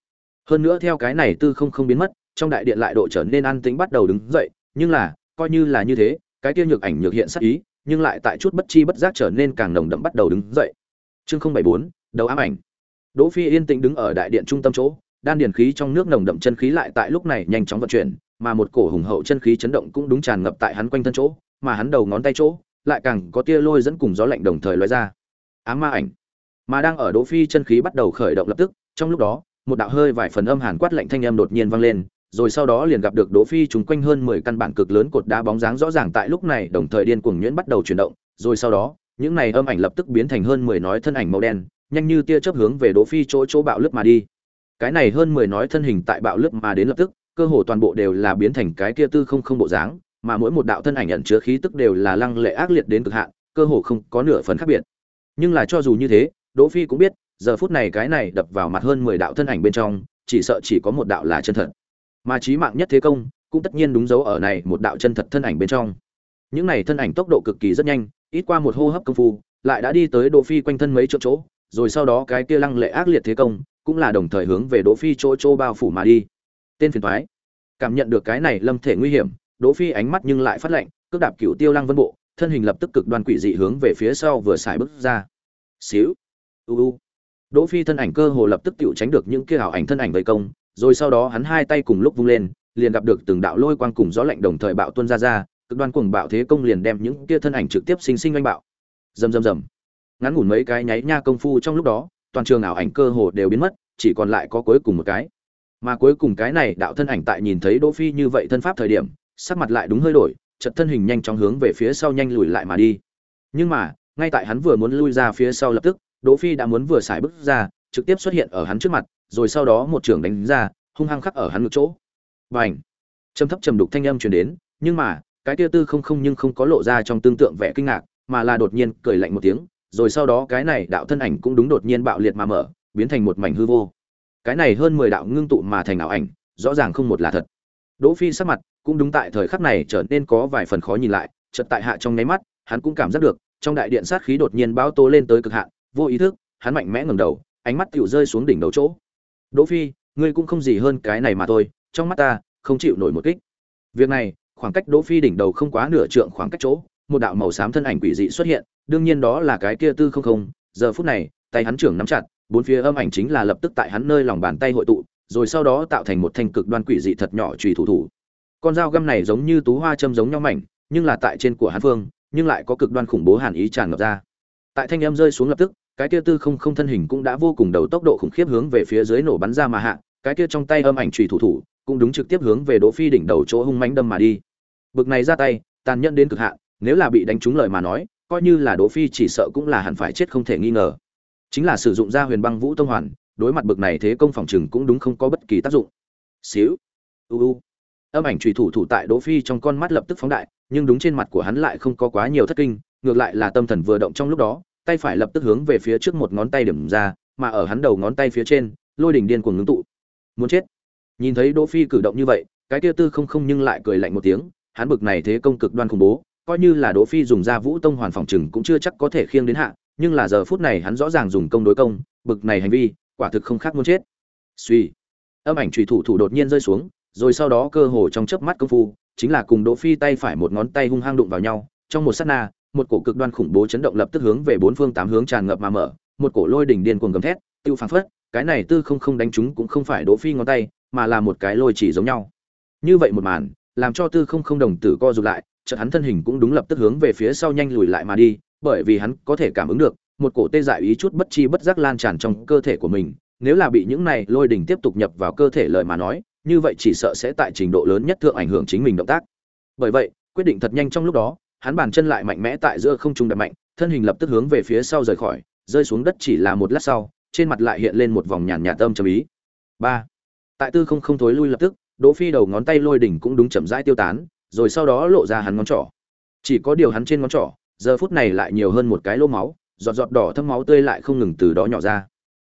hơn nữa theo cái này tư không không biến mất, trong đại điện lại độ trở nên an tĩnh bắt đầu đứng dậy, nhưng là, coi như là như thế, cái kia nhược ảnh nhược hiện sắc ý, nhưng lại tại chút bất chi bất giác trở nên càng nồng đậm bắt đầu đứng dậy. Chương không bảy bốn, đầu ám ảnh. Đỗ phi yên tĩnh đứng ở đại điện trung tâm chỗ, đan điền khí trong nước nồng đậm chân khí lại tại lúc này nhanh chóng vận chuyển, mà một cổ hùng hậu chân khí chấn động cũng đúng tràn ngập tại hắn quanh thân chỗ, mà hắn đầu ngón tay chỗ, lại càng có tia lôi dẫn cùng gió lạnh đồng thời lóe ra. Ám ma ảnh. Mà đang ở đỗ phi chân khí bắt đầu khởi động lập tức, trong lúc đó một đạo hơi vài phần âm hàn quát lạnh thanh âm đột nhiên vang lên rồi sau đó liền gặp được Đỗ Phi chúng quanh hơn 10 căn bản cực lớn cột đá bóng dáng rõ ràng tại lúc này đồng thời điên cuồng nhuyễn bắt đầu chuyển động, rồi sau đó, những này âm ảnh lập tức biến thành hơn 10 nói thân ảnh màu đen, nhanh như tia chớp hướng về Đỗ Phi chỗ chỗ bạo lướt mà đi. Cái này hơn 10 nói thân hình tại bạo lướt mà đến lập tức, cơ hồ toàn bộ đều là biến thành cái kia tư không không bộ dáng, mà mỗi một đạo thân ảnh ẩn chứa khí tức đều là lăng lệ ác liệt đến cực hạn, cơ hồ không có nửa phần khác biệt. Nhưng là cho dù như thế, Đỗ Phi cũng biết, giờ phút này cái này đập vào mặt hơn 10 đạo thân ảnh bên trong, chỉ sợ chỉ có một đạo là chân thật. Mà chí mạng nhất thế công cũng tất nhiên đúng dấu ở này một đạo chân thật thân ảnh bên trong. Những này thân ảnh tốc độ cực kỳ rất nhanh ít qua một hô hấp công phu lại đã đi tới đỗ phi quanh thân mấy chỗ chỗ rồi sau đó cái kia lăng lệ ác liệt thế công cũng là đồng thời hướng về đỗ phi chỗ chỗ bao phủ mà đi. Tên phiền toái, cảm nhận được cái này lâm thể nguy hiểm đỗ phi ánh mắt nhưng lại phát lạnh cước đạp cửu tiêu lăng vân bộ thân hình lập tức cực đoan quỷ dị hướng về phía sau vừa xài bước ra. Xíu. U u đỗ phi thân ảnh cơ hồ lập tức tiểu tránh được những kia ảo ảnh thân ảnh vây công rồi sau đó hắn hai tay cùng lúc vung lên, liền gặp được từng đạo lôi quang cùng gió lạnh đồng thời bạo tuôn ra ra, cực đoan cuồng bạo thế công liền đem những kia thân ảnh trực tiếp sinh sinh anh bạo. Rầm rầm rầm. Ngắn ngủn mấy cái nháy nha công phu trong lúc đó, toàn trường ảo ảnh cơ hồ đều biến mất, chỉ còn lại có cuối cùng một cái. Mà cuối cùng cái này đạo thân ảnh tại nhìn thấy Đỗ Phi như vậy thân pháp thời điểm, sắc mặt lại đúng hơi đổi, chợt thân hình nhanh chóng hướng về phía sau nhanh lùi lại mà đi. Nhưng mà, ngay tại hắn vừa muốn lui ra phía sau lập tức, Đỗ Phi đã muốn vừa xài bước ra, trực tiếp xuất hiện ở hắn trước mặt, rồi sau đó một trường đánh ra, hung hăng khắc ở hắn ngực chỗ. Bành! Trầm thấp trầm đục thanh âm truyền đến, nhưng mà, cái kia tư không không nhưng không có lộ ra trong tương tượng vẻ kinh ngạc, mà là đột nhiên cười lạnh một tiếng, rồi sau đó cái này đạo thân ảnh cũng đúng đột nhiên bạo liệt mà mở, biến thành một mảnh hư vô. Cái này hơn 10 đạo ngưng tụ mà thành ảo ảnh, rõ ràng không một là thật. Đỗ Phi sắc mặt cũng đúng tại thời khắc này trở nên có vài phần khó nhìn lại, chợt tại hạ trong nháy mắt, hắn cũng cảm giác được, trong đại điện sát khí đột nhiên báo tố lên tới cực hạn, vô ý thức, hắn mạnh mẽ ngẩng đầu, ánh mắt tiểu rơi xuống đỉnh đầu chỗ. Đỗ Phi, ngươi cũng không gì hơn cái này mà thôi, trong mắt ta, không chịu nổi một kích. Việc này, khoảng cách Đỗ Phi đỉnh đầu không quá nửa trượng khoảng cách chỗ, một đạo màu xám thân ảnh quỷ dị xuất hiện, đương nhiên đó là cái kia tư không không, giờ phút này, tay hắn trưởng nắm chặt, bốn phía âm ảnh chính là lập tức tại hắn nơi lòng bàn tay hội tụ, rồi sau đó tạo thành một thanh cực đoan quỷ dị thật nhỏ chùy thủ thủ. Con dao găm này giống như tú hoa châm giống nhau mảnh, nhưng là tại trên của hắn phương, nhưng lại có cực đoan khủng bố hàn ý tràn ngập ra. Tại thanh âm rơi xuống lập tức, cái kia tư không không thân hình cũng đã vô cùng đầu tốc độ khủng khiếp hướng về phía dưới nổ bắn ra mà hạ, cái kia trong tay âm ảnh trùy thủ thủ cũng đúng trực tiếp hướng về đỗ phi đỉnh đầu chỗ hung mãnh đâm mà đi. Bực này ra tay, tàn nhẫn đến cực hạn, nếu là bị đánh trúng lời mà nói, coi như là đỗ phi chỉ sợ cũng là hẳn phải chết không thể nghi ngờ. Chính là sử dụng ra huyền băng vũ tông hoàn, đối mặt bực này thế công phòng trừng cũng đúng không có bất kỳ tác dụng. Xíu, u u. Âm ảnh trùy thủ thủ tại đỗ phi trong con mắt lập tức phóng đại, nhưng đúng trên mặt của hắn lại không có quá nhiều thất kinh, ngược lại là tâm thần vừa động trong lúc đó tay phải lập tức hướng về phía trước một ngón tay điểm ra, mà ở hắn đầu ngón tay phía trên, lôi đỉnh điên cuồng ngưng tụ. Muốn chết. Nhìn thấy Đỗ Phi cử động như vậy, cái kia tư không không nhưng lại cười lạnh một tiếng, hắn bực này thế công cực đoan khủng bố, coi như là Đỗ Phi dùng ra Vũ Tông hoàn phòng trừng cũng chưa chắc có thể khiêng đến hạ, nhưng là giờ phút này hắn rõ ràng dùng công đối công, bực này hành vi, quả thực không khác muốn chết. Suy. Âm ảnh chủy thủ thủ đột nhiên rơi xuống, rồi sau đó cơ hồ trong chớp mắt công phu, chính là cùng Đỗ Phi tay phải một ngón tay hung hăng đụng vào nhau, trong một sát na, một cổ cực đoan khủng bố chấn động lập tức hướng về bốn phương tám hướng tràn ngập mà mở, một cổ lôi đỉnh điên cuồng gầm thét, tiêu phảng phất, cái này tư không không đánh chúng cũng không phải Đỗ Phi ngón tay, mà là một cái lôi chỉ giống nhau. Như vậy một màn, làm cho tư không không đồng tử co rụt lại, chợt hắn thân hình cũng đúng lập tức hướng về phía sau nhanh lùi lại mà đi, bởi vì hắn có thể cảm ứng được, một cổ tê dại ý chút bất chi bất giác lan tràn trong cơ thể của mình, nếu là bị những này lôi đỉnh tiếp tục nhập vào cơ thể lời mà nói, như vậy chỉ sợ sẽ tại trình độ lớn nhất thượng ảnh hưởng chính mình động tác. Bởi vậy, quyết định thật nhanh trong lúc đó, hắn bàn chân lại mạnh mẽ tại giữa không trung đập mạnh, thân hình lập tức hướng về phía sau rời khỏi, rơi xuống đất chỉ là một lát sau, trên mặt lại hiện lên một vòng nhàn nhạt âm trầm ý. Ba. Tại tư không không thối lui lập tức, Đỗ Phi đầu ngón tay lôi đỉnh cũng đúng chậm rãi tiêu tán, rồi sau đó lộ ra hắn ngón trỏ. Chỉ có điều hắn trên ngón trỏ, giờ phút này lại nhiều hơn một cái lỗ máu, giọt giọt đỏ thâm máu tươi lại không ngừng từ đó nhỏ ra.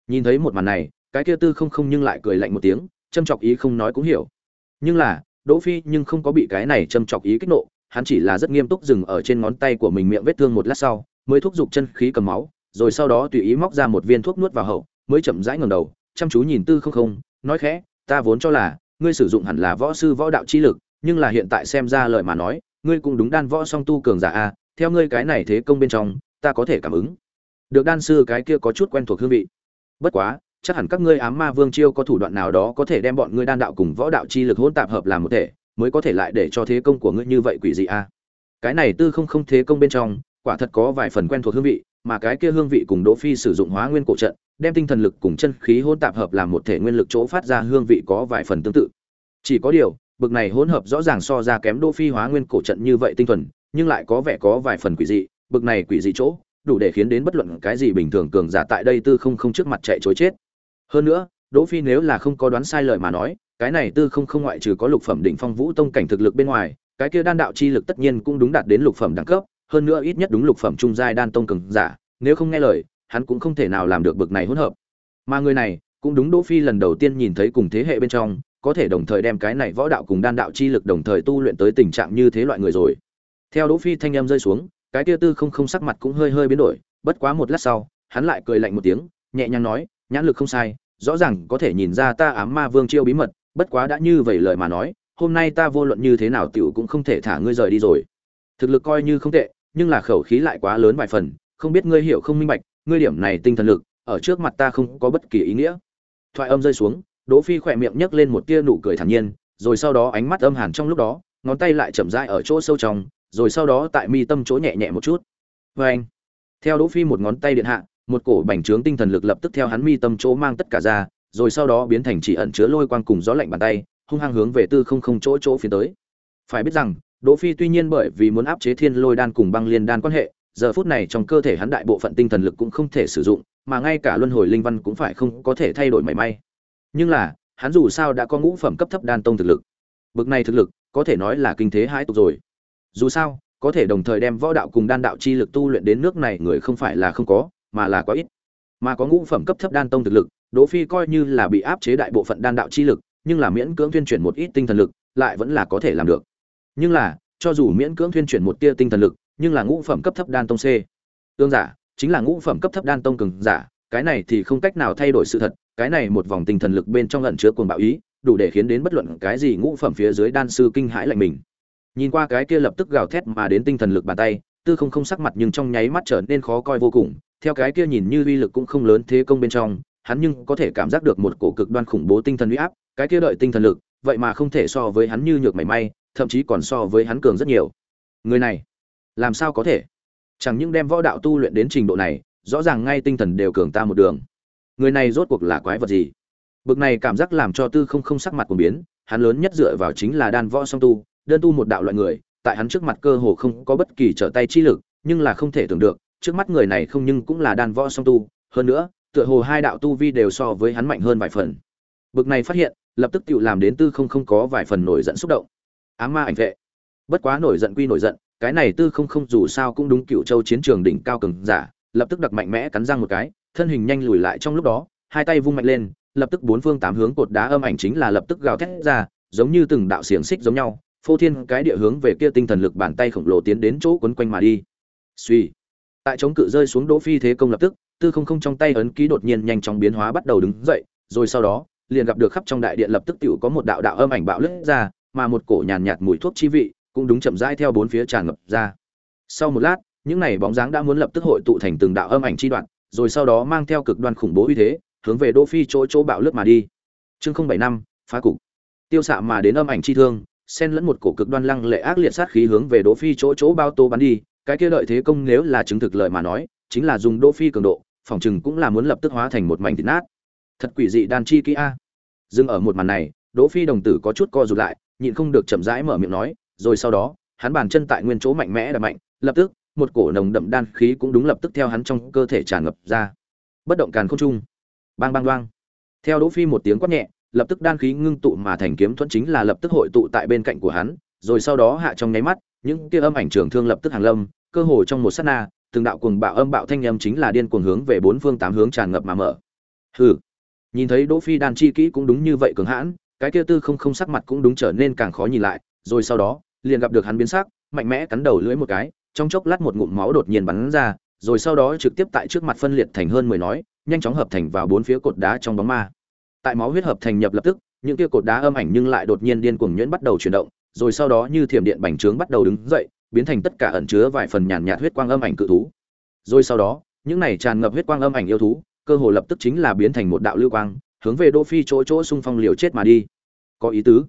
Nhìn thấy một màn này, cái kia tư không không nhưng lại cười lạnh một tiếng, châm chọc ý không nói cũng hiểu. Nhưng là, Đỗ Phi nhưng không có bị cái này châm chọc ý kích nộ, hắn chỉ là rất nghiêm túc dừng ở trên ngón tay của mình miệng vết thương một lát sau, mới thúc giục chân khí cầm máu, rồi sau đó tùy ý móc ra một viên thuốc nuốt vào hậu, mới chậm rãi ngẩng đầu, chăm chú nhìn Tư Không Không, nói khẽ, ta vốn cho là ngươi sử dụng hẳn là võ sư võ đạo chi lực, nhưng là hiện tại xem ra lời mà nói, ngươi cũng đúng đan võ song tu cường giả a theo ngươi cái này thế công bên trong ta có thể cảm ứng. Được đan sư cái kia có chút quen thuộc hương vị. Bất quá chắc hẳn các ngươi ám ma vương chiêu có thủ đoạn nào đó có thể đem bọn ngươi đan đạo cùng võ đạo chi lực hỗn tạp hợp làm một thể mới có thể lại để cho thế công của ngươi như vậy quỷ dị a cái này tư không không thế công bên trong, quả thật có vài phần quen thuộc hương vị, mà cái kia hương vị cùng đỗ phi sử dụng hóa nguyên cổ trận, đem tinh thần lực cùng chân khí hỗn tạp hợp làm một thể nguyên lực chỗ phát ra hương vị có vài phần tương tự. Chỉ có điều, bực này hỗn hợp rõ ràng so ra kém đỗ phi hóa nguyên cổ trận như vậy tinh thuần, nhưng lại có vẻ có vài phần quỷ dị, bực này quỷ dị chỗ, đủ để khiến đến bất luận cái gì bình thường cường giả tại đây tư không không trước mặt chạy chối chết. Hơn nữa, đỗ phi nếu là không có đoán sai lời mà nói cái này tư không không ngoại trừ có lục phẩm đỉnh phong vũ tông cảnh thực lực bên ngoài, cái kia đan đạo chi lực tất nhiên cũng đúng đạt đến lục phẩm đẳng cấp, hơn nữa ít nhất đúng lục phẩm trung giai đan tông cường giả, nếu không nghe lời, hắn cũng không thể nào làm được bực này hỗn hợp. Mà người này, cũng đúng đỗ phi lần đầu tiên nhìn thấy cùng thế hệ bên trong, có thể đồng thời đem cái này võ đạo cùng đan đạo chi lực đồng thời tu luyện tới tình trạng như thế loại người rồi. Theo đỗ phi thanh âm rơi xuống, cái kia tư không không sắc mặt cũng hơi hơi biến đổi, bất quá một lát sau, hắn lại cười lạnh một tiếng, nhẹ nhàng nói, nhãn lực không sai, rõ ràng có thể nhìn ra ta ám ma vương chiêu bí mật bất quá đã như vậy lời mà nói, hôm nay ta vô luận như thế nào tiểu cũng không thể thả ngươi rời đi rồi. Thực lực coi như không tệ, nhưng là khẩu khí lại quá lớn vài phần, không biết ngươi hiểu không minh bạch, ngươi điểm này tinh thần lực, ở trước mặt ta không có bất kỳ ý nghĩa. Thoại âm rơi xuống, đỗ phi khỏe miệng nhấc lên một tia nụ cười thản nhiên, rồi sau đó ánh mắt âm hàn trong lúc đó, ngón tay lại chậm rãi ở chỗ sâu trong, rồi sau đó tại mi tâm chỗ nhẹ nhẹ một chút. Vê anh, theo đỗ phi một ngón tay điện hạ, một cổ bành trướng tinh thần lực lập tức theo hắn mi tâm chỗ mang tất cả ra rồi sau đó biến thành chỉ ẩn chứa lôi quang cùng gió lạnh bàn tay, hung hăng hướng về tư không không chỗ chỗ phía tới. Phải biết rằng, đỗ phi tuy nhiên bởi vì muốn áp chế thiên lôi đan cùng băng liên đan quan hệ, giờ phút này trong cơ thể hắn đại bộ phận tinh thần lực cũng không thể sử dụng, mà ngay cả luân hồi linh văn cũng phải không có thể thay đổi mảy may. Nhưng là, hắn dù sao đã có ngũ phẩm cấp thấp đan tông thực lực. Bực này thực lực, có thể nói là kinh thế hai tục rồi. Dù sao, có thể đồng thời đem võ đạo cùng đan đạo chi lực tu luyện đến nước này người không phải là không có, mà là quá ít. Mà có ngũ phẩm cấp thấp đan tông thực lực đỗ phi coi như là bị áp chế đại bộ phận đan đạo chi lực, nhưng là miễn cưỡng tuyên chuyển một ít tinh thần lực, lại vẫn là có thể làm được. Nhưng là, cho dù miễn cưỡng tuyên chuyển một tia tinh thần lực, nhưng là ngũ phẩm cấp thấp đan tông c. Tương giả, chính là ngũ phẩm cấp thấp đan tông cường giả, cái này thì không cách nào thay đổi sự thật, cái này một vòng tinh thần lực bên trong ẩn chứa cuồng bạo ý, đủ để khiến đến bất luận cái gì ngũ phẩm phía dưới đan sư kinh hãi lạnh mình. Nhìn qua cái kia lập tức gào thét mà đến tinh thần lực bàn tay, tư không không sắc mặt nhưng trong nháy mắt trở nên khó coi vô cùng, theo cái kia nhìn như uy lực cũng không lớn thế công bên trong hắn nhưng có thể cảm giác được một cổ cực đoan khủng bố tinh thần uy áp, cái kia đợi tinh thần lực, vậy mà không thể so với hắn như nhược mảy may, thậm chí còn so với hắn cường rất nhiều. Người này, làm sao có thể? Chẳng những đem võ đạo tu luyện đến trình độ này, rõ ràng ngay tinh thần đều cường ta một đường. Người này rốt cuộc là quái vật gì? Bực này cảm giác làm cho tư không không sắc mặt cũng biến, hắn lớn nhất dựa vào chính là đan võ song tu, đơn tu một đạo loại người, tại hắn trước mặt cơ hồ không có bất kỳ trở tay chi lực, nhưng là không thể tưởng được, trước mắt người này không nhưng cũng là đan võ song tu, hơn nữa tựa hồ hai đạo tu vi đều so với hắn mạnh hơn vài phần. Bực này phát hiện, lập tức tự làm đến tư không không có vài phần nổi giận xúc động. Ám ma ảnh vệ. Bất quá nổi giận quy nổi giận, cái này tư không không dù sao cũng đúng cựu châu chiến trường đỉnh cao cường giả, lập tức đặc mạnh mẽ cắn răng một cái, thân hình nhanh lùi lại trong lúc đó, hai tay vung mạnh lên, lập tức bốn phương tám hướng cột đá âm ảnh chính là lập tức gào thét ra, giống như từng đạo xiềng xích giống nhau, phô thiên cái địa hướng về kia tinh thần lực bàn tay khổng lồ tiến đến chỗ quấn quanh mà đi. Suy tại chống cự rơi xuống đỗ phi thế công lập tức tư không không trong tay ấn ký đột nhiên nhanh chóng biến hóa bắt đầu đứng dậy, rồi sau đó, liền gặp được khắp trong đại điện lập tức tiểu có một đạo đạo âm ảnh bạo lướt ra, mà một cổ nhàn nhạt mùi thuốc chi vị cũng đúng chậm rãi theo bốn phía tràn ngập ra. Sau một lát, những này bóng dáng đã muốn lập tức hội tụ thành từng đạo âm ảnh chi đoạn, rồi sau đó mang theo cực đoan khủng bố uy thế, hướng về đỗ phi chỗ chỗ bạo lướt mà đi. Chương không bảy năm, phá cục. Tiêu xạ mà đến âm ảnh chi thương, xen lẫn một cổ cực đoan lăng lệ ác liệt sát khí hướng về đỗ phi chỗ chỗ bao tô bắn đi, cái kia lợi thế công nếu là chứng thực lợi mà nói, chính là dùng đỗ phi cường độ phòng chừng cũng là muốn lập tức hóa thành một mảnh thịt nát. Thật quỷ dị đan chi kỹ a. Dừng ở một màn này, đỗ phi đồng tử có chút co rụt lại, nhịn không được chậm rãi mở miệng nói, rồi sau đó, hắn bàn chân tại nguyên chỗ mạnh mẽ đập mạnh, lập tức, một cổ nồng đậm đan khí cũng đúng lập tức theo hắn trong cơ thể tràn ngập ra. Bất động càn không trung. Bang bang đoang theo đỗ phi một tiếng quát nhẹ, lập tức đan khí ngưng tụ mà thành kiếm thuẫn chính là lập tức hội tụ tại bên cạnh của hắn, rồi sau đó hạ trong nháy mắt, những kia âm ảnh trường thương lập tức hàng lâm, cơ hồ trong một sát na từng đạo cuồng bạo âm bạo thanh âm chính là điên cuồng hướng về bốn phương tám hướng tràn ngập mà mở. Hừ. Nhìn thấy đỗ phi đan chi kỹ cũng đúng như vậy cường hãn, cái kia tư không không sắc mặt cũng đúng trở nên càng khó nhìn lại, rồi sau đó, liền gặp được hắn biến sắc, mạnh mẽ cắn đầu lưỡi một cái, trong chốc lát một ngụm máu đột nhiên bắn ra, rồi sau đó trực tiếp tại trước mặt phân liệt thành hơn mười nói, nhanh chóng hợp thành vào bốn phía cột đá trong bóng ma. Tại máu huyết hợp thành nhập lập tức, những kia cột đá âm ảnh nhưng lại đột nhiên điên cuồng nhuyễn bắt đầu chuyển động, rồi sau đó như thiểm điện bành trướng bắt đầu đứng dậy biến thành tất cả ẩn chứa vài phần nhàn nhạt huyết quang âm ảnh cự thú. Rồi sau đó, những này tràn ngập huyết quang âm ảnh yêu thú, cơ hồ lập tức chính là biến thành một đạo lưu quang, hướng về đỗ phi chỗ chỗ xung phong liều chết mà đi. Có ý tứ?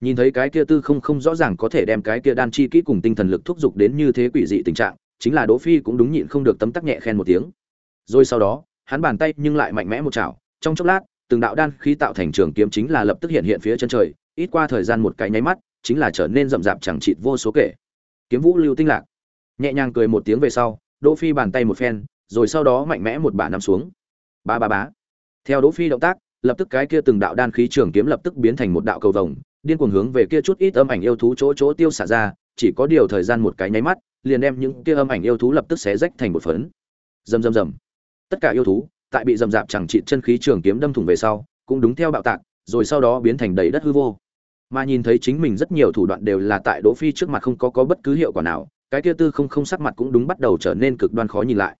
Nhìn thấy cái kia tư không không rõ ràng có thể đem cái kia đan chi kỹ cùng tinh thần lực thúc giục đến như thế quỷ dị tình trạng, chính là đỗ phi cũng đúng nhịn không được tấm tắc nhẹ khen một tiếng. Rồi sau đó, hắn bàn tay nhưng lại mạnh mẽ một chảo, trong chốc lát, từng đạo đan khí tạo thành trường kiếm chính là lập tức hiện hiện phía chân trời, ít qua thời gian một cái nháy mắt, chính là trở nên rậm rạp chẳng chịt vô số kể kiếm vũ lưu tinh lạc. Nhẹ nhàng cười một tiếng về sau, đỗ phi bàn tay một phen, rồi sau đó mạnh mẽ một bả nằm xuống. Ba ba bá. Theo đỗ phi động tác, lập tức cái kia từng đạo đan khí trường kiếm lập tức biến thành một đạo cầu vồng, điên cuồng hướng về kia chút ít âm ảnh yêu thú chỗ chỗ tiêu xả ra, chỉ có điều thời gian một cái nháy mắt, liền đem những kia âm ảnh yêu thú lập tức xé rách thành một phấn. Rầm rầm rầm. Tất cả yêu thú, tại bị rầm rạp chẳng trị chân khí trường kiếm đâm thủng về sau, cũng đúng theo bạo tạc, rồi sau đó biến thành đầy đất hư vô mà nhìn thấy chính mình rất nhiều thủ đoạn đều là tại đỗ phi trước mặt không có có bất cứ hiệu quả nào, cái kia tư không không sắc mặt cũng đúng bắt đầu trở nên cực đoan khó nhìn lại.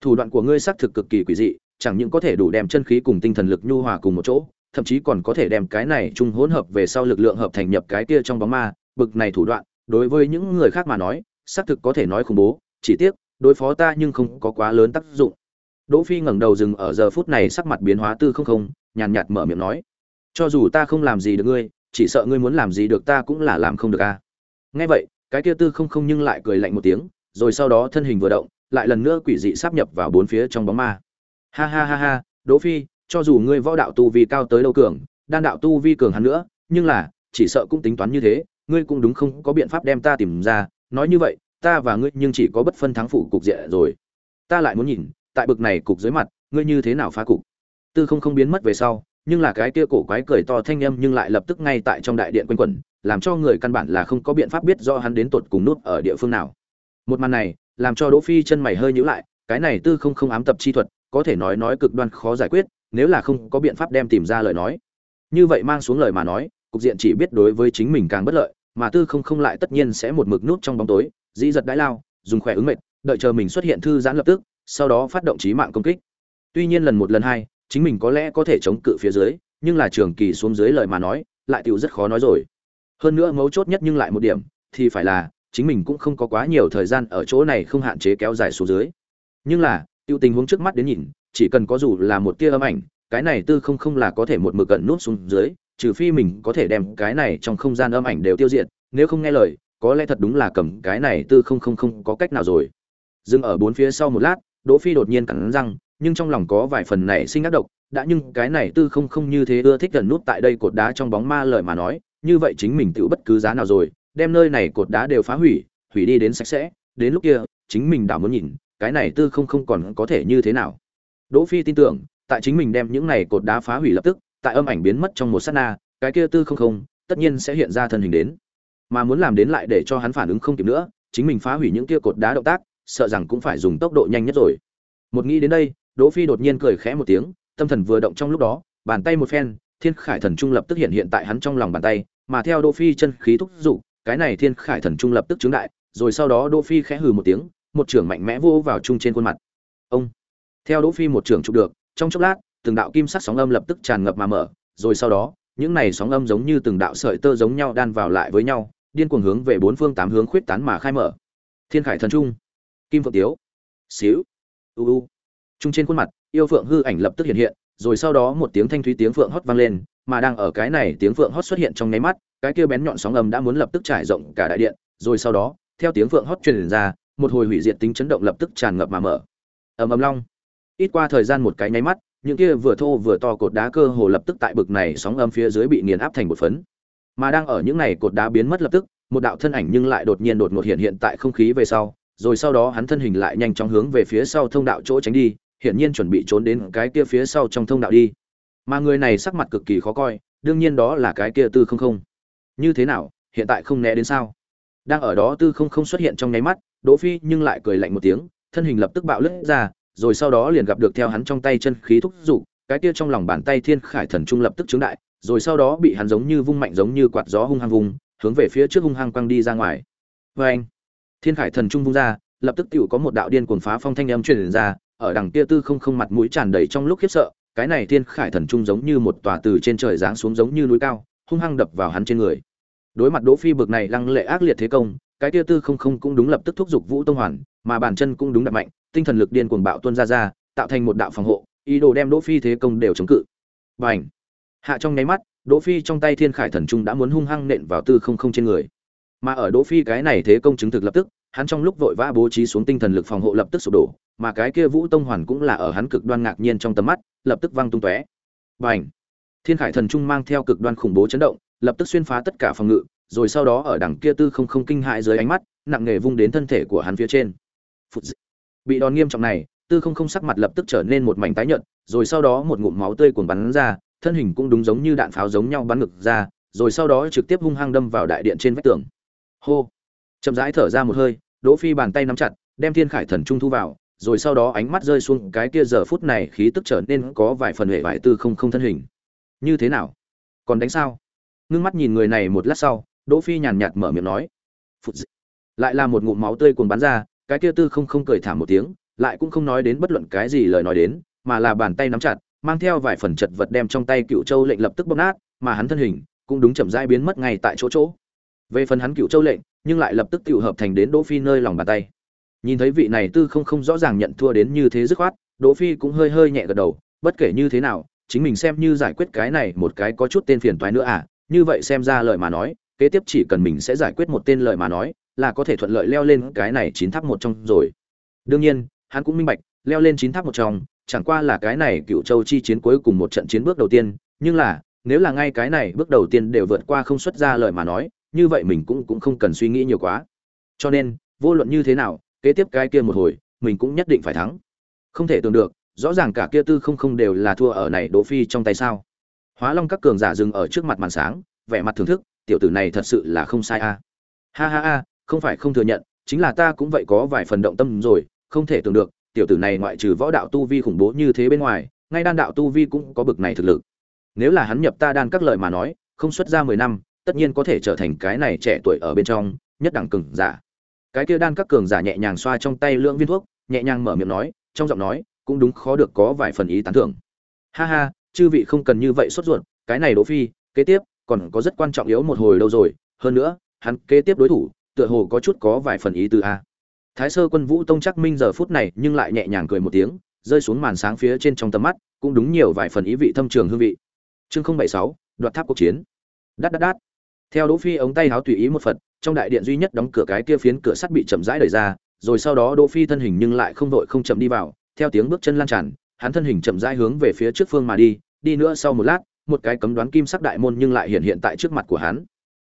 Thủ đoạn của ngươi xác thực cực kỳ quỷ dị, chẳng những có thể đủ đem chân khí cùng tinh thần lực nhu hòa cùng một chỗ, thậm chí còn có thể đem cái này chung hỗn hợp về sau lực lượng hợp thành nhập cái kia trong bóng ma, bực này thủ đoạn, đối với những người khác mà nói, xác thực có thể nói khủng bố, chỉ tiếc, đối phó ta nhưng không có quá lớn tác dụng. Đỗ phi ngẩng đầu dừng ở giờ phút này sắc mặt biến hóa tư không không, nhàn nhạt mở miệng nói, cho dù ta không làm gì được ngươi chỉ sợ ngươi muốn làm gì được ta cũng là làm không được a. Nghe vậy, cái kia tư không không nhưng lại cười lạnh một tiếng, rồi sau đó thân hình vừa động, lại lần nữa quỷ dị sắp nhập vào bốn phía trong bóng ma. Ha ha ha ha, đỗ phi, cho dù ngươi võ đạo tu vi cao tới đâu cường, đan đạo tu vi cường hắn nữa, nhưng là, chỉ sợ cũng tính toán như thế, ngươi cũng đúng không có biện pháp đem ta tìm ra. Nói như vậy, ta và ngươi nhưng chỉ có bất phân thắng phụ cục diện rồi. Ta lại muốn nhìn, tại bực này cục dưới mặt, ngươi như thế nào phá cục? Tư không không biến mất về sau nhưng là cái kia cổ quái cười to thanh âm nhưng lại lập tức ngay tại trong đại điện quanh quẩn, làm cho người căn bản là không có biện pháp biết do hắn đến tột cùng nút ở địa phương nào. Một màn này, làm cho đỗ phi chân mày hơi nhíu lại, cái này tư không không ám tập chi thuật, có thể nói nói cực đoan khó giải quyết, nếu là không có biện pháp đem tìm ra lời nói. Như vậy mang xuống lời mà nói, cục diện chỉ biết đối với chính mình càng bất lợi, mà tư không không lại tất nhiên sẽ một mực nút trong bóng tối, dĩ giật đãi lao, dùng khỏe ứng mệt đợi chờ mình xuất hiện thư giãn lập tức, sau đó phát động trí mạng công kích. Tuy nhiên lần một lần hai chính mình có lẽ có thể chống cự phía dưới, nhưng là trường kỳ xuống dưới lời mà nói, lại tựu rất khó nói rồi. Hơn nữa mấu chốt nhất nhưng lại một điểm, thì phải là, chính mình cũng không có quá nhiều thời gian ở chỗ này không hạn chế kéo dài xuống dưới. Nhưng là tiêu tình huống trước mắt đến nhìn, chỉ cần có dù là một tia âm ảnh, cái này tư không không là có thể một mực cận nút xuống dưới, trừ phi mình có thể đem cái này trong không gian âm ảnh đều tiêu diệt, nếu không nghe lời, có lẽ thật đúng là cầm cái này tư không không không có cách nào rồi. Dừng ở bốn phía sau một lát, đỗ phi đột nhiên cắn răng nhưng trong lòng có vài phần này sinh ác độc, đã nhưng cái này tư không không như thế ưa thích gần nút tại đây cột đá trong bóng ma lời mà nói, như vậy chính mình tự bất cứ giá nào rồi, đem nơi này cột đá đều phá hủy hủy đi đến sạch sẽ, đến lúc kia, chính mình đảo muốn nhìn, cái này tư không không còn có thể như thế nào. Đỗ phi tin tưởng, tại chính mình đem những này cột đá phá hủy lập tức, tại âm ảnh biến mất trong một sát na, cái kia tư không không, tất nhiên sẽ hiện ra thân hình đến. Mà muốn làm đến lại để cho hắn phản ứng không kịp nữa, chính mình phá hủy những kia cột đá động tác, sợ rằng cũng phải dùng tốc độ nhanh nhất rồi. Một nghĩ đến đây đỗ phi đột nhiên cười khẽ một tiếng, tâm thần vừa động trong lúc đó, bàn tay một phen, thiên khải thần trung lập tức hiện hiện tại hắn trong lòng bàn tay, mà theo đỗ phi chân khí thúc giục, cái này thiên khải thần trung lập tức chứng đại, rồi sau đó đỗ phi khẽ hừ một tiếng, một trưởng mạnh mẽ vô vào trung trên khuôn mặt. Ông! Theo đỗ phi một trưởng chụp được, trong chốc lát, từng đạo kim sắc sóng âm lập tức tràn ngập mà mở, rồi sau đó, những này sóng âm giống như từng đạo sợi tơ giống nhau đan vào lại với nhau, điên cuồng hướng về bốn phương tám hướng khuyết tán mà khai mở. Thiên khải thần trung, kim phượng tiếu, xíu, u u trung trên khuôn mặt, yêu phượng hư ảnh lập tức hiện hiện, rồi sau đó một tiếng thanh thúy tiếng phượng hót vang lên, mà đang ở cái này tiếng phượng hót xuất hiện trong nháy mắt, cái kia bén nhọn sóng âm đã muốn lập tức trải rộng cả đại điện, rồi sau đó, theo tiếng phượng hót truyền ra, một hồi hủy diệt tính chấn động lập tức tràn ngập mà mở. Ầm ầm long. Ít qua thời gian một cái nháy mắt, những kia vừa thô vừa to cột đá cơ hồ lập tức tại bực này sóng âm phía dưới bị nghiền áp thành một phấn. Mà đang ở những này cột đá biến mất lập tức, một đạo thân ảnh nhưng lại đột nhiên đột ngột hiện hiện tại không khí về sau, rồi sau đó hắn thân hình lại nhanh chóng hướng về phía sau thông đạo chỗ tránh đi hiển nhiên chuẩn bị trốn đến cái kia phía sau trong thông đạo đi. Mà người này sắc mặt cực kỳ khó coi, đương nhiên đó là cái kia tư không không. Như thế nào, hiện tại không né đến sao? Đang ở đó tư không không xuất hiện trong nháy mắt, đỗ phi nhưng lại cười lạnh một tiếng, thân hình lập tức bạo lướt ra, rồi sau đó liền gặp được theo hắn trong tay chân khí thúc giục, cái kia trong lòng bàn tay thiên khải thần trung lập tức chứng đại, rồi sau đó bị hắn giống như vung mạnh giống như quạt gió hung hăng vùng, hướng về phía trước hung hăng quăng đi ra ngoài. Vê anh thiên khải thần trung vung ra, lập tức tiểu có một đạo điên cuồng phá phong thanh âm truyền ra ở đằng kia tư không không mặt mũi tràn đầy trong lúc khiếp sợ, cái này thiên khải thần trung giống như một tòa từ trên trời giáng xuống giống như núi cao, hung hăng đập vào hắn trên người. Đối mặt đỗ phi bực này lăng lệ ác liệt thế công, cái kia tư không không cũng đúng lập tức thúc giục vũ tông hoàn, mà bàn chân cũng đúng đập mạnh, tinh thần lực điên cuồng bạo tuôn ra ra, tạo thành một đạo phòng hộ, ý đồ đem đỗ phi thế công đều chống cự. Bành! Hạ trong nháy mắt, đỗ phi trong tay thiên khải thần trung đã muốn hung hăng nện vào tư không không trên người. Mà ở đỗ phi cái này thế công chứng thực lập tức hắn trong lúc vội vã bố trí xuống tinh thần lực phòng hộ lập tức sụp đổ, mà cái kia vũ tông hoàn cũng là ở hắn cực đoan ngạc nhiên trong tầm mắt, lập tức văng tung tóe. Bành! Thiên khải thần trung mang theo cực đoan khủng bố chấn động, lập tức xuyên phá tất cả phòng ngự, rồi sau đó ở đằng kia tư không không kinh hại dưới ánh mắt, nặng nề vung đến thân thể của hắn phía trên. Phụt dị. bị đòn nghiêm trọng này, tư không không sắc mặt lập tức trở nên một mảnh tái nhợt, rồi sau đó một ngụm máu tươi cuồn bắn ra, thân hình cũng đúng giống như đạn pháo giống nhau bắn ngược ra, rồi sau đó trực tiếp hung hăng đâm vào đại điện trên vách tường. Hô! Chậm rãi thở ra một hơi, đỗ phi bàn tay nắm chặt, đem thiên khải thần trung thu vào, rồi sau đó ánh mắt rơi xuống cái kia giờ phút này khí tức trở nên có vài phần hệ vải tư không không thân hình. Như thế nào? Còn đánh sao? Ngưng mắt nhìn người này một lát sau, đỗ phi nhàn nhạt mở miệng nói. Phụt dị. lại là một ngụm máu tươi cuồn bắn ra, cái kia tư không không cười thảm một tiếng, lại cũng không nói đến bất luận cái gì lời nói đến, mà là bàn tay nắm chặt, mang theo vài phần chật vật đem trong tay cựu châu lệnh lập tức bóp nát, mà hắn thân hình cũng đúng chậm rãi biến mất ngay tại chỗ chỗ về phần hắn cựu châu lệnh, nhưng lại lập tức tự hợp thành đến đỗ phi nơi lòng bàn tay. Nhìn thấy vị này tư không không rõ ràng nhận thua đến như thế dứt khoát, đỗ phi cũng hơi hơi nhẹ gật đầu, bất kể như thế nào, chính mình xem như giải quyết cái này một cái có chút tên phiền toái nữa à như vậy xem ra lời mà nói, kế tiếp chỉ cần mình sẽ giải quyết một tên lời mà nói, là có thể thuận lợi leo lên cái này chín tháp một trong rồi. Đương nhiên, hắn cũng minh bạch, leo lên chín tháp một trong, chẳng qua là cái này cựu châu chi chiến cuối cùng một trận chiến bước đầu tiên, nhưng là, nếu là ngay cái này bước đầu tiên đều vượt qua không xuất ra lời mà nói như vậy mình cũng cũng không cần suy nghĩ nhiều quá. Cho nên, vô luận như thế nào, kế tiếp cái kia một hồi, mình cũng nhất định phải thắng. Không thể tưởng được, rõ ràng cả kia tư không không đều là thua ở này đỗ phi trong tay sao? Hóa long các cường giả dừng ở trước mặt màn sáng, vẻ mặt thưởng thức, tiểu tử này thật sự là không sai a. Ha ha ha, không phải không thừa nhận, chính là ta cũng vậy có vài phần động tâm rồi, không thể tưởng được, tiểu tử này ngoại trừ võ đạo tu vi khủng bố như thế bên ngoài, ngay đan đạo tu vi cũng có bực này thực lực. Nếu là hắn nhập ta đan các lợi mà nói, không xuất ra mười năm tất nhiên có thể trở thành cái này trẻ tuổi ở bên trong, nhất đẳng cường giả. Cái kia đan các cường giả nhẹ nhàng xoa trong tay lưỡng viên thuốc, nhẹ nhàng mở miệng nói, trong giọng nói, cũng đúng khó được có vài phần ý tán thưởng. Ha ha, chư vị không cần như vậy sốt ruột, cái này đỗ phi, kế tiếp, còn có rất quan trọng yếu một hồi đâu rồi, hơn nữa, hắn kế tiếp đối thủ, tựa hồ có chút có vài phần ý từ a. Thái sơ quân vũ tông chắc minh giờ phút này nhưng lại nhẹ nhàng cười một tiếng, rơi xuống màn sáng phía trên trong tầm mắt, cũng đúng nhiều vài phần ý vị thâm trường hương vị. Chương không bảy sáu, đoạt tháp cuộc chiến. Đát đát đát theo đỗ phi ống tay háo tùy ý một phật, trong đại điện duy nhất đóng cửa cái kia phiến cửa sắt bị chậm rãi đẩy ra, rồi sau đó đỗ phi thân hình nhưng lại không vội không chậm đi vào, theo tiếng bước chân lan tràn, hắn thân hình chậm rãi hướng về phía trước phương mà đi đi nữa sau một lát, một cái cấm đoán kim sắc đại môn nhưng lại hiện hiện tại trước mặt của hắn.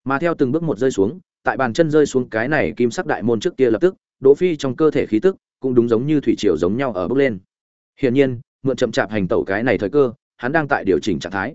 Mà theo từng bước một rơi xuống, tại bàn chân rơi xuống cái này kim sắc đại môn trước kia lập tức, đỗ phi trong cơ thể khí tức cũng đúng giống như thủy triều giống nhau ở bước lên. Hiển nhiên, mượn chậm chạp hành tẩu cái này thời cơ, hắn đang tại điều chỉnh trạng thái.